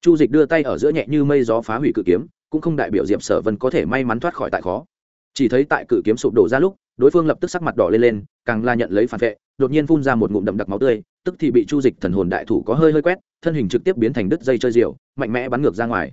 Chu dịch đưa tay ở giữa nhẹ như mây gió phá hủy cự kiếm, cũng không đại biểu diệp sở vân có thể may mắn thoát khỏi tại khó. Chỉ thấy tại cự kiếm sụp đổ ra lúc, đối phương lập tức sắc mặt đỏ lên lên, càng la nhận lấy phản vệ, đột nhiên phun ra một ngụm đậm đặc máu tươi, tức thì bị chu dịch thần hồn đại thủ có hơi hơi quét, thân hình trực tiếp biến thành đứt dây chơi diều, mạnh mẽ bắn ngược ra ngoài.